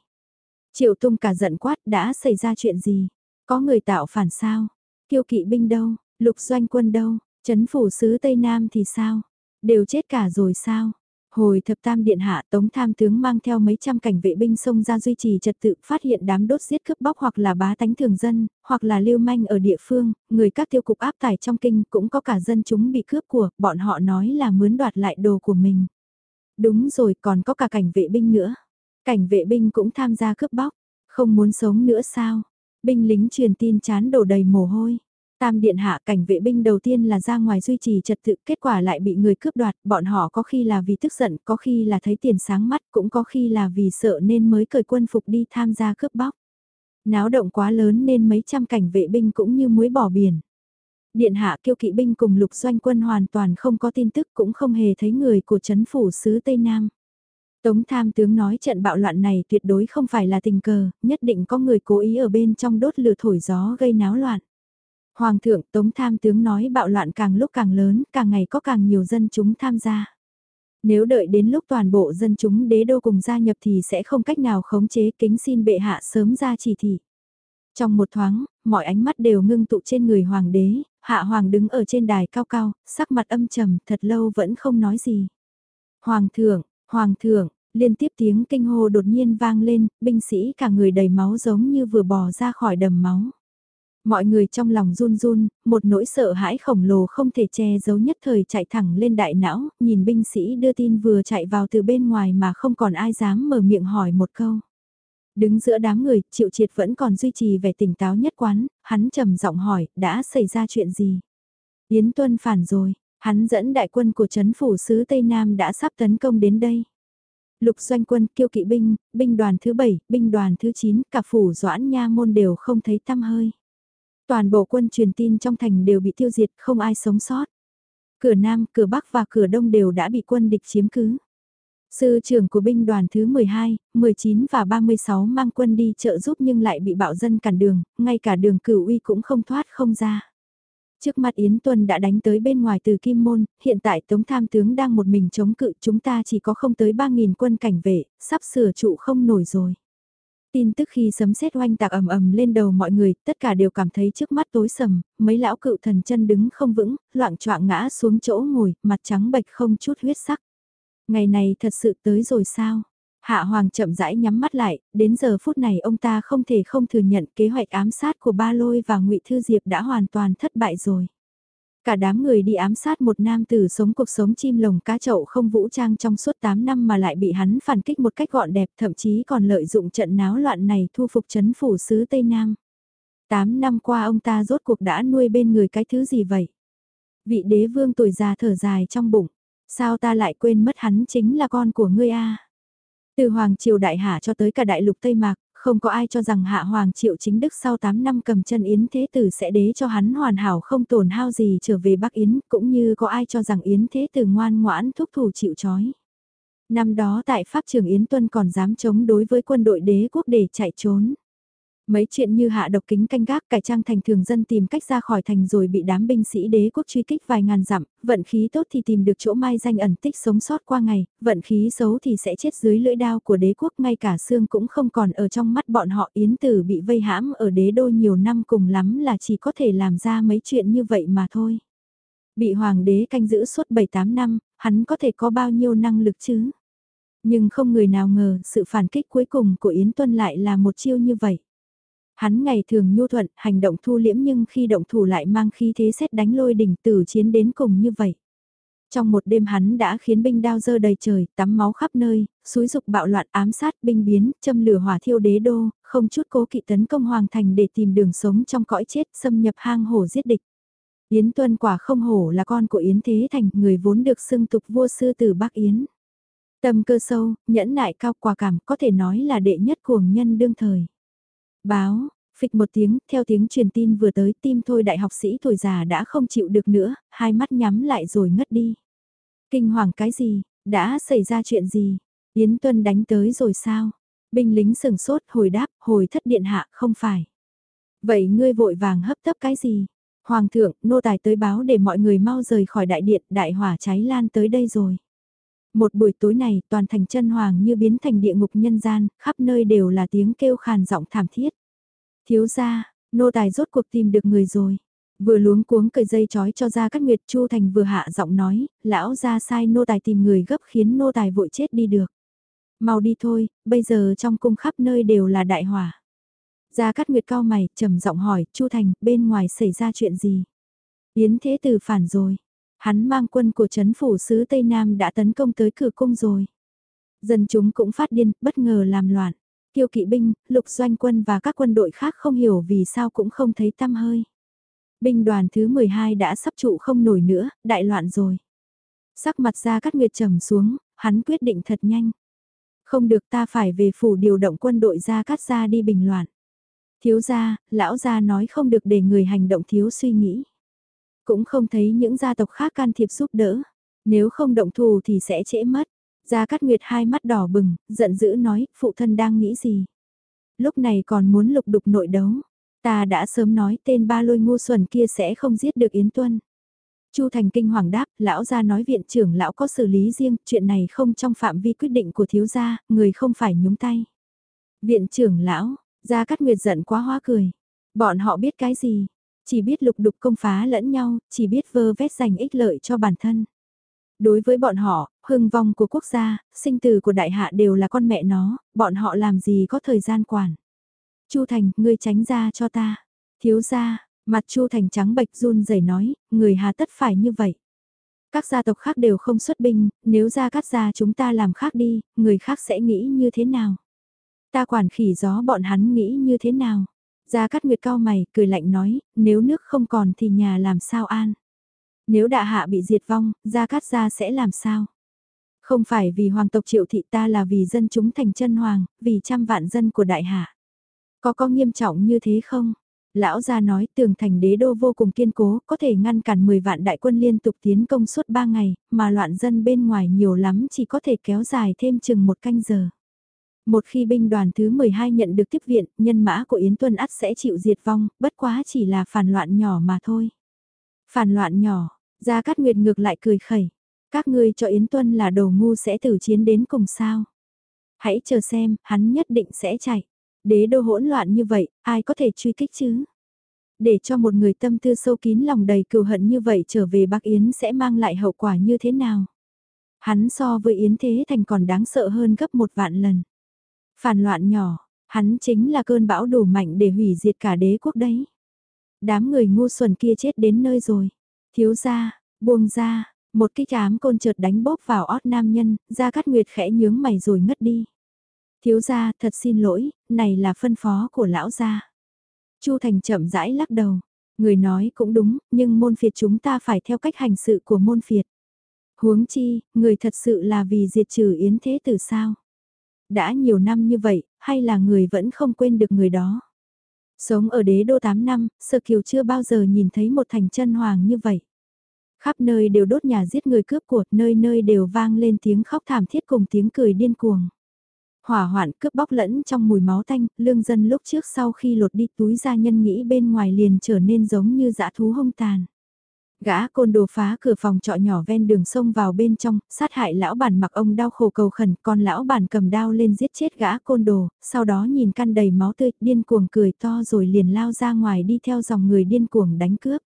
Speaker 1: Triệu tung cả giận quát đã xảy ra chuyện gì? Có người tạo phản sao? Kiêu kỵ binh đâu? Lục doanh quân đâu? Chấn phủ sứ Tây Nam thì sao? Đều chết cả rồi sao? Hồi thập tam điện hạ tống tham tướng mang theo mấy trăm cảnh vệ binh xông ra duy trì trật tự phát hiện đám đốt giết cướp bóc hoặc là bá tánh thường dân, hoặc là lưu manh ở địa phương, người các tiêu cục áp tải trong kinh cũng có cả dân chúng bị cướp của, bọn họ nói là mướn đoạt lại đồ của mình. Đúng rồi còn có cả cảnh vệ binh nữa. Cảnh vệ binh cũng tham gia cướp bóc, không muốn sống nữa sao? Binh lính truyền tin chán đổ đầy mồ hôi. Tam điện hạ cảnh vệ binh đầu tiên là ra ngoài duy trì trật tự, kết quả lại bị người cướp đoạt, bọn họ có khi là vì tức giận, có khi là thấy tiền sáng mắt, cũng có khi là vì sợ nên mới cởi quân phục đi tham gia cướp bóc. Náo động quá lớn nên mấy trăm cảnh vệ binh cũng như muối bỏ biển. Điện hạ kêu kỵ binh cùng lục doanh quân hoàn toàn không có tin tức cũng không hề thấy người của chấn phủ sứ Tây Nam. Tống tham tướng nói trận bạo loạn này tuyệt đối không phải là tình cờ, nhất định có người cố ý ở bên trong đốt lửa thổi gió gây náo loạn. Hoàng thượng Tống tham tướng nói bạo loạn càng lúc càng lớn, càng ngày có càng nhiều dân chúng tham gia. Nếu đợi đến lúc toàn bộ dân chúng đế đô cùng gia nhập thì sẽ không cách nào khống chế kính xin bệ hạ sớm ra chỉ thị. Trong một thoáng, mọi ánh mắt đều ngưng tụ trên người hoàng đế, hạ hoàng đứng ở trên đài cao cao, sắc mặt âm trầm, thật lâu vẫn không nói gì. Hoàng thượng, hoàng thượng, liên tiếp tiếng kinh hô đột nhiên vang lên, binh sĩ cả người đầy máu giống như vừa bò ra khỏi đầm máu. Mọi người trong lòng run run, một nỗi sợ hãi khổng lồ không thể che giấu nhất thời chạy thẳng lên đại não, nhìn binh sĩ đưa tin vừa chạy vào từ bên ngoài mà không còn ai dám mở miệng hỏi một câu. Đứng giữa đám người, triệu triệt vẫn còn duy trì vẻ tỉnh táo nhất quán, hắn trầm giọng hỏi, đã xảy ra chuyện gì? Yến Tuân phản rồi, hắn dẫn đại quân của chấn phủ sứ Tây Nam đã sắp tấn công đến đây. Lục doanh quân, kiêu kỵ binh, binh đoàn thứ 7, binh đoàn thứ 9, cả phủ doãn nha môn đều không thấy tăm hơi. Toàn bộ quân truyền tin trong thành đều bị tiêu diệt, không ai sống sót. Cửa Nam, cửa Bắc và cửa Đông đều đã bị quân địch chiếm cứ. Sư trưởng của binh đoàn thứ 12, 19 và 36 mang quân đi trợ giúp nhưng lại bị bạo dân cản đường, ngay cả đường cửu uy cũng không thoát không ra. Trước mặt Yến Tuân đã đánh tới bên ngoài từ Kim Môn, hiện tại Tống Tham Tướng đang một mình chống cự chúng ta chỉ có không tới 3.000 quân cảnh vệ, sắp sửa trụ không nổi rồi. Tin tức khi sấm sét oanh tạc ầm ầm lên đầu mọi người, tất cả đều cảm thấy trước mắt tối sầm, mấy lão cựu thần chân đứng không vững, loạn choạng ngã xuống chỗ ngồi, mặt trắng bệch không chút huyết sắc. Ngày này thật sự tới rồi sao? Hạ Hoàng chậm rãi nhắm mắt lại, đến giờ phút này ông ta không thể không thừa nhận kế hoạch ám sát của Ba Lôi và Ngụy Thư Diệp đã hoàn toàn thất bại rồi. Cả đám người đi ám sát một nam tử sống cuộc sống chim lồng cá chậu không vũ trang trong suốt 8 năm mà lại bị hắn phản kích một cách gọn đẹp thậm chí còn lợi dụng trận náo loạn này thu phục chấn phủ sứ Tây Nam. 8 năm qua ông ta rốt cuộc đã nuôi bên người cái thứ gì vậy? Vị đế vương tuổi già thở dài trong bụng, sao ta lại quên mất hắn chính là con của ngươi a? Từ Hoàng Triều Đại Hạ cho tới cả Đại Lục Tây Mạc, không có ai cho rằng Hạ Hoàng Triệu Chính Đức sau 8 năm cầm chân Yến Thế Tử sẽ đế cho hắn hoàn hảo không tổn hao gì trở về Bắc Yến, cũng như có ai cho rằng Yến Thế Tử ngoan ngoãn thúc thủ chịu chói. Năm đó tại Pháp trường Yến Tuân còn dám chống đối với quân đội đế quốc để chạy trốn. Mấy chuyện như hạ độc kính canh gác cải trang thành thường dân tìm cách ra khỏi thành rồi bị đám binh sĩ đế quốc truy kích vài ngàn dặm, vận khí tốt thì tìm được chỗ mai danh ẩn tích sống sót qua ngày, vận khí xấu thì sẽ chết dưới lưỡi đao của đế quốc ngay cả xương cũng không còn ở trong mắt bọn họ yến tử bị vây hãm ở đế đô nhiều năm cùng lắm là chỉ có thể làm ra mấy chuyện như vậy mà thôi. Bị hoàng đế canh giữ suốt 7-8 năm, hắn có thể có bao nhiêu năng lực chứ? Nhưng không người nào ngờ sự phản kích cuối cùng của Yến Tuân lại là một chiêu như vậy. Hắn ngày thường nhu thuận, hành động thu liễm nhưng khi động thủ lại mang khí thế xét đánh lôi đỉnh tử chiến đến cùng như vậy. Trong một đêm hắn đã khiến binh đao dơ đầy trời, tắm máu khắp nơi, suối dục bạo loạn ám sát binh biến, châm lửa hỏa thiêu đế đô, không chút cố kỵ tấn công hoàng thành để tìm đường sống trong cõi chết xâm nhập hang hổ giết địch. Yến Tuân quả không hổ là con của Yến Thế Thành, người vốn được xưng tục vua sư tử Bắc Yến. Tâm cơ sâu, nhẫn nại cao quả cảm có thể nói là đệ nhất cuồng nhân đương thời. Báo, phịch một tiếng, theo tiếng truyền tin vừa tới tim thôi đại học sĩ tuổi già đã không chịu được nữa, hai mắt nhắm lại rồi ngất đi. Kinh hoàng cái gì, đã xảy ra chuyện gì? Yến Tuân đánh tới rồi sao? Binh lính sừng sốt hồi đáp, hồi thất điện hạ, không phải. Vậy ngươi vội vàng hấp tấp cái gì? Hoàng thượng, nô tài tới báo để mọi người mau rời khỏi đại điện, đại hỏa cháy lan tới đây rồi. Một buổi tối này, toàn thành chân hoàng như biến thành địa ngục nhân gian, khắp nơi đều là tiếng kêu khàn giọng thảm thiết. Thiếu gia, nô tài rốt cuộc tìm được người rồi. Vừa luống cuống cởi dây chói cho ra các nguyệt Chu Thành vừa hạ giọng nói, lão ra sai nô tài tìm người gấp khiến nô tài vội chết đi được. Mau đi thôi, bây giờ trong cung khắp nơi đều là đại hỏa. Gia Cát Nguyệt cao mày, trầm giọng hỏi, Chu Thành, bên ngoài xảy ra chuyện gì? Yến Thế Tử phản rồi. Hắn mang quân của chấn phủ sứ Tây Nam đã tấn công tới cửa cung rồi. Dân chúng cũng phát điên, bất ngờ làm loạn. Kiêu kỵ binh, lục doanh quân và các quân đội khác không hiểu vì sao cũng không thấy tăm hơi. Binh đoàn thứ 12 đã sắp trụ không nổi nữa, đại loạn rồi. Sắc mặt ra cắt nguyệt trầm xuống, hắn quyết định thật nhanh. Không được ta phải về phủ điều động quân đội ra cắt ra đi bình loạn. Thiếu gia, lão gia nói không được để người hành động thiếu suy nghĩ. Cũng không thấy những gia tộc khác can thiệp giúp đỡ. Nếu không động thù thì sẽ trễ mất. Gia Cát Nguyệt hai mắt đỏ bừng, giận dữ nói, phụ thân đang nghĩ gì? Lúc này còn muốn lục đục nội đấu. Ta đã sớm nói tên ba lôi ngu xuẩn kia sẽ không giết được Yến Tuân. Chu Thành kinh hoàng đáp, lão gia nói viện trưởng lão có xử lý riêng, chuyện này không trong phạm vi quyết định của thiếu gia, người không phải nhúng tay. Viện trưởng lão, Gia Cát Nguyệt giận quá hóa cười. Bọn họ biết cái gì? Chỉ biết lục đục công phá lẫn nhau, chỉ biết vơ vét giành ích lợi cho bản thân. Đối với bọn họ, hưng vong của quốc gia, sinh tử của đại hạ đều là con mẹ nó, bọn họ làm gì có thời gian quản. Chu Thành, ngươi tránh ra cho ta. Thiếu gia, mặt Chu Thành trắng bệch run rẩy nói, người hà tất phải như vậy. Các gia tộc khác đều không xuất binh, nếu ra cắt gia chúng ta làm khác đi, người khác sẽ nghĩ như thế nào? Ta quản khỉ gió bọn hắn nghĩ như thế nào? Gia Cát Nguyệt cao mày, cười lạnh nói, nếu nước không còn thì nhà làm sao an? Nếu đại hạ bị diệt vong, Gia Cát gia sẽ làm sao? Không phải vì hoàng tộc triệu thị ta là vì dân chúng thành chân hoàng, vì trăm vạn dân của đại hạ. Có có nghiêm trọng như thế không? Lão gia nói tường thành đế đô vô cùng kiên cố, có thể ngăn cản 10 vạn đại quân liên tục tiến công suốt 3 ngày, mà loạn dân bên ngoài nhiều lắm chỉ có thể kéo dài thêm chừng một canh giờ. Một khi binh đoàn thứ 12 nhận được tiếp viện, nhân mã của Yến Tuân ắt sẽ chịu diệt vong, bất quá chỉ là phản loạn nhỏ mà thôi. Phản loạn nhỏ, Gia Cát Nguyệt ngược lại cười khẩy. Các ngươi cho Yến Tuân là đầu ngu sẽ tử chiến đến cùng sao. Hãy chờ xem, hắn nhất định sẽ chạy. Đế đô hỗn loạn như vậy, ai có thể truy kích chứ? Để cho một người tâm tư sâu kín lòng đầy cừu hận như vậy trở về Bắc Yến sẽ mang lại hậu quả như thế nào? Hắn so với Yến Thế Thành còn đáng sợ hơn gấp một vạn lần. Phản loạn nhỏ, hắn chính là cơn bão đủ mạnh để hủy diệt cả đế quốc đấy. Đám người ngu xuẩn kia chết đến nơi rồi. Thiếu ra, buông ra, một cái chám côn chợt đánh bóp vào ót nam nhân, ra cắt nguyệt khẽ nhướng mày rồi ngất đi. Thiếu ra, thật xin lỗi, này là phân phó của lão gia. Chu Thành chậm rãi lắc đầu. Người nói cũng đúng, nhưng môn phiệt chúng ta phải theo cách hành sự của môn phiệt. Huống chi, người thật sự là vì diệt trừ yến thế tử sao? Đã nhiều năm như vậy, hay là người vẫn không quên được người đó? Sống ở đế đô 8 năm, Sơ Kiều chưa bao giờ nhìn thấy một thành chân hoàng như vậy. Khắp nơi đều đốt nhà giết người cướp của, nơi nơi đều vang lên tiếng khóc thảm thiết cùng tiếng cười điên cuồng. Hỏa hoạn cướp bóc lẫn trong mùi máu tanh, lương dân lúc trước sau khi lột đi túi ra nhân nghĩ bên ngoài liền trở nên giống như dã thú hung tàn. Gã côn đồ phá cửa phòng trọ nhỏ ven đường sông vào bên trong, sát hại lão bản mặc ông đau khổ cầu khẩn, còn lão bản cầm đao lên giết chết gã côn đồ, sau đó nhìn căn đầy máu tươi, điên cuồng cười to rồi liền lao ra ngoài đi theo dòng người điên cuồng đánh cướp.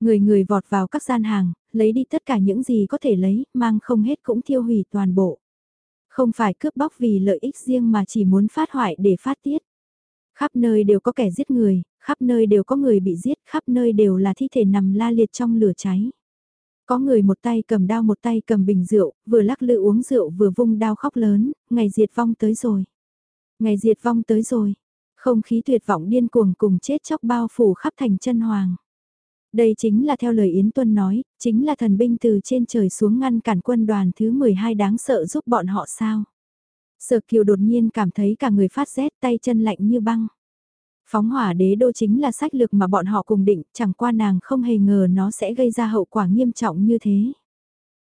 Speaker 1: Người người vọt vào các gian hàng, lấy đi tất cả những gì có thể lấy, mang không hết cũng thiêu hủy toàn bộ. Không phải cướp bóc vì lợi ích riêng mà chỉ muốn phát hoại để phát tiết. Khắp nơi đều có kẻ giết người, khắp nơi đều có người bị giết, khắp nơi đều là thi thể nằm la liệt trong lửa cháy. Có người một tay cầm đao một tay cầm bình rượu, vừa lắc lư uống rượu vừa vung đao khóc lớn, ngày diệt vong tới rồi. Ngày diệt vong tới rồi. Không khí tuyệt vọng điên cuồng cùng chết chóc bao phủ khắp thành chân hoàng. Đây chính là theo lời Yến Tuân nói, chính là thần binh từ trên trời xuống ngăn cản quân đoàn thứ 12 đáng sợ giúp bọn họ sao. Sở kiều đột nhiên cảm thấy cả người phát rét tay chân lạnh như băng. Phóng hỏa đế đô chính là sách lược mà bọn họ cùng định, chẳng qua nàng không hề ngờ nó sẽ gây ra hậu quả nghiêm trọng như thế.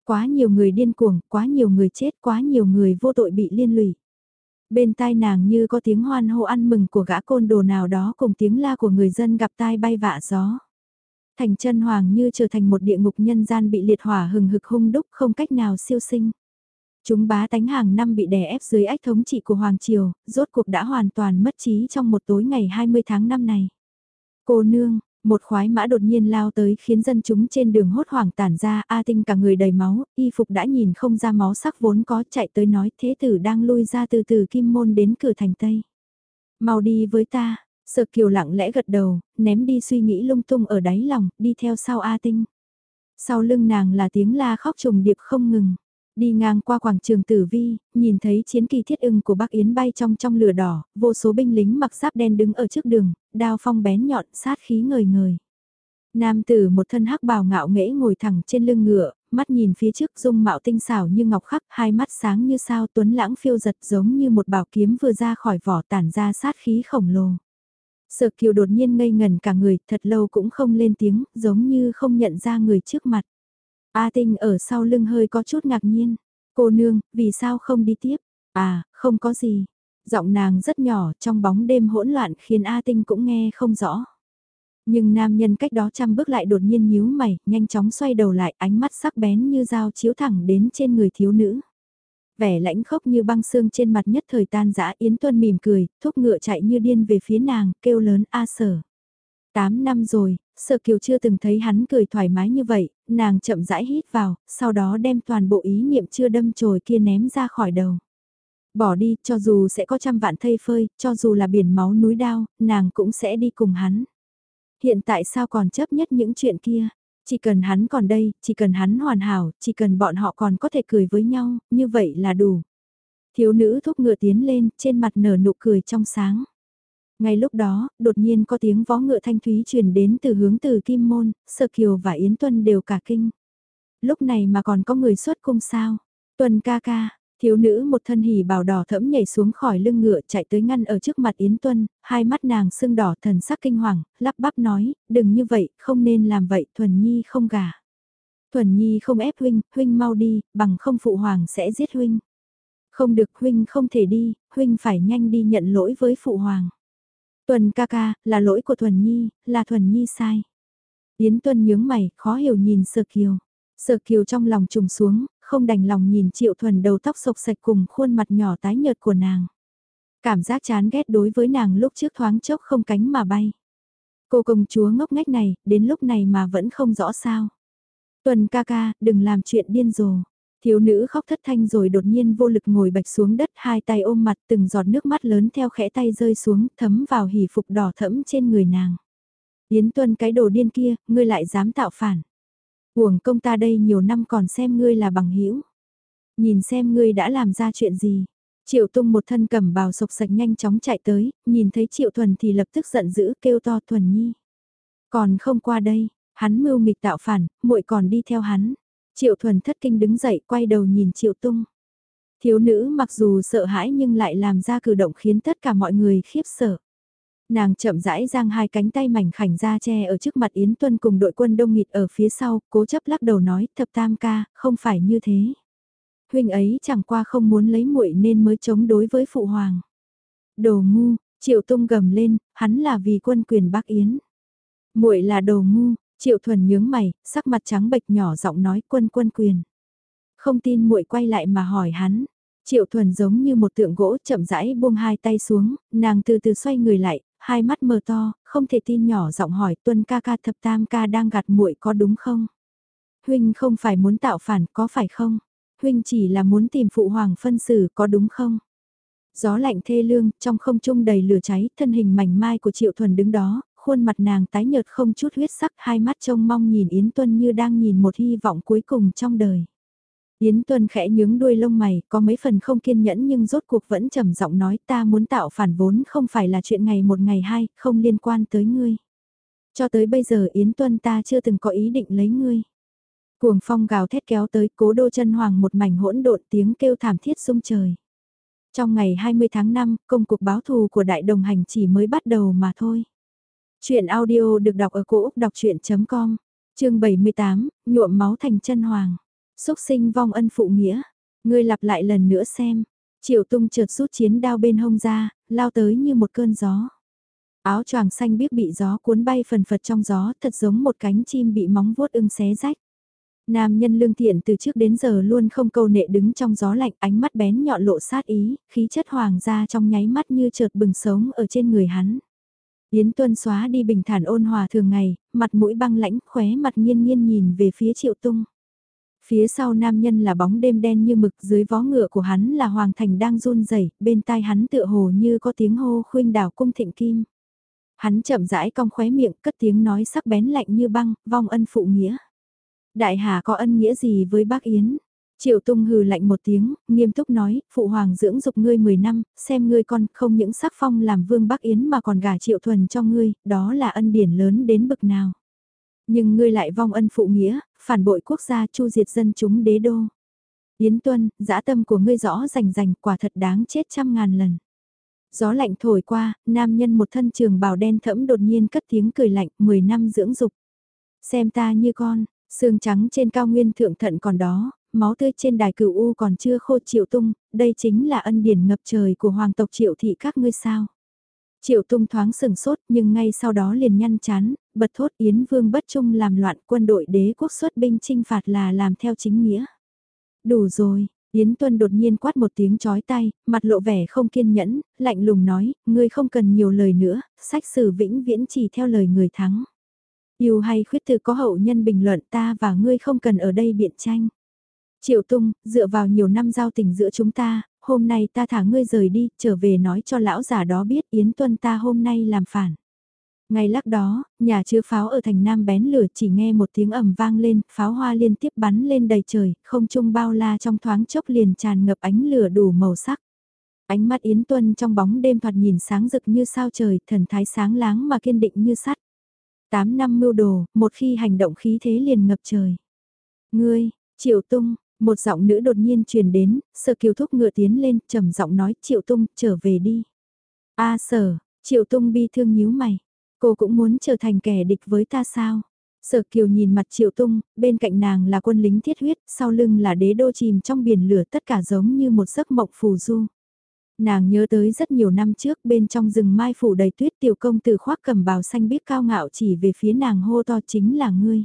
Speaker 1: Quá nhiều người điên cuồng, quá nhiều người chết, quá nhiều người vô tội bị liên lụy. Bên tai nàng như có tiếng hoan hô ăn mừng của gã côn đồ nào đó cùng tiếng la của người dân gặp tai bay vạ gió. Thành chân hoàng như trở thành một địa ngục nhân gian bị liệt hỏa hừng hực hung đúc không cách nào siêu sinh. Chúng bá tánh hàng năm bị đè ép dưới ách thống trị của Hoàng Triều, rốt cuộc đã hoàn toàn mất trí trong một tối ngày 20 tháng năm này. Cô nương, Một khoái mã đột nhiên lao tới khiến dân chúng trên đường hốt hoảng tản ra, A Tinh cả người đầy máu, y phục đã nhìn không ra máu sắc vốn có chạy tới nói thế tử đang lui ra từ từ kim môn đến cửa thành Tây. Mau đi với ta, sợ kiều lặng lẽ gật đầu, ném đi suy nghĩ lung tung ở đáy lòng, đi theo sau A Tinh. Sau lưng nàng là tiếng la khóc trùng điệp không ngừng. Đi ngang qua quảng trường Tử Vi, nhìn thấy chiến kỳ thiết ưng của Bắc Yến bay trong trong lửa đỏ, vô số binh lính mặc giáp đen đứng ở trước đường, đao phong bén nhọn, sát khí ngời ngời. Nam tử một thân hắc bào ngạo nghễ ngồi thẳng trên lưng ngựa, mắt nhìn phía trước dung mạo tinh xảo như ngọc khắc, hai mắt sáng như sao tuấn lãng phiêu giật giống như một bảo kiếm vừa ra khỏi vỏ tản ra sát khí khổng lồ. Sợ kiều đột nhiên ngây ngần cả người, thật lâu cũng không lên tiếng, giống như không nhận ra người trước mặt. A Tinh ở sau lưng hơi có chút ngạc nhiên. Cô nương, vì sao không đi tiếp? À, không có gì. Giọng nàng rất nhỏ trong bóng đêm hỗn loạn khiến A Tinh cũng nghe không rõ. Nhưng nam nhân cách đó trăm bước lại đột nhiên nhíu mày, nhanh chóng xoay đầu lại ánh mắt sắc bén như dao chiếu thẳng đến trên người thiếu nữ. Vẻ lãnh khốc như băng xương trên mặt nhất thời tan dã Yến Tuân mỉm cười, thúc ngựa chạy như điên về phía nàng, kêu lớn A sở. Tám năm rồi, Sở Kiều chưa từng thấy hắn cười thoải mái như vậy, nàng chậm rãi hít vào, sau đó đem toàn bộ ý niệm chưa đâm chồi kia ném ra khỏi đầu. Bỏ đi, cho dù sẽ có trăm vạn thây phơi, cho dù là biển máu núi đao, nàng cũng sẽ đi cùng hắn. Hiện tại sao còn chấp nhất những chuyện kia? Chỉ cần hắn còn đây, chỉ cần hắn hoàn hảo, chỉ cần bọn họ còn có thể cười với nhau, như vậy là đủ. Thiếu nữ thúc ngựa tiến lên, trên mặt nở nụ cười trong sáng. Ngay lúc đó, đột nhiên có tiếng vó ngựa thanh thúy truyền đến từ hướng từ Kim Môn, Sơ Kiều và Yến Tuân đều cả kinh. Lúc này mà còn có người xuất cung sao? Tuân ca ca, thiếu nữ một thân hỉ bào đỏ thẫm nhảy xuống khỏi lưng ngựa chạy tới ngăn ở trước mặt Yến Tuân, hai mắt nàng sưng đỏ thần sắc kinh hoàng, lắp bắp nói, đừng như vậy, không nên làm vậy, Thuần Nhi không gả. Thuần Nhi không ép huynh, huynh mau đi, bằng không phụ hoàng sẽ giết huynh. Không được huynh không thể đi, huynh phải nhanh đi nhận lỗi với phụ hoàng. Tuần ca ca, là lỗi của Thuần Nhi, là Thuần Nhi sai. Yến Tuân nhướng mày, khó hiểu nhìn Sở Kiều. Sở Kiều trong lòng trùng xuống, không đành lòng nhìn Triệu Thuần đầu tóc sộc sạch cùng khuôn mặt nhỏ tái nhợt của nàng. Cảm giác chán ghét đối với nàng lúc trước thoáng chốc không cánh mà bay. Cô công chúa ngốc nghếch này, đến lúc này mà vẫn không rõ sao. Tuần ca ca, đừng làm chuyện điên rồ. Thiếu nữ khóc thất thanh rồi đột nhiên vô lực ngồi bạch xuống đất hai tay ôm mặt từng giọt nước mắt lớn theo khẽ tay rơi xuống thấm vào hỉ phục đỏ thẫm trên người nàng. Yến tuân cái đồ điên kia, ngươi lại dám tạo phản. Uổng công ta đây nhiều năm còn xem ngươi là bằng hữu Nhìn xem ngươi đã làm ra chuyện gì. Triệu tung một thân cầm bào sộc sạch nhanh chóng chạy tới, nhìn thấy triệu thuần thì lập tức giận dữ kêu to thuần nhi. Còn không qua đây, hắn mưu nghịch tạo phản, muội còn đi theo hắn. Triệu thuần thất kinh đứng dậy quay đầu nhìn triệu tung. Thiếu nữ mặc dù sợ hãi nhưng lại làm ra cử động khiến tất cả mọi người khiếp sợ. Nàng chậm rãi giang hai cánh tay mảnh khảnh ra che ở trước mặt Yến Tuân cùng đội quân đông nghịt ở phía sau, cố chấp lắc đầu nói thập tam ca, không phải như thế. Huynh ấy chẳng qua không muốn lấy muội nên mới chống đối với phụ hoàng. Đồ ngu, triệu tung gầm lên, hắn là vì quân quyền Bắc Yến. muội là đồ ngu, Triệu thuần nhướng mày, sắc mặt trắng bệch nhỏ giọng nói quân quân quyền. Không tin muội quay lại mà hỏi hắn. Triệu thuần giống như một tượng gỗ chậm rãi buông hai tay xuống, nàng từ từ xoay người lại, hai mắt mờ to, không thể tin nhỏ giọng hỏi tuân ca ca thập tam ca đang gạt muội có đúng không? Huynh không phải muốn tạo phản có phải không? Huynh chỉ là muốn tìm phụ hoàng phân xử có đúng không? Gió lạnh thê lương, trong không trung đầy lửa cháy, thân hình mảnh mai của Triệu Thuần đứng đó, khuôn mặt nàng tái nhợt không chút huyết sắc, hai mắt trông mong nhìn Yến Tuân như đang nhìn một hy vọng cuối cùng trong đời. Yến Tuân khẽ nhướng đuôi lông mày, có mấy phần không kiên nhẫn nhưng rốt cuộc vẫn trầm giọng nói ta muốn tạo phản vốn không phải là chuyện ngày một ngày hai, không liên quan tới ngươi. Cho tới bây giờ Yến Tuân ta chưa từng có ý định lấy ngươi. Cuồng phong gào thét kéo tới cố đô chân hoàng một mảnh hỗn độn tiếng kêu thảm thiết sung trời. Trong ngày 20 tháng 5, công cuộc báo thù của đại đồng hành chỉ mới bắt đầu mà thôi. Chuyện audio được đọc ở cổ Úc đọc chuyện.com, chương 78, nhuộm máu thành chân hoàng. Xúc sinh vong ân phụ nghĩa. Ngươi lặp lại lần nữa xem. Triệu tung trượt rút chiến đao bên hông ra, lao tới như một cơn gió. Áo choàng xanh biếc bị gió cuốn bay phần phật trong gió, thật giống một cánh chim bị móng vuốt ưng xé rách. Nam nhân lương thiện từ trước đến giờ luôn không câu nệ đứng trong gió lạnh, ánh mắt bén nhọn lộ sát ý, khí chất hoàng gia trong nháy mắt như chợt bừng sống ở trên người hắn. Yến Tuân xóa đi bình thản ôn hòa thường ngày, mặt mũi băng lãnh, khóe mặt nghiên nghiên nhìn về phía Triệu Tung. Phía sau nam nhân là bóng đêm đen như mực, dưới vó ngựa của hắn là Hoàng Thành đang run rẩy, bên tai hắn tựa hồ như có tiếng hô khuynh đảo cung thịnh kim. Hắn chậm rãi cong khóe miệng, cất tiếng nói sắc bén lạnh như băng, vong ân phụ nghĩa. Đại hà có ân nghĩa gì với bác Yến? Triệu Tung hừ lạnh một tiếng, nghiêm túc nói, phụ hoàng dưỡng dục ngươi 10 năm, xem ngươi con không những sắc phong làm vương Bắc Yến mà còn gả Triệu Thuần cho ngươi, đó là ân điển lớn đến bực nào. Nhưng ngươi lại vong ân phụ nghĩa, phản bội quốc gia chu diệt dân chúng đế đô. Yến Tuân, dã tâm của ngươi rõ rành rành quả thật đáng chết trăm ngàn lần. Gió lạnh thổi qua, nam nhân một thân trường bào đen thẫm đột nhiên cất tiếng cười lạnh, 10 năm dưỡng dục. Xem ta như con, xương trắng trên cao nguyên thượng thận còn đó, máu tươi trên đài cửu U còn chưa khô triệu tung, đây chính là ân điển ngập trời của hoàng tộc triệu thị các ngươi sao. Triệu tung thoáng sừng sốt nhưng ngay sau đó liền nhăn chán, bật thốt Yến Vương bất trung làm loạn quân đội đế quốc xuất binh trinh phạt là làm theo chính nghĩa. Đủ rồi, Yến Tuân đột nhiên quát một tiếng chói tay, mặt lộ vẻ không kiên nhẫn, lạnh lùng nói, ngươi không cần nhiều lời nữa, sách sử vĩnh viễn chỉ theo lời người thắng. Yêu hay khuyết từ có hậu nhân bình luận ta và ngươi không cần ở đây biện tranh. Triệu Tung, dựa vào nhiều năm giao tình giữa chúng ta, hôm nay ta thả ngươi rời đi, trở về nói cho lão già đó biết Yến Tuân ta hôm nay làm phản. Ngay lắc đó, nhà chứa pháo ở thành Nam bén lửa chỉ nghe một tiếng ầm vang lên, pháo hoa liên tiếp bắn lên đầy trời, không trung bao la trong thoáng chốc liền tràn ngập ánh lửa đủ màu sắc. Ánh mắt Yến Tuân trong bóng đêm thoạt nhìn sáng rực như sao trời, thần thái sáng láng mà kiên định như sắt. Tám năm mưu đồ, một khi hành động khí thế liền ngập trời. Ngươi, Triệu Tung, một giọng nữ đột nhiên truyền đến, sở kiều thúc ngựa tiến lên, trầm giọng nói Triệu Tung, trở về đi. A sở, Triệu Tung bi thương nhíu mày. Cô cũng muốn trở thành kẻ địch với ta sao? Sở Kiều nhìn mặt Triệu Tung, bên cạnh nàng là quân lính thiết huyết, sau lưng là đế đô chìm trong biển lửa tất cả giống như một giấc mộng phù du. Nàng nhớ tới rất nhiều năm trước bên trong rừng mai phủ đầy tuyết tiểu công từ khoác cầm bào xanh biết cao ngạo chỉ về phía nàng hô to chính là ngươi.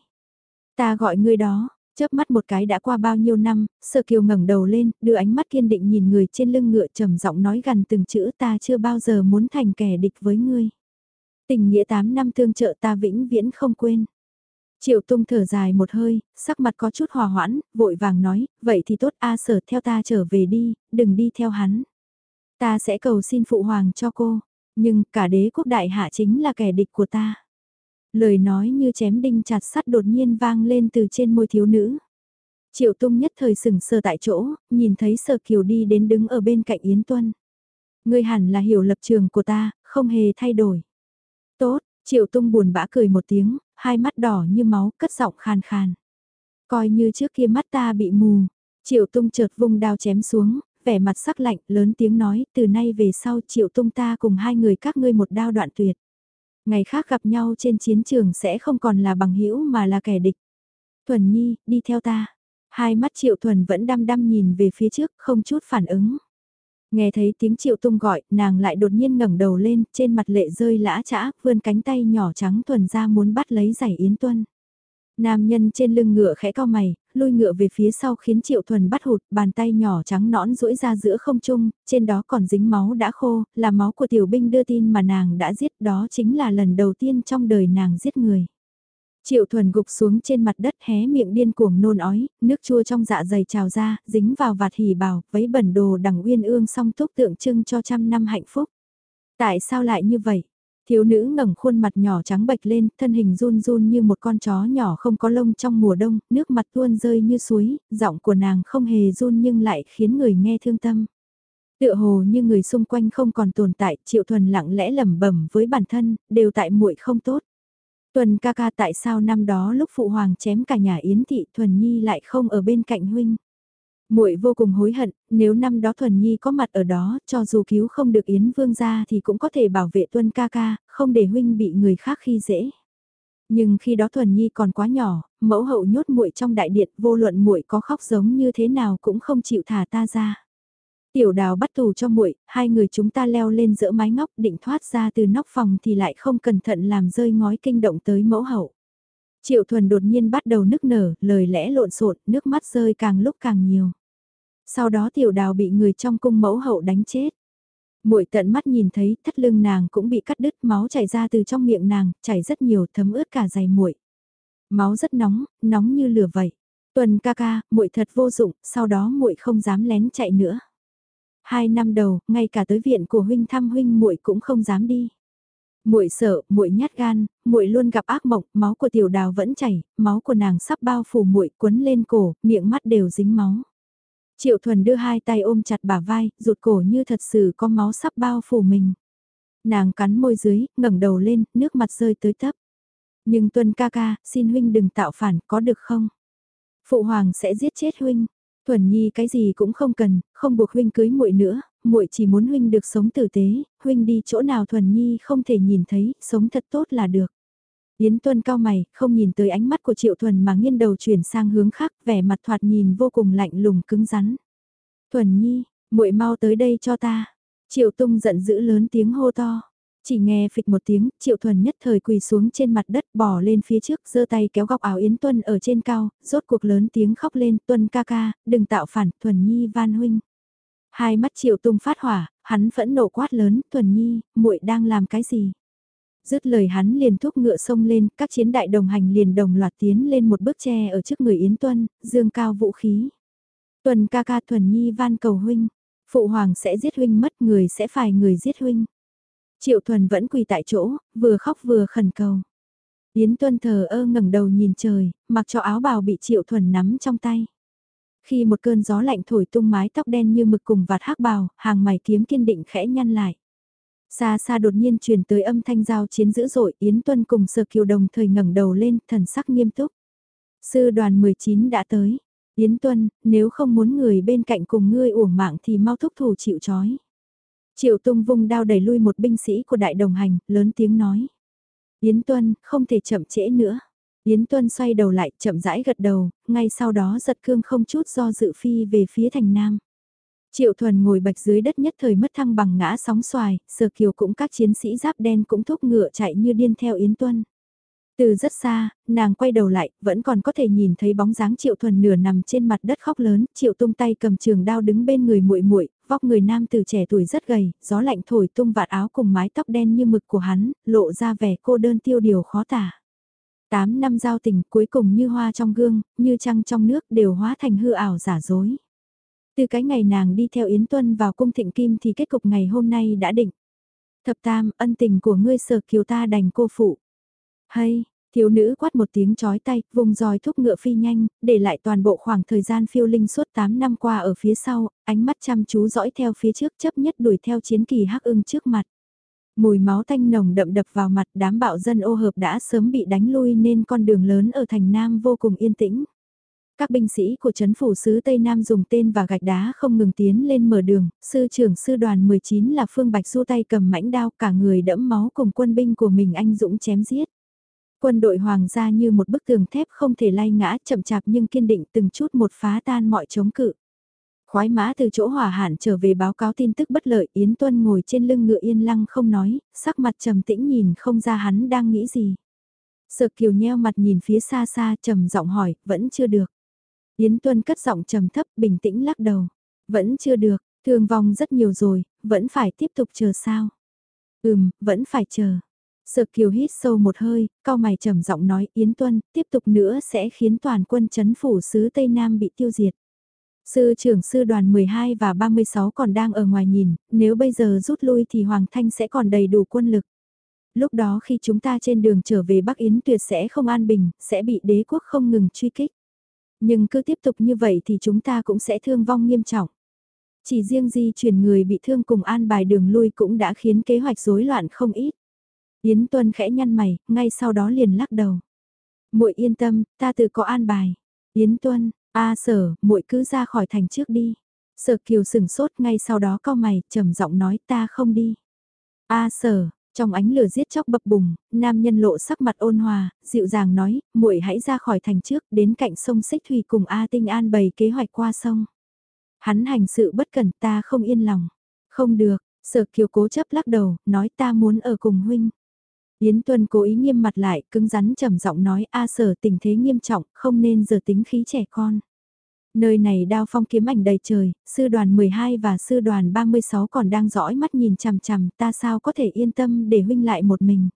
Speaker 1: Ta gọi ngươi đó, chớp mắt một cái đã qua bao nhiêu năm, Sở Kiều ngẩng đầu lên, đưa ánh mắt kiên định nhìn người trên lưng ngựa trầm giọng nói gần từng chữ ta chưa bao giờ muốn thành kẻ địch với ngươi. Tình nghĩa 8 năm thương trợ ta vĩnh viễn không quên. Triệu tung thở dài một hơi, sắc mặt có chút hòa hoãn, vội vàng nói, vậy thì tốt A sở theo ta trở về đi, đừng đi theo hắn. Ta sẽ cầu xin phụ hoàng cho cô, nhưng cả đế quốc đại hạ chính là kẻ địch của ta. Lời nói như chém đinh chặt sắt đột nhiên vang lên từ trên môi thiếu nữ. Triệu tung nhất thời sừng sờ tại chỗ, nhìn thấy sở kiều đi đến đứng ở bên cạnh Yến Tuân. Ngươi hẳn là hiểu lập trường của ta, không hề thay đổi. Tốt, Triệu Tung buồn bã cười một tiếng, hai mắt đỏ như máu, cất giọng khàn khàn. Coi như trước kia mắt ta bị mù. Triệu Tung chợt vung đao chém xuống, vẻ mặt sắc lạnh, lớn tiếng nói, từ nay về sau Triệu Tung ta cùng hai người các ngươi một đao đoạn tuyệt. Ngày khác gặp nhau trên chiến trường sẽ không còn là bằng hữu mà là kẻ địch. Thuần Nhi, đi theo ta. Hai mắt Triệu Thuần vẫn đăm đăm nhìn về phía trước, không chút phản ứng. Nghe thấy tiếng triệu tung gọi, nàng lại đột nhiên ngẩng đầu lên, trên mặt lệ rơi lã chã, vươn cánh tay nhỏ trắng thuần ra muốn bắt lấy giải Yến Tuân. Nam nhân trên lưng ngựa khẽ cao mày, lui ngựa về phía sau khiến Triệu Thuần bắt hụt, bàn tay nhỏ trắng nõn duỗi ra giữa không trung, trên đó còn dính máu đã khô, là máu của tiểu binh đưa tin mà nàng đã giết, đó chính là lần đầu tiên trong đời nàng giết người. Triệu thuần gục xuống trên mặt đất hé miệng điên cuồng nôn ói, nước chua trong dạ dày trào ra, dính vào vạt hỉ bào, vấy bẩn đồ đằng uyên ương song túc tượng trưng cho trăm năm hạnh phúc. Tại sao lại như vậy? Thiếu nữ ngẩng khuôn mặt nhỏ trắng bệch lên, thân hình run run như một con chó nhỏ không có lông trong mùa đông, nước mặt tuôn rơi như suối, giọng của nàng không hề run nhưng lại khiến người nghe thương tâm. Tựa hồ như người xung quanh không còn tồn tại, Triệu Thuần lặng lẽ lẩm bẩm với bản thân, đều tại muội không tốt. Tuần ca ca tại sao năm đó lúc phụ hoàng chém cả nhà Yến thị Thuần Nhi lại không ở bên cạnh huynh. Muội vô cùng hối hận, nếu năm đó Thuần Nhi có mặt ở đó, cho dù cứu không được Yến Vương gia thì cũng có thể bảo vệ Tuân ca ca, không để huynh bị người khác khi dễ. Nhưng khi đó Thuần Nhi còn quá nhỏ, mẫu hậu nhốt muội trong đại điện, vô luận muội có khóc giống như thế nào cũng không chịu thả ta ra. Tiểu đào bắt tù cho muội, hai người chúng ta leo lên giữa mái ngóc định thoát ra từ nóc phòng thì lại không cẩn thận làm rơi ngói kinh động tới mẫu hậu. Triệu thuần đột nhiên bắt đầu nức nở, lời lẽ lộn xộn, nước mắt rơi càng lúc càng nhiều. Sau đó tiểu đào bị người trong cung mẫu hậu đánh chết. Muội tận mắt nhìn thấy thắt lưng nàng cũng bị cắt đứt, máu chảy ra từ trong miệng nàng, chảy rất nhiều, thấm ướt cả giày muội. Máu rất nóng, nóng như lửa vậy. Tuần ca ca, muội thật vô dụng, sau đó muội không dám lén chạy nữa. Hai năm đầu, ngay cả tới viện của huynh thăm huynh muội cũng không dám đi. Muội sợ, muội nhát gan, muội luôn gặp ác mộng, máu của tiểu đào vẫn chảy, máu của nàng sắp bao phủ muội quấn lên cổ, miệng mắt đều dính máu. Triệu Thuần đưa hai tay ôm chặt bả vai, rụt cổ như thật sự có máu sắp bao phủ mình. Nàng cắn môi dưới, ngẩng đầu lên, nước mặt rơi tới tấp. Nhưng Tuân ca ca, xin huynh đừng tạo phản, có được không? Phụ hoàng sẽ giết chết huynh. Thuần Nhi cái gì cũng không cần, không buộc huynh cưới muội nữa, muội chỉ muốn huynh được sống tử tế, huynh đi chỗ nào Thuần Nhi không thể nhìn thấy, sống thật tốt là được. Yến Tuân cao mày, không nhìn tới ánh mắt của Triệu Thuần mà nghiêng đầu chuyển sang hướng khác, vẻ mặt thoạt nhìn vô cùng lạnh lùng cứng rắn. Thuần Nhi, muội mau tới đây cho ta. Triệu Tung giận dữ lớn tiếng hô to. Chỉ nghe phịch một tiếng, Triệu Thuần nhất thời quỳ xuống trên mặt đất bỏ lên phía trước giơ tay kéo góc áo Yến Tuân ở trên cao, rốt cuộc lớn tiếng khóc lên Tuân ca ca, đừng tạo phản, Thuần Nhi van huynh. Hai mắt Triệu Tung phát hỏa, hắn phẫn nộ quát lớn, Tuần Nhi, muội đang làm cái gì? Dứt lời hắn liền thúc ngựa sông lên, các chiến đại đồng hành liền đồng loạt tiến lên một bước tre ở trước người Yến Tuân, dương cao vũ khí. Tuần ca ca Tuần Nhi van cầu huynh, phụ hoàng sẽ giết huynh mất người sẽ phải người giết huynh. Triệu Thuần vẫn quỳ tại chỗ, vừa khóc vừa khẩn cầu. Yến Tuân thờ ơ ngẩng đầu nhìn trời, mặc cho áo bào bị Triệu Thuần nắm trong tay. Khi một cơn gió lạnh thổi tung mái tóc đen như mực cùng vạt hắc bào, hàng mày kiếm kiên định khẽ nhăn lại. Xa xa đột nhiên truyền tới âm thanh giao chiến dữ dội, Yến Tuân cùng Sở Kiều đồng thời ngẩng đầu lên, thần sắc nghiêm túc. Sư đoàn 19 đã tới. Yến Tuân, nếu không muốn người bên cạnh cùng ngươi uổng mạng thì mau thúc thủ chịu chói. Triệu Tung vung đao đẩy lui một binh sĩ của đại đồng hành, lớn tiếng nói. Yến Tuân, không thể chậm trễ nữa. Yến Tuân xoay đầu lại, chậm rãi gật đầu, ngay sau đó giật cương không chút do dự phi về phía thành Nam. Triệu Thuần ngồi bạch dưới đất nhất thời mất thăng bằng ngã sóng xoài, sờ Kiều cũng các chiến sĩ giáp đen cũng thúc ngựa chạy như điên theo Yến Tuân. Từ rất xa, nàng quay đầu lại, vẫn còn có thể nhìn thấy bóng dáng Triệu Thuần nửa nằm trên mặt đất khóc lớn, Triệu tung tay cầm trường đao đứng bên người muội muội, vóc người nam từ trẻ tuổi rất gầy, gió lạnh thổi tung vạt áo cùng mái tóc đen như mực của hắn, lộ ra vẻ cô đơn tiêu điều khó tả. Tám năm giao tình cuối cùng như hoa trong gương, như trăng trong nước đều hóa thành hư ảo giả dối. Từ cái ngày nàng đi theo Yến Tuân vào cung thịnh kim thì kết cục ngày hôm nay đã định. Thập tam, ân tình của ngươi sở kiều ta đành cô phụ. Hay, thiếu nữ quát một tiếng chói tay, vùng roi thúc ngựa phi nhanh, để lại toàn bộ khoảng thời gian phiêu linh suốt 8 năm qua ở phía sau, ánh mắt chăm chú dõi theo phía trước chấp nhất đuổi theo chiến kỳ hắc ưng trước mặt. Mùi máu tanh nồng đậm đập vào mặt đám bạo dân ô hợp đã sớm bị đánh lui nên con đường lớn ở thành Nam vô cùng yên tĩnh. Các binh sĩ của chấn phủ sứ Tây Nam dùng tên và gạch đá không ngừng tiến lên mở đường, sư trưởng sư đoàn 19 là Phương Bạch du tay cầm mãnh đao cả người đẫm máu cùng quân binh của mình anh dũng chém giết. Quân đội hoàng gia như một bức tường thép không thể lay ngã chậm chạp nhưng kiên định từng chút một phá tan mọi chống cự. Khoái mã từ chỗ hỏa hạn trở về báo cáo tin tức bất lợi Yến Tuân ngồi trên lưng ngựa yên lăng không nói, sắc mặt trầm tĩnh nhìn không ra hắn đang nghĩ gì. Sợ kiều nheo mặt nhìn phía xa xa trầm giọng hỏi, vẫn chưa được. Yến Tuân cất giọng trầm thấp bình tĩnh lắc đầu. Vẫn chưa được, thương vong rất nhiều rồi, vẫn phải tiếp tục chờ sao? Ừm, vẫn phải chờ. Sợ kiều hít sâu một hơi, cao mày trầm giọng nói Yến Tuân, tiếp tục nữa sẽ khiến toàn quân chấn phủ sứ Tây Nam bị tiêu diệt. Sư trưởng sư đoàn 12 và 36 còn đang ở ngoài nhìn, nếu bây giờ rút lui thì Hoàng Thanh sẽ còn đầy đủ quân lực. Lúc đó khi chúng ta trên đường trở về Bắc Yến tuyệt sẽ không an bình, sẽ bị đế quốc không ngừng truy kích. Nhưng cứ tiếp tục như vậy thì chúng ta cũng sẽ thương vong nghiêm trọng. Chỉ riêng di chuyển người bị thương cùng an bài đường lui cũng đã khiến kế hoạch rối loạn không ít. Yến Tuân khẽ nhăn mày, ngay sau đó liền lắc đầu. Muội yên tâm, ta tự có an bài. Yến Tuân, a sở, muội cứ ra khỏi thành trước đi. Sở Kiều sừng sốt ngay sau đó cau mày, trầm giọng nói ta không đi. A sở, trong ánh lửa giết chóc bập bùng, nam nhân lộ sắc mặt ôn hòa, dịu dàng nói, muội hãy ra khỏi thành trước, đến cạnh sông Xích Thủy cùng A Tinh An bày kế hoạch qua sông. Hắn hành sự bất cẩn ta không yên lòng. Không được, sở kiều cố chấp lắc đầu, nói ta muốn ở cùng huynh. Yến Tuân cố ý nghiêm mặt lại, cứng rắn trầm giọng nói A sở tình thế nghiêm trọng, không nên giờ tính khí trẻ con. Nơi này đao phong kiếm ảnh đầy trời, sư đoàn 12 và sư đoàn 36 còn đang dõi mắt nhìn chằm chằm, ta sao có thể yên tâm để huynh lại một mình.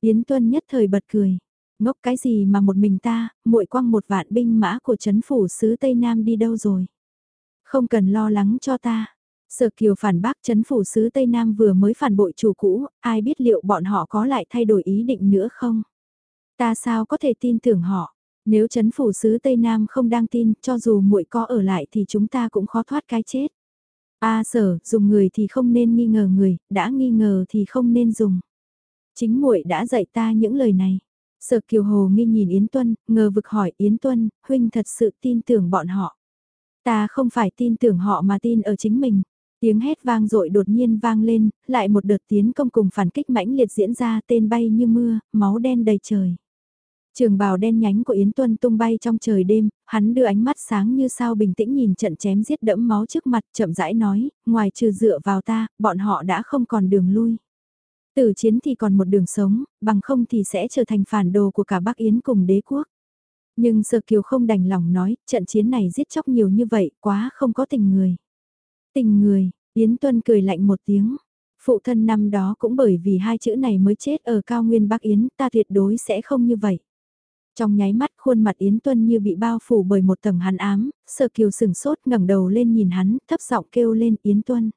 Speaker 1: Yến Tuân nhất thời bật cười, ngốc cái gì mà một mình ta, muội quăng một vạn binh mã của chấn phủ sứ Tây Nam đi đâu rồi. Không cần lo lắng cho ta. Sở Kiều phản bác chấn phủ sứ Tây Nam vừa mới phản bội chủ cũ, ai biết liệu bọn họ có lại thay đổi ý định nữa không? Ta sao có thể tin tưởng họ? Nếu chấn phủ sứ Tây Nam không đang tin, cho dù muội có ở lại thì chúng ta cũng khó thoát cái chết. A sở, dùng người thì không nên nghi ngờ người, đã nghi ngờ thì không nên dùng. Chính muội đã dạy ta những lời này. Sở Kiều Hồ nghi nhìn Yến Tuân, ngờ vực hỏi Yến Tuân, huynh thật sự tin tưởng bọn họ. Ta không phải tin tưởng họ mà tin ở chính mình. Tiếng hét vang dội đột nhiên vang lên, lại một đợt tiến công cùng phản kích mãnh liệt diễn ra tên bay như mưa, máu đen đầy trời. Trường bào đen nhánh của Yến Tuân tung bay trong trời đêm, hắn đưa ánh mắt sáng như sao bình tĩnh nhìn trận chém giết đẫm máu trước mặt chậm rãi nói, ngoài trừ dựa vào ta, bọn họ đã không còn đường lui. Tử chiến thì còn một đường sống, bằng không thì sẽ trở thành phản đồ của cả Bắc Yến cùng đế quốc. Nhưng Sở Kiều không đành lòng nói, trận chiến này giết chóc nhiều như vậy, quá không có tình người. Tình người, Yến Tuân cười lạnh một tiếng. Phụ thân năm đó cũng bởi vì hai chữ này mới chết ở cao nguyên Bắc Yến, ta tuyệt đối sẽ không như vậy. Trong nháy mắt khuôn mặt Yến Tuân như bị bao phủ bởi một tầng hắn ám, Sở Kiều sừng sốt ngẩng đầu lên nhìn hắn, thấp giọng kêu lên Yến Tuân.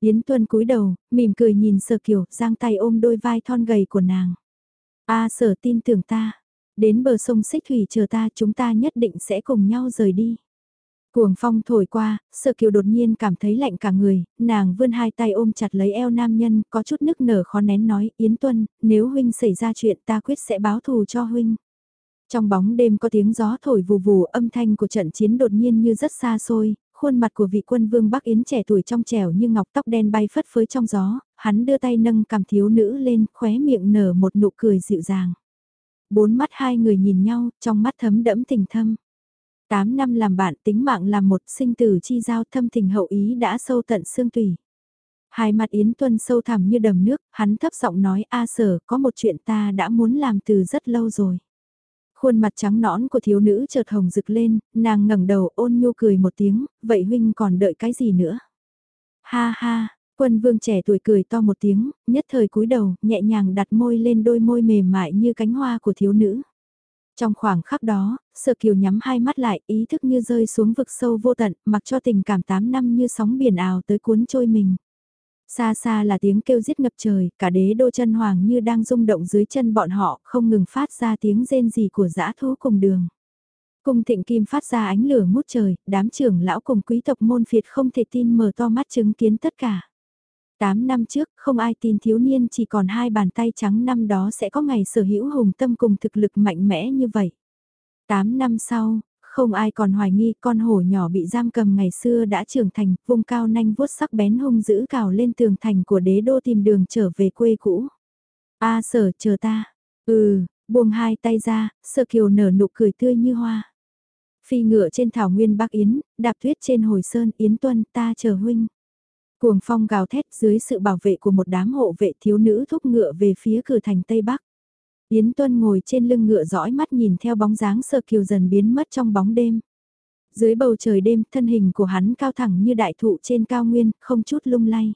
Speaker 1: Yến Tuân cúi đầu, mỉm cười nhìn Sở Kiều, giang tay ôm đôi vai thon gầy của nàng. A Sở tin tưởng ta, đến bờ sông Xích Thủy chờ ta chúng ta nhất định sẽ cùng nhau rời đi. Cuồng phong thổi qua, sợ Kiều đột nhiên cảm thấy lạnh cả người, nàng vươn hai tay ôm chặt lấy eo nam nhân, có chút nức nở khó nén nói, Yến Tuân, nếu huynh xảy ra chuyện ta quyết sẽ báo thù cho huynh. Trong bóng đêm có tiếng gió thổi vù vù âm thanh của trận chiến đột nhiên như rất xa xôi, khuôn mặt của vị quân vương Bắc Yến trẻ tuổi trong trẻo như ngọc tóc đen bay phất phới trong gió, hắn đưa tay nâng cằm thiếu nữ lên, khóe miệng nở một nụ cười dịu dàng. Bốn mắt hai người nhìn nhau, trong mắt thấm đẫm tình thâm. Tám năm làm bạn tính mạng làm một sinh tử chi giao thâm tình hậu ý đã sâu tận xương tùy. Hai mặt Yến Tuân sâu thẳm như đầm nước, hắn thấp giọng nói A sở có một chuyện ta đã muốn làm từ rất lâu rồi. Khuôn mặt trắng nõn của thiếu nữ chợt hồng rực lên, nàng ngẩng đầu ôn nhu cười một tiếng, vậy huynh còn đợi cái gì nữa? Ha ha, quân vương trẻ tuổi cười to một tiếng, nhất thời cúi đầu, nhẹ nhàng đặt môi lên đôi môi mềm mại như cánh hoa của thiếu nữ. Trong khoảng khắc đó, sợ kiều nhắm hai mắt lại, ý thức như rơi xuống vực sâu vô tận, mặc cho tình cảm tám năm như sóng biển ào tới cuốn trôi mình. Xa xa là tiếng kêu giết ngập trời, cả đế đô chân hoàng như đang rung động dưới chân bọn họ, không ngừng phát ra tiếng rên gì của dã thú cùng đường. Cung thịnh kim phát ra ánh lửa ngút trời, đám trưởng lão cùng quý tộc môn phiệt không thể tin mở to mắt chứng kiến tất cả. Tám năm trước, không ai tin thiếu niên chỉ còn hai bàn tay trắng năm đó sẽ có ngày sở hữu hùng tâm cùng thực lực mạnh mẽ như vậy. Tám năm sau, không ai còn hoài nghi con hổ nhỏ bị giam cầm ngày xưa đã trưởng thành, vùng cao nanh vuốt sắc bén hung dữ cào lên tường thành của đế đô tìm đường trở về quê cũ. A sở chờ ta. Ừ, buông hai tay ra, sơ kiều nở nụ cười tươi như hoa. Phi ngựa trên thảo nguyên Bắc Yến, đạp tuyết trên hồi sơn Yến Tuân ta chờ huynh. Cuồng phong gào thét dưới sự bảo vệ của một đám hộ vệ thiếu nữ thúc ngựa về phía cửa thành Tây Bắc. Yến Tuân ngồi trên lưng ngựa dõi mắt nhìn theo bóng dáng sơ kiều dần biến mất trong bóng đêm. Dưới bầu trời đêm, thân hình của hắn cao thẳng như đại thụ trên cao nguyên, không chút lung lay.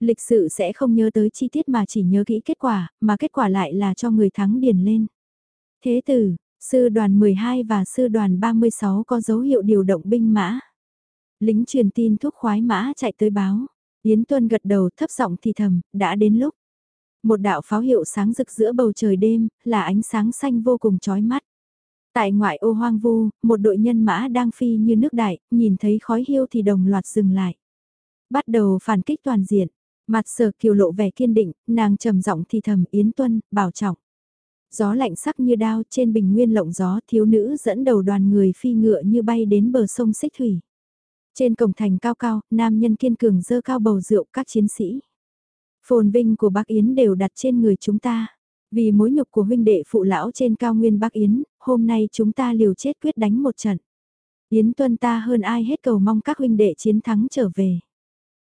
Speaker 1: Lịch sự sẽ không nhớ tới chi tiết mà chỉ nhớ kỹ kết quả, mà kết quả lại là cho người thắng điền lên. Thế tử, sư đoàn 12 và sư đoàn 36 có dấu hiệu điều động binh mã. Lính truyền tin thúc khoái mã chạy tới báo. Yến Tuân gật đầu thấp giọng thì thầm, đã đến lúc. Một đạo pháo hiệu sáng rực giữa bầu trời đêm, là ánh sáng xanh vô cùng chói mắt. Tại ngoại ô hoang vu, một đội nhân mã đang phi như nước đại, nhìn thấy khói hiêu thì đồng loạt dừng lại. Bắt đầu phản kích toàn diện, mặt sở kiều lộ vẻ kiên định, nàng trầm giọng thì thầm Yến Tuân, bảo trọng. Gió lạnh sắc như đao trên bình nguyên lộng gió thiếu nữ dẫn đầu đoàn người phi ngựa như bay đến bờ sông Xích Thủy. Trên cổng thành cao cao, nam nhân kiên cường dơ cao bầu rượu các chiến sĩ. Phồn vinh của Bắc Yến đều đặt trên người chúng ta. Vì mối nhục của huynh đệ phụ lão trên cao nguyên Bắc Yến, hôm nay chúng ta liều chết quyết đánh một trận. Yến tuân ta hơn ai hết cầu mong các huynh đệ chiến thắng trở về.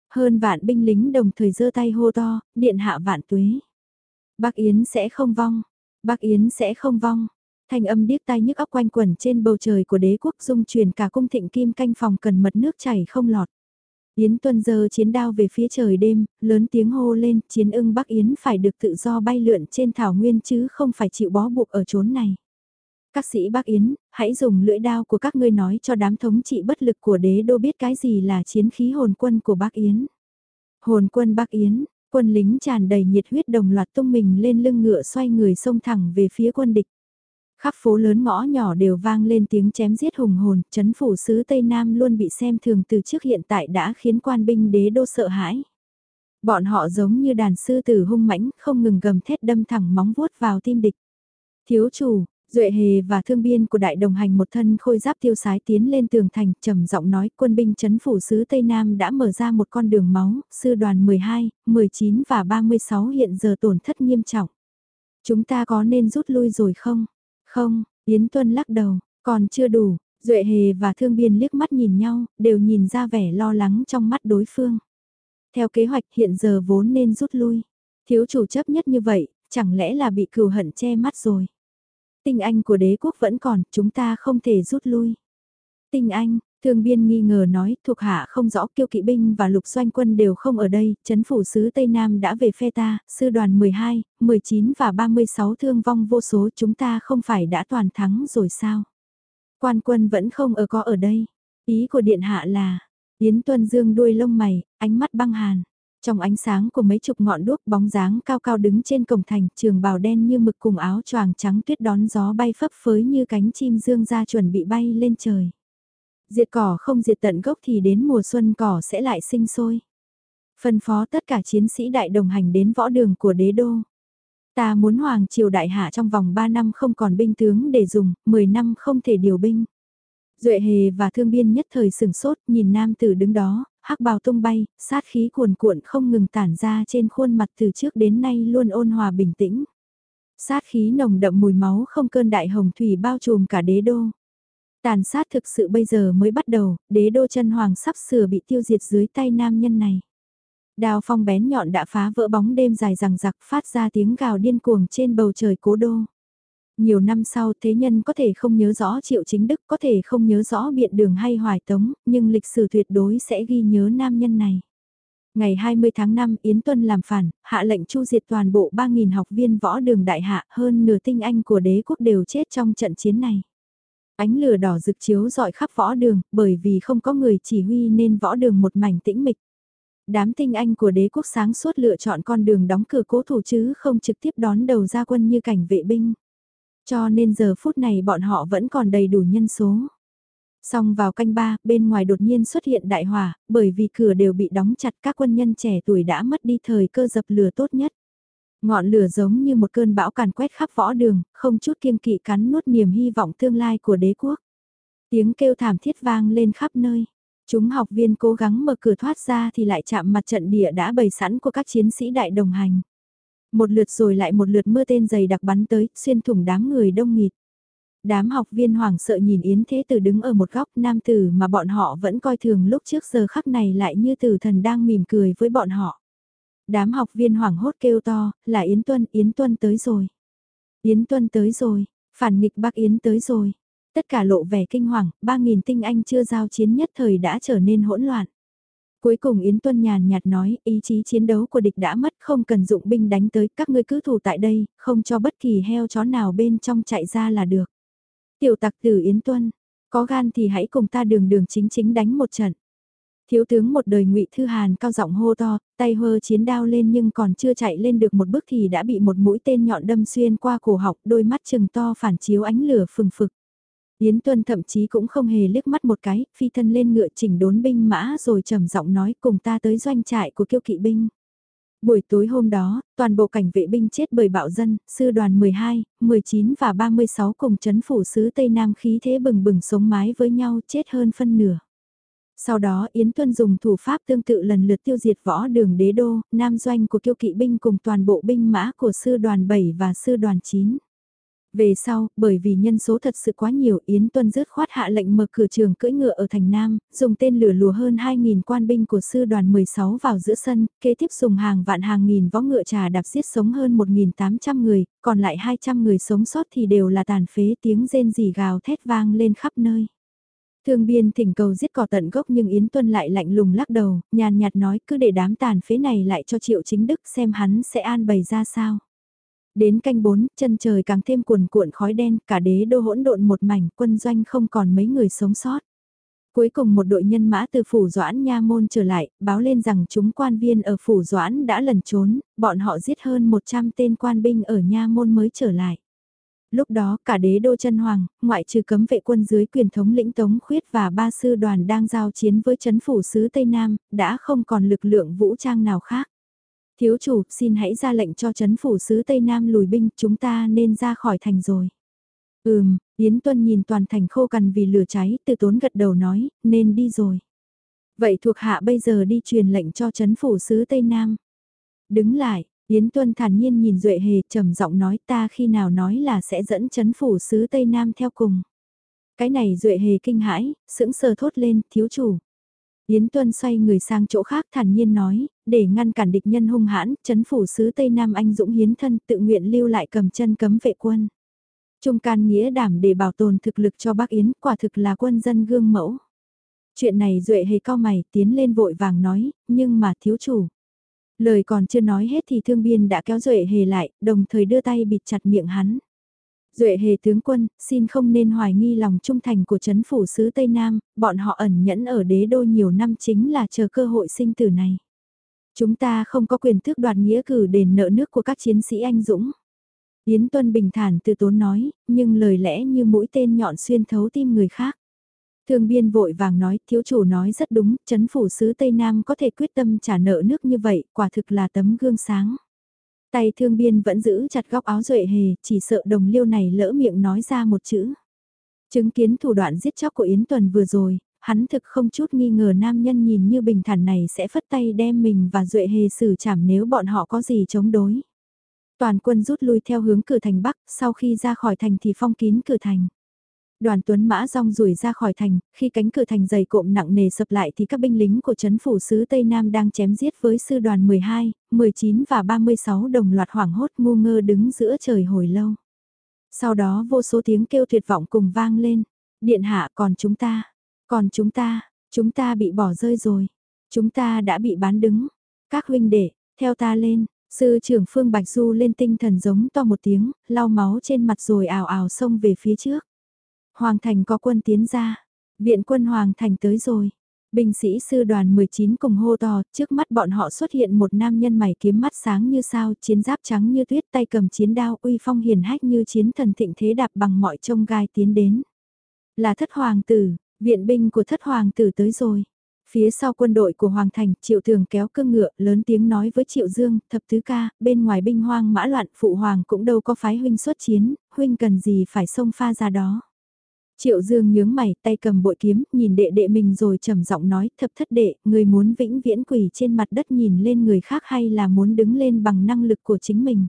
Speaker 1: Hơn vạn binh lính đồng thời giơ tay hô to, điện hạ vạn tuế. Bắc Yến sẽ không vong, Bắc Yến sẽ không vong. Thanh âm điếc tai nhức óc quanh quẩn trên bầu trời của đế quốc dung truyền cả cung thịnh kim canh phòng cần mật nước chảy không lọt. Yến Tuân giơ chiến đao về phía trời đêm, lớn tiếng hô lên, chiến ưng Bắc Yến phải được tự do bay lượn trên thảo nguyên chứ không phải chịu bó buộc ở chốn này. Các sĩ Bắc Yến, hãy dùng lưỡi đao của các ngươi nói cho đám thống trị bất lực của đế đô biết cái gì là chiến khí hồn quân của Bắc Yến. Hồn quân Bắc Yến, quân lính tràn đầy nhiệt huyết đồng loạt tung mình lên lưng ngựa xoay người xông thẳng về phía quân địch. Khắp phố lớn ngõ nhỏ đều vang lên tiếng chém giết hùng hồn, chấn phủ sứ Tây Nam luôn bị xem thường từ trước hiện tại đã khiến quan binh đế đô sợ hãi. Bọn họ giống như đàn sư tử hung mãnh, không ngừng gầm thét đâm thẳng móng vuốt vào tim địch. Thiếu chủ, Duệ hề và thương biên của đại đồng hành một thân khôi giáp tiêu sái tiến lên tường thành, trầm giọng nói quân binh chấn phủ sứ Tây Nam đã mở ra một con đường máu, sư đoàn 12, 19 và 36 hiện giờ tổn thất nghiêm trọng. Chúng ta có nên rút lui rồi không? Không, Yến Tuân lắc đầu, còn chưa đủ, Duệ hề và thương biên liếc mắt nhìn nhau, đều nhìn ra vẻ lo lắng trong mắt đối phương. Theo kế hoạch hiện giờ vốn nên rút lui. Thiếu chủ chấp nhất như vậy, chẳng lẽ là bị cừu hận che mắt rồi. Tinh anh của đế quốc vẫn còn, chúng ta không thể rút lui. Tinh anh, Thương biên nghi ngờ nói, thuộc hạ không rõ kiêu kỵ binh và lục doanh quân đều không ở đây, chấn phủ sứ Tây Nam đã về phe ta, sư đoàn 12, 19 và 36 thương vong vô số chúng ta không phải đã toàn thắng rồi sao? Quan quân vẫn không ở có ở đây. Ý của điện hạ là, Yến Tuân Dương đuôi lông mày, ánh mắt băng hàn. Trong ánh sáng của mấy chục ngọn đuốc bóng dáng cao cao đứng trên cổng thành, trường bào đen như mực cùng áo choàng trắng tuyết đón gió bay phấp phới như cánh chim dương ra chuẩn bị bay lên trời. Diệt cỏ không diệt tận gốc thì đến mùa xuân cỏ sẽ lại sinh sôi. Phân phó tất cả chiến sĩ đại đồng hành đến võ đường của đế đô. Ta muốn Hoàng Triều Đại Hạ trong vòng 3 năm không còn binh tướng để dùng, 10 năm không thể điều binh. Duệ hề và thương biên nhất thời sừng sốt nhìn nam tử đứng đó, hắc bào tung bay, sát khí cuồn cuộn không ngừng tản ra trên khuôn mặt từ trước đến nay luôn ôn hòa bình tĩnh. Sát khí nồng đậm mùi máu không cơn đại hồng thủy bao trùm cả đế đô. Tàn sát thực sự bây giờ mới bắt đầu, đế đô chân hoàng sắp sửa bị tiêu diệt dưới tay nam nhân này. Đào phong bén nhọn đã phá vỡ bóng đêm dài rằng giặc phát ra tiếng gào điên cuồng trên bầu trời cố đô. Nhiều năm sau thế nhân có thể không nhớ rõ triệu chính đức, có thể không nhớ rõ biện đường hay hoài tống, nhưng lịch sử tuyệt đối sẽ ghi nhớ nam nhân này. Ngày 20 tháng 5 Yến Tuân làm phản, hạ lệnh chu diệt toàn bộ 3.000 học viên võ đường đại hạ hơn nửa tinh anh của đế quốc đều chết trong trận chiến này. Ánh lửa đỏ rực chiếu dọi khắp võ đường, bởi vì không có người chỉ huy nên võ đường một mảnh tĩnh mịch. Đám tinh anh của đế quốc sáng suốt lựa chọn con đường đóng cửa cố thủ chứ không trực tiếp đón đầu ra quân như cảnh vệ binh. Cho nên giờ phút này bọn họ vẫn còn đầy đủ nhân số. Xong vào canh ba, bên ngoài đột nhiên xuất hiện đại hỏa, bởi vì cửa đều bị đóng chặt các quân nhân trẻ tuổi đã mất đi thời cơ dập lửa tốt nhất. Ngọn lửa giống như một cơn bão càn quét khắp võ đường, không chút kiêng kỵ cắn nuốt niềm hy vọng tương lai của đế quốc. Tiếng kêu thảm thiết vang lên khắp nơi. Chúng học viên cố gắng mở cửa thoát ra thì lại chạm mặt trận địa đã bày sẵn của các chiến sĩ đại đồng hành. Một lượt rồi lại một lượt mưa tên dày đặc bắn tới, xuyên thủng đám người đông nghịt. Đám học viên hoảng sợ nhìn Yến Thế Tử đứng ở một góc nam tử mà bọn họ vẫn coi thường lúc trước giờ khắc này lại như tử thần đang mỉm cười với bọn họ. Đám học viên hoảng hốt kêu to, là Yến Tuân, Yến Tuân tới rồi. Yến Tuân tới rồi, phản nghịch bác Yến tới rồi. Tất cả lộ vẻ kinh hoàng, 3.000 tinh anh chưa giao chiến nhất thời đã trở nên hỗn loạn. Cuối cùng Yến Tuân nhàn nhạt nói, ý chí chiến đấu của địch đã mất không cần dụng binh đánh tới, các ngươi cứ thủ tại đây, không cho bất kỳ heo chó nào bên trong chạy ra là được. Tiểu tặc tử Yến Tuân, có gan thì hãy cùng ta đường đường chính chính đánh một trận. Thiếu tướng một đời ngụy Thư Hàn cao giọng hô to, tay hơ chiến đao lên nhưng còn chưa chạy lên được một bước thì đã bị một mũi tên nhọn đâm xuyên qua cổ họng, đôi mắt chừng to phản chiếu ánh lửa phừng phực. Yến Tuân thậm chí cũng không hề liếc mắt một cái, phi thân lên ngựa chỉnh đốn binh mã rồi trầm giọng nói cùng ta tới doanh trại của kiêu kỵ binh. Buổi tối hôm đó, toàn bộ cảnh vệ binh chết bởi bạo dân, sư đoàn 12, 19 và 36 cùng chấn phủ sứ Tây Nam khí thế bừng bừng sống mái với nhau chết hơn phân nửa. Sau đó Yến Tuân dùng thủ pháp tương tự lần lượt tiêu diệt võ đường đế đô, nam doanh của kiêu kỵ binh cùng toàn bộ binh mã của sư đoàn 7 và sư đoàn 9. Về sau, bởi vì nhân số thật sự quá nhiều, Yến Tuân rớt khoát hạ lệnh mở cửa trường cưỡi ngựa ở thành Nam, dùng tên lửa lùa hơn 2.000 quan binh của sư đoàn 16 vào giữa sân, kế tiếp dùng hàng vạn hàng nghìn võ ngựa trà đạp giết sống hơn 1.800 người, còn lại 200 người sống sót thì đều là tàn phế tiếng rên rỉ gào thét vang lên khắp nơi. Thương biên thỉnh cầu giết cỏ tận gốc nhưng Yến Tuân lại lạnh lùng lắc đầu, nhàn nhạt nói cứ để đám tàn phế này lại cho triệu chính đức xem hắn sẽ an bày ra sao. Đến canh bốn, chân trời càng thêm cuồn cuộn khói đen, cả đế đô hỗn độn một mảnh, quân doanh không còn mấy người sống sót. Cuối cùng một đội nhân mã từ phủ Doãn Nha Môn trở lại, báo lên rằng chúng quan viên ở phủ Doãn đã lần trốn, bọn họ giết hơn 100 tên quan binh ở Nha Môn mới trở lại. Lúc đó cả đế đô chân hoàng, ngoại trừ cấm vệ quân dưới quyền thống lĩnh Tống Khuyết và ba sư đoàn đang giao chiến với chấn phủ sứ Tây Nam, đã không còn lực lượng vũ trang nào khác. Thiếu chủ, xin hãy ra lệnh cho chấn phủ sứ Tây Nam lùi binh, chúng ta nên ra khỏi thành rồi. Ừm, Yến Tuân nhìn toàn thành khô cằn vì lửa cháy, từ tốn gật đầu nói, nên đi rồi. Vậy thuộc hạ bây giờ đi truyền lệnh cho chấn phủ sứ Tây Nam. Đứng lại, Yến Tuân thản nhiên nhìn Duệ Hề trầm giọng nói ta khi nào nói là sẽ dẫn chấn phủ sứ Tây Nam theo cùng. Cái này Duệ Hề kinh hãi, sững sờ thốt lên, thiếu chủ. Yến Tuân xoay người sang chỗ khác thản nhiên nói, để ngăn cản địch nhân hung hãn, chấn phủ sứ Tây Nam Anh Dũng hiến thân tự nguyện lưu lại cầm chân cấm vệ quân. Trung can nghĩa đảm để bảo tồn thực lực cho bác Yến, quả thực là quân dân gương mẫu. Chuyện này Duệ hề cao mày tiến lên vội vàng nói, nhưng mà thiếu chủ. Lời còn chưa nói hết thì thương biên đã kéo Duệ hề lại, đồng thời đưa tay bịt chặt miệng hắn. Duệ hề tướng quân, xin không nên hoài nghi lòng trung thành của chấn phủ sứ Tây Nam, bọn họ ẩn nhẫn ở đế đô nhiều năm chính là chờ cơ hội sinh tử này. Chúng ta không có quyền tước đoạt nghĩa cử đền nợ nước của các chiến sĩ anh dũng. Yến Tuân bình thản từ tốn nói, nhưng lời lẽ như mũi tên nhọn xuyên thấu tim người khác. Thương biên vội vàng nói, thiếu chủ nói rất đúng, chấn phủ sứ Tây Nam có thể quyết tâm trả nợ nước như vậy, quả thực là tấm gương sáng. Tay thương biên vẫn giữ chặt góc áo duệ hề, chỉ sợ đồng liêu này lỡ miệng nói ra một chữ. Chứng kiến thủ đoạn giết chóc của Yến Tuần vừa rồi, hắn thực không chút nghi ngờ nam nhân nhìn như bình thản này sẽ phất tay đem mình và duệ hề xử chảm nếu bọn họ có gì chống đối. Toàn quân rút lui theo hướng cửa thành Bắc, sau khi ra khỏi thành thì phong kín cửa thành. Đoàn tuấn mã rong rủi ra khỏi thành, khi cánh cửa thành dày cộm nặng nề sập lại thì các binh lính của chấn phủ sứ Tây Nam đang chém giết với sư đoàn 12, 19 và 36 đồng loạt hoảng hốt ngu ngơ đứng giữa trời hồi lâu. Sau đó vô số tiếng kêu tuyệt vọng cùng vang lên. Điện hạ còn chúng ta, còn chúng ta, chúng ta bị bỏ rơi rồi. Chúng ta đã bị bán đứng. Các huynh đệ, theo ta lên, sư trưởng Phương Bạch Du lên tinh thần giống to một tiếng, lau máu trên mặt rồi ảo ảo xông về phía trước. Hoàng thành có quân tiến ra, viện quân Hoàng thành tới rồi. Binh sĩ sư đoàn 19 cùng hô to, trước mắt bọn họ xuất hiện một nam nhân mày kiếm mắt sáng như sao, chiến giáp trắng như tuyết tay cầm chiến đao uy phong hiền hách như chiến thần thịnh thế đạp bằng mọi trông gai tiến đến. Là thất hoàng tử, viện binh của thất hoàng tử tới rồi. Phía sau quân đội của Hoàng Thành, Triệu Thường kéo cương ngựa, lớn tiếng nói với Triệu Dương, thập tứ ca, bên ngoài binh hoang mã loạn, phụ hoàng cũng đâu có phái huynh xuất chiến, huynh cần gì phải xông pha ra đó. Triệu Dương nhướng mày, tay cầm bội kiếm, nhìn đệ đệ mình rồi trầm giọng nói, thập thất đệ, người muốn vĩnh viễn quỳ trên mặt đất nhìn lên người khác hay là muốn đứng lên bằng năng lực của chính mình.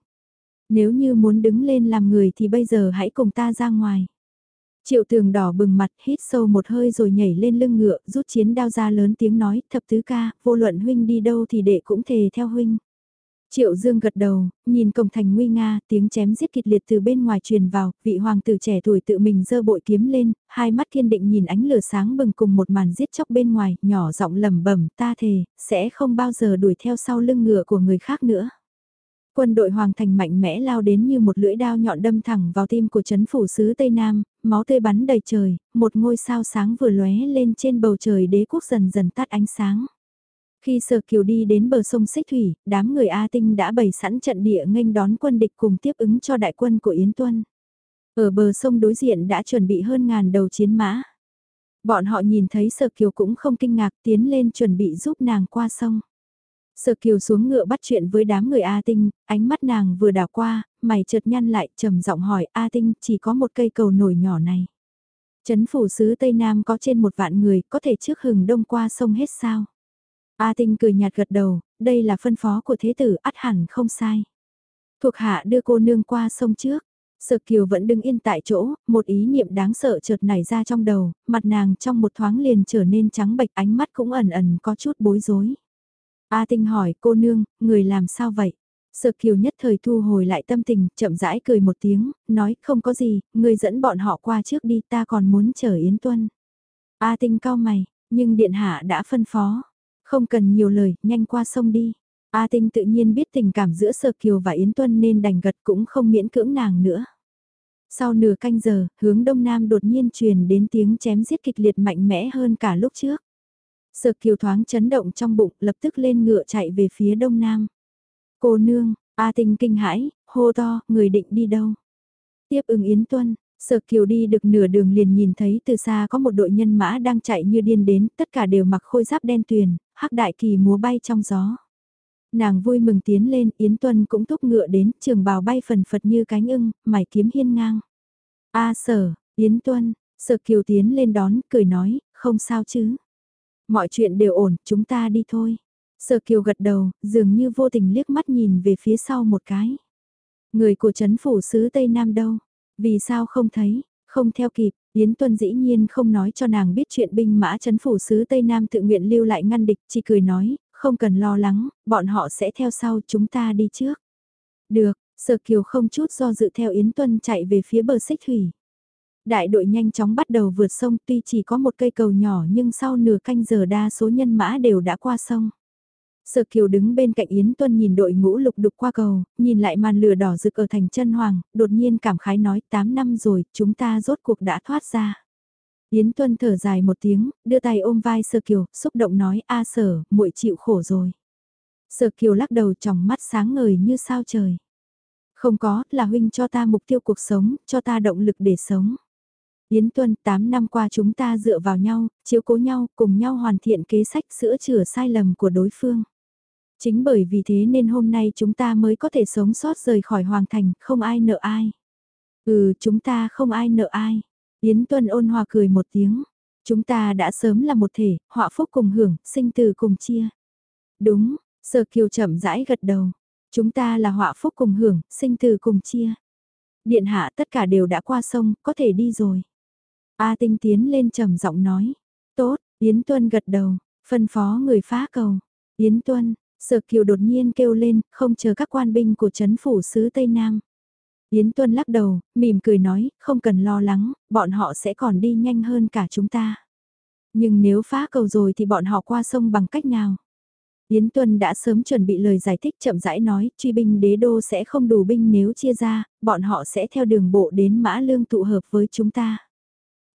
Speaker 1: Nếu như muốn đứng lên làm người thì bây giờ hãy cùng ta ra ngoài. Triệu tường đỏ bừng mặt, hít sâu một hơi rồi nhảy lên lưng ngựa, rút chiến đao ra lớn tiếng nói, thập tứ ca, vô luận huynh đi đâu thì đệ cũng thề theo huynh. Triệu Dương gật đầu, nhìn cổng thành nguy nga, tiếng chém giết kịch liệt từ bên ngoài truyền vào, vị hoàng tử trẻ tuổi tự mình giơ bội kiếm lên, hai mắt kiên định nhìn ánh lửa sáng bừng cùng một màn giết chóc bên ngoài, nhỏ giọng lẩm bẩm, ta thề, sẽ không bao giờ đuổi theo sau lưng ngựa của người khác nữa. Quân đội hoàng thành mạnh mẽ lao đến như một lưỡi đao nhọn đâm thẳng vào tim của chấn phủ sứ Tây Nam, máu tươi bắn đầy trời, một ngôi sao sáng vừa lóe lên trên bầu trời đế quốc dần dần tắt ánh sáng. Khi Sở Kiều đi đến bờ sông Xích Thủy, đám người A Tinh đã bày sẵn trận địa nghênh đón quân địch cùng tiếp ứng cho đại quân của Yến Tuân. Ở bờ sông đối diện đã chuẩn bị hơn ngàn đầu chiến mã. Bọn họ nhìn thấy Sở Kiều cũng không kinh ngạc tiến lên chuẩn bị giúp nàng qua sông. Sở Kiều xuống ngựa bắt chuyện với đám người A Tinh, ánh mắt nàng vừa đảo qua, mày chợt nhăn lại trầm giọng hỏi A Tinh chỉ có một cây cầu nổi nhỏ này. Chấn phủ sứ Tây Nam có trên một vạn người có thể trước hừng đông qua sông hết sao? A Tinh cười nhạt gật đầu, đây là phân phó của thế tử ắt hẳn không sai. Thuộc hạ đưa cô nương qua sông trước, Sở Kiều vẫn đứng yên tại chỗ, một ý niệm đáng sợ chợt nảy ra trong đầu, mặt nàng trong một thoáng liền trở nên trắng bệch ánh mắt cũng ẩn ẩn có chút bối rối. A Tinh hỏi cô nương, người làm sao vậy? Sở Kiều nhất thời thu hồi lại tâm tình, chậm rãi cười một tiếng, nói không có gì, người dẫn bọn họ qua trước đi ta còn muốn chờ Yến Tuân. A Tinh cao mày, nhưng Điện Hạ đã phân phó. Không cần nhiều lời, nhanh qua sông đi. A Tinh tự nhiên biết tình cảm giữa Sở Kiều và Yến Tuân nên đành gật cũng không miễn cưỡng nàng nữa. Sau nửa canh giờ, hướng đông nam đột nhiên truyền đến tiếng chém giết kịch liệt mạnh mẽ hơn cả lúc trước. Sở Kiều thoáng chấn động trong bụng, lập tức lên ngựa chạy về phía đông nam. Cô nương, A Tinh kinh hãi, hô to, người định đi đâu? Tiếp ứng Yến Tuân, Sở Kiều đi được nửa đường liền nhìn thấy từ xa có một đội nhân mã đang chạy như điên đến, tất cả đều mặc khôi giáp đen tuyền, hắc đại kỳ múa bay trong gió. Nàng vui mừng tiến lên, Yến Tuân cũng thúc ngựa đến, trường bào bay phần phật như cánh ưng, mải kiếm hiên ngang. A sở, Yến Tuân, Sở Kiều tiến lên đón, cười nói, không sao chứ. Mọi chuyện đều ổn, chúng ta đi thôi. Sở Kiều gật đầu, dường như vô tình liếc mắt nhìn về phía sau một cái. Người của chấn phủ sứ Tây Nam đâu? Vì sao không thấy? Không theo kịp, Yến Tuân dĩ nhiên không nói cho nàng biết chuyện binh mã chấn phủ sứ Tây Nam tự nguyện lưu lại ngăn địch, chỉ cười nói, không cần lo lắng, bọn họ sẽ theo sau chúng ta đi trước. Được, Sở Kiều không chút do dự theo Yến Tuân chạy về phía bờ xích thủy. Đại đội nhanh chóng bắt đầu vượt sông tuy chỉ có một cây cầu nhỏ nhưng sau nửa canh giờ đa số nhân mã đều đã qua sông. Sở Kiều đứng bên cạnh Yến Tuân nhìn đội ngũ lục đục qua cầu, nhìn lại màn lửa đỏ rực ở thành chân hoàng, đột nhiên cảm khái nói 8 năm rồi, chúng ta rốt cuộc đã thoát ra. Yến Tuân thở dài một tiếng, đưa tay ôm vai Sở Kiều, xúc động nói a sở, muội chịu khổ rồi. Sở Kiều lắc đầu tròng mắt sáng ngời như sao trời. Không có, là huynh cho ta mục tiêu cuộc sống, cho ta động lực để sống. Yến Tuân, 8 năm qua chúng ta dựa vào nhau, chiếu cố nhau, cùng nhau hoàn thiện kế sách sửa chữa sai lầm của đối phương. Chính bởi vì thế nên hôm nay chúng ta mới có thể sống sót rời khỏi Hoàng Thành, không ai nợ ai. Ừ, chúng ta không ai nợ ai. Yến Tuân ôn hòa cười một tiếng. Chúng ta đã sớm là một thể, họa phúc cùng hưởng, sinh từ cùng chia. Đúng, Sở Kiều chậm rãi gật đầu. Chúng ta là họa phúc cùng hưởng, sinh từ cùng chia. Điện hạ tất cả đều đã qua sông, có thể đi rồi. A Tinh tiến lên trầm giọng nói. Tốt, Yến Tuân gật đầu, phân phó người phá cầu. Yến Tuân, Sở Kiều đột nhiên kêu lên, không chờ các quan binh của chấn phủ sứ Tây Nam. Yến Tuân lắc đầu, mỉm cười nói, không cần lo lắng, bọn họ sẽ còn đi nhanh hơn cả chúng ta. Nhưng nếu phá cầu rồi thì bọn họ qua sông bằng cách nào? Yến Tuân đã sớm chuẩn bị lời giải thích chậm rãi nói, truy binh đế đô sẽ không đủ binh nếu chia ra, bọn họ sẽ theo đường bộ đến Mã Lương tụ hợp với chúng ta.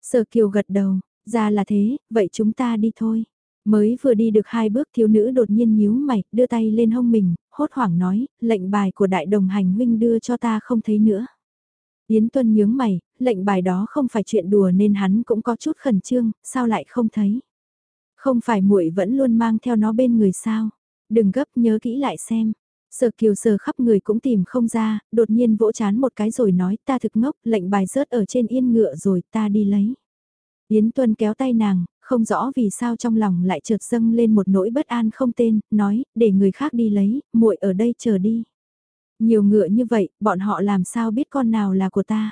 Speaker 1: Sở Kiều gật đầu, ra là thế, vậy chúng ta đi thôi. Mới vừa đi được hai bước thiếu nữ đột nhiên nhíu mày, đưa tay lên hông mình, hốt hoảng nói, lệnh bài của đại đồng hành huynh đưa cho ta không thấy nữa. Yến Tuân nhướng mày, lệnh bài đó không phải chuyện đùa nên hắn cũng có chút khẩn trương, sao lại không thấy. Không phải muội vẫn luôn mang theo nó bên người sao, đừng gấp nhớ kỹ lại xem. Sở kiều sờ khắp người cũng tìm không ra, đột nhiên vỗ chán một cái rồi nói ta thực ngốc, lệnh bài rớt ở trên yên ngựa rồi ta đi lấy. Yến Tuân kéo tay nàng, không rõ vì sao trong lòng lại chợt dâng lên một nỗi bất an không tên, nói, để người khác đi lấy, muội ở đây chờ đi. Nhiều ngựa như vậy, bọn họ làm sao biết con nào là của ta.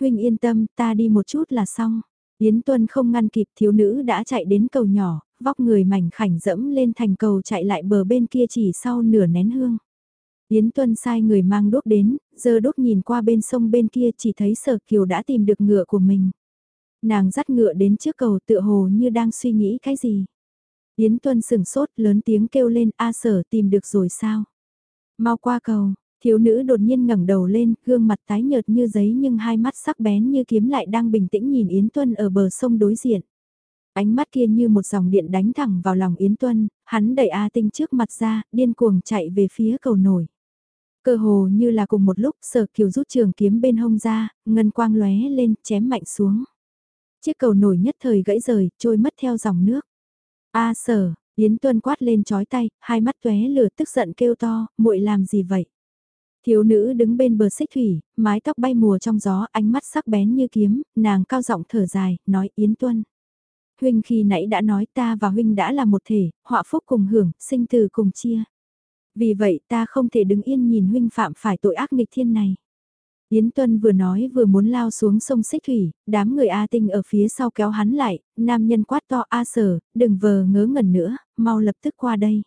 Speaker 1: Huynh yên tâm, ta đi một chút là xong. Yến Tuân không ngăn kịp thiếu nữ đã chạy đến cầu nhỏ, vóc người mảnh khảnh dẫm lên thành cầu chạy lại bờ bên kia chỉ sau nửa nén hương. Yến Tuân sai người mang đốt đến, giờ đốt nhìn qua bên sông bên kia chỉ thấy sở kiều đã tìm được ngựa của mình. Nàng dắt ngựa đến trước cầu tựa hồ như đang suy nghĩ cái gì. Yến Tuân sừng sốt lớn tiếng kêu lên A sở tìm được rồi sao. Mau qua cầu, thiếu nữ đột nhiên ngẩng đầu lên, gương mặt tái nhợt như giấy nhưng hai mắt sắc bén như kiếm lại đang bình tĩnh nhìn Yến Tuân ở bờ sông đối diện. Ánh mắt kia như một dòng điện đánh thẳng vào lòng Yến Tuân, hắn đẩy A Tinh trước mặt ra, điên cuồng chạy về phía cầu nổi. Cơ hồ như là cùng một lúc sở kiều rút trường kiếm bên hông ra, ngân quang lóe lên, chém mạnh xuống. Chiếc cầu nổi nhất thời gãy rời, trôi mất theo dòng nước. A sở, Yến Tuân quát lên chói tay, hai mắt tué lửa tức giận kêu to, muội làm gì vậy? Thiếu nữ đứng bên bờ xích thủy, mái tóc bay mùa trong gió, ánh mắt sắc bén như kiếm, nàng cao giọng thở dài, nói Yến Tuân. Huynh khi nãy đã nói ta và Huynh đã là một thể, họa phúc cùng hưởng, sinh từ cùng chia. Vì vậy ta không thể đứng yên nhìn Huynh phạm phải tội ác nghịch thiên này. Yến Tuân vừa nói vừa muốn lao xuống sông Xích Thủy, đám người A Tinh ở phía sau kéo hắn lại, nam nhân quát to A Sở, đừng vờ ngớ ngẩn nữa, mau lập tức qua đây.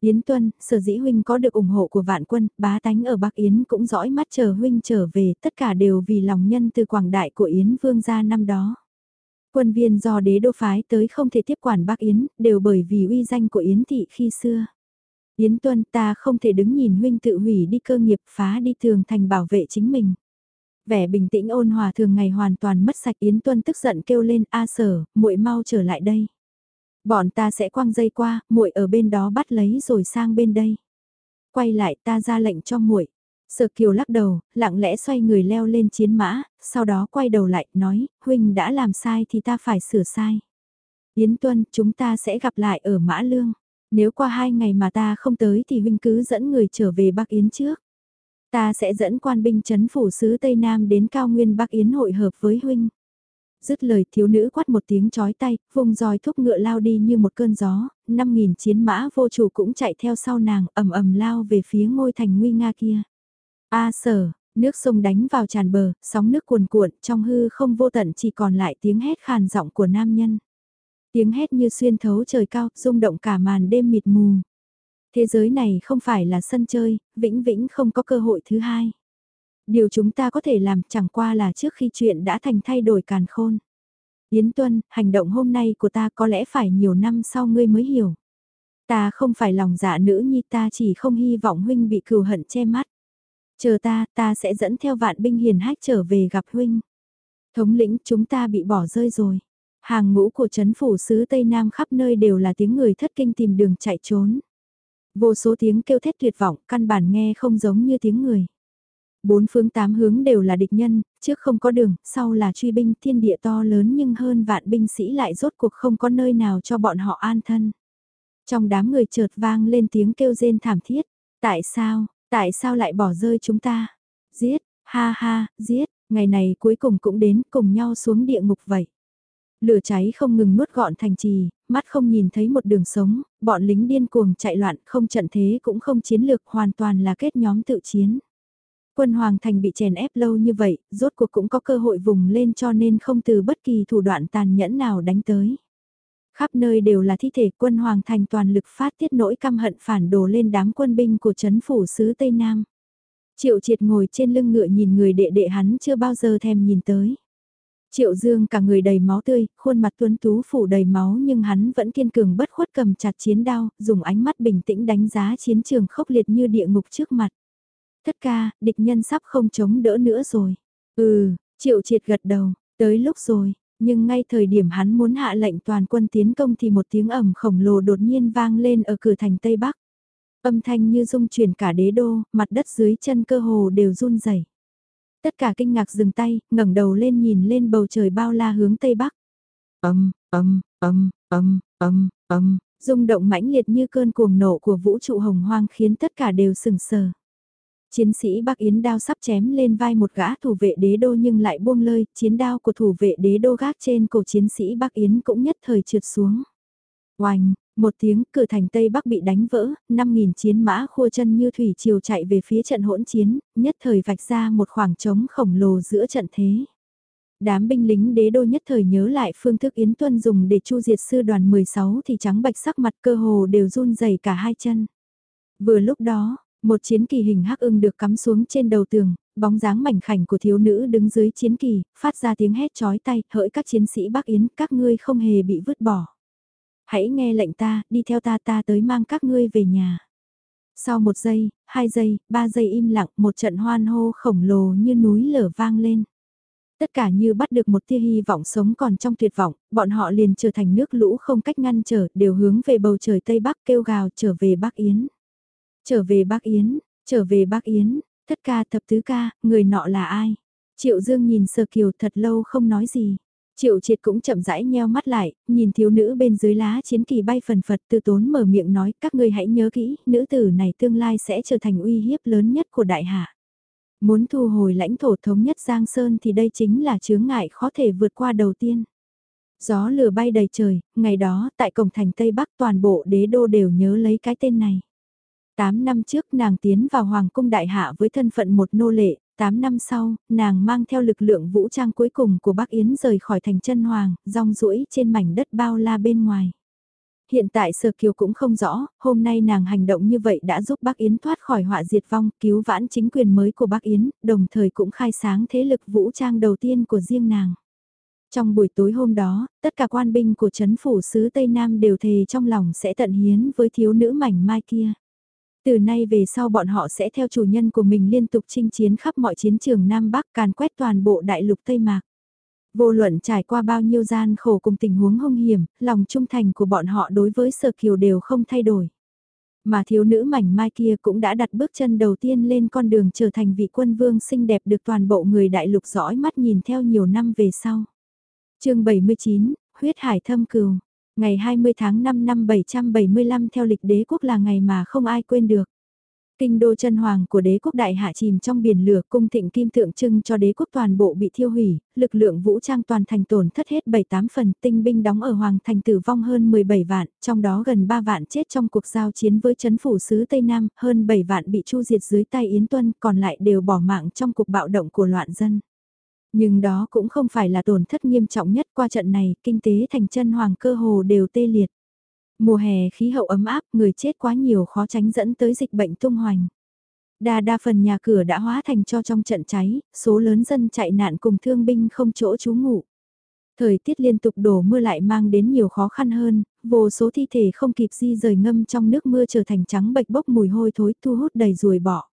Speaker 1: Yến Tuân, sở dĩ huynh có được ủng hộ của vạn quân, bá tánh ở Bắc Yến cũng dõi mắt chờ huynh trở về, tất cả đều vì lòng nhân từ quảng đại của Yến Vương gia năm đó. Quân viên do đế đô phái tới không thể tiếp quản Bắc Yến, đều bởi vì uy danh của Yến Thị khi xưa. Yến Tuân ta không thể đứng nhìn huynh tự hủy đi cơ nghiệp phá đi thường thành bảo vệ chính mình. Vẻ bình tĩnh ôn hòa thường ngày hoàn toàn mất sạch Yến Tuân tức giận kêu lên A sở, muội mau trở lại đây. Bọn ta sẽ quăng dây qua, muội ở bên đó bắt lấy rồi sang bên đây. Quay lại ta ra lệnh cho muội. Sở Kiều lắc đầu, lặng lẽ xoay người leo lên chiến mã, sau đó quay đầu lại, nói, huynh đã làm sai thì ta phải sửa sai. Yến Tuân, chúng ta sẽ gặp lại ở Mã Lương. Nếu qua hai ngày mà ta không tới thì huynh cứ dẫn người trở về Bắc Yến trước. Ta sẽ dẫn quan binh chấn phủ sứ Tây Nam đến cao nguyên Bắc Yến hội hợp với huynh. Dứt lời thiếu nữ quát một tiếng chói tay, vùng roi thúc ngựa lao đi như một cơn gió, năm nghìn chiến mã vô chủ cũng chạy theo sau nàng, ầm ầm lao về phía ngôi thành nguy nga kia. A sở, nước sông đánh vào tràn bờ, sóng nước cuồn cuộn, trong hư không vô tận chỉ còn lại tiếng hét khàn giọng của nam nhân. Tiếng hét như xuyên thấu trời cao, rung động cả màn đêm mịt mù. Thế giới này không phải là sân chơi, vĩnh vĩnh không có cơ hội thứ hai. Điều chúng ta có thể làm chẳng qua là trước khi chuyện đã thành thay đổi càn khôn. Yến Tuân, hành động hôm nay của ta có lẽ phải nhiều năm sau ngươi mới hiểu. Ta không phải lòng dạ nữ nhi ta chỉ không hy vọng huynh bị cừu hận che mắt. Chờ ta, ta sẽ dẫn theo vạn binh hiền hách trở về gặp huynh. Thống lĩnh chúng ta bị bỏ rơi rồi. Hàng ngũ của chấn phủ sứ Tây Nam khắp nơi đều là tiếng người thất kinh tìm đường chạy trốn. Vô số tiếng kêu thét tuyệt vọng, căn bản nghe không giống như tiếng người. Bốn phương tám hướng đều là địch nhân, trước không có đường, sau là truy binh thiên địa to lớn nhưng hơn vạn binh sĩ lại rốt cuộc không có nơi nào cho bọn họ an thân. Trong đám người chợt vang lên tiếng kêu rên thảm thiết. Tại sao, tại sao lại bỏ rơi chúng ta? Giết, ha ha, giết, ngày này cuối cùng cũng đến cùng nhau xuống địa ngục vậy. Lửa cháy không ngừng nuốt gọn thành trì, mắt không nhìn thấy một đường sống, bọn lính điên cuồng chạy loạn không trận thế cũng không chiến lược hoàn toàn là kết nhóm tự chiến. Quân Hoàng Thành bị chèn ép lâu như vậy, rốt cuộc cũng có cơ hội vùng lên cho nên không từ bất kỳ thủ đoạn tàn nhẫn nào đánh tới. Khắp nơi đều là thi thể quân Hoàng Thành toàn lực phát tiết nỗi căm hận phản đồ lên đám quân binh của chấn phủ sứ Tây Nam. Triệu triệt ngồi trên lưng ngựa nhìn người đệ đệ hắn chưa bao giờ thèm nhìn tới. Triệu Dương cả người đầy máu tươi, khuôn mặt tuấn tú phủ đầy máu nhưng hắn vẫn kiên cường bất khuất cầm chặt chiến đao, dùng ánh mắt bình tĩnh đánh giá chiến trường khốc liệt như địa ngục trước mặt. Thất ca, địch nhân sắp không chống đỡ nữa rồi. Ừ, triệu triệt gật đầu, tới lúc rồi, nhưng ngay thời điểm hắn muốn hạ lệnh toàn quân tiến công thì một tiếng ầm khổng lồ đột nhiên vang lên ở cửa thành Tây Bắc. Âm thanh như rung chuyển cả đế đô, mặt đất dưới chân cơ hồ đều run rẩy. Tất cả kinh ngạc dừng tay, ngẩng đầu lên nhìn lên bầu trời bao la hướng Tây Bắc. Âm, âm, âm, âm, âm, âm, rung động mãnh liệt như cơn cuồng nộ của vũ trụ hồng hoang khiến tất cả đều sừng sờ. Chiến sĩ Bắc Yến đao sắp chém lên vai một gã thủ vệ đế đô nhưng lại buông lơi, chiến đao của thủ vệ đế đô gác trên cổ chiến sĩ Bắc Yến cũng nhất thời trượt xuống. Oanh, một tiếng cửa thành Tây Bắc bị đánh vỡ, 5.000 chiến mã khua chân như thủy chiều chạy về phía trận hỗn chiến, nhất thời vạch ra một khoảng trống khổng lồ giữa trận thế. Đám binh lính đế đô nhất thời nhớ lại phương thức Yến Tuân dùng để chu diệt sư đoàn 16 thì trắng bạch sắc mặt cơ hồ đều run rẩy cả hai chân. Vừa lúc đó, một chiến kỳ hình hắc ưng được cắm xuống trên đầu tường, bóng dáng mảnh khảnh của thiếu nữ đứng dưới chiến kỳ, phát ra tiếng hét chói tay, hỡi các chiến sĩ Bắc Yến, các ngươi không hề bị vứt bỏ. Hãy nghe lệnh ta, đi theo ta ta tới mang các ngươi về nhà. Sau một giây, hai giây, ba giây im lặng, một trận hoan hô khổng lồ như núi lở vang lên. Tất cả như bắt được một tia hy vọng sống còn trong tuyệt vọng, bọn họ liền trở thành nước lũ không cách ngăn trở, đều hướng về bầu trời Tây Bắc kêu gào trở về Bắc Yến. Trở về Bắc Yến, trở về Bắc Yến, thất ca thập tứ ca, người nọ là ai? Triệu Dương nhìn Sơ Kiều thật lâu không nói gì. Triệu triệt cũng chậm rãi nheo mắt lại, nhìn thiếu nữ bên dưới lá chiến kỳ bay phần phật tư tốn mở miệng nói các ngươi hãy nhớ kỹ, nữ tử này tương lai sẽ trở thành uy hiếp lớn nhất của đại hạ. Muốn thu hồi lãnh thổ thống nhất Giang Sơn thì đây chính là chướng ngại khó thể vượt qua đầu tiên. Gió lửa bay đầy trời, ngày đó tại cổng thành Tây Bắc toàn bộ đế đô đều nhớ lấy cái tên này. Tám năm trước nàng tiến vào Hoàng cung Đại Hạ với thân phận một nô lệ, 8 năm sau, nàng mang theo lực lượng vũ trang cuối cùng của Bắc Yến rời khỏi thành chân hoàng, rong ruỗi trên mảnh đất bao la bên ngoài. Hiện tại Sở Kiều cũng không rõ, hôm nay nàng hành động như vậy đã giúp Bắc Yến thoát khỏi họa diệt vong, cứu vãn chính quyền mới của Bắc Yến, đồng thời cũng khai sáng thế lực vũ trang đầu tiên của riêng nàng. Trong buổi tối hôm đó, tất cả quan binh của chấn phủ sứ Tây Nam đều thề trong lòng sẽ tận hiến với thiếu nữ mảnh mai kia. Từ nay về sau bọn họ sẽ theo chủ nhân của mình liên tục chinh chiến khắp mọi chiến trường Nam Bắc càn quét toàn bộ đại lục Tây Mạc. Vô luận trải qua bao nhiêu gian khổ cùng tình huống hung hiểm, lòng trung thành của bọn họ đối với Sở Kiều đều không thay đổi. Mà thiếu nữ mảnh mai kia cũng đã đặt bước chân đầu tiên lên con đường trở thành vị quân vương xinh đẹp được toàn bộ người đại lục dõi mắt nhìn theo nhiều năm về sau. chương 79, Huyết Hải Thâm Cừu, ngày 20 tháng 5 năm 775 theo lịch đế quốc là ngày mà không ai quên được. Kinh đô chân hoàng của đế quốc đại hạ chìm trong biển lửa cung thịnh kim tượng trưng cho đế quốc toàn bộ bị thiêu hủy, lực lượng vũ trang toàn thành tổn thất hết 7-8 phần, tinh binh đóng ở hoàng thành tử vong hơn 17 vạn, trong đó gần 3 vạn chết trong cuộc giao chiến với chấn phủ sứ Tây Nam, hơn 7 vạn bị chu diệt dưới tay Yến Tuân, còn lại đều bỏ mạng trong cuộc bạo động của loạn dân. Nhưng đó cũng không phải là tổn thất nghiêm trọng nhất qua trận này, kinh tế thành chân hoàng cơ hồ đều tê liệt. Mùa hè khí hậu ấm áp, người chết quá nhiều khó tránh dẫn tới dịch bệnh tung hoành. Đa đa phần nhà cửa đã hóa thành cho trong trận cháy, số lớn dân chạy nạn cùng thương binh không chỗ trú ngụ. Thời tiết liên tục đổ mưa lại mang đến nhiều khó khăn hơn, vô số thi thể không kịp di rời ngâm trong nước mưa trở thành trắng bệch bốc mùi hôi thối thu hút đầy ruồi bọ.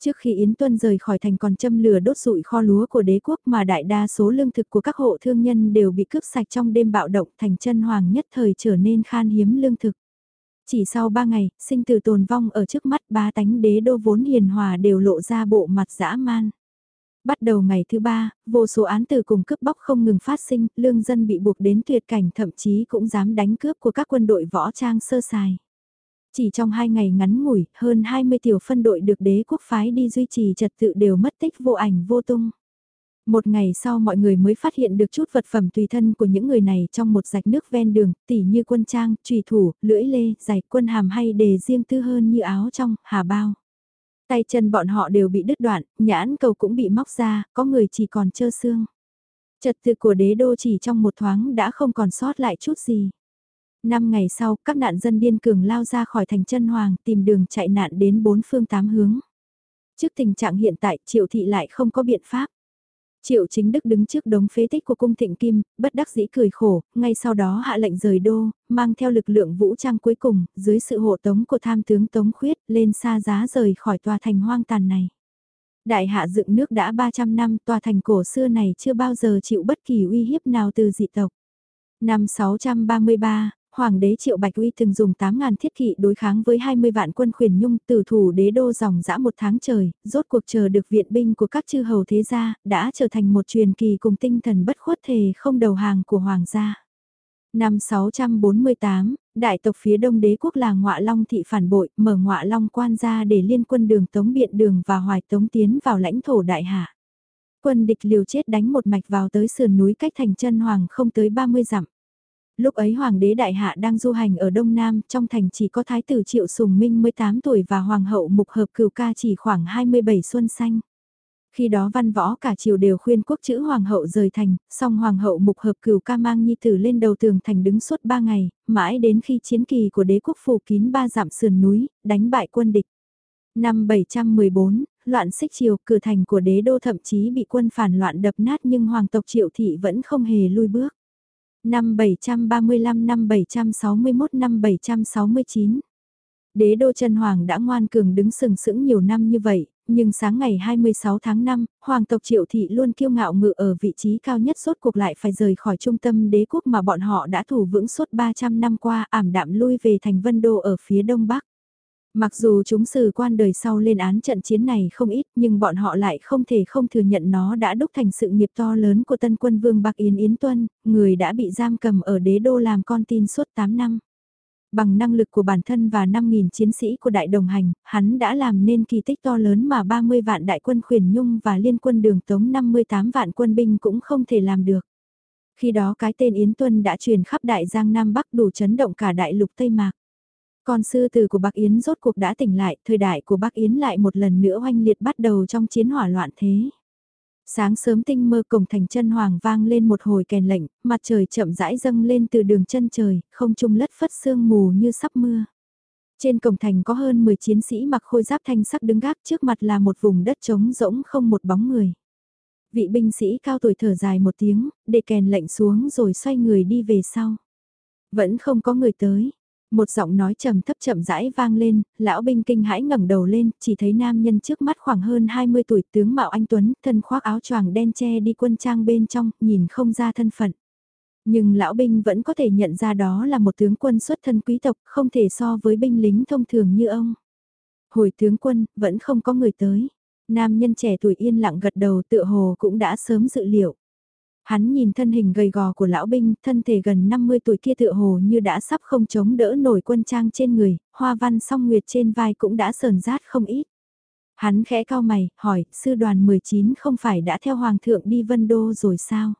Speaker 1: Trước khi Yến Tuân rời khỏi thành còn châm lửa đốt rụi kho lúa của đế quốc mà đại đa số lương thực của các hộ thương nhân đều bị cướp sạch trong đêm bạo động thành chân hoàng nhất thời trở nên khan hiếm lương thực. Chỉ sau ba ngày, sinh tử tồn vong ở trước mắt ba tánh đế đô vốn hiền hòa đều lộ ra bộ mặt dã man. Bắt đầu ngày thứ ba, vô số án tử cùng cướp bóc không ngừng phát sinh, lương dân bị buộc đến tuyệt cảnh thậm chí cũng dám đánh cướp của các quân đội võ trang sơ sài. Chỉ trong hai ngày ngắn ngủi, hơn 20 tiểu phân đội được đế quốc phái đi duy trì trật tự đều mất tích vô ảnh vô tung. Một ngày sau mọi người mới phát hiện được chút vật phẩm tùy thân của những người này trong một rạch nước ven đường, tỉ như quân trang, trùy thủ, lưỡi lê, giày quân hàm hay đề riêng tư hơn như áo trong, hà bao. Tay chân bọn họ đều bị đứt đoạn, nhãn cầu cũng bị móc ra, có người chỉ còn trơ xương. Trật tự của đế đô chỉ trong một thoáng đã không còn sót lại chút gì. Năm ngày sau, các nạn dân điên cường lao ra khỏi thành chân hoàng tìm đường chạy nạn đến bốn phương tám hướng. Trước tình trạng hiện tại, triệu thị lại không có biện pháp. Triệu chính đức đứng trước đống phế tích của cung thịnh kim, bất đắc dĩ cười khổ, ngay sau đó hạ lệnh rời đô, mang theo lực lượng vũ trang cuối cùng, dưới sự hộ tống của tham tướng Tống Khuyết, lên xa giá rời khỏi tòa thành hoang tàn này. Đại hạ dựng nước đã 300 năm, tòa thành cổ xưa này chưa bao giờ chịu bất kỳ uy hiếp nào từ dị tộc. Năm 633, Hoàng đế Triệu Bạch Uy từng dùng 8.000 thiết kỵ đối kháng với 20 vạn quân khuyển nhung tử thủ đế đô dòng dã một tháng trời, rốt cuộc chờ được viện binh của các chư hầu thế gia, đã trở thành một truyền kỳ cùng tinh thần bất khuất thề không đầu hàng của Hoàng gia. Năm 648, đại tộc phía đông đế quốc là ngọa long thị phản bội, mở ngọa long quan ra để liên quân đường tống biện đường và hoài tống tiến vào lãnh thổ đại hạ. Quân địch liều chết đánh một mạch vào tới sườn núi cách thành chân hoàng không tới 30 dặm lúc ấy Hoàng đế Đại Hạ đang du hành ở Đông Nam, trong thành chỉ có Thái tử Triệu Sùng Minh 18 tuổi và Hoàng hậu Mục Hợp Cửu Ca chỉ khoảng 27 xuân xanh. Khi đó văn võ cả triều đều khuyên quốc chữ Hoàng hậu rời thành, song Hoàng hậu Mục Hợp Cửu Ca mang nhi tử lên đầu tường thành đứng suốt 3 ngày, mãi đến khi chiến kỳ của đế quốc phủ kín ba dặm sườn núi, đánh bại quân địch. Năm 714, loạn xích triều, cửa thành của đế đô thậm chí bị quân phản loạn đập nát nhưng hoàng tộc triệu thị vẫn không hề lui bước. Năm 735 năm 761 năm 769 Đế đô chân hoàng đã ngoan cường đứng sừng sững nhiều năm như vậy, nhưng sáng ngày 26 tháng 5, hoàng tộc triệu thị luôn kiêu ngạo ngự ở vị trí cao nhất suốt cuộc lại phải rời khỏi trung tâm đế quốc mà bọn họ đã thủ vững suốt 300 năm qua ảm đạm lui về thành vân đô ở phía đông bắc. Mặc dù chúng sử quan đời sau lên án trận chiến này không ít nhưng bọn họ lại không thể không thừa nhận nó đã đúc thành sự nghiệp to lớn của tân quân vương Bạc Yến Yến Tuân, người đã bị giam cầm ở đế đô làm con tin suốt 8 năm. Bằng năng lực của bản thân và 5.000 chiến sĩ của đại đồng hành, hắn đã làm nên kỳ tích to lớn mà 30 vạn đại quân khuyển nhung và liên quân đường tống 58 vạn quân binh cũng không thể làm được. Khi đó cái tên Yến Tuân đã truyền khắp đại giang Nam Bắc đủ chấn động cả đại lục Tây Mạc. Con sư tử của Bắc Yến rốt cuộc đã tỉnh lại, thời đại của Bắc Yến lại một lần nữa oanh liệt bắt đầu trong chiến hỏa loạn thế. Sáng sớm tinh mơ cổng thành chân hoàng vang lên một hồi kèn lệnh, mặt trời chậm rãi dâng lên từ đường chân trời, không trung lất phất sương mù như sắp mưa. Trên cổng thành có hơn 10 chiến sĩ mặc khôi giáp thanh sắc đứng gác trước mặt là một vùng đất trống rỗng không một bóng người. Vị binh sĩ cao tuổi thở dài một tiếng, để kèn lệnh xuống rồi xoay người đi về sau. Vẫn không có người tới, một giọng nói trầm thấp chậm rãi vang lên, lão binh kinh hãi ngẩng đầu lên, chỉ thấy nam nhân trước mắt khoảng hơn 20 tuổi tướng Mạo Anh Tuấn, thân khoác áo choàng đen che đi quân trang bên trong, nhìn không ra thân phận. Nhưng lão binh vẫn có thể nhận ra đó là một tướng quân xuất thân quý tộc, không thể so với binh lính thông thường như ông. Hồi tướng quân, vẫn không có người tới. Nam nhân trẻ tuổi yên lặng gật đầu tựa hồ cũng đã sớm dự liệu. Hắn nhìn thân hình gầy gò của lão binh, thân thể gần 50 tuổi kia tựa hồ như đã sắp không chống đỡ nổi quân trang trên người, hoa văn song nguyệt trên vai cũng đã sờn rát không ít. Hắn khẽ cao mày, hỏi, sư đoàn 19 không phải đã theo hoàng thượng đi vân đô rồi sao?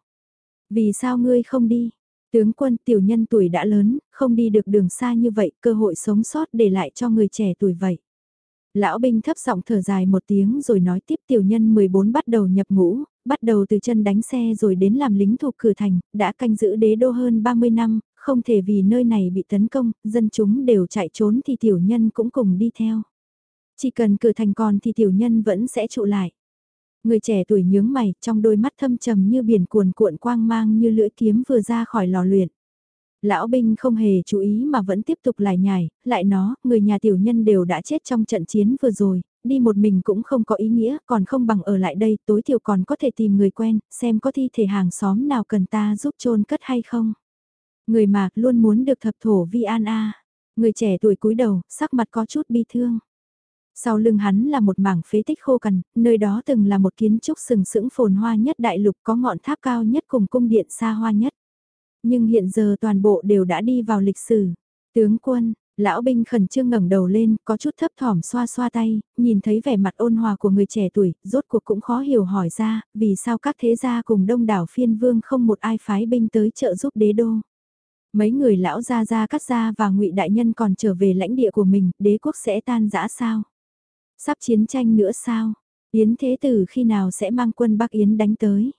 Speaker 1: Vì sao ngươi không đi? Tướng quân tiểu nhân tuổi đã lớn, không đi được đường xa như vậy, cơ hội sống sót để lại cho người trẻ tuổi vậy. Lão binh thấp giọng thở dài một tiếng rồi nói tiếp tiểu nhân 14 bắt đầu nhập ngũ, bắt đầu từ chân đánh xe rồi đến làm lính thuộc cửa thành, đã canh giữ đế đô hơn 30 năm, không thể vì nơi này bị tấn công, dân chúng đều chạy trốn thì tiểu nhân cũng cùng đi theo. Chỉ cần cửa thành còn thì tiểu nhân vẫn sẽ trụ lại. Người trẻ tuổi nhướng mày, trong đôi mắt thâm trầm như biển cuồn cuộn quang mang như lưỡi kiếm vừa ra khỏi lò luyện. Lão binh không hề chú ý mà vẫn tiếp tục lại nhảy, lại nó, người nhà tiểu nhân đều đã chết trong trận chiến vừa rồi, đi một mình cũng không có ý nghĩa, còn không bằng ở lại đây, tối thiểu còn có thể tìm người quen, xem có thi thể hàng xóm nào cần ta giúp chôn cất hay không. Người mạc luôn muốn được thập thổ vi an a. Người trẻ tuổi cúi đầu, sắc mặt có chút bi thương. Sau lưng hắn là một mảng phế tích khô cằn, nơi đó từng là một kiến trúc sừng sững phồn hoa nhất đại lục có ngọn tháp cao nhất cùng cung điện xa hoa nhất. Nhưng hiện giờ toàn bộ đều đã đi vào lịch sử. Tướng quân, lão binh khẩn trương ngẩng đầu lên, có chút thấp thỏm xoa xoa tay, nhìn thấy vẻ mặt ôn hòa của người trẻ tuổi, rốt cuộc cũng khó hiểu hỏi ra, vì sao các thế gia cùng đông đảo phiên vương không một ai phái binh tới trợ giúp đế đô. Mấy người lão gia gia cắt gia và ngụy đại nhân còn trở về lãnh địa của mình, đế quốc sẽ tan rã sao? Sắp chiến tranh nữa sao? Yến Thế Tử khi nào sẽ mang quân Bắc Yến đánh tới?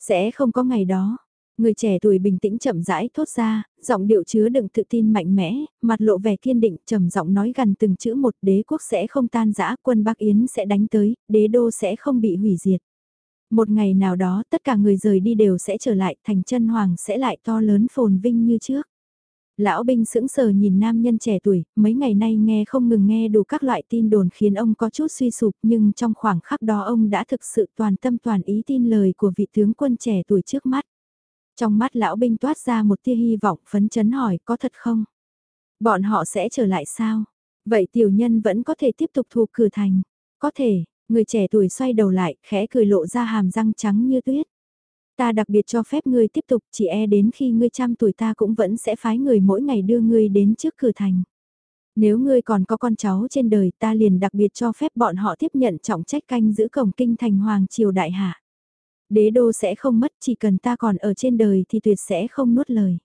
Speaker 1: Sẽ không có ngày đó. Người trẻ tuổi bình tĩnh chậm rãi thốt ra, giọng điệu chứa đựng tự tin mạnh mẽ, mặt lộ vẻ kiên định, trầm giọng nói gần từng chữ một đế quốc sẽ không tan rã, quân Bắc Yến sẽ đánh tới, đế đô sẽ không bị hủy diệt. Một ngày nào đó tất cả người rời đi đều sẽ trở lại, thành chân hoàng sẽ lại to lớn phồn vinh như trước. Lão binh sững sờ nhìn nam nhân trẻ tuổi, mấy ngày nay nghe không ngừng nghe đủ các loại tin đồn khiến ông có chút suy sụp nhưng trong khoảng khắc đó ông đã thực sự toàn tâm toàn ý tin lời của vị tướng quân trẻ tuổi trước mắt. Trong mắt lão binh toát ra một tia hy vọng phấn chấn hỏi có thật không? Bọn họ sẽ trở lại sao? Vậy tiểu nhân vẫn có thể tiếp tục thu cử thành. Có thể, người trẻ tuổi xoay đầu lại, khẽ cười lộ ra hàm răng trắng như tuyết. Ta đặc biệt cho phép ngươi tiếp tục chỉ e đến khi ngươi trăm tuổi ta cũng vẫn sẽ phái người mỗi ngày đưa ngươi đến trước cửa thành. Nếu ngươi còn có con cháu trên đời ta liền đặc biệt cho phép bọn họ tiếp nhận trọng trách canh giữ cổng kinh thành hoàng triều đại hạ. Đế đô sẽ không mất chỉ cần ta còn ở trên đời thì tuyệt sẽ không nuốt lời.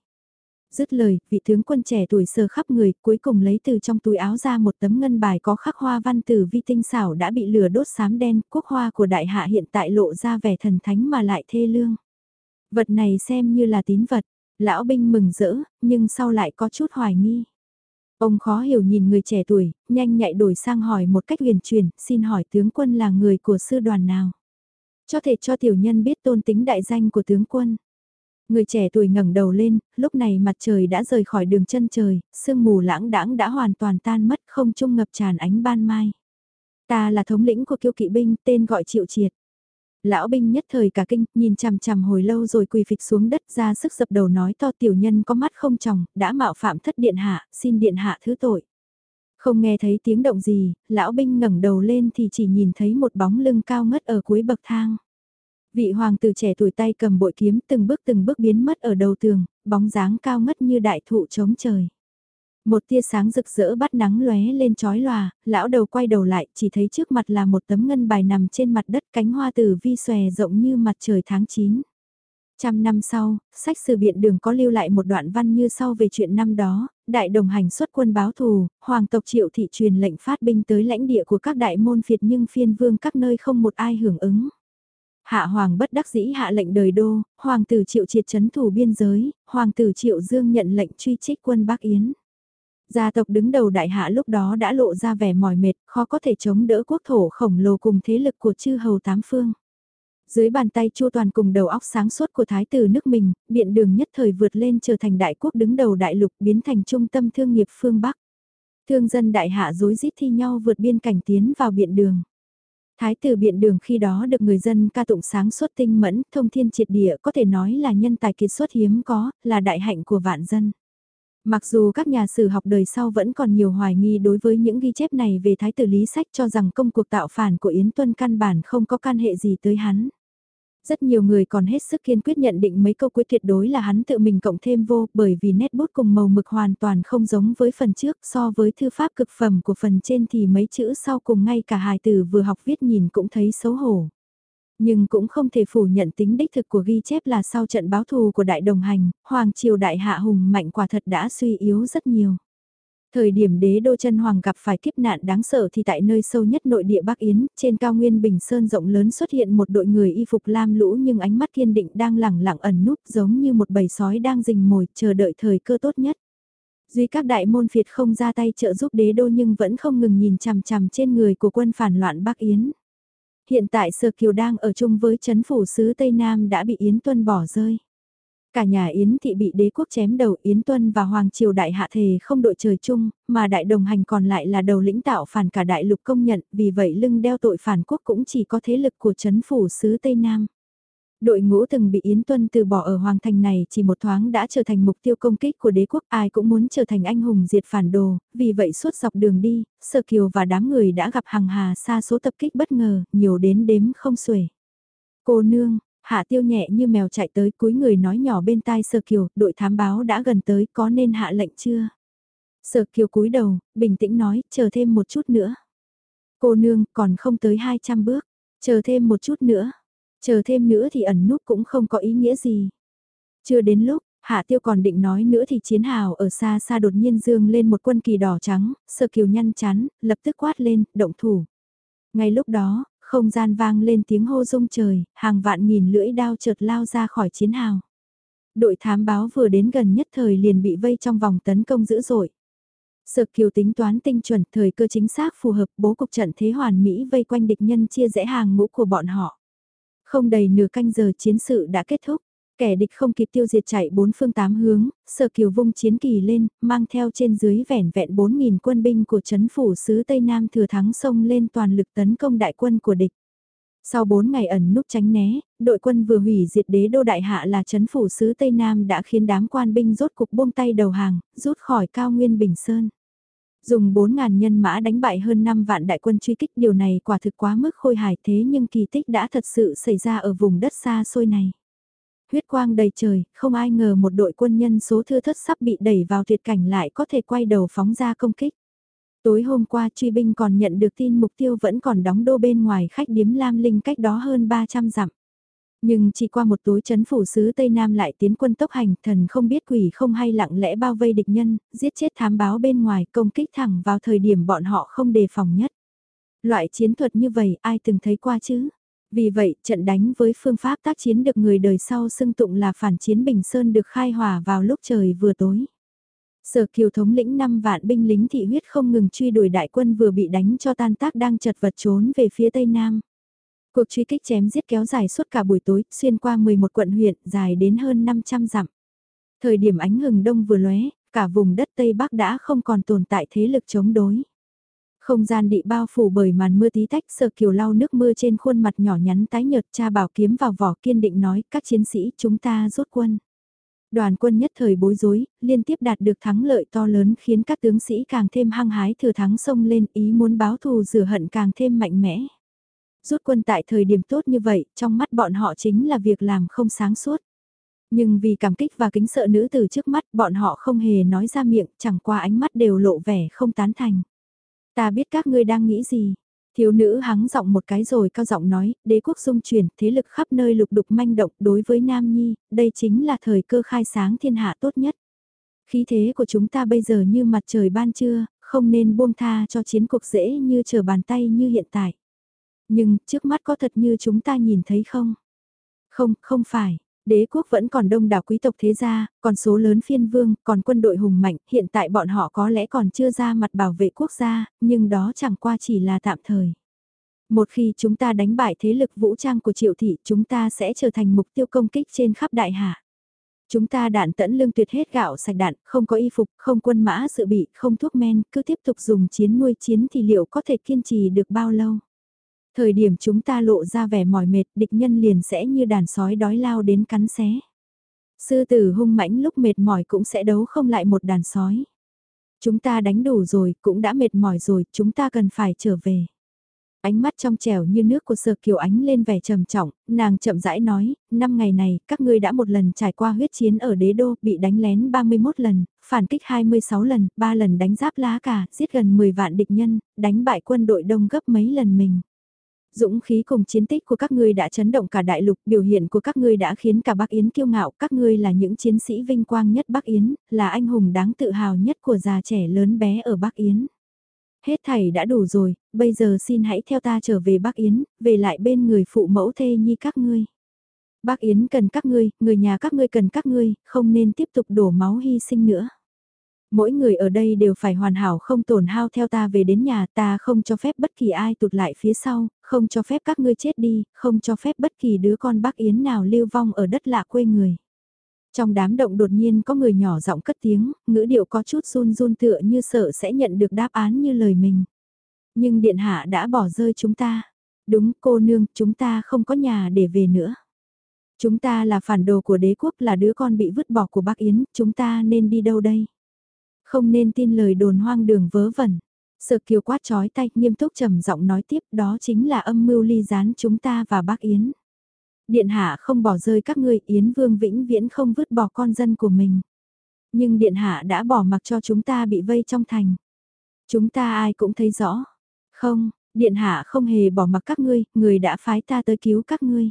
Speaker 1: Dứt lời, vị tướng quân trẻ tuổi sờ khắp người cuối cùng lấy từ trong túi áo ra một tấm ngân bài có khắc hoa văn tử vi tinh xảo đã bị lửa đốt xám đen, quốc hoa của đại hạ hiện tại lộ ra vẻ thần thánh mà lại thê lương. Vật này xem như là tín vật, lão binh mừng rỡ, nhưng sau lại có chút hoài nghi. Ông khó hiểu nhìn người trẻ tuổi, nhanh nhạy đổi sang hỏi một cách huyền truyền, xin hỏi tướng quân là người của sư đoàn nào? Cho thể cho tiểu nhân biết tôn tính đại danh của tướng quân. Người trẻ tuổi ngẩng đầu lên, lúc này mặt trời đã rời khỏi đường chân trời, sương mù lãng đãng đã hoàn toàn tan mất không trung ngập tràn ánh ban mai. Ta là thống lĩnh của kiêu kỵ binh, tên gọi triệu triệt. Lão binh nhất thời cả kinh, nhìn chằm chằm hồi lâu rồi quỳ phịch xuống đất ra sức dập đầu nói to tiểu nhân có mắt không tròng, đã mạo phạm thất điện hạ, xin điện hạ thứ tội. Không nghe thấy tiếng động gì, lão binh ngẩng đầu lên thì chỉ nhìn thấy một bóng lưng cao ngất ở cuối bậc thang. Vị hoàng tử trẻ tuổi tay cầm bội kiếm từng bước từng bước biến mất ở đầu tường, bóng dáng cao ngất như đại thụ chống trời. Một tia sáng rực rỡ bắt nắng lóe lên chói lòa, lão đầu quay đầu lại, chỉ thấy trước mặt là một tấm ngân bài nằm trên mặt đất cánh hoa tử vi xòe rộng như mặt trời tháng 9. Trăm năm sau, sách sử biện đường có lưu lại một đoạn văn như sau về chuyện năm đó, đại đồng hành xuất quân báo thù, hoàng tộc triệu thị truyền lệnh phát binh tới lãnh địa của các đại môn phiệt nhưng phiên vương các nơi không một ai hưởng ứng. Hạ hoàng bất đắc dĩ hạ lệnh đời đô, hoàng tử triệu triệt chấn thủ biên giới, hoàng tử triệu dương nhận lệnh truy trích quân Bắc Yến. Gia tộc đứng đầu đại hạ lúc đó đã lộ ra vẻ mỏi mệt, khó có thể chống đỡ quốc thổ khổng lồ cùng thế lực của chư hầu tám phương. Dưới bàn tay Chu Toàn cùng đầu óc sáng suốt của thái tử nước mình, biện đường nhất thời vượt lên trở thành đại quốc đứng đầu đại lục biến thành trung tâm thương nghiệp phương Bắc. Thương dân đại hạ dối rít thi nhau vượt biên cảnh tiến vào biện đường. Thái tử biện đường khi đó được người dân ca tụng sáng suốt tinh mẫn, thông thiên triệt địa có thể nói là nhân tài kiệt xuất hiếm có, là đại hạnh của vạn dân. Mặc dù các nhà sử học đời sau vẫn còn nhiều hoài nghi đối với những ghi chép này về thái tử lý sách cho rằng công cuộc tạo phản của Yến Tuân căn bản không có can hệ gì tới hắn. Rất nhiều người còn hết sức kiên quyết nhận định mấy câu quyết tuyệt đối là hắn tự mình cộng thêm vô bởi vì nét bút cùng màu mực hoàn toàn không giống với phần trước, so với thư pháp cực phẩm của phần trên thì mấy chữ sau cùng ngay cả hài tử vừa học viết nhìn cũng thấy xấu hổ. Nhưng cũng không thể phủ nhận tính đích thực của ghi chép là sau trận báo thù của đại đồng hành, Hoàng Triều Đại Hạ Hùng mạnh quả thật đã suy yếu rất nhiều. Thời điểm đế đô chân hoàng gặp phải kiếp nạn đáng sợ thì tại nơi sâu nhất nội địa Bắc Yến, trên cao nguyên Bình Sơn rộng lớn xuất hiện một đội người y phục lam lũ nhưng ánh mắt thiên định đang lẳng lặng ẩn núp giống như một bầy sói đang rình mồi chờ đợi thời cơ tốt nhất. Duy các đại môn phiệt không ra tay trợ giúp đế đô nhưng vẫn không ngừng nhìn chằm chằm trên người của quân phản loạn Bắc Yến. Hiện tại Sơ Kiều đang ở chung với chấn phủ sứ Tây Nam đã bị Yến Tuân bỏ rơi. Cả nhà Yến thị bị đế quốc chém đầu Yến Tuân và Hoàng Triều Đại Hạ Thề không đội trời chung, mà đại đồng hành còn lại là đầu lĩnh tạo phản cả đại lục công nhận, vì vậy lưng đeo tội phản quốc cũng chỉ có thế lực của chấn phủ sứ Tây Nam. Đội ngũ từng bị Yến Tuân từ bỏ ở Hoàng Thành này chỉ một thoáng đã trở thành mục tiêu công kích của đế quốc ai cũng muốn trở thành anh hùng diệt phản đồ, vì vậy suốt dọc đường đi, Sơ Kiều và đám người đã gặp hàng hà xa số tập kích bất ngờ, nhiều đến đếm không xuể. Cô nương, Hạ tiêu nhẹ như mèo chạy tới cuối người nói nhỏ bên tai Sơ Kiều, đội thám báo đã gần tới có nên hạ lệnh chưa? sơ Kiều cúi đầu, bình tĩnh nói, chờ thêm một chút nữa. Cô nương, còn không tới 200 bước, chờ thêm một chút nữa. Chờ thêm nữa thì ẩn núp cũng không có ý nghĩa gì. Chưa đến lúc, Hạ tiêu còn định nói nữa thì chiến hào ở xa xa đột nhiên dương lên một quân kỳ đỏ trắng, Sở Kiều nhăn chán, lập tức quát lên, động thủ. Ngay lúc đó, không gian vang lên tiếng hô rung trời, hàng vạn nghìn lưỡi đao chợt lao ra khỏi chiến hào. Đội thám báo vừa đến gần nhất thời liền bị vây trong vòng tấn công dữ dội. Sở kiều tính toán tinh chuẩn thời cơ chính xác phù hợp bố cục trận thế hoàn mỹ vây quanh địch nhân chia rẽ hàng ngũ của bọn họ. Không đầy nửa canh giờ chiến sự đã kết thúc. Kẻ địch không kịp tiêu diệt chạy bốn phương tám hướng, sở kiều vung chiến kỳ lên, mang theo trên dưới vẻn vẹn 4.000 quân binh của chấn phủ sứ Tây Nam thừa thắng sông lên toàn lực tấn công đại quân của địch. Sau 4 ngày ẩn núp tránh né, đội quân vừa hủy diệt đế đô đại hạ là chấn phủ sứ Tây Nam đã khiến đám quan binh rốt cục buông tay đầu hàng, rút khỏi cao nguyên Bình Sơn. Dùng 4.000 nhân mã đánh bại hơn 5 vạn đại quân truy kích điều này quả thực quá mức khôi hài thế nhưng kỳ tích đã thật sự xảy ra ở vùng đất xa xôi này. Huyết quang đầy trời, không ai ngờ một đội quân nhân số thưa thất sắp bị đẩy vào tuyệt cảnh lại có thể quay đầu phóng ra công kích. Tối hôm qua truy binh còn nhận được tin mục tiêu vẫn còn đóng đô bên ngoài khách điếm Lam Linh cách đó hơn 300 dặm. Nhưng chỉ qua một tối chấn phủ sứ Tây Nam lại tiến quân tốc hành thần không biết quỷ không hay lặng lẽ bao vây địch nhân, giết chết thám báo bên ngoài công kích thẳng vào thời điểm bọn họ không đề phòng nhất. Loại chiến thuật như vậy ai từng thấy qua chứ? Vì vậy, trận đánh với phương pháp tác chiến được người đời sau xưng tụng là phản chiến Bình Sơn được khai hỏa vào lúc trời vừa tối. Sở kiều thống lĩnh 5 vạn binh lính thị huyết không ngừng truy đuổi đại quân vừa bị đánh cho tan tác đang chật vật trốn về phía tây nam. Cuộc truy kích chém giết kéo dài suốt cả buổi tối, xuyên qua 11 quận huyện, dài đến hơn 500 dặm. Thời điểm ánh hừng đông vừa lóe, cả vùng đất Tây Bắc đã không còn tồn tại thế lực chống đối. Không gian bị bao phủ bởi màn mưa tí tách sờ kiều lau nước mưa trên khuôn mặt nhỏ nhắn tái nhợt cha bảo kiếm vào vỏ kiên định nói các chiến sĩ chúng ta rút quân. Đoàn quân nhất thời bối rối, liên tiếp đạt được thắng lợi to lớn khiến các tướng sĩ càng thêm hăng hái thừa thắng sông lên ý muốn báo thù rửa hận càng thêm mạnh mẽ. Rút quân tại thời điểm tốt như vậy, trong mắt bọn họ chính là việc làm không sáng suốt. Nhưng vì cảm kích và kính sợ nữ từ trước mắt bọn họ không hề nói ra miệng, chẳng qua ánh mắt đều lộ vẻ không tán thành. Ta biết các ngươi đang nghĩ gì. Thiếu nữ hắng giọng một cái rồi cao giọng nói, đế quốc dung chuyển, thế lực khắp nơi lục đục manh động đối với Nam Nhi, đây chính là thời cơ khai sáng thiên hạ tốt nhất. Khí thế của chúng ta bây giờ như mặt trời ban trưa, không nên buông tha cho chiến cuộc dễ như trở bàn tay như hiện tại. Nhưng, trước mắt có thật như chúng ta nhìn thấy không? Không, không phải. Đế quốc vẫn còn đông đảo quý tộc thế gia, còn số lớn phiên vương, còn quân đội hùng mạnh, hiện tại bọn họ có lẽ còn chưa ra mặt bảo vệ quốc gia, nhưng đó chẳng qua chỉ là tạm thời. Một khi chúng ta đánh bại thế lực vũ trang của triệu thị, chúng ta sẽ trở thành mục tiêu công kích trên khắp đại hạ. Chúng ta đạn tẫn lương tuyệt hết gạo sạch đạn, không có y phục, không quân mã dự bị, không thuốc men, cứ tiếp tục dùng chiến nuôi chiến thì liệu có thể kiên trì được bao lâu? Thời điểm chúng ta lộ ra vẻ mỏi mệt, địch nhân liền sẽ như đàn sói đói lao đến cắn xé. Sư tử hung mãnh lúc mệt mỏi cũng sẽ đấu không lại một đàn sói. Chúng ta đánh đủ rồi, cũng đã mệt mỏi rồi, chúng ta cần phải trở về. Ánh mắt trong trẻo như nước của Sở Kiều Ánh lên vẻ trầm trọng, nàng chậm rãi nói, năm ngày này, các ngươi đã một lần trải qua huyết chiến ở đế đô, bị đánh lén 31 lần, phản kích 26 lần, 3 lần đánh giáp lá cả, giết gần 10 vạn địch nhân, đánh bại quân đội đông gấp mấy lần mình. Dũng khí cùng chiến tích của các ngươi đã chấn động cả đại lục, biểu hiện của các ngươi đã khiến cả Bắc Yến kiêu ngạo, các ngươi là những chiến sĩ vinh quang nhất Bắc Yến, là anh hùng đáng tự hào nhất của già trẻ lớn bé ở Bắc Yến. Hết thảy đã đủ rồi, bây giờ xin hãy theo ta trở về Bắc Yến, về lại bên người phụ mẫu thê nhi các ngươi. Bắc Yến cần các ngươi, người nhà các ngươi cần các ngươi, không nên tiếp tục đổ máu hy sinh nữa. Mỗi người ở đây đều phải hoàn hảo không tổn hao theo ta về đến nhà ta không cho phép bất kỳ ai tụt lại phía sau, không cho phép các ngươi chết đi, không cho phép bất kỳ đứa con bác Yến nào lưu vong ở đất lạ quê người. Trong đám động đột nhiên có người nhỏ giọng cất tiếng, ngữ điệu có chút run run tựa như sợ sẽ nhận được đáp án như lời mình. Nhưng điện hạ đã bỏ rơi chúng ta. Đúng cô nương, chúng ta không có nhà để về nữa. Chúng ta là phản đồ của đế quốc là đứa con bị vứt bỏ của bác Yến, chúng ta nên đi đâu đây? Không nên tin lời đồn hoang đường vớ vẩn. Sợ kiều quát chói tay, nghiêm túc trầm giọng nói tiếp đó chính là âm mưu ly gián chúng ta và bác Yến. Điện hạ không bỏ rơi các ngươi, Yến Vương vĩnh viễn không vứt bỏ con dân của mình. Nhưng Điện hạ đã bỏ mặc cho chúng ta bị vây trong thành. Chúng ta ai cũng thấy rõ. Không, Điện hạ không hề bỏ mặc các ngươi, người đã phái ta tới cứu các ngươi.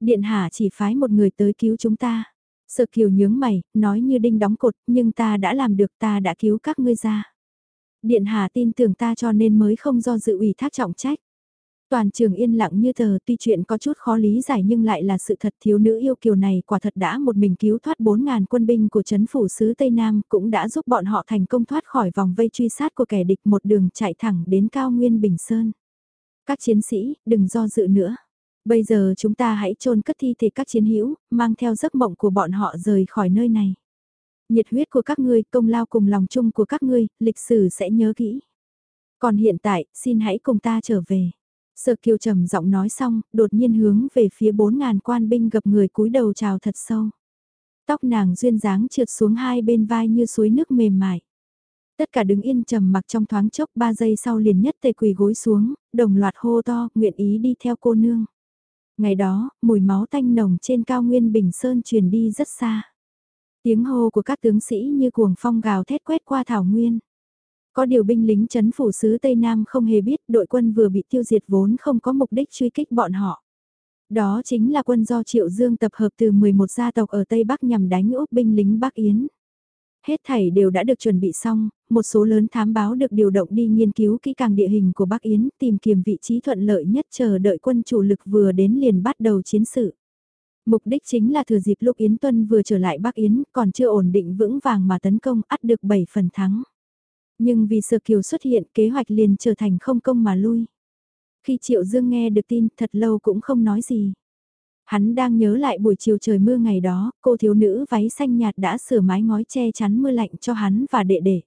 Speaker 1: Điện hạ chỉ phái một người tới cứu chúng ta. Sợ kiều nhướng mày, nói như đinh đóng cột, nhưng ta đã làm được ta đã cứu các ngươi ra. Điện hạ tin tưởng ta cho nên mới không do dự ủy thác trọng trách. Toàn trường yên lặng như tờ tuy chuyện có chút khó lý giải nhưng lại là sự thật thiếu nữ yêu kiều này quả thật đã một mình cứu thoát 4.000 quân binh của chấn phủ sứ Tây Nam cũng đã giúp bọn họ thành công thoát khỏi vòng vây truy sát của kẻ địch một đường chạy thẳng đến cao nguyên Bình Sơn. Các chiến sĩ, đừng do dự nữa. Bây giờ chúng ta hãy chôn cất thi thể các chiến hữu, mang theo giấc mộng của bọn họ rời khỏi nơi này. Nhiệt huyết của các ngươi, công lao cùng lòng chung của các ngươi, lịch sử sẽ nhớ kỹ. Còn hiện tại, xin hãy cùng ta trở về. Sở kiều trầm giọng nói xong, đột nhiên hướng về phía bốn ngàn quan binh gặp người cúi đầu chào thật sâu. Tóc nàng duyên dáng trượt xuống hai bên vai như suối nước mềm mại. Tất cả đứng yên trầm mặc trong thoáng chốc ba giây sau liền nhất tề quỳ gối xuống, đồng loạt hô to, nguyện ý đi theo cô nương. Ngày đó, mùi máu tanh nồng trên cao nguyên Bình Sơn truyền đi rất xa. Tiếng hô của các tướng sĩ như cuồng phong gào thét quét qua thảo nguyên. Có điều binh lính chấn phủ sứ Tây Nam không hề biết đội quân vừa bị tiêu diệt vốn không có mục đích truy kích bọn họ. Đó chính là quân do Triệu Dương tập hợp từ 11 gia tộc ở Tây Bắc nhằm đánh úp binh lính Bắc Yến. Hết thảy đều đã được chuẩn bị xong, một số lớn thám báo được điều động đi nghiên cứu kỹ càng địa hình của Bắc Yến, tìm kiếm vị trí thuận lợi nhất chờ đợi quân chủ lực vừa đến liền bắt đầu chiến sự. Mục đích chính là thừa dịp lúc Yến Tuân vừa trở lại Bắc Yến, còn chưa ổn định vững vàng mà tấn công, ắt được 7 phần thắng. Nhưng vì Sơ Kiều xuất hiện, kế hoạch liền trở thành không công mà lui. Khi Triệu Dương nghe được tin, thật lâu cũng không nói gì. Hắn đang nhớ lại buổi chiều trời mưa ngày đó, cô thiếu nữ váy xanh nhạt đã sửa mái ngói che chắn mưa lạnh cho hắn và đệ đệ.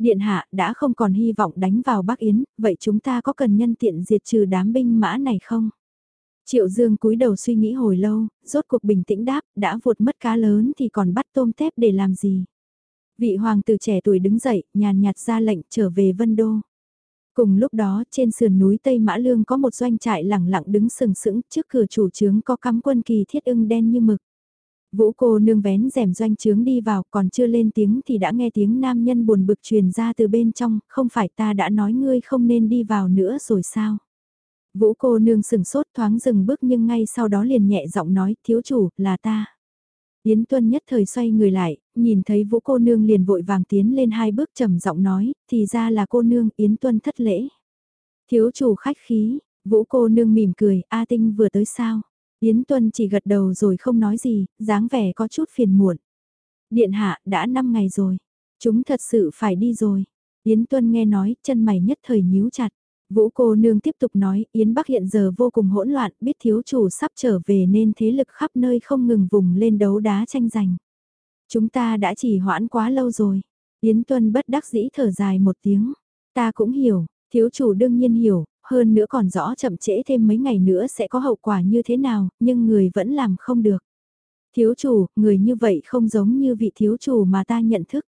Speaker 1: Điện hạ đã không còn hy vọng đánh vào Bắc Yến, vậy chúng ta có cần nhân tiện diệt trừ đám binh mã này không? Triệu Dương cúi đầu suy nghĩ hồi lâu, rốt cuộc bình tĩnh đáp, đã vụt mất cá lớn thì còn bắt tôm tép để làm gì? Vị hoàng tử trẻ tuổi đứng dậy, nhàn nhạt ra lệnh trở về Vân Đô. Cùng lúc đó, trên sườn núi Tây Mã Lương có một doanh trại lẳng lặng đứng sừng sững, trước cửa chủ trướng có cắm quân kỳ thiết ưng đen như mực. Vũ cô nương vén rèm doanh trướng đi vào còn chưa lên tiếng thì đã nghe tiếng nam nhân buồn bực truyền ra từ bên trong, không phải ta đã nói ngươi không nên đi vào nữa rồi sao? Vũ cô nương sừng sốt thoáng dừng bước nhưng ngay sau đó liền nhẹ giọng nói thiếu chủ là ta. Yến Tuân nhất thời xoay người lại, nhìn thấy vũ cô nương liền vội vàng tiến lên hai bước trầm giọng nói, thì ra là cô nương Yến Tuân thất lễ. Thiếu chủ khách khí, vũ cô nương mỉm cười, A Tinh vừa tới sao? Yến Tuân chỉ gật đầu rồi không nói gì, dáng vẻ có chút phiền muộn. Điện hạ, đã 5 ngày rồi. Chúng thật sự phải đi rồi. Yến Tuân nghe nói, chân mày nhất thời nhíu chặt. Vũ cô nương tiếp tục nói, Yến Bắc hiện giờ vô cùng hỗn loạn, biết thiếu chủ sắp trở về nên thế lực khắp nơi không ngừng vùng lên đấu đá tranh giành. Chúng ta đã chỉ hoãn quá lâu rồi. Yến Tuân bất đắc dĩ thở dài một tiếng. Ta cũng hiểu, thiếu chủ đương nhiên hiểu, hơn nữa còn rõ chậm trễ thêm mấy ngày nữa sẽ có hậu quả như thế nào, nhưng người vẫn làm không được. Thiếu chủ, người như vậy không giống như vị thiếu chủ mà ta nhận thức.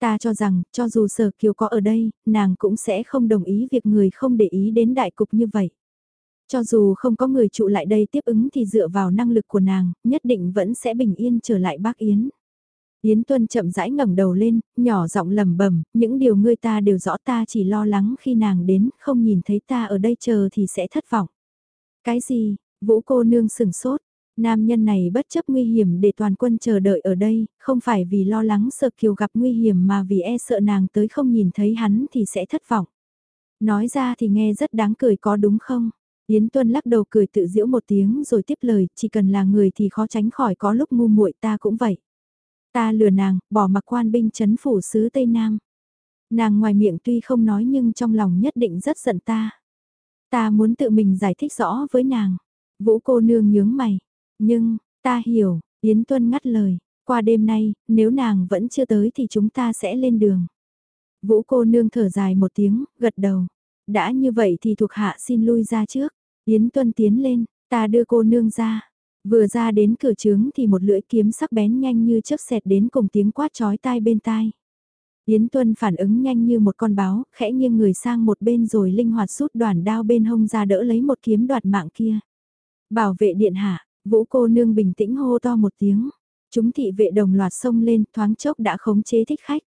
Speaker 1: Ta cho rằng, cho dù sở kiều có ở đây, nàng cũng sẽ không đồng ý việc người không để ý đến đại cục như vậy. Cho dù không có người trụ lại đây tiếp ứng thì dựa vào năng lực của nàng, nhất định vẫn sẽ bình yên trở lại bác Yến. Yến Tuân chậm rãi ngẩng đầu lên, nhỏ giọng lẩm bẩm, những điều ngươi ta đều rõ ta chỉ lo lắng khi nàng đến, không nhìn thấy ta ở đây chờ thì sẽ thất vọng. Cái gì? Vũ cô nương sừng sốt. Nam nhân này bất chấp nguy hiểm để toàn quân chờ đợi ở đây, không phải vì lo lắng sợ kiều gặp nguy hiểm mà vì e sợ nàng tới không nhìn thấy hắn thì sẽ thất vọng. Nói ra thì nghe rất đáng cười có đúng không? Yến Tuân lắc đầu cười tự giễu một tiếng rồi tiếp lời, chỉ cần là người thì khó tránh khỏi có lúc ngu muội ta cũng vậy. Ta lừa nàng, bỏ mặc quan binh chấn phủ sứ Tây Nam. Nàng ngoài miệng tuy không nói nhưng trong lòng nhất định rất giận ta. Ta muốn tự mình giải thích rõ với nàng. Vũ cô nương nhướng mày. Nhưng, ta hiểu, Yến Tuân ngắt lời. Qua đêm nay, nếu nàng vẫn chưa tới thì chúng ta sẽ lên đường. Vũ cô nương thở dài một tiếng, gật đầu. Đã như vậy thì thuộc hạ xin lui ra trước. Yến Tuân tiến lên, ta đưa cô nương ra. Vừa ra đến cửa trướng thì một lưỡi kiếm sắc bén nhanh như chớp xẹt đến cùng tiếng quát chói tai bên tai. Yến Tuân phản ứng nhanh như một con báo, khẽ nghiêng người sang một bên rồi linh hoạt rút đoàn đao bên hông ra đỡ lấy một kiếm đoạt mạng kia. Bảo vệ điện hạ, vũ cô nương bình tĩnh hô to một tiếng. Chúng thị vệ đồng loạt xông lên thoáng chốc đã khống chế thích khách.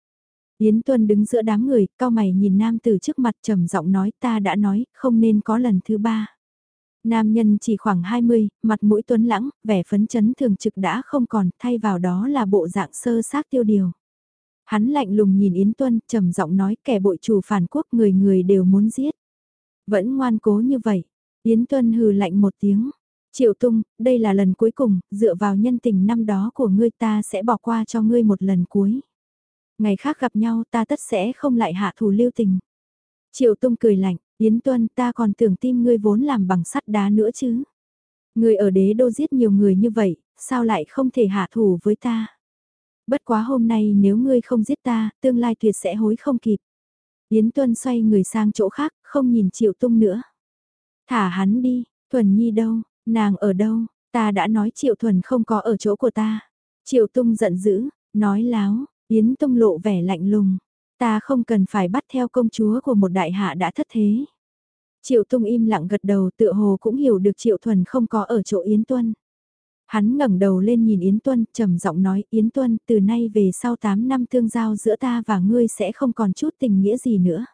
Speaker 1: Yến Tuân đứng giữa đám người, cao mày nhìn nam từ trước mặt trầm giọng nói ta đã nói, không nên có lần thứ ba. Nam nhân chỉ khoảng 20, mặt mũi tuấn lãng, vẻ phấn chấn thường trực đã không còn, thay vào đó là bộ dạng sơ xác tiêu điều. Hắn lạnh lùng nhìn Yến Tuân, trầm giọng nói kẻ bội chủ phản quốc người người đều muốn giết. Vẫn ngoan cố như vậy. Yến Tuân hừ lạnh một tiếng. Triệu Tung, đây là lần cuối cùng, dựa vào nhân tình năm đó của ngươi ta sẽ bỏ qua cho ngươi một lần cuối. Ngày khác gặp nhau ta tất sẽ không lại hạ thủ lưu tình. Triệu Tung cười lạnh, Yến Tuân ta còn tưởng tim ngươi vốn làm bằng sắt đá nữa chứ. Ngươi ở đế đô giết nhiều người như vậy, sao lại không thể hạ thủ với ta? Bất quá hôm nay nếu ngươi không giết ta, tương lai tuyệt sẽ hối không kịp. Yến Tuân xoay người sang chỗ khác, không nhìn Triệu Tung nữa. Thả hắn đi, Thuần Nhi đâu, nàng ở đâu, ta đã nói Triệu Thuần không có ở chỗ của ta. Triệu Tung giận dữ, nói láo, Yến Tung lộ vẻ lạnh lùng. Ta không cần phải bắt theo công chúa của một đại hạ đã thất thế. Triệu Tung im lặng gật đầu tựa hồ cũng hiểu được Triệu Thuần không có ở chỗ Yến Tuân. Hắn ngẩng đầu lên nhìn Yến Tuân, trầm giọng nói, Yến Tuân, từ nay về sau 8 năm tương giao giữa ta và ngươi sẽ không còn chút tình nghĩa gì nữa.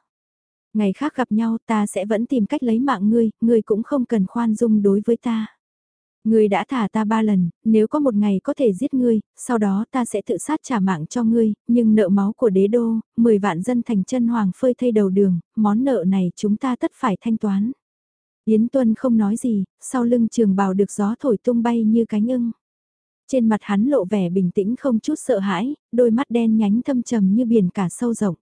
Speaker 1: Ngày khác gặp nhau ta sẽ vẫn tìm cách lấy mạng ngươi, ngươi cũng không cần khoan dung đối với ta. Ngươi đã thả ta ba lần, nếu có một ngày có thể giết ngươi, sau đó ta sẽ tự sát trả mạng cho ngươi, nhưng nợ máu của đế đô, 10 vạn dân thành chân hoàng phơi thây đầu đường, món nợ này chúng ta tất phải thanh toán. Yến Tuân không nói gì, sau lưng trường bào được gió thổi tung bay như cánh ưng. Trên mặt hắn lộ vẻ bình tĩnh không chút sợ hãi, đôi mắt đen nhánh thâm trầm như biển cả sâu rộng.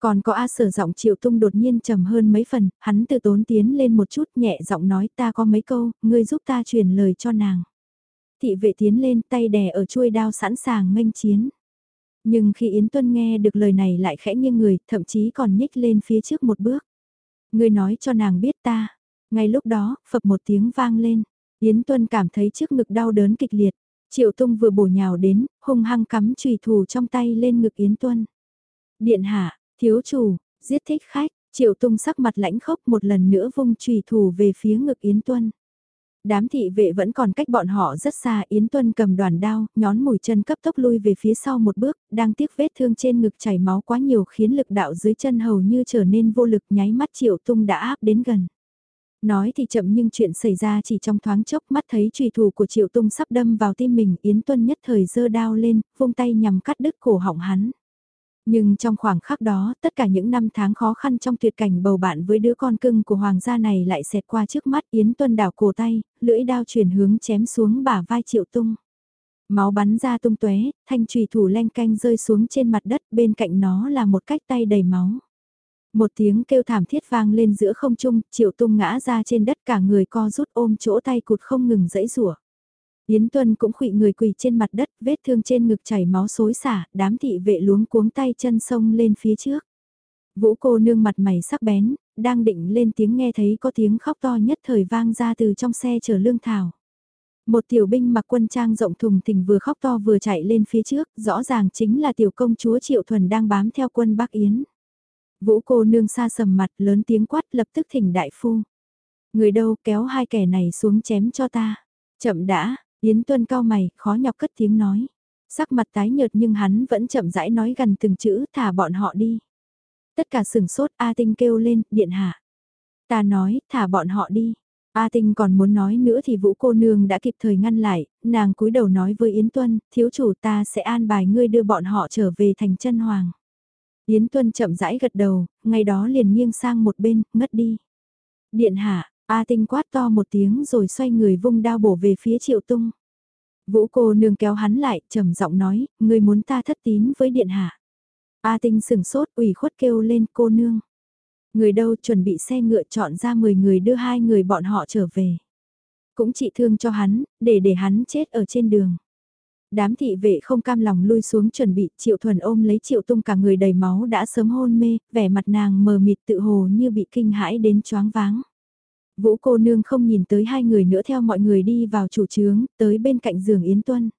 Speaker 1: Còn có A sở giọng triệu tung đột nhiên trầm hơn mấy phần, hắn từ tốn tiến lên một chút nhẹ giọng nói ta có mấy câu, ngươi giúp ta truyền lời cho nàng. Thị vệ tiến lên tay đè ở chuôi đao sẵn sàng nghênh chiến. Nhưng khi Yến Tuân nghe được lời này lại khẽ nghiêng người, thậm chí còn nhích lên phía trước một bước. Ngươi nói cho nàng biết ta. Ngay lúc đó, phập một tiếng vang lên. Yến Tuân cảm thấy trước ngực đau đớn kịch liệt. Triệu Tung vừa bổ nhào đến, hung hăng cắm chùy thủ trong tay lên ngực Yến Tuân. Điện hạ, Thiếu chủ, giết thích khách, triệu tung sắc mặt lãnh khốc một lần nữa vung trùy thủ về phía ngực Yến Tuân. Đám thị vệ vẫn còn cách bọn họ rất xa, Yến Tuân cầm đoàn đao, nhón mùi chân cấp tốc lui về phía sau một bước, đang tiếc vết thương trên ngực chảy máu quá nhiều khiến lực đạo dưới chân hầu như trở nên vô lực nháy mắt triệu tung đã áp đến gần. Nói thì chậm nhưng chuyện xảy ra chỉ trong thoáng chốc mắt thấy trùy thủ của triệu tung sắp đâm vào tim mình Yến Tuân nhất thời giơ đao lên, vung tay nhằm cắt đứt cổ họng hắn. Nhưng trong khoảng khắc đó, tất cả những năm tháng khó khăn trong tuyệt cảnh bầu bạn với đứa con cưng của hoàng gia này lại xẹt qua trước mắt Yến Tuân đảo cổ tay, lưỡi đao chuyển hướng chém xuống bả vai triệu tung. Máu bắn ra tung tóe, thanh trùy thủ len canh rơi xuống trên mặt đất, bên cạnh nó là một cách tay đầy máu. Một tiếng kêu thảm thiết vang lên giữa không trung, triệu tung ngã ra trên đất cả người co rút ôm chỗ tay cụt không ngừng dẫy rủa. Yến Tuân cũng khụy người quỳ trên mặt đất, vết thương trên ngực chảy máu xối xả, đám thị vệ luống cuống tay chân sông lên phía trước. Vũ cô nương mặt mày sắc bén, đang định lên tiếng nghe thấy có tiếng khóc to nhất thời vang ra từ trong xe chở lương thảo. Một tiểu binh mặc quân trang rộng thùng thình vừa khóc to vừa chạy lên phía trước, rõ ràng chính là tiểu công chúa Triệu Thuần đang bám theo quân Bắc Yến. Vũ cô nương xa sầm mặt lớn tiếng quát lập tức thỉnh đại phu. Người đâu kéo hai kẻ này xuống chém cho ta. Chậm đã, Yến Tuân cao mày, khó nhọc cất tiếng nói. Sắc mặt tái nhợt nhưng hắn vẫn chậm rãi nói gần từng chữ thả bọn họ đi. Tất cả sừng sốt A Tinh kêu lên, điện hạ. Ta nói, thả bọn họ đi. A Tinh còn muốn nói nữa thì Vũ cô nương đã kịp thời ngăn lại, nàng cúi đầu nói với Yến Tuân, thiếu chủ ta sẽ an bài ngươi đưa bọn họ trở về thành chân hoàng. Yến Tuân chậm rãi gật đầu, ngay đó liền nghiêng sang một bên, ngất đi. Điện hạ, A Tinh quát to một tiếng rồi xoay người vung đao bổ về phía Triệu Tung. Vũ cô nương kéo hắn lại, trầm giọng nói, người muốn ta thất tín với điện hạ. A Tinh sừng sốt, ủy khuất kêu lên cô nương. Người đâu chuẩn bị xe ngựa chọn ra 10 người đưa hai người bọn họ trở về. Cũng trị thương cho hắn, để để hắn chết ở trên đường. Đám thị vệ không cam lòng lui xuống chuẩn bị triệu thuần ôm lấy triệu tung cả người đầy máu đã sớm hôn mê, vẻ mặt nàng mờ mịt tự hồ như bị kinh hãi đến choáng váng. Vũ cô nương không nhìn tới hai người nữa theo mọi người đi vào chủ trướng, tới bên cạnh giường Yến Tuân.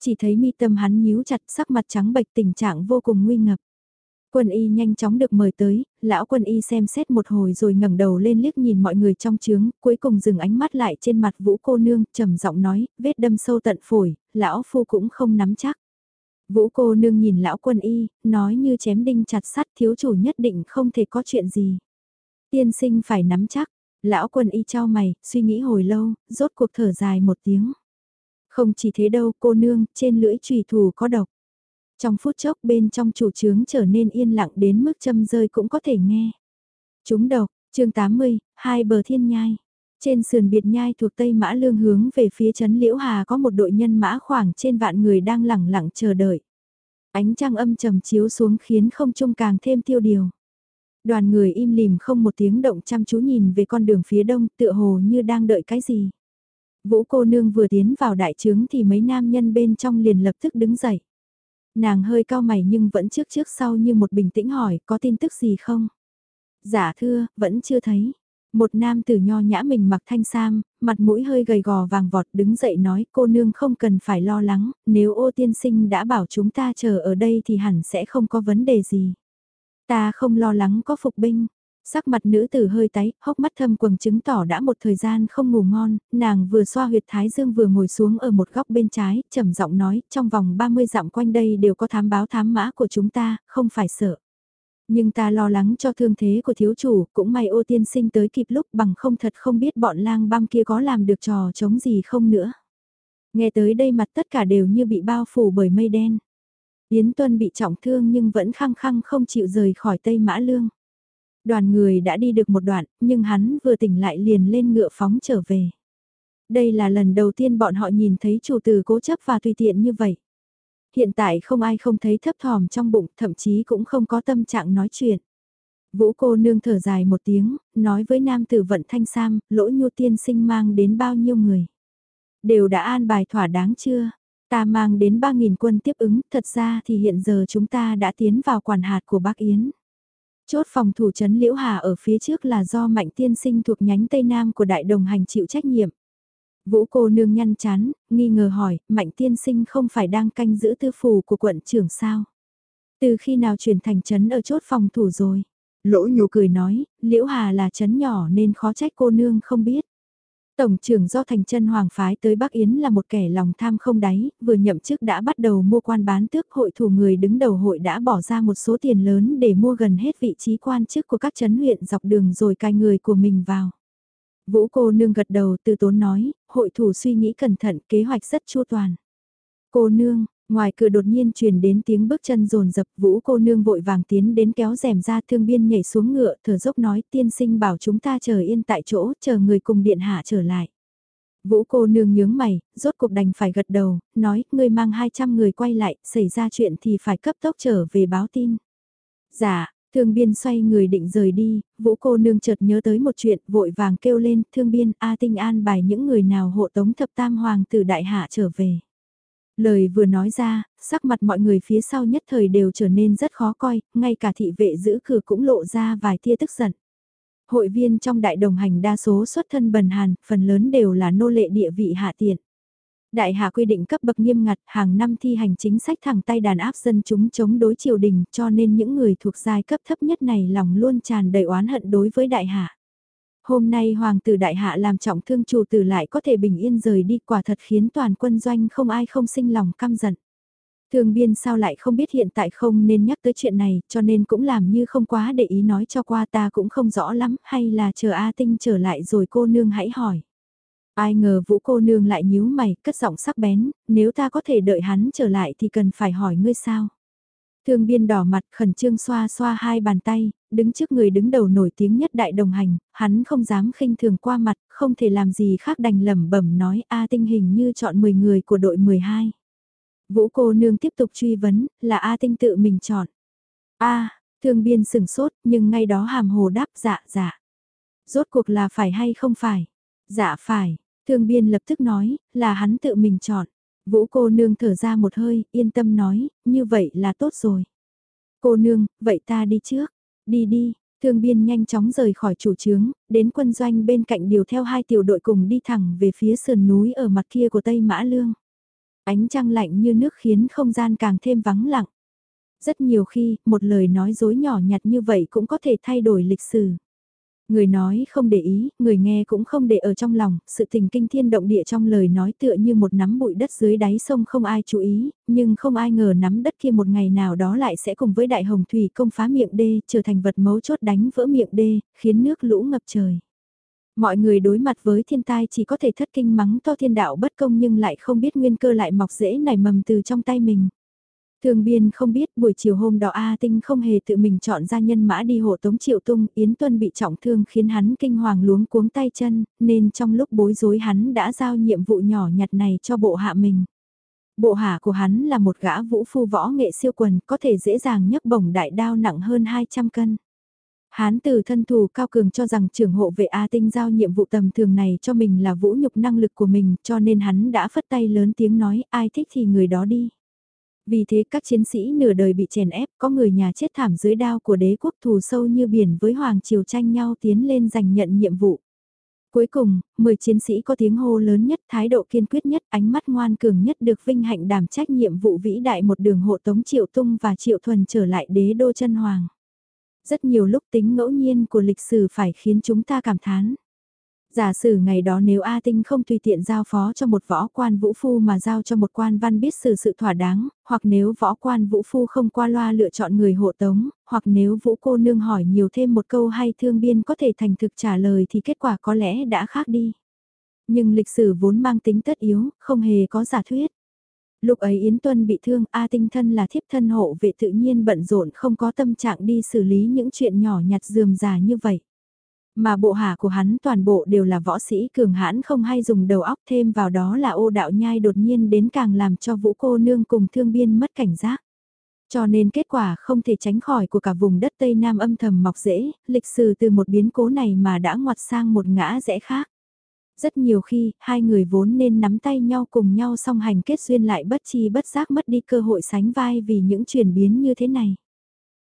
Speaker 1: Chỉ thấy mi tâm hắn nhíu chặt sắc mặt trắng bệch tình trạng vô cùng nguy ngập. Quân y nhanh chóng được mời tới, lão quân y xem xét một hồi rồi ngẩng đầu lên liếc nhìn mọi người trong trướng, cuối cùng dừng ánh mắt lại trên mặt vũ cô nương, trầm giọng nói, vết đâm sâu tận phổi, lão phu cũng không nắm chắc. Vũ cô nương nhìn lão quân y, nói như chém đinh chặt sắt thiếu chủ nhất định không thể có chuyện gì. Tiên sinh phải nắm chắc, lão quân y trao mày, suy nghĩ hồi lâu, rốt cuộc thở dài một tiếng. Không chỉ thế đâu cô nương, trên lưỡi trùy thủ có độc. Trong phút chốc bên trong chủ trướng trở nên yên lặng đến mức châm rơi cũng có thể nghe. Chúng độc, chương 80, hai bờ thiên nhai. Trên sườn biệt nhai thuộc Tây Mã Lương hướng về phía trấn Liễu Hà có một đội nhân mã khoảng trên vạn người đang lẳng lặng chờ đợi. Ánh trăng âm trầm chiếu xuống khiến không trung càng thêm tiêu điều. Đoàn người im lìm không một tiếng động chăm chú nhìn về con đường phía đông tựa hồ như đang đợi cái gì. Vũ cô nương vừa tiến vào đại trướng thì mấy nam nhân bên trong liền lập tức đứng dậy. Nàng hơi cao mày nhưng vẫn trước trước sau như một bình tĩnh hỏi có tin tức gì không? Giả dạ thưa, vẫn chưa thấy. Một nam tử nho nhã mình mặc thanh sam, mặt mũi hơi gầy gò vàng vọt đứng dậy nói cô nương không cần phải lo lắng, nếu ô tiên sinh đã bảo chúng ta chờ ở đây thì hẳn sẽ không có vấn đề gì. Ta không lo lắng có phục binh, Sắc mặt nữ tử hơi tái, hốc mắt thâm quầng chứng tỏ đã một thời gian không ngủ ngon, nàng vừa xoa huyệt thái dương vừa ngồi xuống ở một góc bên trái, trầm giọng nói, trong vòng 30 dặm quanh đây đều có thám báo thám mã của chúng ta, không phải sợ. Nhưng ta lo lắng cho thương thế của thiếu chủ, cũng may ô tiên sinh tới kịp lúc bằng không thật không biết bọn lang băm kia có làm được trò chống gì không nữa. Nghe tới đây mặt tất cả đều như bị bao phủ bởi mây đen. Yến Tuân bị trọng thương nhưng vẫn khăng khăng không chịu rời khỏi Tây Mã Lương. Đoàn người đã đi được một đoạn, nhưng hắn vừa tỉnh lại liền lên ngựa phóng trở về. Đây là lần đầu tiên bọn họ nhìn thấy chủ tử cố chấp và tùy tiện như vậy. Hiện tại không ai không thấy thấp thỏm trong bụng, thậm chí cũng không có tâm trạng nói chuyện. Vũ cô nương thở dài một tiếng, nói với nam tử vận thanh sam, lỗ nhu tiên sinh mang đến bao nhiêu người. Đều đã an bài thỏa đáng chưa? Ta mang đến 3.000 quân tiếp ứng, thật ra thì hiện giờ chúng ta đã tiến vào quản hạt của bác Yến. Chốt phòng thủ trấn Liễu Hà ở phía trước là do Mạnh Tiên Sinh thuộc nhánh Tây Nam của Đại Đồng Hành chịu trách nhiệm. Vũ cô nương nhăn chán, nghi ngờ hỏi, Mạnh Tiên Sinh không phải đang canh giữ tư phủ của quận trưởng sao? Từ khi nào chuyển thành trấn ở chốt phòng thủ rồi? Lỗ nhủ cười nói, Liễu Hà là trấn nhỏ nên khó trách cô nương không biết. Tổng trưởng do thành chân hoàng phái tới Bắc Yến là một kẻ lòng tham không đáy, vừa nhậm chức đã bắt đầu mua quan bán tước hội thủ người đứng đầu hội đã bỏ ra một số tiền lớn để mua gần hết vị trí quan chức của các chấn huyện dọc đường rồi cai người của mình vào. Vũ cô nương gật đầu từ tốn nói, hội thủ suy nghĩ cẩn thận kế hoạch rất chu toàn. Cô nương, ngoài cửa đột nhiên truyền đến tiếng bước chân rồn rập vũ cô nương vội vàng tiến đến kéo rèm ra thương biên nhảy xuống ngựa thở dốc nói tiên sinh bảo chúng ta chờ yên tại chỗ chờ người cùng điện hạ trở lại. Vũ cô nương nhướng mày, rốt cục đành phải gật đầu, nói, ngươi mang 200 người quay lại, xảy ra chuyện thì phải cấp tốc trở về báo tin. Dạ, thương biên xoay người định rời đi, vũ cô nương chợt nhớ tới một chuyện, vội vàng kêu lên, thương biên, A tinh an bài những người nào hộ tống thập tam hoàng từ đại hạ trở về. Lời vừa nói ra, sắc mặt mọi người phía sau nhất thời đều trở nên rất khó coi, ngay cả thị vệ giữ cửa cũng lộ ra vài tia tức giận. Hội viên trong đại đồng hành đa số xuất thân bần hàn, phần lớn đều là nô lệ địa vị hạ tiện. Đại hạ quy định cấp bậc nghiêm ngặt, hàng năm thi hành chính sách thẳng tay đàn áp dân chúng chống đối triều đình, cho nên những người thuộc giai cấp thấp nhất này lòng luôn tràn đầy oán hận đối với đại hạ. Hôm nay hoàng tử đại hạ làm trọng thương chủ tử lại có thể bình yên rời đi quả thật khiến toàn quân doanh không ai không sinh lòng căm giận. Thường biên sao lại không biết hiện tại không nên nhắc tới chuyện này cho nên cũng làm như không quá để ý nói cho qua ta cũng không rõ lắm hay là chờ A Tinh trở lại rồi cô nương hãy hỏi. Ai ngờ vũ cô nương lại nhíu mày cất giọng sắc bén, nếu ta có thể đợi hắn trở lại thì cần phải hỏi ngươi sao. Thương biên đỏ mặt khẩn trương xoa xoa hai bàn tay, đứng trước người đứng đầu nổi tiếng nhất đại đồng hành, hắn không dám khinh thường qua mặt, không thể làm gì khác đành lẩm bẩm nói A tinh hình như chọn 10 người của đội 12. Vũ cô nương tiếp tục truy vấn, là A tinh tự mình chọn. A, thương biên sừng sốt, nhưng ngay đó hàm hồ đáp dạ dạ. Rốt cuộc là phải hay không phải? Dạ phải, thương biên lập tức nói, là hắn tự mình chọn. Vũ cô nương thở ra một hơi, yên tâm nói, như vậy là tốt rồi. Cô nương, vậy ta đi trước. Đi đi, thương biên nhanh chóng rời khỏi chủ trướng, đến quân doanh bên cạnh điều theo hai tiểu đội cùng đi thẳng về phía sườn núi ở mặt kia của Tây Mã Lương. Ánh trăng lạnh như nước khiến không gian càng thêm vắng lặng. Rất nhiều khi, một lời nói dối nhỏ nhặt như vậy cũng có thể thay đổi lịch sử. Người nói không để ý, người nghe cũng không để ở trong lòng, sự tình kinh thiên động địa trong lời nói tựa như một nắm bụi đất dưới đáy sông không ai chú ý, nhưng không ai ngờ nắm đất kia một ngày nào đó lại sẽ cùng với đại hồng thủy công phá miệng đê, trở thành vật mấu chốt đánh vỡ miệng đê, khiến nước lũ ngập trời. Mọi người đối mặt với thiên tai chỉ có thể thất kinh mắng to thiên đạo bất công nhưng lại không biết nguyên cơ lại mọc rễ nảy mầm từ trong tay mình. Thường biên không biết buổi chiều hôm đó A Tinh không hề tự mình chọn ra nhân mã đi hộ tống triệu tung, Yến Tuân bị trọng thương khiến hắn kinh hoàng luống cuống tay chân, nên trong lúc bối rối hắn đã giao nhiệm vụ nhỏ nhặt này cho bộ hạ mình. Bộ hạ của hắn là một gã vũ phu võ nghệ siêu quần, có thể dễ dàng nhấc bổng đại đao nặng hơn 200 cân. Hán từ thân thù cao cường cho rằng trưởng hộ vệ A Tinh giao nhiệm vụ tầm thường này cho mình là vũ nhục năng lực của mình cho nên hắn đã phất tay lớn tiếng nói ai thích thì người đó đi. Vì thế các chiến sĩ nửa đời bị chèn ép, có người nhà chết thảm dưới đao của đế quốc thù sâu như biển với Hoàng Triều tranh nhau tiến lên giành nhận nhiệm vụ. Cuối cùng, 10 chiến sĩ có tiếng hô lớn nhất, thái độ kiên quyết nhất, ánh mắt ngoan cường nhất được vinh hạnh đảm trách nhiệm vụ vĩ đại một đường hộ tống Triệu Tung và Triệu Thuần trở lại đế đô chân hoàng. Rất nhiều lúc tính ngẫu nhiên của lịch sử phải khiến chúng ta cảm thán. Giả sử ngày đó nếu A Tinh không tùy tiện giao phó cho một võ quan vũ phu mà giao cho một quan văn biết xử sự thỏa đáng, hoặc nếu võ quan vũ phu không qua loa lựa chọn người hộ tống, hoặc nếu vũ cô nương hỏi nhiều thêm một câu hay thương biên có thể thành thực trả lời thì kết quả có lẽ đã khác đi. Nhưng lịch sử vốn mang tính tất yếu, không hề có giả thuyết. Lúc ấy Yến Tuân bị thương, A Tinh thân là thiếp thân hộ vệ tự nhiên bận rộn không có tâm trạng đi xử lý những chuyện nhỏ nhặt dườm già như vậy. Mà bộ hạ của hắn toàn bộ đều là võ sĩ cường hãn không hay dùng đầu óc thêm vào đó là ô đạo nhai đột nhiên đến càng làm cho vũ cô nương cùng thương biên mất cảnh giác. Cho nên kết quả không thể tránh khỏi của cả vùng đất Tây Nam âm thầm mọc rễ, lịch sử từ một biến cố này mà đã ngoặt sang một ngã rẽ khác. Rất nhiều khi, hai người vốn nên nắm tay nhau cùng nhau song hành kết duyên lại bất chi bất giác mất đi cơ hội sánh vai vì những chuyển biến như thế này.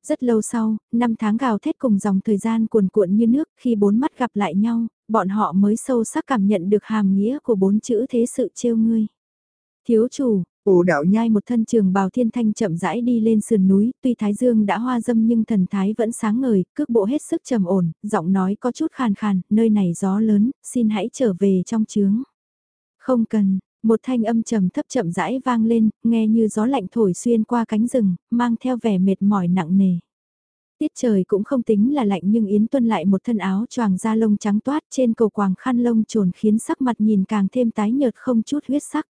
Speaker 1: Rất lâu sau, năm tháng gào thét cùng dòng thời gian cuồn cuộn như nước khi bốn mắt gặp lại nhau, bọn họ mới sâu sắc cảm nhận được hàm nghĩa của bốn chữ thế sự trêu ngươi. Thiếu chủ, Ổ đạo nhai một thân trường bào thiên thanh chậm rãi đi lên sườn núi, tuy thái dương đã hoa dâm nhưng thần thái vẫn sáng ngời, cước bộ hết sức trầm ổn, giọng nói có chút khàn khàn, nơi này gió lớn, xin hãy trở về trong trướng. Không cần, một thanh âm trầm thấp chậm rãi vang lên, nghe như gió lạnh thổi xuyên qua cánh rừng, mang theo vẻ mệt mỏi nặng nề. Tiết trời cũng không tính là lạnh nhưng Yến Tuân lại một thân áo choàng da lông trắng toát trên cầu quàng khăn lông trồn khiến sắc mặt nhìn càng thêm tái nhợt không chút huyết sắc.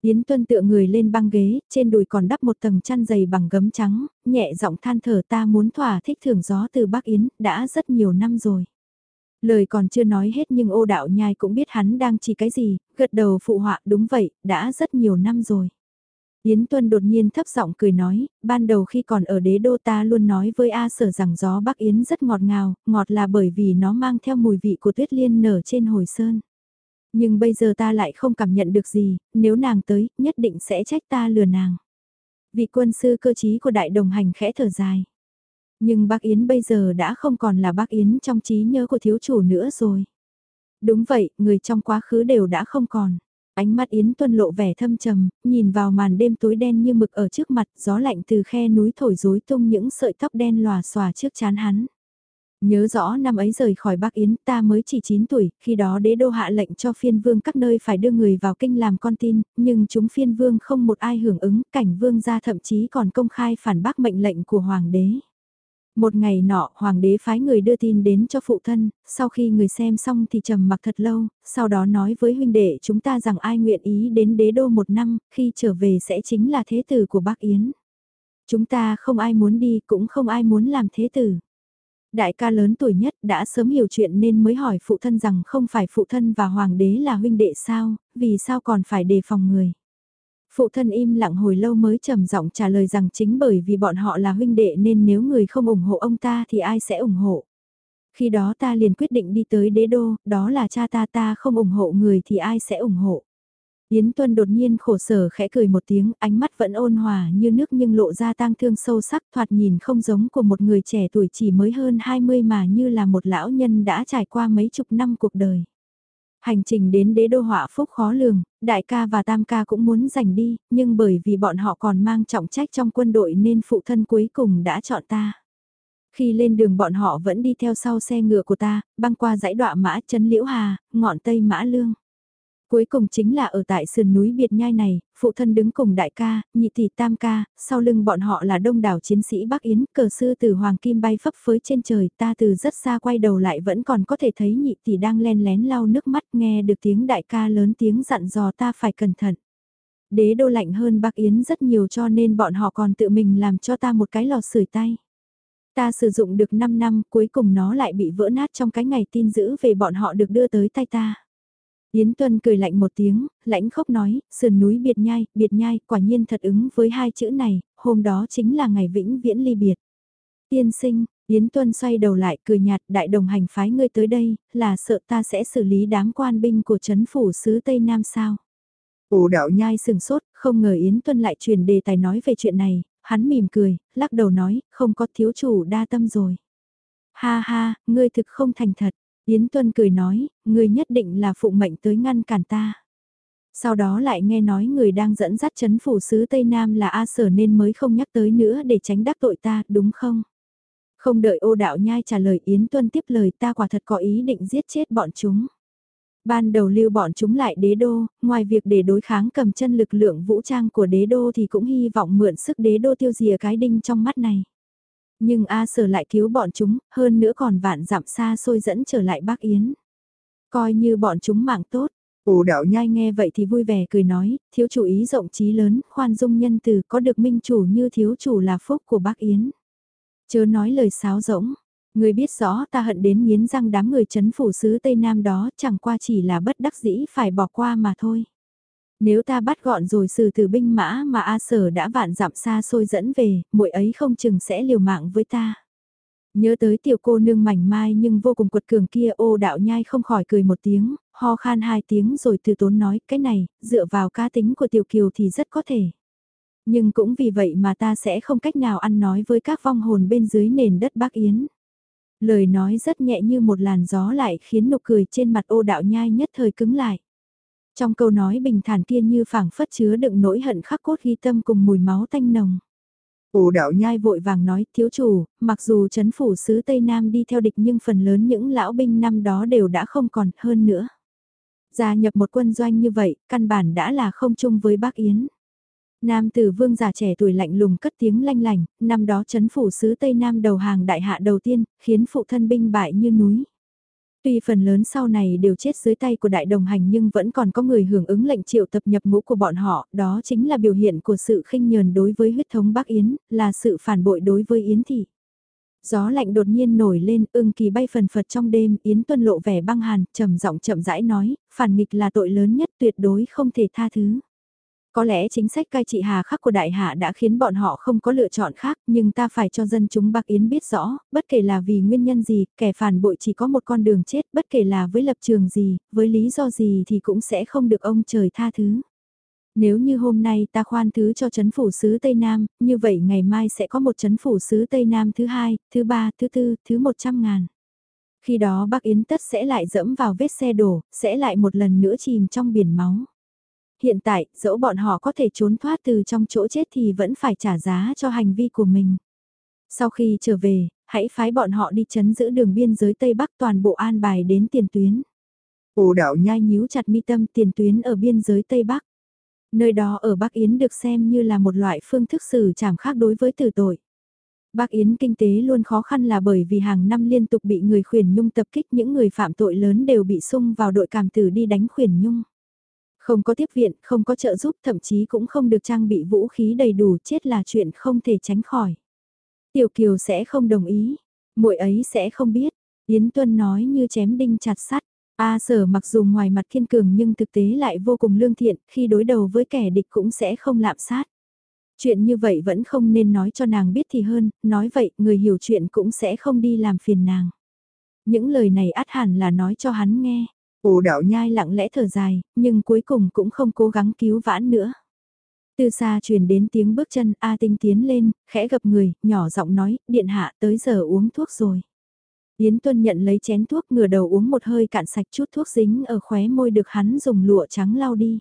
Speaker 1: Yến Tuân tựa người lên băng ghế, trên đùi còn đắp một tầng chăn dày bằng gấm trắng, nhẹ giọng than thở ta muốn thỏa thích thưởng gió từ Bắc Yến, đã rất nhiều năm rồi. Lời còn chưa nói hết nhưng ô đạo nhai cũng biết hắn đang chỉ cái gì, gật đầu phụ họa đúng vậy, đã rất nhiều năm rồi. Yến Tuân đột nhiên thấp giọng cười nói, ban đầu khi còn ở đế đô ta luôn nói với A sở rằng gió Bắc Yến rất ngọt ngào, ngọt là bởi vì nó mang theo mùi vị của tuyết liên nở trên hồi sơn. Nhưng bây giờ ta lại không cảm nhận được gì, nếu nàng tới, nhất định sẽ trách ta lừa nàng. Vị quân sư cơ trí của đại đồng hành khẽ thở dài. Nhưng bác Yến bây giờ đã không còn là bác Yến trong trí nhớ của thiếu chủ nữa rồi. Đúng vậy, người trong quá khứ đều đã không còn. Ánh mắt Yến tuân lộ vẻ thâm trầm, nhìn vào màn đêm tối đen như mực ở trước mặt, gió lạnh từ khe núi thổi rối tung những sợi tóc đen lòa xòa trước chán hắn. Nhớ rõ năm ấy rời khỏi Bắc Yến ta mới chỉ 9 tuổi, khi đó đế đô hạ lệnh cho phiên vương các nơi phải đưa người vào kinh làm con tin, nhưng chúng phiên vương không một ai hưởng ứng, cảnh vương gia thậm chí còn công khai phản bác mệnh lệnh của hoàng đế. Một ngày nọ, hoàng đế phái người đưa tin đến cho phụ thân, sau khi người xem xong thì trầm mặc thật lâu, sau đó nói với huynh đệ chúng ta rằng ai nguyện ý đến đế đô một năm, khi trở về sẽ chính là thế tử của bác Yến. Chúng ta không ai muốn đi, cũng không ai muốn làm thế tử. Đại ca lớn tuổi nhất đã sớm hiểu chuyện nên mới hỏi phụ thân rằng không phải phụ thân và hoàng đế là huynh đệ sao, vì sao còn phải đề phòng người. Phụ thân im lặng hồi lâu mới trầm giọng trả lời rằng chính bởi vì bọn họ là huynh đệ nên nếu người không ủng hộ ông ta thì ai sẽ ủng hộ. Khi đó ta liền quyết định đi tới đế đô, đó là cha ta ta không ủng hộ người thì ai sẽ ủng hộ. Yến Tuân đột nhiên khổ sở khẽ cười một tiếng, ánh mắt vẫn ôn hòa như nước nhưng lộ ra tang thương sâu sắc thoạt nhìn không giống của một người trẻ tuổi chỉ mới hơn 20 mà như là một lão nhân đã trải qua mấy chục năm cuộc đời. Hành trình đến đế đô họa phúc khó lường, đại ca và tam ca cũng muốn giành đi, nhưng bởi vì bọn họ còn mang trọng trách trong quân đội nên phụ thân cuối cùng đã chọn ta. Khi lên đường bọn họ vẫn đi theo sau xe ngựa của ta, băng qua dãy đọa mã chân liễu hà, ngọn tây mã lương. Cuối cùng chính là ở tại sườn núi biệt nhai này, phụ thân đứng cùng đại ca, nhị tỷ tam ca, sau lưng bọn họ là đông đảo chiến sĩ Bắc Yến, cờ sư từ Hoàng Kim bay phấp phới trên trời, ta từ rất xa quay đầu lại vẫn còn có thể thấy nhị tỷ đang len lén lau nước mắt nghe được tiếng đại ca lớn tiếng dặn dò ta phải cẩn thận. Đế đô lạnh hơn Bắc Yến rất nhiều cho nên bọn họ còn tự mình làm cho ta một cái lò sưởi tay. Ta sử dụng được 5 năm cuối cùng nó lại bị vỡ nát trong cái ngày tin giữ về bọn họ được đưa tới tay ta. Yến Tuân cười lạnh một tiếng, lãnh khốc nói, sườn núi biệt nhai, biệt nhai, quả nhiên thật ứng với hai chữ này, hôm đó chính là ngày vĩnh viễn ly biệt. Tiên sinh, Yến Tuân xoay đầu lại cười nhạt đại đồng hành phái ngươi tới đây, là sợ ta sẽ xử lý đám quan binh của chấn phủ sứ Tây Nam sao. Ồ đạo nhai sừng sốt, không ngờ Yến Tuân lại truyền đề tài nói về chuyện này, hắn mỉm cười, lắc đầu nói, không có thiếu chủ đa tâm rồi. Ha ha, ngươi thực không thành thật, Yến Tuân cười nói, người nhất định là phụ mệnh tới ngăn cản ta. Sau đó lại nghe nói người đang dẫn dắt chấn phủ sứ Tây Nam là A Sở nên mới không nhắc tới nữa để tránh đắc tội ta, đúng không? Không đợi ô đạo nhai trả lời Yến Tuân tiếp lời ta quả thật có ý định giết chết bọn chúng. Ban đầu lưu bọn chúng lại đế đô, ngoài việc để đối kháng cầm chân lực lượng vũ trang của đế đô thì cũng hy vọng mượn sức đế đô tiêu diệt cái đinh trong mắt này. Nhưng A Sở lại cứu bọn chúng, hơn nữa còn vạn dặm xa xôi dẫn trở lại bác Yến. Coi như bọn chúng mạng tốt. Ồ đạo nhai nghe vậy thì vui vẻ cười nói, thiếu chủ ý rộng trí lớn, khoan dung nhân từ có được minh chủ như thiếu chủ là phúc của bác Yến. Chớ nói lời sáo rỗng, người biết rõ ta hận đến nghiến răng đám người chấn phủ sứ Tây Nam đó chẳng qua chỉ là bất đắc dĩ phải bỏ qua mà thôi. Nếu ta bắt gọn rồi xử từ binh mã mà A Sở đã vạn dặm xa xôi dẫn về, muội ấy không chừng sẽ liều mạng với ta. Nhớ tới tiểu cô nương mảnh mai nhưng vô cùng quật cường kia ô đạo nhai không khỏi cười một tiếng, ho khan hai tiếng rồi từ tốn nói cái này, dựa vào cá tính của tiểu kiều thì rất có thể. Nhưng cũng vì vậy mà ta sẽ không cách nào ăn nói với các vong hồn bên dưới nền đất Bắc Yến. Lời nói rất nhẹ như một làn gió lại khiến nụ cười trên mặt ô đạo nhai nhất thời cứng lại. Trong câu nói bình thản kia như phảng phất chứa đựng nỗi hận khắc cốt ghi tâm cùng mùi máu tanh nồng. Ổ đạo nhai vội vàng nói, thiếu chủ, mặc dù chấn phủ sứ Tây Nam đi theo địch nhưng phần lớn những lão binh năm đó đều đã không còn hơn nữa. Gia nhập một quân doanh như vậy, căn bản đã là không chung với bác Yến. Nam tử vương già trẻ tuổi lạnh lùng cất tiếng lanh lành, năm đó chấn phủ sứ Tây Nam đầu hàng đại hạ đầu tiên, khiến phụ thân binh bại như núi. Tuy phần lớn sau này đều chết dưới tay của đại đồng hành nhưng vẫn còn có người hưởng ứng lệnh triệu tập nhập ngũ của bọn họ, đó chính là biểu hiện của sự khinh nhờn đối với huyết thống Bắc Yến, là sự phản bội đối với Yến Thị. Gió lạnh đột nhiên nổi lên, ưng kỳ bay phần phật trong đêm, Yến Tuân lộ vẻ băng hàn, trầm giọng chậm rãi nói, phản nghịch là tội lớn nhất tuyệt đối không thể tha thứ. Có lẽ chính sách cai trị hà khắc của đại hạ đã khiến bọn họ không có lựa chọn khác, nhưng ta phải cho dân chúng Bắc Yến biết rõ, bất kể là vì nguyên nhân gì, kẻ phản bội chỉ có một con đường chết, bất kể là với lập trường gì, với lý do gì thì cũng sẽ không được ông trời tha thứ. Nếu như hôm nay ta khoan thứ cho chấn phủ sứ Tây Nam, như vậy ngày mai sẽ có một chấn phủ sứ Tây Nam thứ hai, thứ ba, thứ tư, thứ một trăm ngàn. Khi đó Bắc Yến tất sẽ lại dẫm vào vết xe đổ, sẽ lại một lần nữa chìm trong biển máu hiện tại, dẫu bọn họ có thể trốn thoát từ trong chỗ chết thì vẫn phải trả giá cho hành vi của mình. Sau khi trở về, hãy phái bọn họ đi chấn giữ đường biên giới Tây Bắc toàn bộ an bài đến tiền tuyến. Ồ đạo nhai nhíu chặt mi tâm tiền tuyến ở biên giới Tây Bắc. Nơi đó ở Bắc Yến được xem như là một loại phương thức xử trảm khác đối với tử tội. Bắc Yến kinh tế luôn khó khăn là bởi vì hàng năm liên tục bị người khuyển nhung tập kích những người phạm tội lớn đều bị sung vào đội cảm tử đi đánh khuyển nhung. Không có tiếp viện, không có trợ giúp, thậm chí cũng không được trang bị vũ khí đầy đủ, chết là chuyện không thể tránh khỏi. Tiểu Kiều sẽ không đồng ý, muội ấy sẽ không biết. Yến Tuân nói như chém đinh chặt sắt. A sở mặc dù ngoài mặt kiên cường nhưng thực tế lại vô cùng lương thiện, khi đối đầu với kẻ địch cũng sẽ không lạm sát. Chuyện như vậy vẫn không nên nói cho nàng biết thì hơn, nói vậy người hiểu chuyện cũng sẽ không đi làm phiền nàng. Những lời này át hẳn là nói cho hắn nghe. Ồ đạo nhai lặng lẽ thở dài, nhưng cuối cùng cũng không cố gắng cứu vãn nữa. Từ xa truyền đến tiếng bước chân A Tinh tiến lên, khẽ gặp người, nhỏ giọng nói, điện hạ tới giờ uống thuốc rồi. Yến Tuân nhận lấy chén thuốc ngửa đầu uống một hơi cạn sạch chút thuốc dính ở khóe môi được hắn dùng lụa trắng lau đi.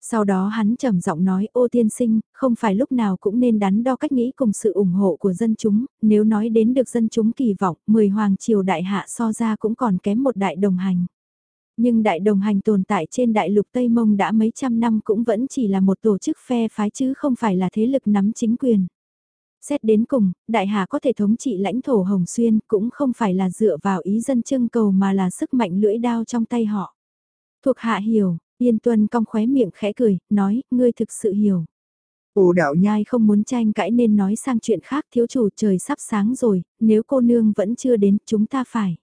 Speaker 1: Sau đó hắn trầm giọng nói ô tiên sinh, không phải lúc nào cũng nên đắn đo cách nghĩ cùng sự ủng hộ của dân chúng, nếu nói đến được dân chúng kỳ vọng, 10 hoàng triều đại hạ so ra cũng còn kém một đại đồng hành. Nhưng đại đồng hành tồn tại trên đại lục Tây Mông đã mấy trăm năm cũng vẫn chỉ là một tổ chức phe phái chứ không phải là thế lực nắm chính quyền. Xét đến cùng, đại hà có thể thống trị lãnh thổ Hồng Xuyên cũng không phải là dựa vào ý dân trưng cầu mà là sức mạnh lưỡi đao trong tay họ. Thuộc hạ hiểu, Yên Tuân cong khóe miệng khẽ cười, nói, ngươi thực sự hiểu. Ồ đạo nhai không muốn tranh cãi nên nói sang chuyện khác thiếu chủ trời sắp sáng rồi, nếu cô nương vẫn chưa đến chúng ta phải.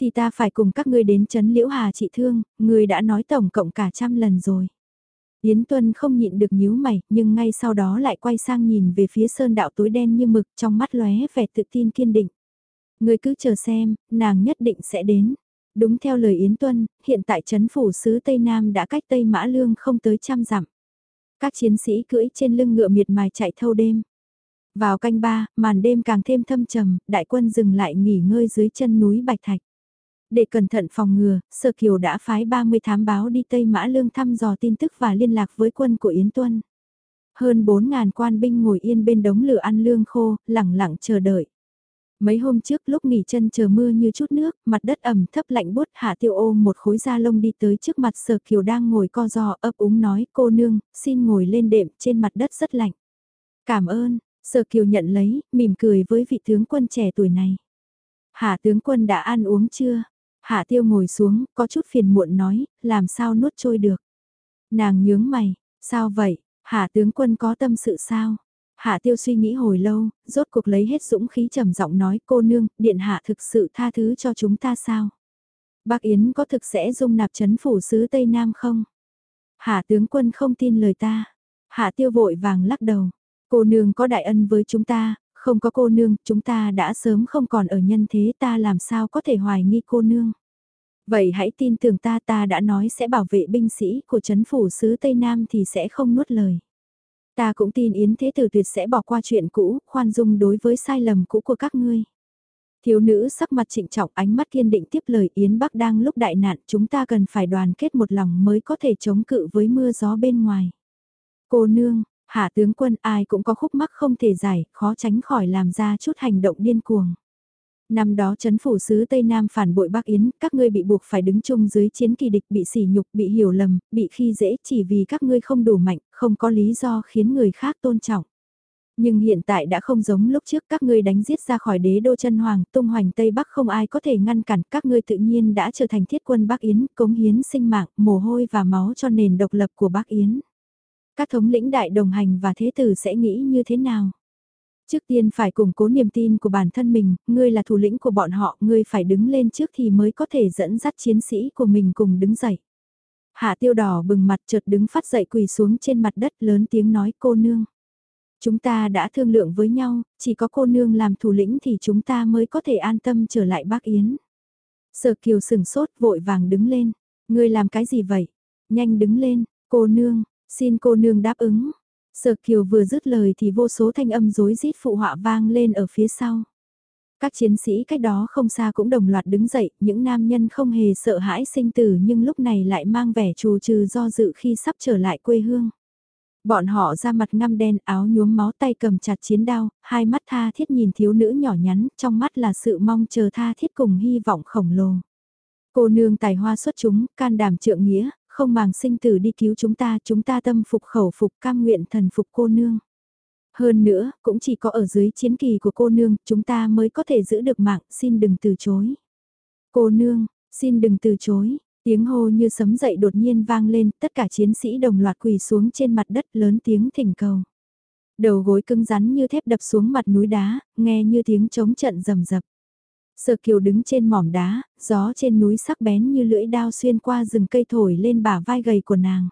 Speaker 1: Thì ta phải cùng các ngươi đến chấn liễu hà trị thương, ngươi đã nói tổng cộng cả trăm lần rồi. Yến Tuân không nhịn được nhíu mày, nhưng ngay sau đó lại quay sang nhìn về phía sơn đạo tối đen như mực trong mắt lóe vẻ tự tin kiên định. người cứ chờ xem, nàng nhất định sẽ đến. Đúng theo lời Yến Tuân, hiện tại chấn phủ sứ Tây Nam đã cách Tây Mã Lương không tới trăm dặm. Các chiến sĩ cưỡi trên lưng ngựa miệt mài chạy thâu đêm. Vào canh ba, màn đêm càng thêm thâm trầm, đại quân dừng lại nghỉ ngơi dưới chân núi Bạch Thạch. Để cẩn thận phòng ngừa, Sở Kiều đã phái 30 thám báo đi Tây Mã Lương thăm dò tin tức và liên lạc với quân của Yến Tuân. Hơn 4.000 quan binh ngồi yên bên đống lửa ăn lương khô, lẳng lặng chờ đợi. Mấy hôm trước lúc nghỉ chân chờ mưa như chút nước, mặt đất ẩm thấp lạnh bút hạ tiêu ô một khối da lông đi tới trước mặt sở kiều đang ngồi co giò ấp úng nói cô nương, xin ngồi lên đệm trên mặt đất rất lạnh. Cảm ơn, sở kiều nhận lấy, mỉm cười với vị tướng quân trẻ tuổi này. Hạ tướng quân đã ăn uống chưa? Hạ tiêu ngồi xuống, có chút phiền muộn nói, làm sao nuốt trôi được. Nàng nhướng mày, sao vậy, hạ tướng quân có tâm sự sao? Hạ tiêu suy nghĩ hồi lâu, rốt cuộc lấy hết dũng khí trầm giọng nói cô nương, điện hạ thực sự tha thứ cho chúng ta sao? Bác Yến có thực sẽ dung nạp chấn phủ sứ Tây Nam không? Hạ tướng quân không tin lời ta. Hạ tiêu vội vàng lắc đầu. Cô nương có đại ân với chúng ta, không có cô nương, chúng ta đã sớm không còn ở nhân thế ta làm sao có thể hoài nghi cô nương. Vậy hãy tin tưởng ta ta đã nói sẽ bảo vệ binh sĩ của chấn phủ sứ Tây Nam thì sẽ không nuốt lời. Ta cũng tin Yến Thế Tử tuyệt sẽ bỏ qua chuyện cũ, khoan dung đối với sai lầm cũ của các ngươi. Thiếu nữ sắc mặt trịnh trọng ánh mắt kiên định tiếp lời Yến Bắc đang lúc đại nạn chúng ta cần phải đoàn kết một lòng mới có thể chống cự với mưa gió bên ngoài. Cô nương, hạ tướng quân ai cũng có khúc mắc không thể giải, khó tránh khỏi làm ra chút hành động điên cuồng. Năm đó chấn phủ sứ Tây Nam phản bội Bắc Yến, các ngươi bị buộc phải đứng chung dưới chiến kỳ địch bị sỉ nhục, bị hiểu lầm, bị khi dễ chỉ vì các ngươi không đủ mạnh, không có lý do khiến người khác tôn trọng. Nhưng hiện tại đã không giống lúc trước các ngươi đánh giết ra khỏi đế đô chân hoàng, tung hoành Tây Bắc không ai có thể ngăn cản, các ngươi tự nhiên đã trở thành thiết quân Bắc Yến, cống hiến sinh mạng, mồ hôi và máu cho nền độc lập của Bắc Yến. Các thống lĩnh đại đồng hành và thế tử sẽ nghĩ như thế nào? Trước tiên phải củng cố niềm tin của bản thân mình, ngươi là thủ lĩnh của bọn họ, ngươi phải đứng lên trước thì mới có thể dẫn dắt chiến sĩ của mình cùng đứng dậy. Hạ tiêu đỏ bừng mặt chợt đứng phát dậy quỳ xuống trên mặt đất lớn tiếng nói cô nương. Chúng ta đã thương lượng với nhau, chỉ có cô nương làm thủ lĩnh thì chúng ta mới có thể an tâm trở lại bác Yến. Sở kiều sừng sốt vội vàng đứng lên. Ngươi làm cái gì vậy? Nhanh đứng lên, cô nương, xin cô nương đáp ứng. Sở kiều vừa dứt lời thì vô số thanh âm rối rít phụ họa vang lên ở phía sau. Các chiến sĩ cách đó không xa cũng đồng loạt đứng dậy, những nam nhân không hề sợ hãi sinh tử nhưng lúc này lại mang vẻ trù trừ do dự khi sắp trở lại quê hương. Bọn họ ra mặt ngăm đen áo nhuốm máu tay cầm chặt chiến đao, hai mắt tha thiết nhìn thiếu nữ nhỏ nhắn, trong mắt là sự mong chờ tha thiết cùng hy vọng khổng lồ. Cô nương tài hoa xuất chúng, can đảm trượng nghĩa, không màng sinh tử đi cứu chúng ta, chúng ta tâm phục khẩu phục cam nguyện thần phục cô nương. Hơn nữa, cũng chỉ có ở dưới chiến kỳ của cô nương, chúng ta mới có thể giữ được mạng, xin đừng từ chối. Cô nương, xin đừng từ chối, Tiếng hô như sấm dậy đột nhiên vang lên, tất cả chiến sĩ đồng loạt quỳ xuống trên mặt đất lớn tiếng thỉnh cầu. Đầu gối cứng rắn như thép đập xuống mặt núi đá, nghe như tiếng chống trận rầm rập. Sở kiều đứng trên mỏm đá, gió trên núi sắc bén như lưỡi đao xuyên qua rừng cây thổi lên bả vai gầy của nàng.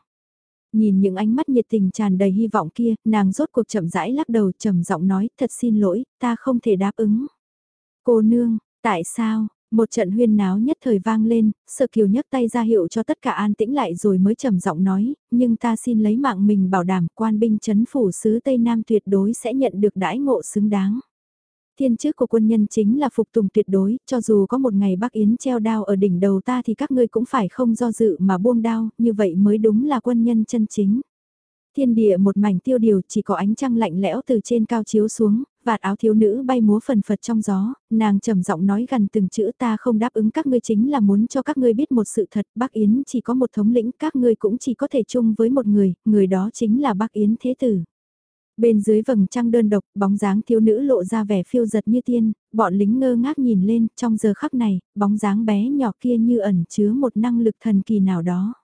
Speaker 1: Nhìn những ánh mắt nhiệt tình tràn đầy hy vọng kia, nàng rốt cuộc chậm rãi lắc đầu trầm giọng nói, thật xin lỗi, ta không thể đáp ứng. Cô nương, tại sao, một trận huyên náo nhất thời vang lên, sợ kiều nhấc tay ra hiệu cho tất cả an tĩnh lại rồi mới trầm giọng nói, nhưng ta xin lấy mạng mình bảo đảm quan binh chấn phủ sứ Tây Nam tuyệt đối sẽ nhận được đãi ngộ xứng đáng. Thiên chức của quân nhân chính là phục tùng tuyệt đối, cho dù có một ngày bác Yến treo đao ở đỉnh đầu ta thì các ngươi cũng phải không do dự mà buông đao, như vậy mới đúng là quân nhân chân chính thiên địa một mảnh tiêu điều chỉ có ánh trăng lạnh lẽo từ trên cao chiếu xuống, vạt áo thiếu nữ bay múa phần phật trong gió, nàng trầm giọng nói gần từng chữ ta không đáp ứng các ngươi chính là muốn cho các ngươi biết một sự thật, bác Yến chỉ có một thống lĩnh, các ngươi cũng chỉ có thể chung với một người, người đó chính là bác Yến Thế Tử. Bên dưới vầng trăng đơn độc, bóng dáng thiếu nữ lộ ra vẻ phiêu giật như tiên, bọn lính ngơ ngác nhìn lên, trong giờ khắc này, bóng dáng bé nhỏ kia như ẩn chứa một năng lực thần kỳ nào đó.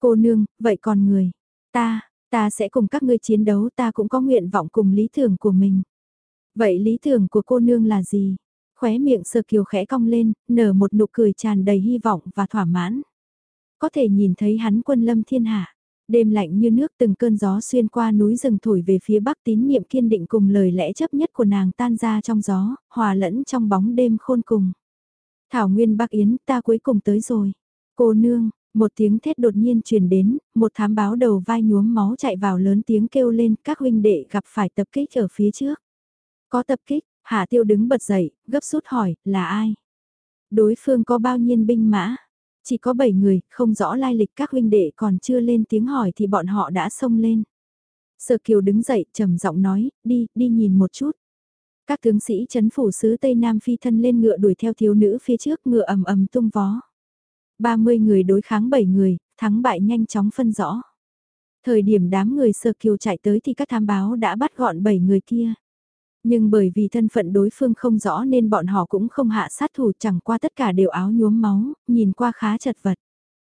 Speaker 1: Cô nương, vậy còn người, ta, ta sẽ cùng các ngươi chiến đấu ta cũng có nguyện vọng cùng lý tưởng của mình. Vậy lý tưởng của cô nương là gì? Khóe miệng sờ kiều khẽ cong lên, nở một nụ cười tràn đầy hy vọng và thỏa mãn. Có thể nhìn thấy hắn quân lâm thiên hạ. Đêm lạnh như nước từng cơn gió xuyên qua núi rừng thổi về phía bắc tín niệm kiên định cùng lời lẽ chấp nhất của nàng tan ra trong gió, hòa lẫn trong bóng đêm khôn cùng. Thảo Nguyên Bắc Yến ta cuối cùng tới rồi. Cô nương, một tiếng thét đột nhiên truyền đến, một thám báo đầu vai nhuốm máu chạy vào lớn tiếng kêu lên các huynh đệ gặp phải tập kích ở phía trước. Có tập kích, Hạ Tiêu đứng bật dậy, gấp rút hỏi, là ai? Đối phương có bao nhiêu binh mã? Chỉ có 7 người, không rõ lai lịch các huynh đệ còn chưa lên tiếng hỏi thì bọn họ đã xông lên. Sở Kiều đứng dậy, trầm giọng nói, đi, đi nhìn một chút. Các tướng sĩ chấn phủ sứ Tây Nam phi thân lên ngựa đuổi theo thiếu nữ phía trước ngựa ầm ầm tung vó. 30 người đối kháng 7 người, thắng bại nhanh chóng phân rõ. Thời điểm đám người Sơ Kiều chạy tới thì các tham báo đã bắt gọn 7 người kia. Nhưng bởi vì thân phận đối phương không rõ nên bọn họ cũng không hạ sát thủ chẳng qua tất cả đều áo nhuốm máu, nhìn qua khá chật vật.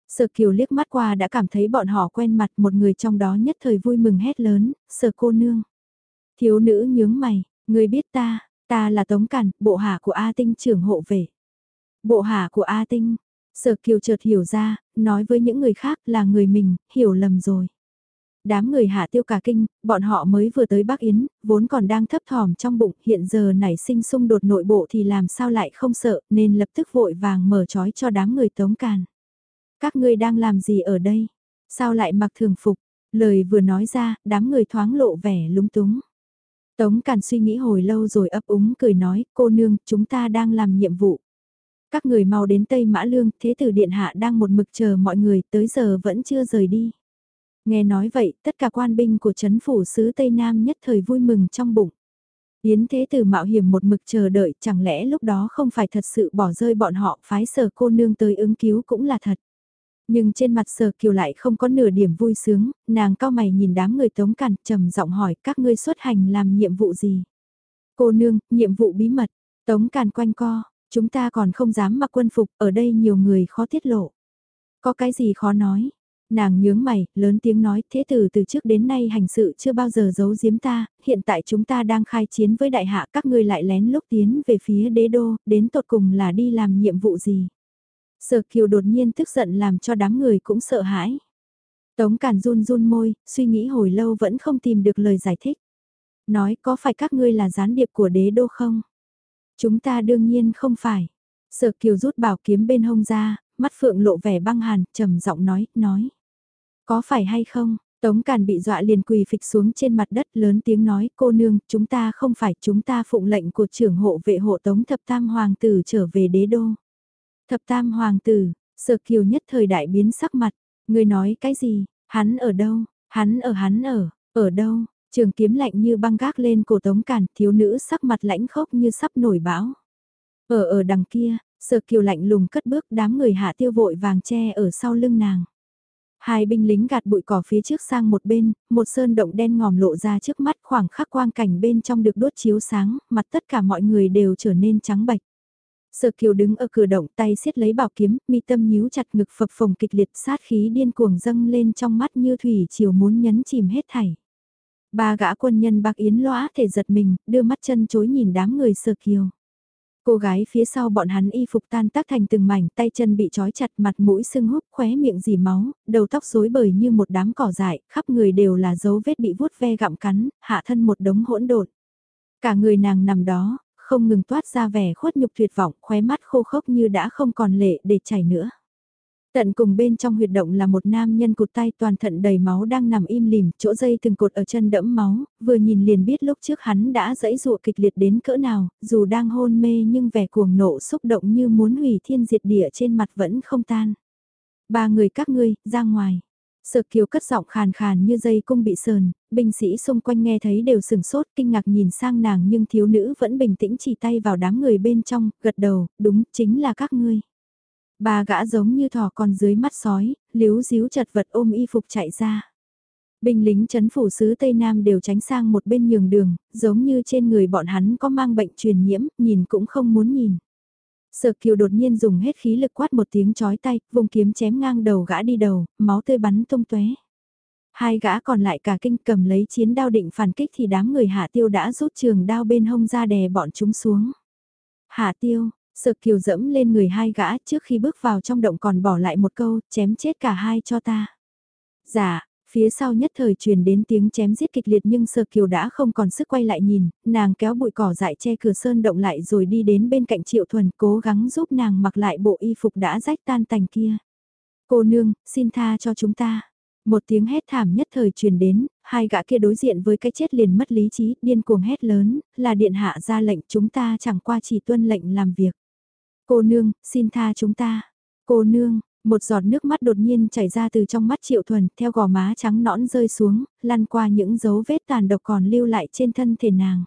Speaker 1: Sở kiều liếc mắt qua đã cảm thấy bọn họ quen mặt một người trong đó nhất thời vui mừng hét lớn, sở cô nương. Thiếu nữ nhướng mày, người biết ta, ta là Tống Cản, bộ hạ của A Tinh trưởng hộ vệ. Bộ hạ của A Tinh, sở kiều chợt hiểu ra, nói với những người khác là người mình, hiểu lầm rồi đám người hạ tiêu cả kinh, bọn họ mới vừa tới Bắc Yến, vốn còn đang thấp thỏm trong bụng, hiện giờ nảy sinh xung đột nội bộ thì làm sao lại không sợ, nên lập tức vội vàng mở trói cho đám người tống càn. Các ngươi đang làm gì ở đây? Sao lại mặc thường phục? Lời vừa nói ra, đám người thoáng lộ vẻ lúng túng. Tống Càn suy nghĩ hồi lâu rồi ấp úng cười nói, cô nương, chúng ta đang làm nhiệm vụ. Các người mau đến Tây Mã Lương, thế tử điện hạ đang một mực chờ mọi người, tới giờ vẫn chưa rời đi. Nghe nói vậy, tất cả quan binh của chấn phủ sứ Tây Nam nhất thời vui mừng trong bụng. Yến thế tử mạo hiểm một mực chờ đợi, chẳng lẽ lúc đó không phải thật sự bỏ rơi bọn họ phái sở cô nương tới ứng cứu cũng là thật. Nhưng trên mặt sở kiều lại không có nửa điểm vui sướng, nàng cao mày nhìn đám người tống cằn trầm giọng hỏi các ngươi xuất hành làm nhiệm vụ gì. Cô nương, nhiệm vụ bí mật, tống càn quanh co, chúng ta còn không dám mặc quân phục, ở đây nhiều người khó tiết lộ. Có cái gì khó nói, Nàng nhướng mày, lớn tiếng nói, thế tử từ trước đến nay hành sự chưa bao giờ giấu giếm ta, hiện tại chúng ta đang khai chiến với đại hạ các ngươi lại lén lúc tiến về phía đế đô, đến tột cùng là đi làm nhiệm vụ gì. Sở kiều đột nhiên tức giận làm cho đám người cũng sợ hãi. Tống càn run run môi, suy nghĩ hồi lâu vẫn không tìm được lời giải thích. Nói có phải các ngươi là gián điệp của đế đô không? Chúng ta đương nhiên không phải. Sở kiều rút bảo kiếm bên hông ra, mắt phượng lộ vẻ băng hàn, trầm giọng nói, nói. Có phải hay không? Tống Càn bị dọa liền quỳ phịch xuống trên mặt đất lớn tiếng nói cô nương, chúng ta không phải chúng ta phụng lệnh của trưởng hộ vệ hộ Tống Thập Tam Hoàng tử trở về đế đô. Thập Tam Hoàng tử, sợ kiều nhất thời đại biến sắc mặt, người nói cái gì, hắn ở đâu, hắn ở hắn ở, ở đâu, trường kiếm lạnh như băng gác lên cổ Tống Càn, thiếu nữ sắc mặt lãnh khốc như sắp nổi bão. Ở ở đằng kia, sợ kiều lạnh lùng cất bước đám người hạ tiêu vội vàng che ở sau lưng nàng. Hai binh lính gạt bụi cỏ phía trước sang một bên, một sơn động đen ngòm lộ ra trước mắt khoảng khắc quang cảnh bên trong được đốt chiếu sáng, mặt tất cả mọi người đều trở nên trắng bạch. Sở Kiều đứng ở cửa động tay siết lấy bảo kiếm, mi tâm nhíu chặt ngực phập phồng kịch liệt sát khí điên cuồng dâng lên trong mắt như thủy chiều muốn nhấn chìm hết thảy. Ba gã quân nhân bạc yến lõa thể giật mình, đưa mắt chân chối nhìn đám người Sở Kiều. Cô gái phía sau bọn hắn y phục tan tác thành từng mảnh, tay chân bị trói chặt mặt mũi sưng húp, khóe miệng dì máu, đầu tóc rối bời như một đám cỏ dại, khắp người đều là dấu vết bị vuốt ve gặm cắn, hạ thân một đống hỗn độn. Cả người nàng nằm đó, không ngừng toát ra vẻ khuất nhục tuyệt vọng, khóe mắt khô khốc như đã không còn lệ để chảy nữa. Tận cùng bên trong huyệt động là một nam nhân cụt tay toàn thận đầy máu đang nằm im lìm, chỗ dây từng cột ở chân đẫm máu, vừa nhìn liền biết lúc trước hắn đã dẫy dụa kịch liệt đến cỡ nào, dù đang hôn mê nhưng vẻ cuồng nộ xúc động như muốn hủy thiên diệt địa trên mặt vẫn không tan. Ba người các ngươi, ra ngoài. Sợ kiều cất giọng khàn khàn như dây cung bị sờn, binh sĩ xung quanh nghe thấy đều sừng sốt kinh ngạc nhìn sang nàng nhưng thiếu nữ vẫn bình tĩnh chỉ tay vào đám người bên trong, gật đầu, đúng, chính là các ngươi. Ba gã giống như thỏ con dưới mắt sói, liếu díu chật vật ôm y phục chạy ra. Binh lính chấn phủ sứ Tây Nam đều tránh sang một bên nhường đường, giống như trên người bọn hắn có mang bệnh truyền nhiễm, nhìn cũng không muốn nhìn. Sở kiều đột nhiên dùng hết khí lực quát một tiếng chói tay, vùng kiếm chém ngang đầu gã đi đầu, máu tươi bắn tung tóe. Hai gã còn lại cả kinh cầm lấy chiến đao định phản kích thì đám người hạ tiêu đã rút trường đao bên hông ra đè bọn chúng xuống. Hạ tiêu, Sợ kiều dẫm lên người hai gã trước khi bước vào trong động còn bỏ lại một câu, chém chết cả hai cho ta. Dạ, phía sau nhất thời truyền đến tiếng chém giết kịch liệt nhưng sơ kiều đã không còn sức quay lại nhìn, nàng kéo bụi cỏ dại che cửa sơn động lại rồi đi đến bên cạnh triệu thuần cố gắng giúp nàng mặc lại bộ y phục đã rách tan tành kia. Cô nương, xin tha cho chúng ta. Một tiếng hét thảm nhất thời truyền đến, hai gã kia đối diện với cái chết liền mất lý trí, điên cuồng hét lớn, là điện hạ ra lệnh chúng ta chẳng qua chỉ tuân lệnh làm việc. Cô nương, xin tha chúng ta. Cô nương, một giọt nước mắt đột nhiên chảy ra từ trong mắt Triệu Thuần, theo gò má trắng nõn rơi xuống, lăn qua những dấu vết tàn độc còn lưu lại trên thân thể nàng.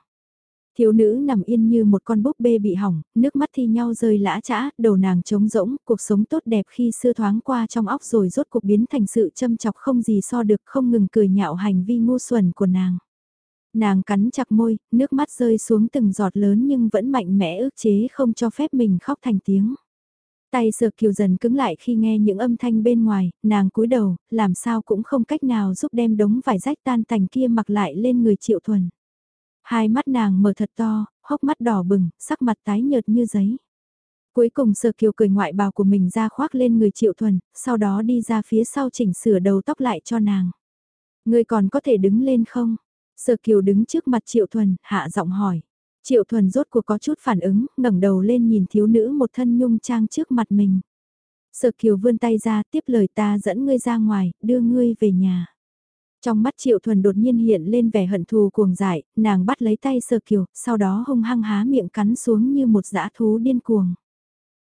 Speaker 1: Thiếu nữ nằm yên như một con búp bê bị hỏng, nước mắt thi nhau rơi lã chã, đầu nàng trống rỗng, cuộc sống tốt đẹp khi xưa thoáng qua trong óc rồi rốt cuộc biến thành sự châm chọc không gì so được không ngừng cười nhạo hành vi ngu xuẩn của nàng. Nàng cắn chặt môi, nước mắt rơi xuống từng giọt lớn nhưng vẫn mạnh mẽ ước chế không cho phép mình khóc thành tiếng. Tay sờ kiều dần cứng lại khi nghe những âm thanh bên ngoài, nàng cúi đầu, làm sao cũng không cách nào giúp đem đống vải rách tan thành kia mặc lại lên người triệu thuần. Hai mắt nàng mở thật to, hốc mắt đỏ bừng, sắc mặt tái nhợt như giấy. Cuối cùng sờ kiều cười ngoại bào của mình ra khoác lên người triệu thuần, sau đó đi ra phía sau chỉnh sửa đầu tóc lại cho nàng. Người còn có thể đứng lên không? Sở Kiều đứng trước mặt Triệu Thuần, hạ giọng hỏi. Triệu Thuần rốt cuộc có chút phản ứng, ngẩng đầu lên nhìn thiếu nữ một thân nhung trang trước mặt mình. Sở Kiều vươn tay ra tiếp lời ta dẫn ngươi ra ngoài, đưa ngươi về nhà. Trong mắt Triệu Thuần đột nhiên hiện lên vẻ hận thù cuồng dại, nàng bắt lấy tay Sơ Kiều, sau đó hung hăng há miệng cắn xuống như một dã thú điên cuồng.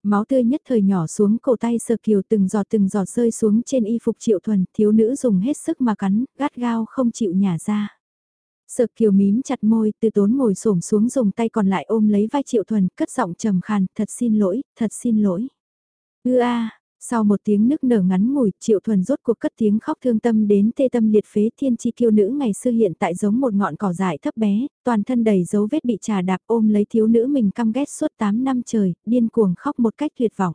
Speaker 1: Máu tươi nhất thời nhỏ xuống cổ tay Sơ Kiều từng giọt từng giọt rơi xuống trên y phục Triệu Thuần, thiếu nữ dùng hết sức mà cắn, gắt gao không chịu nhả ra. Sợ Kiều mím chặt môi, từ tốn ngồi xổm xuống dùng tay còn lại ôm lấy vai Triệu Thuần, cất giọng trầm khàn, thật xin lỗi, thật xin lỗi. Ư a, sau một tiếng nức nở ngắn ngủi, Triệu Thuần rốt cuộc cất tiếng khóc thương tâm đến tê tâm liệt phế thiên chi kiêu nữ ngày xưa hiện tại giống một ngọn cỏ dại thấp bé, toàn thân đầy dấu vết bị trà đạp ôm lấy thiếu nữ mình căm ghét suốt 8 năm trời, điên cuồng khóc một cách tuyệt vọng.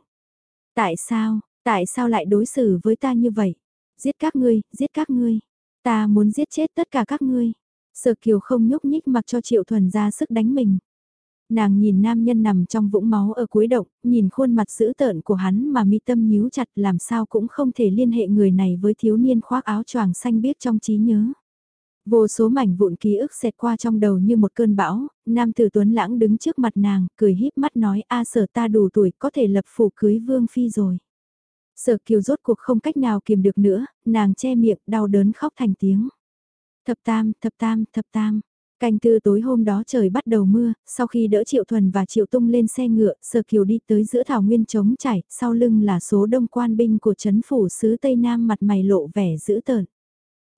Speaker 1: Tại sao, tại sao lại đối xử với ta như vậy? Giết các ngươi, giết các ngươi. Ta muốn giết chết tất cả các ngươi. Sở Kiều không nhúc nhích mặc cho Triệu Thuần ra sức đánh mình. Nàng nhìn nam nhân nằm trong vũng máu ở cuối động, nhìn khuôn mặt dữ tợn của hắn mà mi tâm nhíu chặt làm sao cũng không thể liên hệ người này với thiếu niên khoác áo choàng xanh biết trong trí nhớ. Vô số mảnh vụn ký ức xẹt qua trong đầu như một cơn bão, nam tử tuấn lãng đứng trước mặt nàng, cười híp mắt nói a sở ta đủ tuổi có thể lập phủ cưới vương phi rồi. Sở kiều rốt cuộc không cách nào kiềm được nữa, nàng che miệng đau đớn khóc thành tiếng. Thập tam, thập tam, thập tam. Canh tư tối hôm đó trời bắt đầu mưa, sau khi đỡ Triệu Thuần và Triệu Tung lên xe ngựa, Sở Kiều đi tới giữa thảo nguyên trống trải, sau lưng là số đông quan binh của chấn phủ sứ Tây Nam mặt mày lộ vẻ dữ tợn.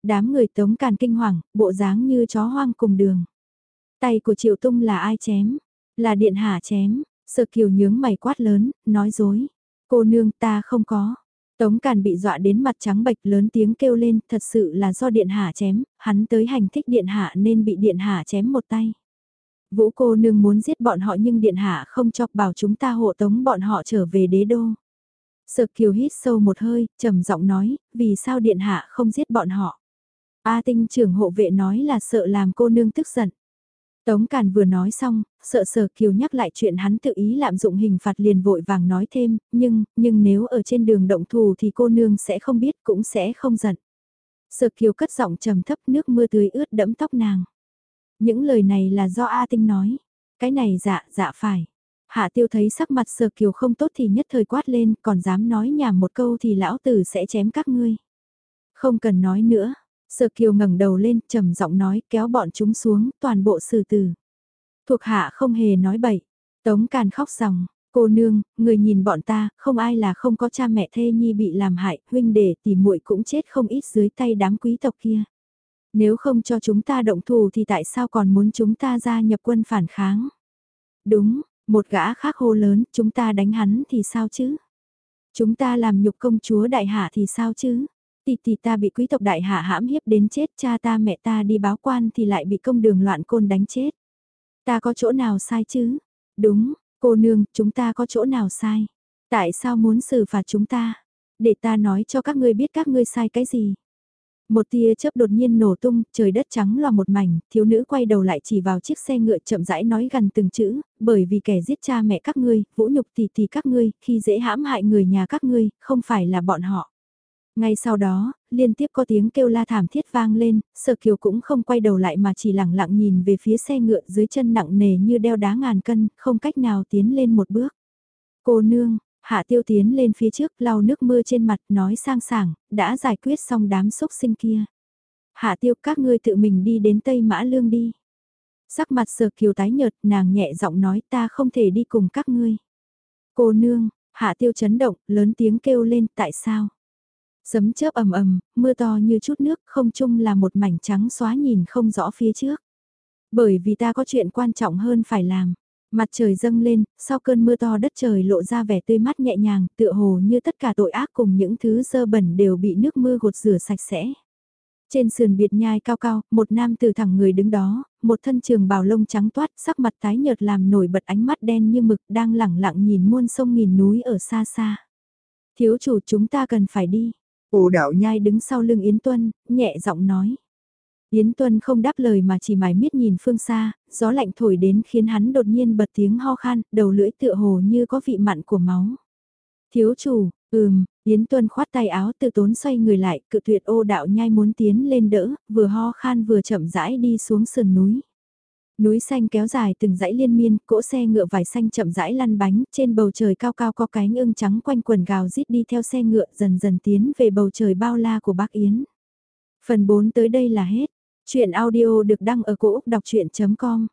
Speaker 1: Đám người tống càn kinh hoàng, bộ dáng như chó hoang cùng đường. Tay của Triệu Tung là ai chém? Là điện hạ chém. Sở Kiều nhướng mày quát lớn, nói dối. Cô nương ta không có. Tống Càn bị dọa đến mặt trắng bệch lớn tiếng kêu lên, thật sự là do điện hạ chém, hắn tới hành thích điện hạ nên bị điện hạ chém một tay. Vũ cô nương muốn giết bọn họ nhưng điện hạ không cho bảo chúng ta hộ tống bọn họ trở về đế đô. Sợ kiều hít sâu một hơi, trầm giọng nói, vì sao điện hạ không giết bọn họ. A tinh trưởng hộ vệ nói là sợ làm cô nương tức giận. Tống Càn vừa nói xong, sợ sở kiều nhắc lại chuyện hắn tự ý lạm dụng hình phạt liền vội vàng nói thêm, nhưng, nhưng nếu ở trên đường động thù thì cô nương sẽ không biết cũng sẽ không giận. Sở kiều cất giọng trầm thấp nước mưa tưới ướt đẫm tóc nàng. Những lời này là do A Tinh nói. Cái này dạ, dạ phải. Hạ tiêu thấy sắc mặt sở kiều không tốt thì nhất thời quát lên, còn dám nói nhảm một câu thì lão tử sẽ chém các ngươi. Không cần nói nữa, Sở Kiều ngẩng đầu lên, trầm giọng nói, kéo bọn chúng xuống, toàn bộ xử tử. Thuộc hạ không hề nói bậy. Tống Càn khóc ròng, cô nương, người nhìn bọn ta, không ai là không có cha mẹ thê nhi bị làm hại, huynh đệ tỷ muội cũng chết không ít dưới tay đám quý tộc kia. Nếu không cho chúng ta động thù thì tại sao còn muốn chúng ta gia nhập quân phản kháng? Đúng, một gã khác hô lớn, chúng ta đánh hắn thì sao chứ? Chúng ta làm nhục công chúa đại hạ thì sao chứ? Tỷ tỷ ta bị quý tộc đại hạ hãm hiếp đến chết, cha ta mẹ ta đi báo quan thì lại bị công đường loạn côn đánh chết. Ta có chỗ nào sai chứ? Đúng, cô nương, chúng ta có chỗ nào sai? Tại sao muốn xử phạt chúng ta? Để ta nói cho các ngươi biết các ngươi sai cái gì. Một tia chớp đột nhiên nổ tung, trời đất trắng là một mảnh, thiếu nữ quay đầu lại chỉ vào chiếc xe ngựa chậm rãi nói gần từng chữ, bởi vì kẻ giết cha mẹ các ngươi, vũ nhục tỷ tỷ các ngươi, khi dễ hãm hại người nhà các ngươi, không phải là bọn họ. Ngay sau đó, liên tiếp có tiếng kêu la thảm thiết vang lên, sở kiều cũng không quay đầu lại mà chỉ lặng lặng nhìn về phía xe ngựa dưới chân nặng nề như đeo đá ngàn cân, không cách nào tiến lên một bước. Cô nương, hạ tiêu tiến lên phía trước lau nước mưa trên mặt nói sang sảng, đã giải quyết xong đám xúc sinh kia. Hạ tiêu các ngươi tự mình đi đến Tây Mã Lương đi. Sắc mặt sở kiều tái nhợt nàng nhẹ giọng nói ta không thể đi cùng các ngươi. Cô nương, hạ tiêu chấn động, lớn tiếng kêu lên tại sao? Sấm chớp ầm ầm, mưa to như chút nước, không chung là một mảnh trắng xóa nhìn không rõ phía trước. Bởi vì ta có chuyện quan trọng hơn phải làm. Mặt trời dâng lên, sau cơn mưa to đất trời lộ ra vẻ tươi mát nhẹ nhàng, tựa hồ như tất cả tội ác cùng những thứ dơ bẩn đều bị nước mưa gột rửa sạch sẽ. Trên sườn biệt nhai cao cao, một nam từ thẳng người đứng đó, một thân trường bào lông trắng toát, sắc mặt tái nhợt làm nổi bật ánh mắt đen như mực đang lẳng lặng nhìn muôn sông nghìn núi ở xa xa. Thiếu chủ chúng ta cần phải đi. Ổ đạo nhai đứng sau lưng Yến Tuân, nhẹ giọng nói. Yến Tuân không đáp lời mà chỉ mải miết nhìn phương xa, gió lạnh thổi đến khiến hắn đột nhiên bật tiếng ho khan, đầu lưỡi tựa hồ như có vị mặn của máu. Thiếu chủ, ừm, Yến Tuân khoát tay áo tự tốn xoay người lại, cự tuyệt ô đạo nhai muốn tiến lên đỡ, vừa ho khan vừa chậm rãi đi xuống sườn núi. Núi xanh kéo dài từng dãy liên miên, cỗ xe ngựa vải xanh chậm rãi lăn bánh, trên bầu trời cao cao có cánh ưng trắng quanh quần gào rít đi theo xe ngựa dần dần tiến về bầu trời bao la của bác Yến. Phần 4 tới đây là hết. Chuyện audio được đăng ở cổ Úc đọc chuyện.com